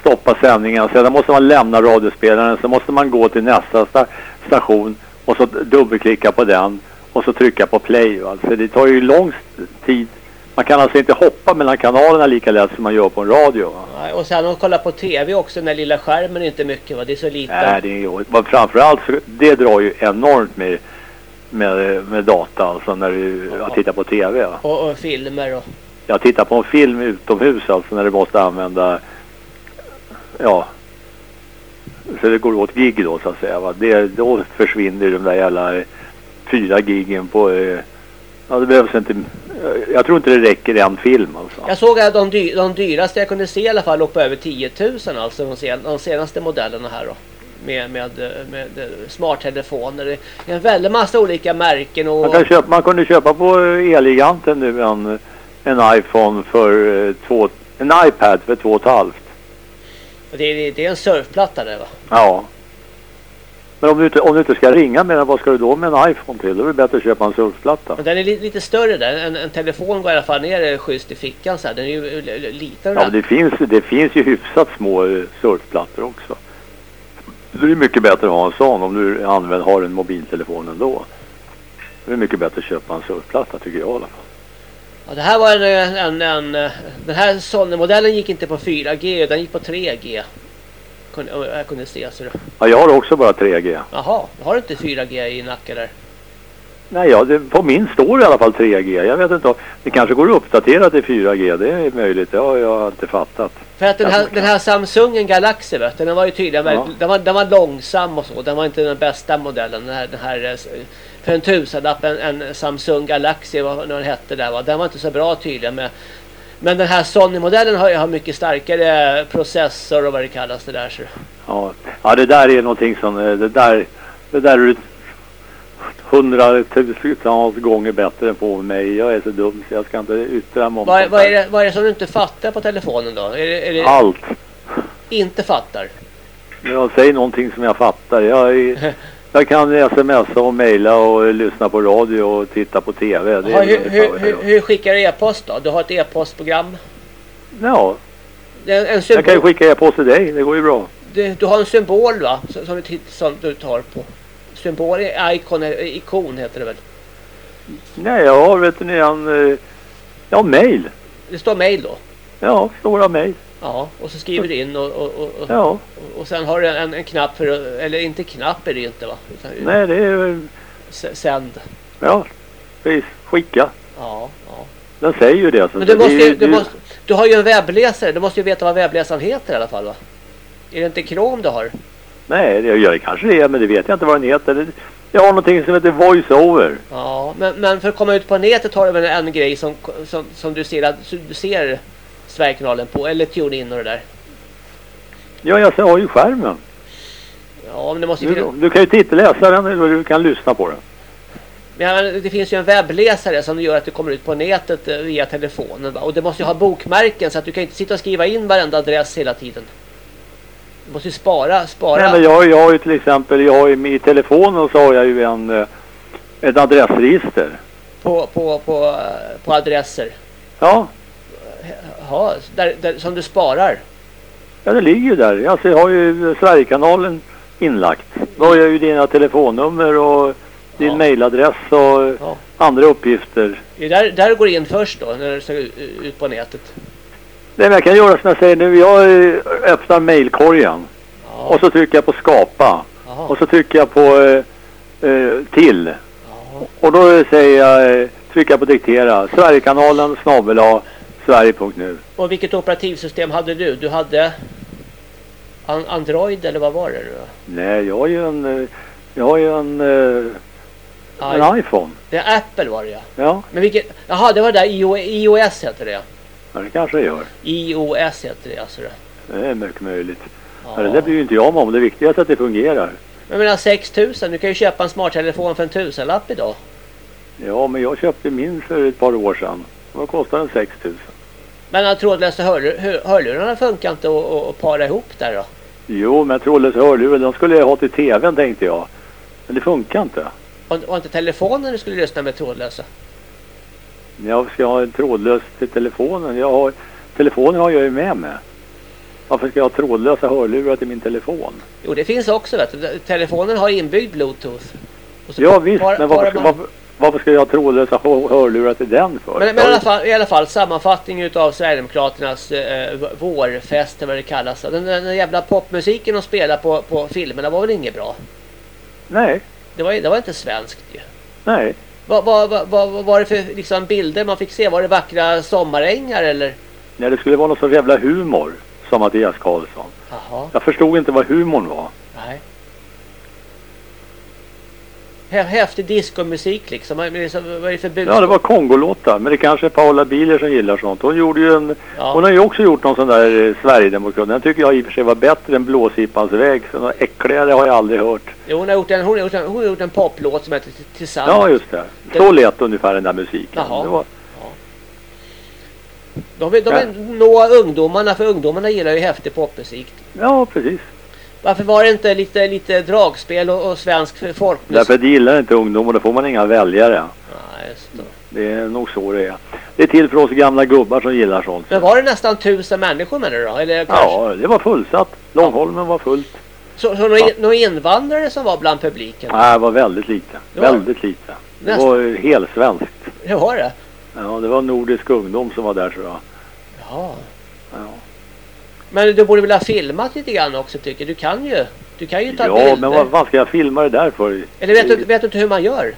stoppa sändningen. Sedan måste man lämna radiospelaren. Så måste man gå till nästa sta station och så dubbelklicka på den och så trycka på play. Alltså det tar ju lång tid. Man kan alltså inte hoppa mellan kanalerna lika lätt som man gör på en radio. Va? Nej, Och sen att kolla på tv också, den där lilla skärmen är inte mycket va? Det är så lite. Nej, det är ju, framförallt så, det drar ju enormt med, med, med data alltså när du ja. tittar på tv. Och, och filmer och... Jag tittar på en film utomhus alltså när du måste använda ja så det går åt gig då så att säga va? Det, då försvinner de där jävla fyra gigen på eh, ja det behövs inte jag tror inte det räcker en film alltså. Jag såg att de, dy de dyraste jag kunde se i alla fall låg på över 10 000 alltså de, sen de senaste modellerna här då. Med, med, med, med smarttelefoner. Det är en väldig massa olika märken och... Man, kan köpa, man kunde köpa på Elgiganten nu en, en iPhone för eh, två, en iPad för två och ett halvt. Det är, det är en surfplatta det va? Ja. Men om du, inte, om du inte ska ringa med den, vad ska du då med en iPhone till? Då är det bättre att köpa en surfplatta. Men den är li lite större där. En, en telefon går i alla fall ner schysst i fickan så här. Den är ju liten. Ja, men det finns, det finns ju hyfsat små eh, surfplattor också. Det är mycket bättre att ha en sån om du använder, har en mobiltelefon ändå. Det är mycket bättre att köpa en surfplatta tycker jag i alla fall. Ja, det här var en, en, en, en den här Sony-modellen gick inte på 4G, den gick på 3G. Kunde, jag kunde se så det. Ja, jag har också bara 3G. Jaha, har du inte 4G i Nacka där? Nej, ja, det, på min står det i alla fall 3G. Jag vet inte, om- det kanske går att uppdatera till 4G. Det är möjligt, det har jag inte fattat. För att den här, den här Samsungen Galaxy vet du, den var ju tydligen väldigt, den, var, den var långsam och så. Den var inte den bästa modellen. Den här, den här eh, för en tusenlapp en, en Samsung Galaxy, vad den hette där va. Den var inte så bra tydligen med. Men den här Sony-modellen har har mycket starkare processor och vad det kallas det där. Så. Ja, ja det där är någonting som, eh, det där, det där är hundratusentals gånger bättre än på mig. Jag är så dum så jag ska inte yttra mig om Vad, vad, är det, vad är det som du inte fattar på telefonen då? Är det, är det Allt. inte fattar? Jag säger någonting som jag fattar. Jag, är, jag kan smsa och mejla och lyssna på radio och titta på tv. Är hur, hur, hur, skickar du e-post då? Du har ett e-postprogram? Ja, En, en jag kan ju skicka e-post till dig. Det går ju bra. du, du har en symbol va? Som, som, du, som du tar på. Symbol, icon, ikon heter det väl? Nej, jag har vet ni en, eh, ja mail. Det står mail då? Ja, stora mail. Ja, och så skriver du in och, och, och, och, Ja. och sen har du en, en knapp för, eller inte knapp är det inte va? Utan, Nej, det är Sänd. ja, precis. Skicka. Ja, ja. Den säger ju det. Så Men du, måste, ju- du, måste, du har ju en webbläsare. Du måste ju veta vad webbläsaren heter i alla fall va? Är det inte Chrome du har? Nej, det gör det kanske det är, men det vet jag inte vad den heter. Jag har någonting som heter voice-over. Ja, men, men för att komma ut på nätet har du väl en grej som, som, som du ser, du ser Sverigekanalen på, eller TuneIn och det där. Ja, jag har ju skärmen. Ja, men det måste ju Du, du kan ju titta läsa den eller du kan lyssna på den. men det finns ju en webbläsare som gör att du kommer ut på nätet eh, via telefonen. Va? Och det måste ju ha bokmärken så att du kan inte sitta och skriva in varenda adress hela tiden. Du måste ju spara, spara. Nej, men jag, jag har ju till exempel, jag har ju i telefonen så har jag ju en, eh, ett adressregister. på, på, på, eh, på adresser. Ja, Ja, där, där, som du sparar. ja det ligger ju där. Alltså, jag har ju Sverigekanalen inlagt. Då har jag ju dina telefonnummer och din Ja. mailadress och Ja. andra uppgifter. Det är där, där går in först då, när du ska ut på nätet. Nej, men jag kan göra som jag säger nu. Jag öppnar mailkorgen Ja, och så trycker jag på skapa. Jaha. Och så trycker jag på eh, eh, till. Och då säger jag, eh, trycker jag på diktera. Sverigekanalen snabel Sverige.nu. Och vilket operativsystem hade du? Du hade an Android eller vad var det? Då? Nej, jag har ju en, eh, jag har ju en, En iPhone. Det är Apple var det ja. Ja, Men vilket... Jaha, det var det där IO, iOS heter det. Ja det kanske det gör. iOS heter det alltså det. Det är mycket möjligt. Ja. Det där bryr ju inte jag mig om. Det viktigaste är att det fungerar. Jag menar 6000, du kan ju köpa en smarttelefon för en tusenlapp idag. Ja, men jag köpte min för ett par år sedan. Vad kostar den 6 000? Men de trådlösa hör, hörlurarna funkar inte att para ihop där då? Jo, men trådlösa hörlurar, de skulle jag ha till tvn tänkte jag. Men det funkar inte. Och, och inte telefonen du skulle lyssna med trådlösa? Jag ska ha en trådlös till telefonen. Jag har, telefonen har jag ju med mig. Varför ska jag ha trådlösa hörlurar till min telefon? Jo, det finns också vet du. Telefonen har inbyggd bluetooth. Ja visst, par- men varför man- varför, varför ska jag ha trådlösa hör- hörlurar till den för? Men, men i, alla fall, i alla fall sammanfattning utav Sverigedemokraternas eh, vårfest eller vad det kallas. Den, den, den jävla popmusiken de spelar på, på filmerna var väl inget bra? Nej, Det var, det var inte svenskt ju. nej. Vad, vad, vad, vad, var det för liksom, bilder man fick se? Var det vackra sommarängar eller? Nej, det skulle vara någon sorts jävla humor, sa Mattias Karlsson. Jaha, Jag förstod inte vad humorn var. nej. Hä- Häftig diskomusik liksom. Vad är det för budskap? Ja, det var Kongolåtar. Men det kanske är Paula Biler som gillar sånt. Hon gjorde ju en... Ja. Hon har ju också gjort någon sån där eh, Sverigedemokrat. Den tycker jag i och för sig var bättre än Blåsippans väg. Så något äckligare har jag aldrig hört. Jo, hon har gjort en, hon har gjort en, hon har gjort en poplåt som heter Tillsammans. Ja, just det. Så lät ungefär den där musiken. Jaha. Det var, De vill, de vill nå ungdomarna för ungdomarna gillar ju häftig popmusik. ja, precis. Varför var det inte lite, lite dragspel och, och svensk folkmusik? Därför det gillar inte ungdomar. Då får man inga väljare. Ja, just det. Det är nog så det är. Det är till för oss gamla gubbar som gillar sånt. Men var det nästan tusen människor med det då? Eller kanske? Ja, det var fullsatt. Långholmen var fullt. Så, så några, några invandrare som var bland publiken? Nej, det var väldigt lite. Det var- Väldigt lite. Det Nästan. var helt svenskt. Det var det? Ja, det var nordisk ungdom som var där tror jag. Ja. Ja, Men du borde väl ha filmat lite grann också tycker jag. Du kan ju. Du kan ju ta ja bilder. men vad, vad ska jag filma det där för? Eller vet du, vet du inte hur man gör?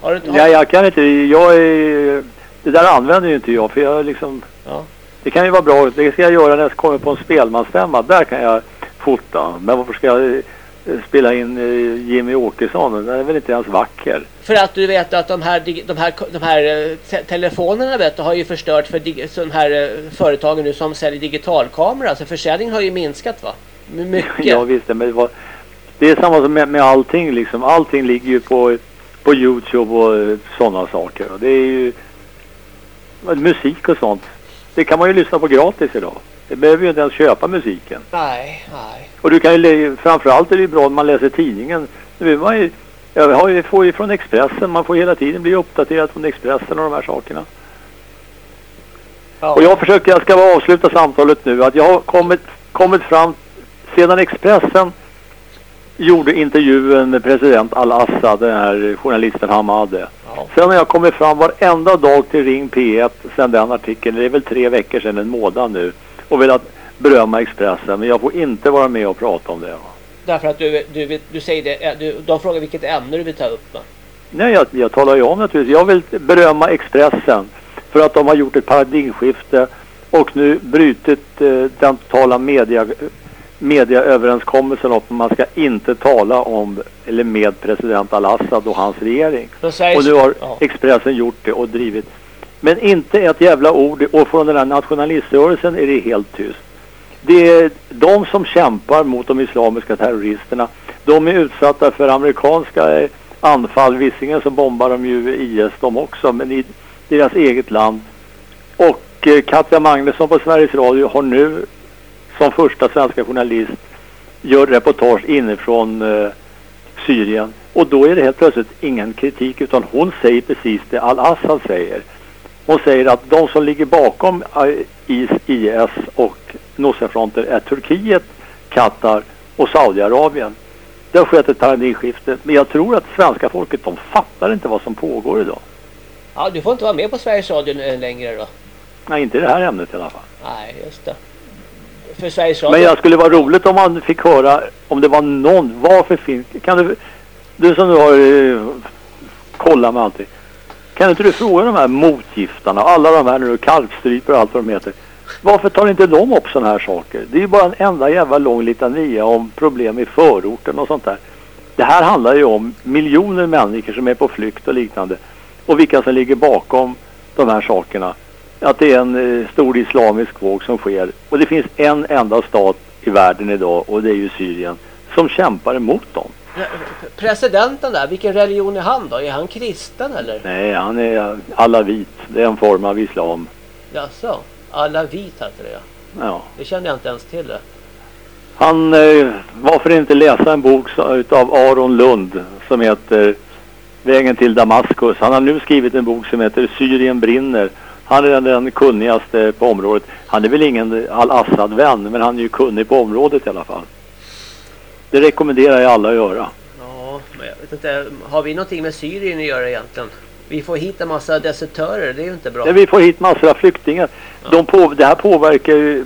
Har du inte... har- Nej, jag kan inte. Jag är, det där använder ju inte jag för jag liksom... Ja. Det kan ju vara bra. Det ska jag göra när jag kommer på en spelmansstämma. Där kan jag fota. Men varför ska jag spela in eh, Jimmy Åkesson? Den är väl inte ens vacker. För att du vet att de här, de här, de här eh, te telefonerna vet du, har ju förstört för de här eh, företagen nu som säljer digitalkamera. Så försäljningen har ju minskat va? My- Mycket. Ja visst, men det, var, det är samma som med, med allting liksom. Allting ligger ju på, på Youtube och sådana saker. Och det är ju musik och sånt. Det kan man ju lyssna på gratis idag. Det behöver ju inte ens köpa musiken. Nej, nej. Och du kan ju, framförallt är det ju bra om man läser tidningen. Nu är man ju, jag har ju, får ju från Expressen, man får hela tiden bli uppdaterad från Expressen och de här sakerna. Och jag försöker, jag ska bara avsluta samtalet nu, att jag har kommit, kommit fram, sedan Expressen gjorde intervjun med president Al-Assad, den här journalisten Hamade. Sen har jag kommit fram varenda dag till Ring P1 sedan den artikeln, det är väl tre veckor sedan, en månad nu, och velat berömma Expressen, men jag får inte vara med och prata om det. Därför att du, du, du säger det, eh, du, de frågar vilket ämne du vill ta upp va? Nej, jag, jag talar ju om naturligtvis. Jag vill berömma Expressen för att de har gjort ett paradigmskifte och nu brutit eh, den totala media, mediaöverenskommelsen om att man ska inte tala om eller med president Al-Assad och hans regering. Och nu har. Expressen gjort det och drivit. Men inte ett jävla ord och från den här nationaliströrelsen är det helt tyst. Det är de som kämpar mot de islamiska terroristerna. De är utsatta för amerikanska eh, anfall. Visserligen så bombar de ju IS de också, men i deras eget land. Och eh, Katja Magnusson på Sveriges Radio har nu som första svenska journalist gör reportage inifrån eh, Syrien. Och då är det helt plötsligt ingen kritik utan hon säger precis det Al-Assad säger. Hon säger att de som ligger bakom eh, IS, och Nusrafronter är Turkiet, Qatar och Saudiarabien. Det har skett ett paradigmskifte. Men jag tror att svenska folket de fattar inte vad som pågår idag. Ja, du får inte vara med på Sveriges Radio eh, längre då. Nej, inte i det här ämnet i alla fall. Nej, just det. För Sveriges Radio. Men jag skulle vara roligt om man fick höra om det var någon, varför finns kan du, du som nu har eh, kollat med allting. Kan inte du fråga de här motgiftarna, alla de här nu, kalvstryper och allt vad de heter. Varför tar inte de upp sådana här saker? Det är ju bara en enda jävla lång litania om problem i förorten och sånt där. Det här handlar ju om miljoner människor som är på flykt och liknande. Och vilka som ligger bakom de här sakerna. Att det är en eh, stor islamisk våg som sker. Och det finns en enda stat i världen idag och det är ju Syrien som kämpar emot dem. Presidenten där, vilken religion är han då? Är han kristen eller? Nej, han är alavit. Det är en form av islam. Jaså? Alavit heter det ja. Ja. Det kände jag inte ens till det. Han, eh, varför inte läsa en bok så- utav Aron Lund som heter Vägen till Damaskus. Han har nu skrivit en bok som heter Syrien brinner. Han är den, den kunnigaste på området. Han är väl ingen Al-Assad-vän men han är ju kunnig på området i alla fall. Det rekommenderar jag alla att göra. Ja, men jag vet inte. Har vi någonting med Syrien att göra egentligen? Vi får hit en massa desertörer, det är ju inte bra. Ja, vi får hit massor av flyktingar. De på, det här påverkar ju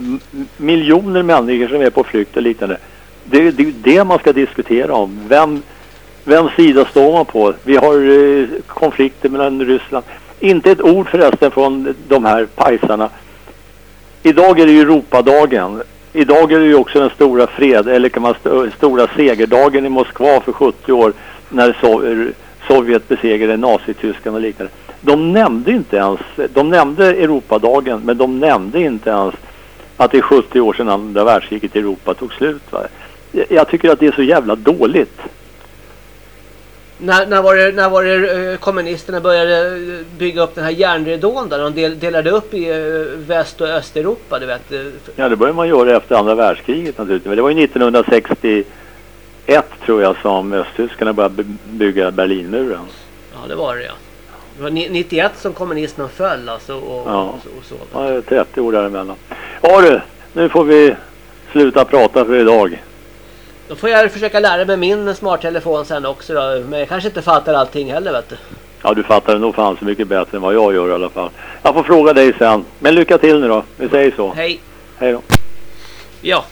miljoner människor som är på flykt och liknande. Det, är- det är ju det man ska diskutera om. Vem, vem sida står man på? Vi har eh, konflikter mellan Ryssland. Inte ett ord förresten från de här pajsarna. Idag är det ju Europadagen. Idag är det ju också den stora fred, eller kan man st- stora segerdagen i Moskva för 70 år när Sov- Sovjet besegrade Nazityskland och liknande. De nämnde inte ens, de nämnde Europadagen men de nämnde inte ens att det är 70 år sedan andra världskriget i Europa tog slut. Va? Jag- Jag tycker att det är så jävla dåligt. När, när var det, när var det eh, kommunisterna började eh, bygga upp den här järnridån där de del, delade upp i eh, Väst och Östeuropa, du vet. Ja, det började man göra efter andra världskriget naturligtvis. Men det var ju 1961 tror jag som östtyskarna började by- bygga Berlinmuren. Ja, det var det ja. Det var ni- 91 som kommunisterna föll alltså och, Ja. och, så- och så. Ja, det är 30 år däremellan. Ja du, nu får vi sluta prata för idag. Då får jag försöka lära mig min smarttelefon sen också då. Men jag kanske inte fattar allting heller vet du. Ja, du fattar det nog fan så mycket bättre än vad jag gör i alla fall. Jag får fråga dig sen. Men lycka till nu då. Vi säger så. Hej. Hej då. Ja.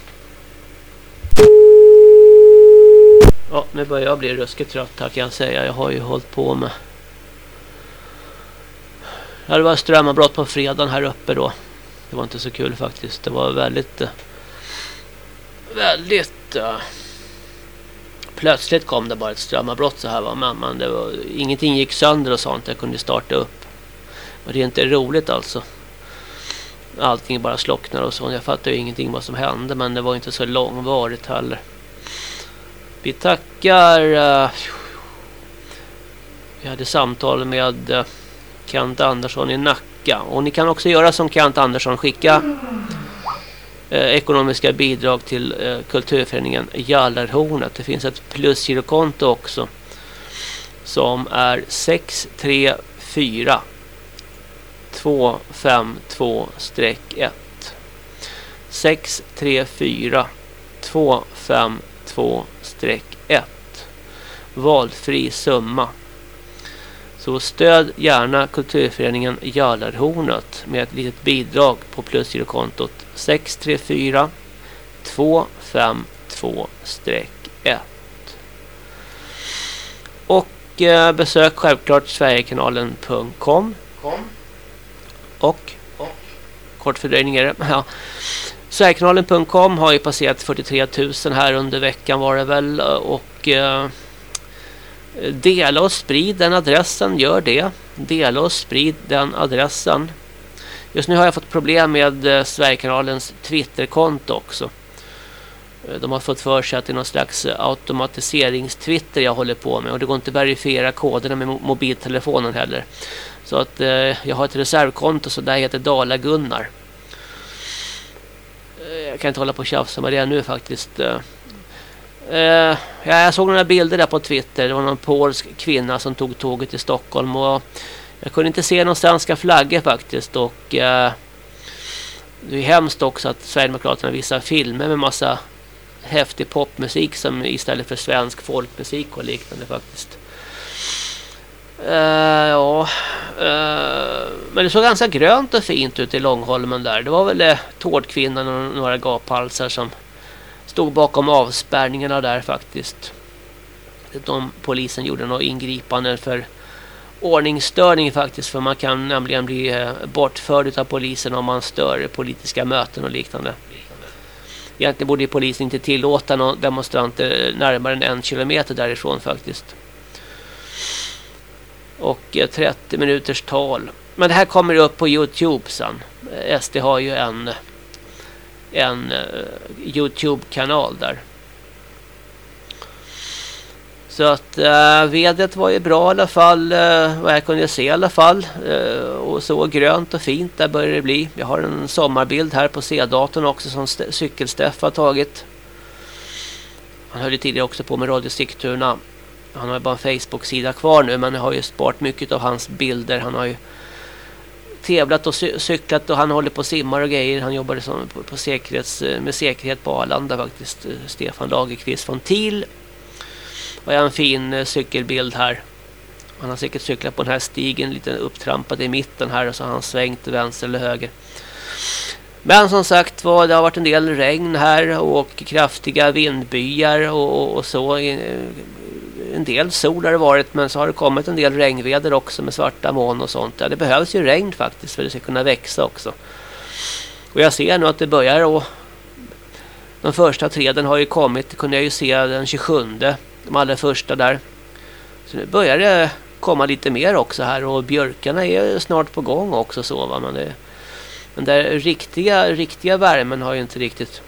Ja, nu börjar jag bli ruskigt trött här kan jag säga. Jag har ju hållit på med... Ja, det var strömavbrott på fredagen här uppe då. Det var inte så kul faktiskt. Det var väldigt... eh, Väldigt... Plötsligt kom det bara ett strömavbrott så här va. Men, men det var, ingenting gick sönder och sånt. Jag kunde starta upp. Och det är inte roligt alltså allting bara slocknar och så. Jag fattar ju ingenting vad som hände men det var inte så långvarigt heller. Vi tackar. Eh, uh, vi hade samtal med uh, Kent Andersson i Nacka. Och ni kan också göra som Kent Andersson. Skicka eh, ekonomiska bidrag till eh, kulturföreningen Jallarhornet. Det finns ett plusgirokonto också. Som är 634 252-1 634 252-1 Valfri summa. Så stöd gärna kulturföreningen Jallarhornet med ett litet bidrag på plusgirokontot 634 252-1 Och eh, besök självklart sverigekanalen.com Kom. och, kort fördröjning är det. Ja. Sverigekanalen.com har ju passerat 43 000 här under veckan var det väl och eh, dela och sprid den adressen, gör det. Dela och sprid den adressen. Just nu har jag fått problem med eh, Sverigekanalens Twitterkonto också. Eh, de har fått för sig att det är någon slags eh, automatiseringstwitter jag håller på med och det går inte att verifiera koderna med mobiltelefonen heller. Så att eh, jag har ett reservkonto så där heter Dala-Gunnar. Jag kan inte hålla på och tjafsa med det nu faktiskt. Eh, ja, jag såg några bilder där på Twitter. Det var någon polsk kvinna som tog tåget till Stockholm och jag kunde inte se någon svenska flagga faktiskt och eh, det är hemskt också att Sverigedemokraterna visar filmer med massa häftig popmusik som istället för svensk folkmusik och liknande faktiskt. Uh, ja, eh, men det såg ganska grönt och fint ut i Långholmen där. Det var väl uh, Tårdkvinnan och några gaphalsar som stod bakom avspärrningarna där faktiskt. De polisen gjorde något ingripande för ordningsstörning faktiskt för man kan nämligen bli eh, bortförd av polisen om man stör politiska möten och liknande. Egentligen borde polisen inte tillåta någon demonstranter eh, närmare än en kilometer därifrån faktiskt. Och eh, 30 minuters tal. Men det här kommer upp på Youtube sen. SD har ju en, en uh, Youtube-kanal där. Så att uh, vädret var ju bra i alla fall. Uh, vad jag kunde se i alla fall. Uh, och så grönt och fint där börjar det bli. Jag har en sommarbild här på C-datorn också som cykelsteff har tagit. Han höll ju tidigare också på med Radio Sigtuna. Han har ju bara en Facebook-sida kvar nu men jag har ju sparat mycket av hans bilder. Han har ju tävlat och cyklat och han håller på och simmar och grejer. Han jobbade som på, på säkerhets, eh, med säkerhet på Arlanda faktiskt. Eh, Stefan Lagerqvist från TIL och en fin eh, cykelbild här. Han har säkert cyklat på den här stigen lite upptrampad i mitten här och så har han svängt till vänster eller höger. Men som sagt var, det har varit en del regn här och kraftiga vindbyar och, och så. En del sol har det varit men så har det kommit en del regnväder också med svarta moln och sånt. Ja, det behövs ju regn faktiskt för att det ska kunna växa också. Och jag ser nu att det börjar då. de första träden har ju kommit, det kunde jag ju se den 27 de allra första där. Så nu börjar det komma lite mer också här och björkarna är snart på gång också så va. Men det, den där riktiga, riktiga värmen har ju inte riktigt.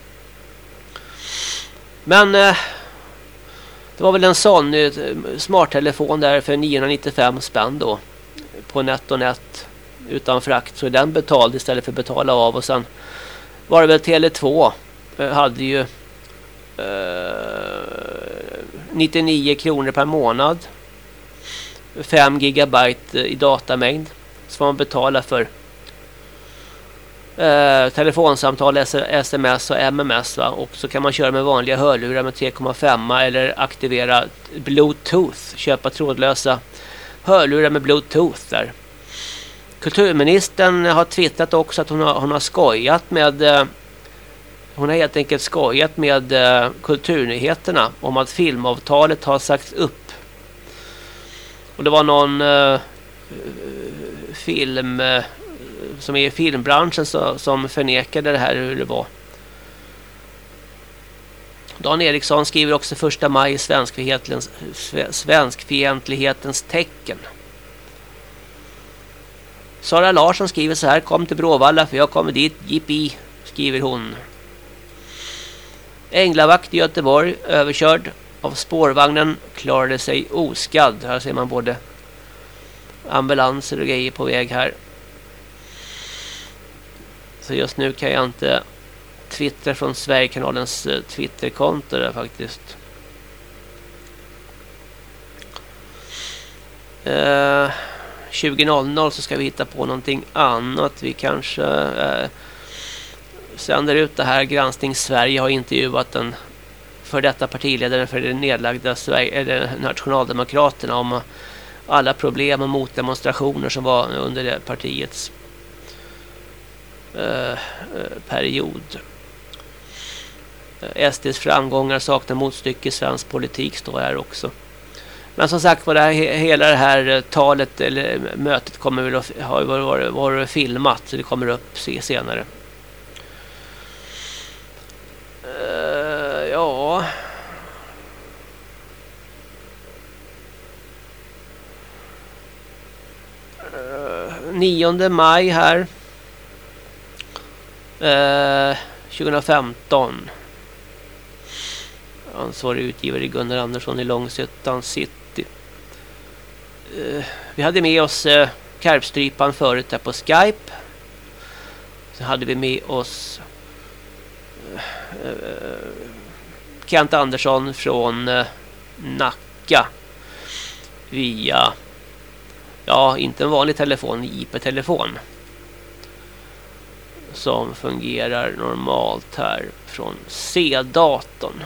Men eh, det var väl en sån eh, smarttelefon där för 995 spänn då. På NetOnNet utan frakt. Så den betalade istället för att betala av. Och sen var det väl Tele2 eh, hade ju eh, 99 kronor per månad. 5 gigabyte eh, i datamängd. Så man betalar för eh, telefonsamtal, sms och MMS. Va? Och så kan man köra med vanliga hörlurar med 3,5 eller aktivera bluetooth. Köpa trådlösa hörlurar med bluetooth där. Kulturministern har twittrat också att hon har, hon har skojat med eh, hon har helt enkelt skojat med eh, kulturnyheterna om att filmavtalet har sagts upp. Och det var någon eh, eh, film eh, som är i filmbranschen så, som förnekade det här hur det var. Dan Eriksson skriver också första maj i svenskfientlighetens, svenskfientlighetens tecken. Sara Larsson skriver så här, kom till Bråvalla för jag kommer dit, jippi, skriver hon. Änglavakt i Göteborg överkörd av spårvagnen klarade sig oskadd. Här ser man både ambulanser och grejer på väg här. Så just nu kan jag inte twittra från Sverigekanalens eh, Twitterkonto där faktiskt. Eh, 20.00 så ska vi hitta på någonting annat. Vi kanske eh, sänder ut det här. Granskning Sverige har intervjuat den för detta partiledaren för det nedlagda Sverige, eller Nationaldemokraterna om alla problem och motdemonstrationer som var under det partiets period. Eh, eh, SDs framgångar saknar motstycke i svensk politik står här också. Men som sagt var det här, hela det här eh, talet eller mötet kommer väl att ha varit, varit filmat så det kommer upp senare. Uh, ja. Uh, 9 maj här. Eh, 2015. Ansvarig utgivare Gunnar Andersson i Långsötan City. Eh, vi hade med oss uh, Karpstrypan förut här på Skype. Så hade vi med oss Eh, Kent Andersson från eh, Nacka via ja, inte en vanlig telefon, IP-telefon som fungerar normalt här från C-datorn.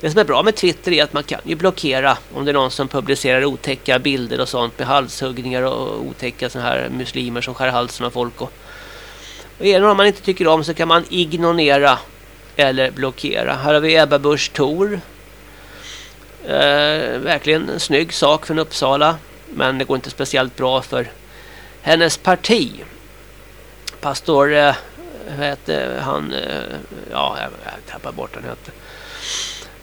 Det som är bra med Twitter är att man kan ju blockera om det är någon som publicerar otäcka bilder och sånt med halshuggningar och otäcka såna här muslimer som skär halsen av folk och och är det någon man inte tycker om så kan man ignorera eller blockera. Här har vi Ebba Busch Thor. Eh, verkligen en snygg sak från Uppsala. Men det går inte speciellt bra för hennes parti. Pastor eh, vad han? eh, Ja, jag, jag tappar bort den hette.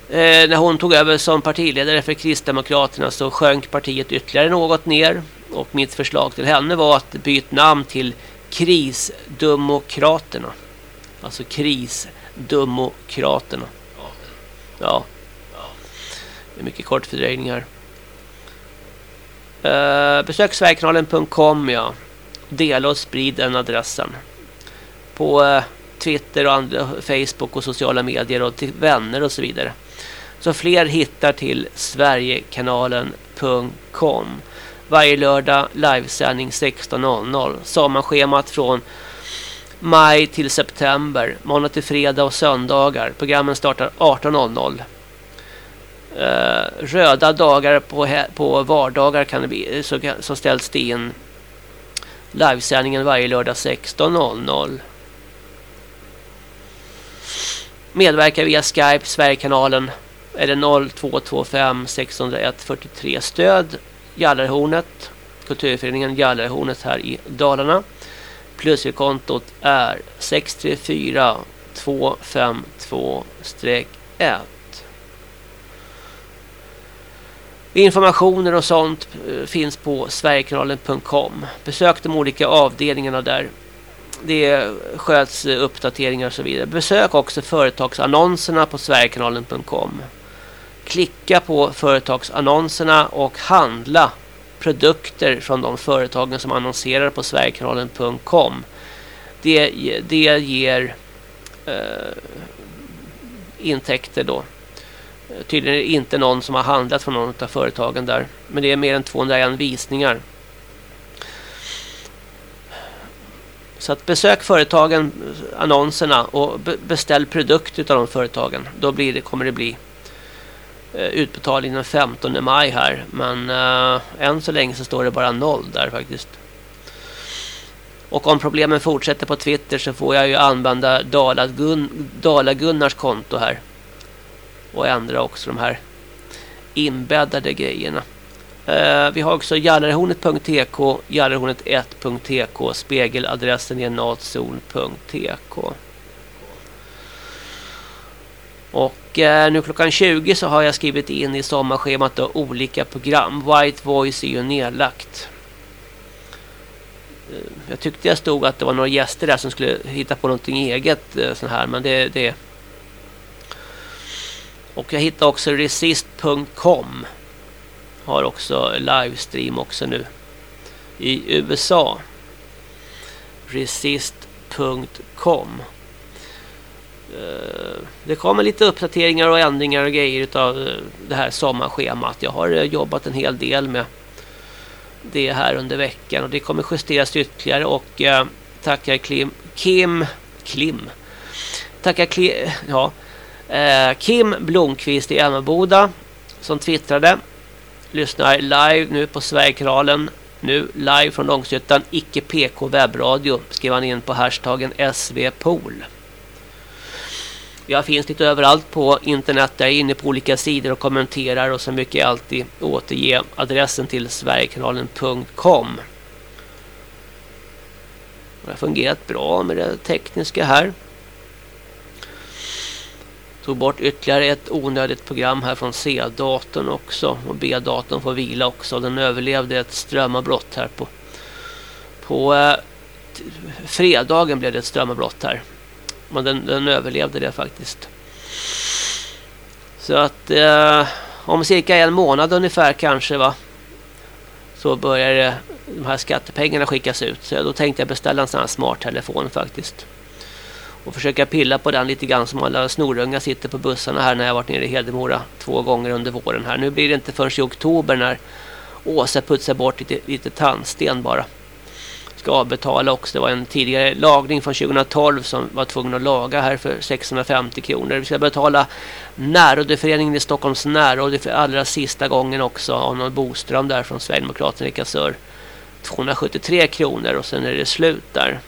Eh, när hon tog över som partiledare för Kristdemokraterna så sjönk partiet ytterligare något ner. Och mitt förslag till henne var att byta namn till Krisdemokraterna. Alltså Krisdemokraterna. Ja. Det är mycket kort fördröjning här. Eh, besök sverigekanalen.com ja. Dela och sprid den adressen. På eh, Twitter och andra, Facebook och sociala medier och till vänner och så vidare. Så fler hittar till sverigekanalen.com. Varje lördag livesändning 16.00. Sommarschemat från maj till september. Måndag till fredag och söndagar. Programmen startar 18.00. Eh, röda dagar på, på vardagar kan det bli, eh, så, så ställs det in livesändningen varje lördag 16.00. Medverkar via Skype, Sverigekanalen eller 0225 601 43 stöd Jallarhornet, Kulturföreningen Jallarhornet här i Dalarna. Pluskontot är 634 252-1. Informationer och sånt eh, finns på sverigekanalen.com. Besök de olika avdelningarna där. Det sköts eh, uppdateringar och så vidare. Besök också företagsannonserna på sverigekanalen.com. Klicka på företagsannonserna och handla produkter från de företagen som annonserar på sverigekanalen.com. Det, det ger eh, intäkter då Eh, tydligen är det inte någon som har handlat från någon av företagen där. Men det är mer än 201 visningar. Så att besök företagen, eh, annonserna och beställ produkt av de företagen. Då blir det, kommer det bli eh, utbetalning den 15 maj här. Men uh, än så länge så står det bara noll där faktiskt. Och om problemen fortsätter på Twitter så får jag ju använda Dala-Gunnars konto här och ändra också de här inbäddade grejerna. Eh, vi har också jallarhornet.tk, jallarhornet1.tk, spegeladressen är natzon.tk. Och eh, nu klockan 20 så har jag skrivit in i sommarschemat då, olika program. White Voice är ju nedlagt. Eh, jag tyckte jag stod att det var några gäster där som skulle hitta på någonting eget eh, sån här, men det, det och jag hittar också resist.com. Har också livestream också nu. I USA. Resist.com. Eh, det kommer lite uppdateringar och ändringar och grejer av eh, det här sommarschemat. Jag har eh, jobbat en hel del med det här under veckan och det kommer justeras ytterligare och tackar Kim Kim Klim. Tackar Klim, ja Eh, Kim Blomqvist i Emmaboda som twittrade. Lyssnar live nu på Sverigekanalen. Nu live från Långshyttan. Icke PK webbradio. Skrev han in på hashtaggen SVPOL. Jag finns lite överallt på internet där jag är inne på olika sidor och kommenterar och så mycket jag alltid återge adressen till sverigekanalen.com. Det har fungerat bra med det tekniska här. Tog bort ytterligare ett onödigt program här från C-datorn också. Och B-datorn får vila också. Den överlevde ett strömavbrott här på... På eh, fredagen blev det ett strömavbrott här. Men den, den överlevde det faktiskt. Så att eh, om cirka en månad ungefär kanske va. Så börjar det, de här skattepengarna skickas ut. Så då tänkte jag beställa en sån här smart telefon faktiskt och försöka pilla på den lite grann som alla snorungar sitter på bussarna här när jag varit nere i Hedemora två gånger under våren här. Nu blir det inte förrän i oktober när Åsa putsar bort lite, lite tandsten bara. Ska avbetala också. Det var en tidigare lagning från 2012 som var tvungen att laga här för 650 kronor. Vi ska betala närrådeföreningen i Stockholms närråd för allra sista gången också. Arnold Boström där från Sverigedemokraterna i Kassör. 273 kronor och sen är det slut där.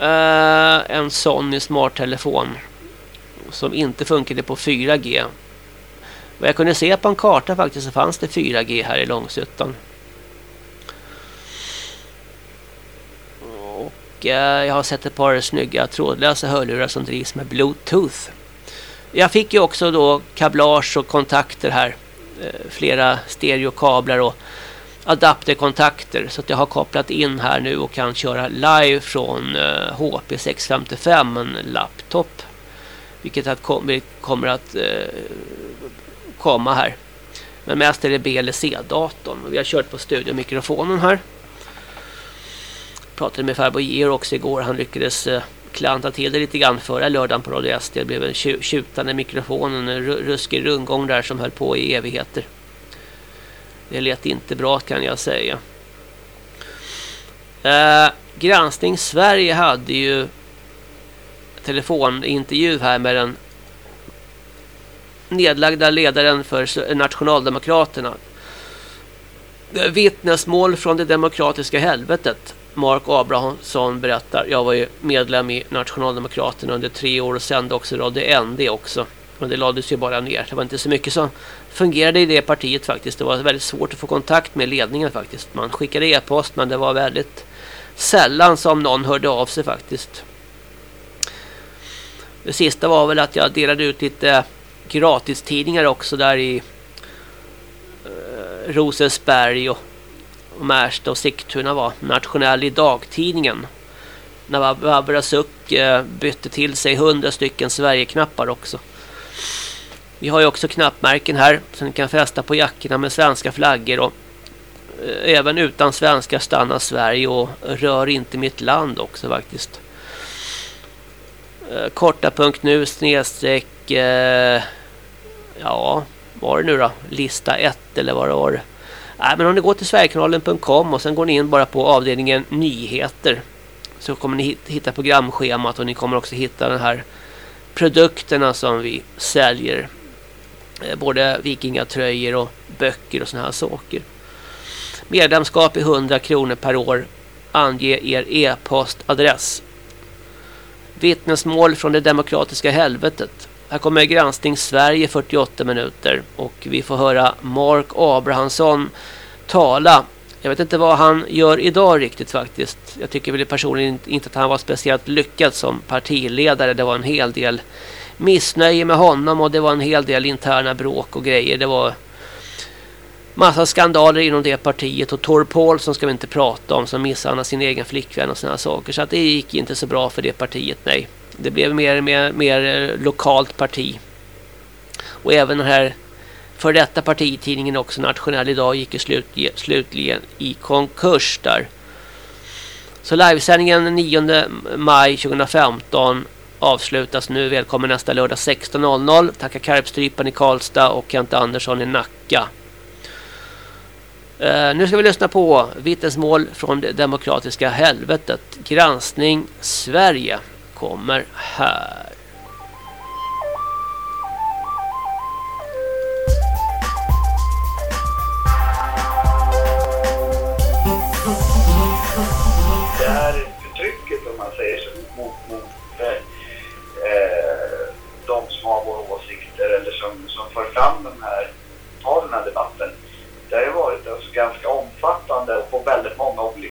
Uh, en Sony smarttelefon som inte funkade på 4G. Vad jag kunde se på en karta faktiskt så fanns det 4G här i Långsuttan. eh, jag har sett ett par snygga trådlösa hörlurar som drivs med bluetooth. Jag fick ju också då kablage och kontakter här. Eh, flera stereokablar och adapterkontakter så att jag har kopplat in här nu och kan köra live från eh, HP 655 en laptop. Vilket att kom, kommer att eh, komma här. Men mest är det B eller C-datorn. Vi har kört på studiomikrofonen här. Pratade med farbror Georg också igår. Han lyckades eh, klanta till det lite grann förra lördagen på Radio SD det blev en tjutande mikrofon en ruskig rundgång där som höll på i evigheter det lät inte bra kan jag säga. Eh, Granskning Sverige hade ju telefonintervju här med den nedlagda ledaren för Nationaldemokraterna. Vittnesmål från det demokratiska helvetet. Mark Abrahamsson berättar. Jag var ju medlem i Nationaldemokraterna under tre år och sände också Radio ND också. Men det lades ju bara ner. Det var inte så mycket som fungerade i det partiet faktiskt. Det var väldigt svårt att få kontakt med ledningen faktiskt. Man skickade e-post men det var väldigt sällan som någon hörde av sig faktiskt. Det sista var väl att jag delade ut lite gratistidningar också där i eh, Rosensberg och, och Märsta och Sigtuna var. Nationell i dagtidningen. När Barbara Suck eh, bytte till sig hundra stycken Sverigeknappar också. Vi har ju också knappmärken här som ni kan fästa på jackorna med svenska flaggor och eh, även utan svenska stannar Sverige och rör inte mitt land också faktiskt. Eh, korta punkt nu snedstreck eh, ja, vad var det nu då? Lista 1 eller vad det var. Nej, men om ni går till sverigekanalen.com och sen går ni in bara på avdelningen nyheter så kommer ni hitta programschemat och ni kommer också hitta den här produkterna som vi säljer Eh, både vikingatröjor och böcker och såna här saker. Medlemskap är 100 kronor per år. Ange er e-postadress. Vittnesmål från det demokratiska helvetet. Här kommer granskning Sverige 48 minuter och vi får höra Mark Abrahamsson tala. Jag vet inte vad han gör idag riktigt faktiskt. Jag tycker väl personligen inte att han var speciellt lyckad som partiledare. Det var en hel del missnöje med honom och det var en hel del interna bråk och grejer. Det var massa skandaler inom det partiet och Tor Paul som ska vi inte prata om som misshandlade sin egen flickvän och sådana saker. Så att det gick inte så bra för det partiet, nej. Det blev mer, mer, mer eh, lokalt parti. Och även den här för detta partitidningen också nationell idag gick ju slut, slutligen i konkurs där. Så livesändningen 9 maj 2015 avslutas nu. Välkommen nästa lördag 16.00. Tacka Karpstrypan i Karlstad och Kent Andersson i Nacka. Uh, nu ska vi lyssna på vittnesmål från det demokratiska helvetet. Granskning Sverige kommer här. Det här fram den här, ta den här debatten. Det har ju varit alltså ganska om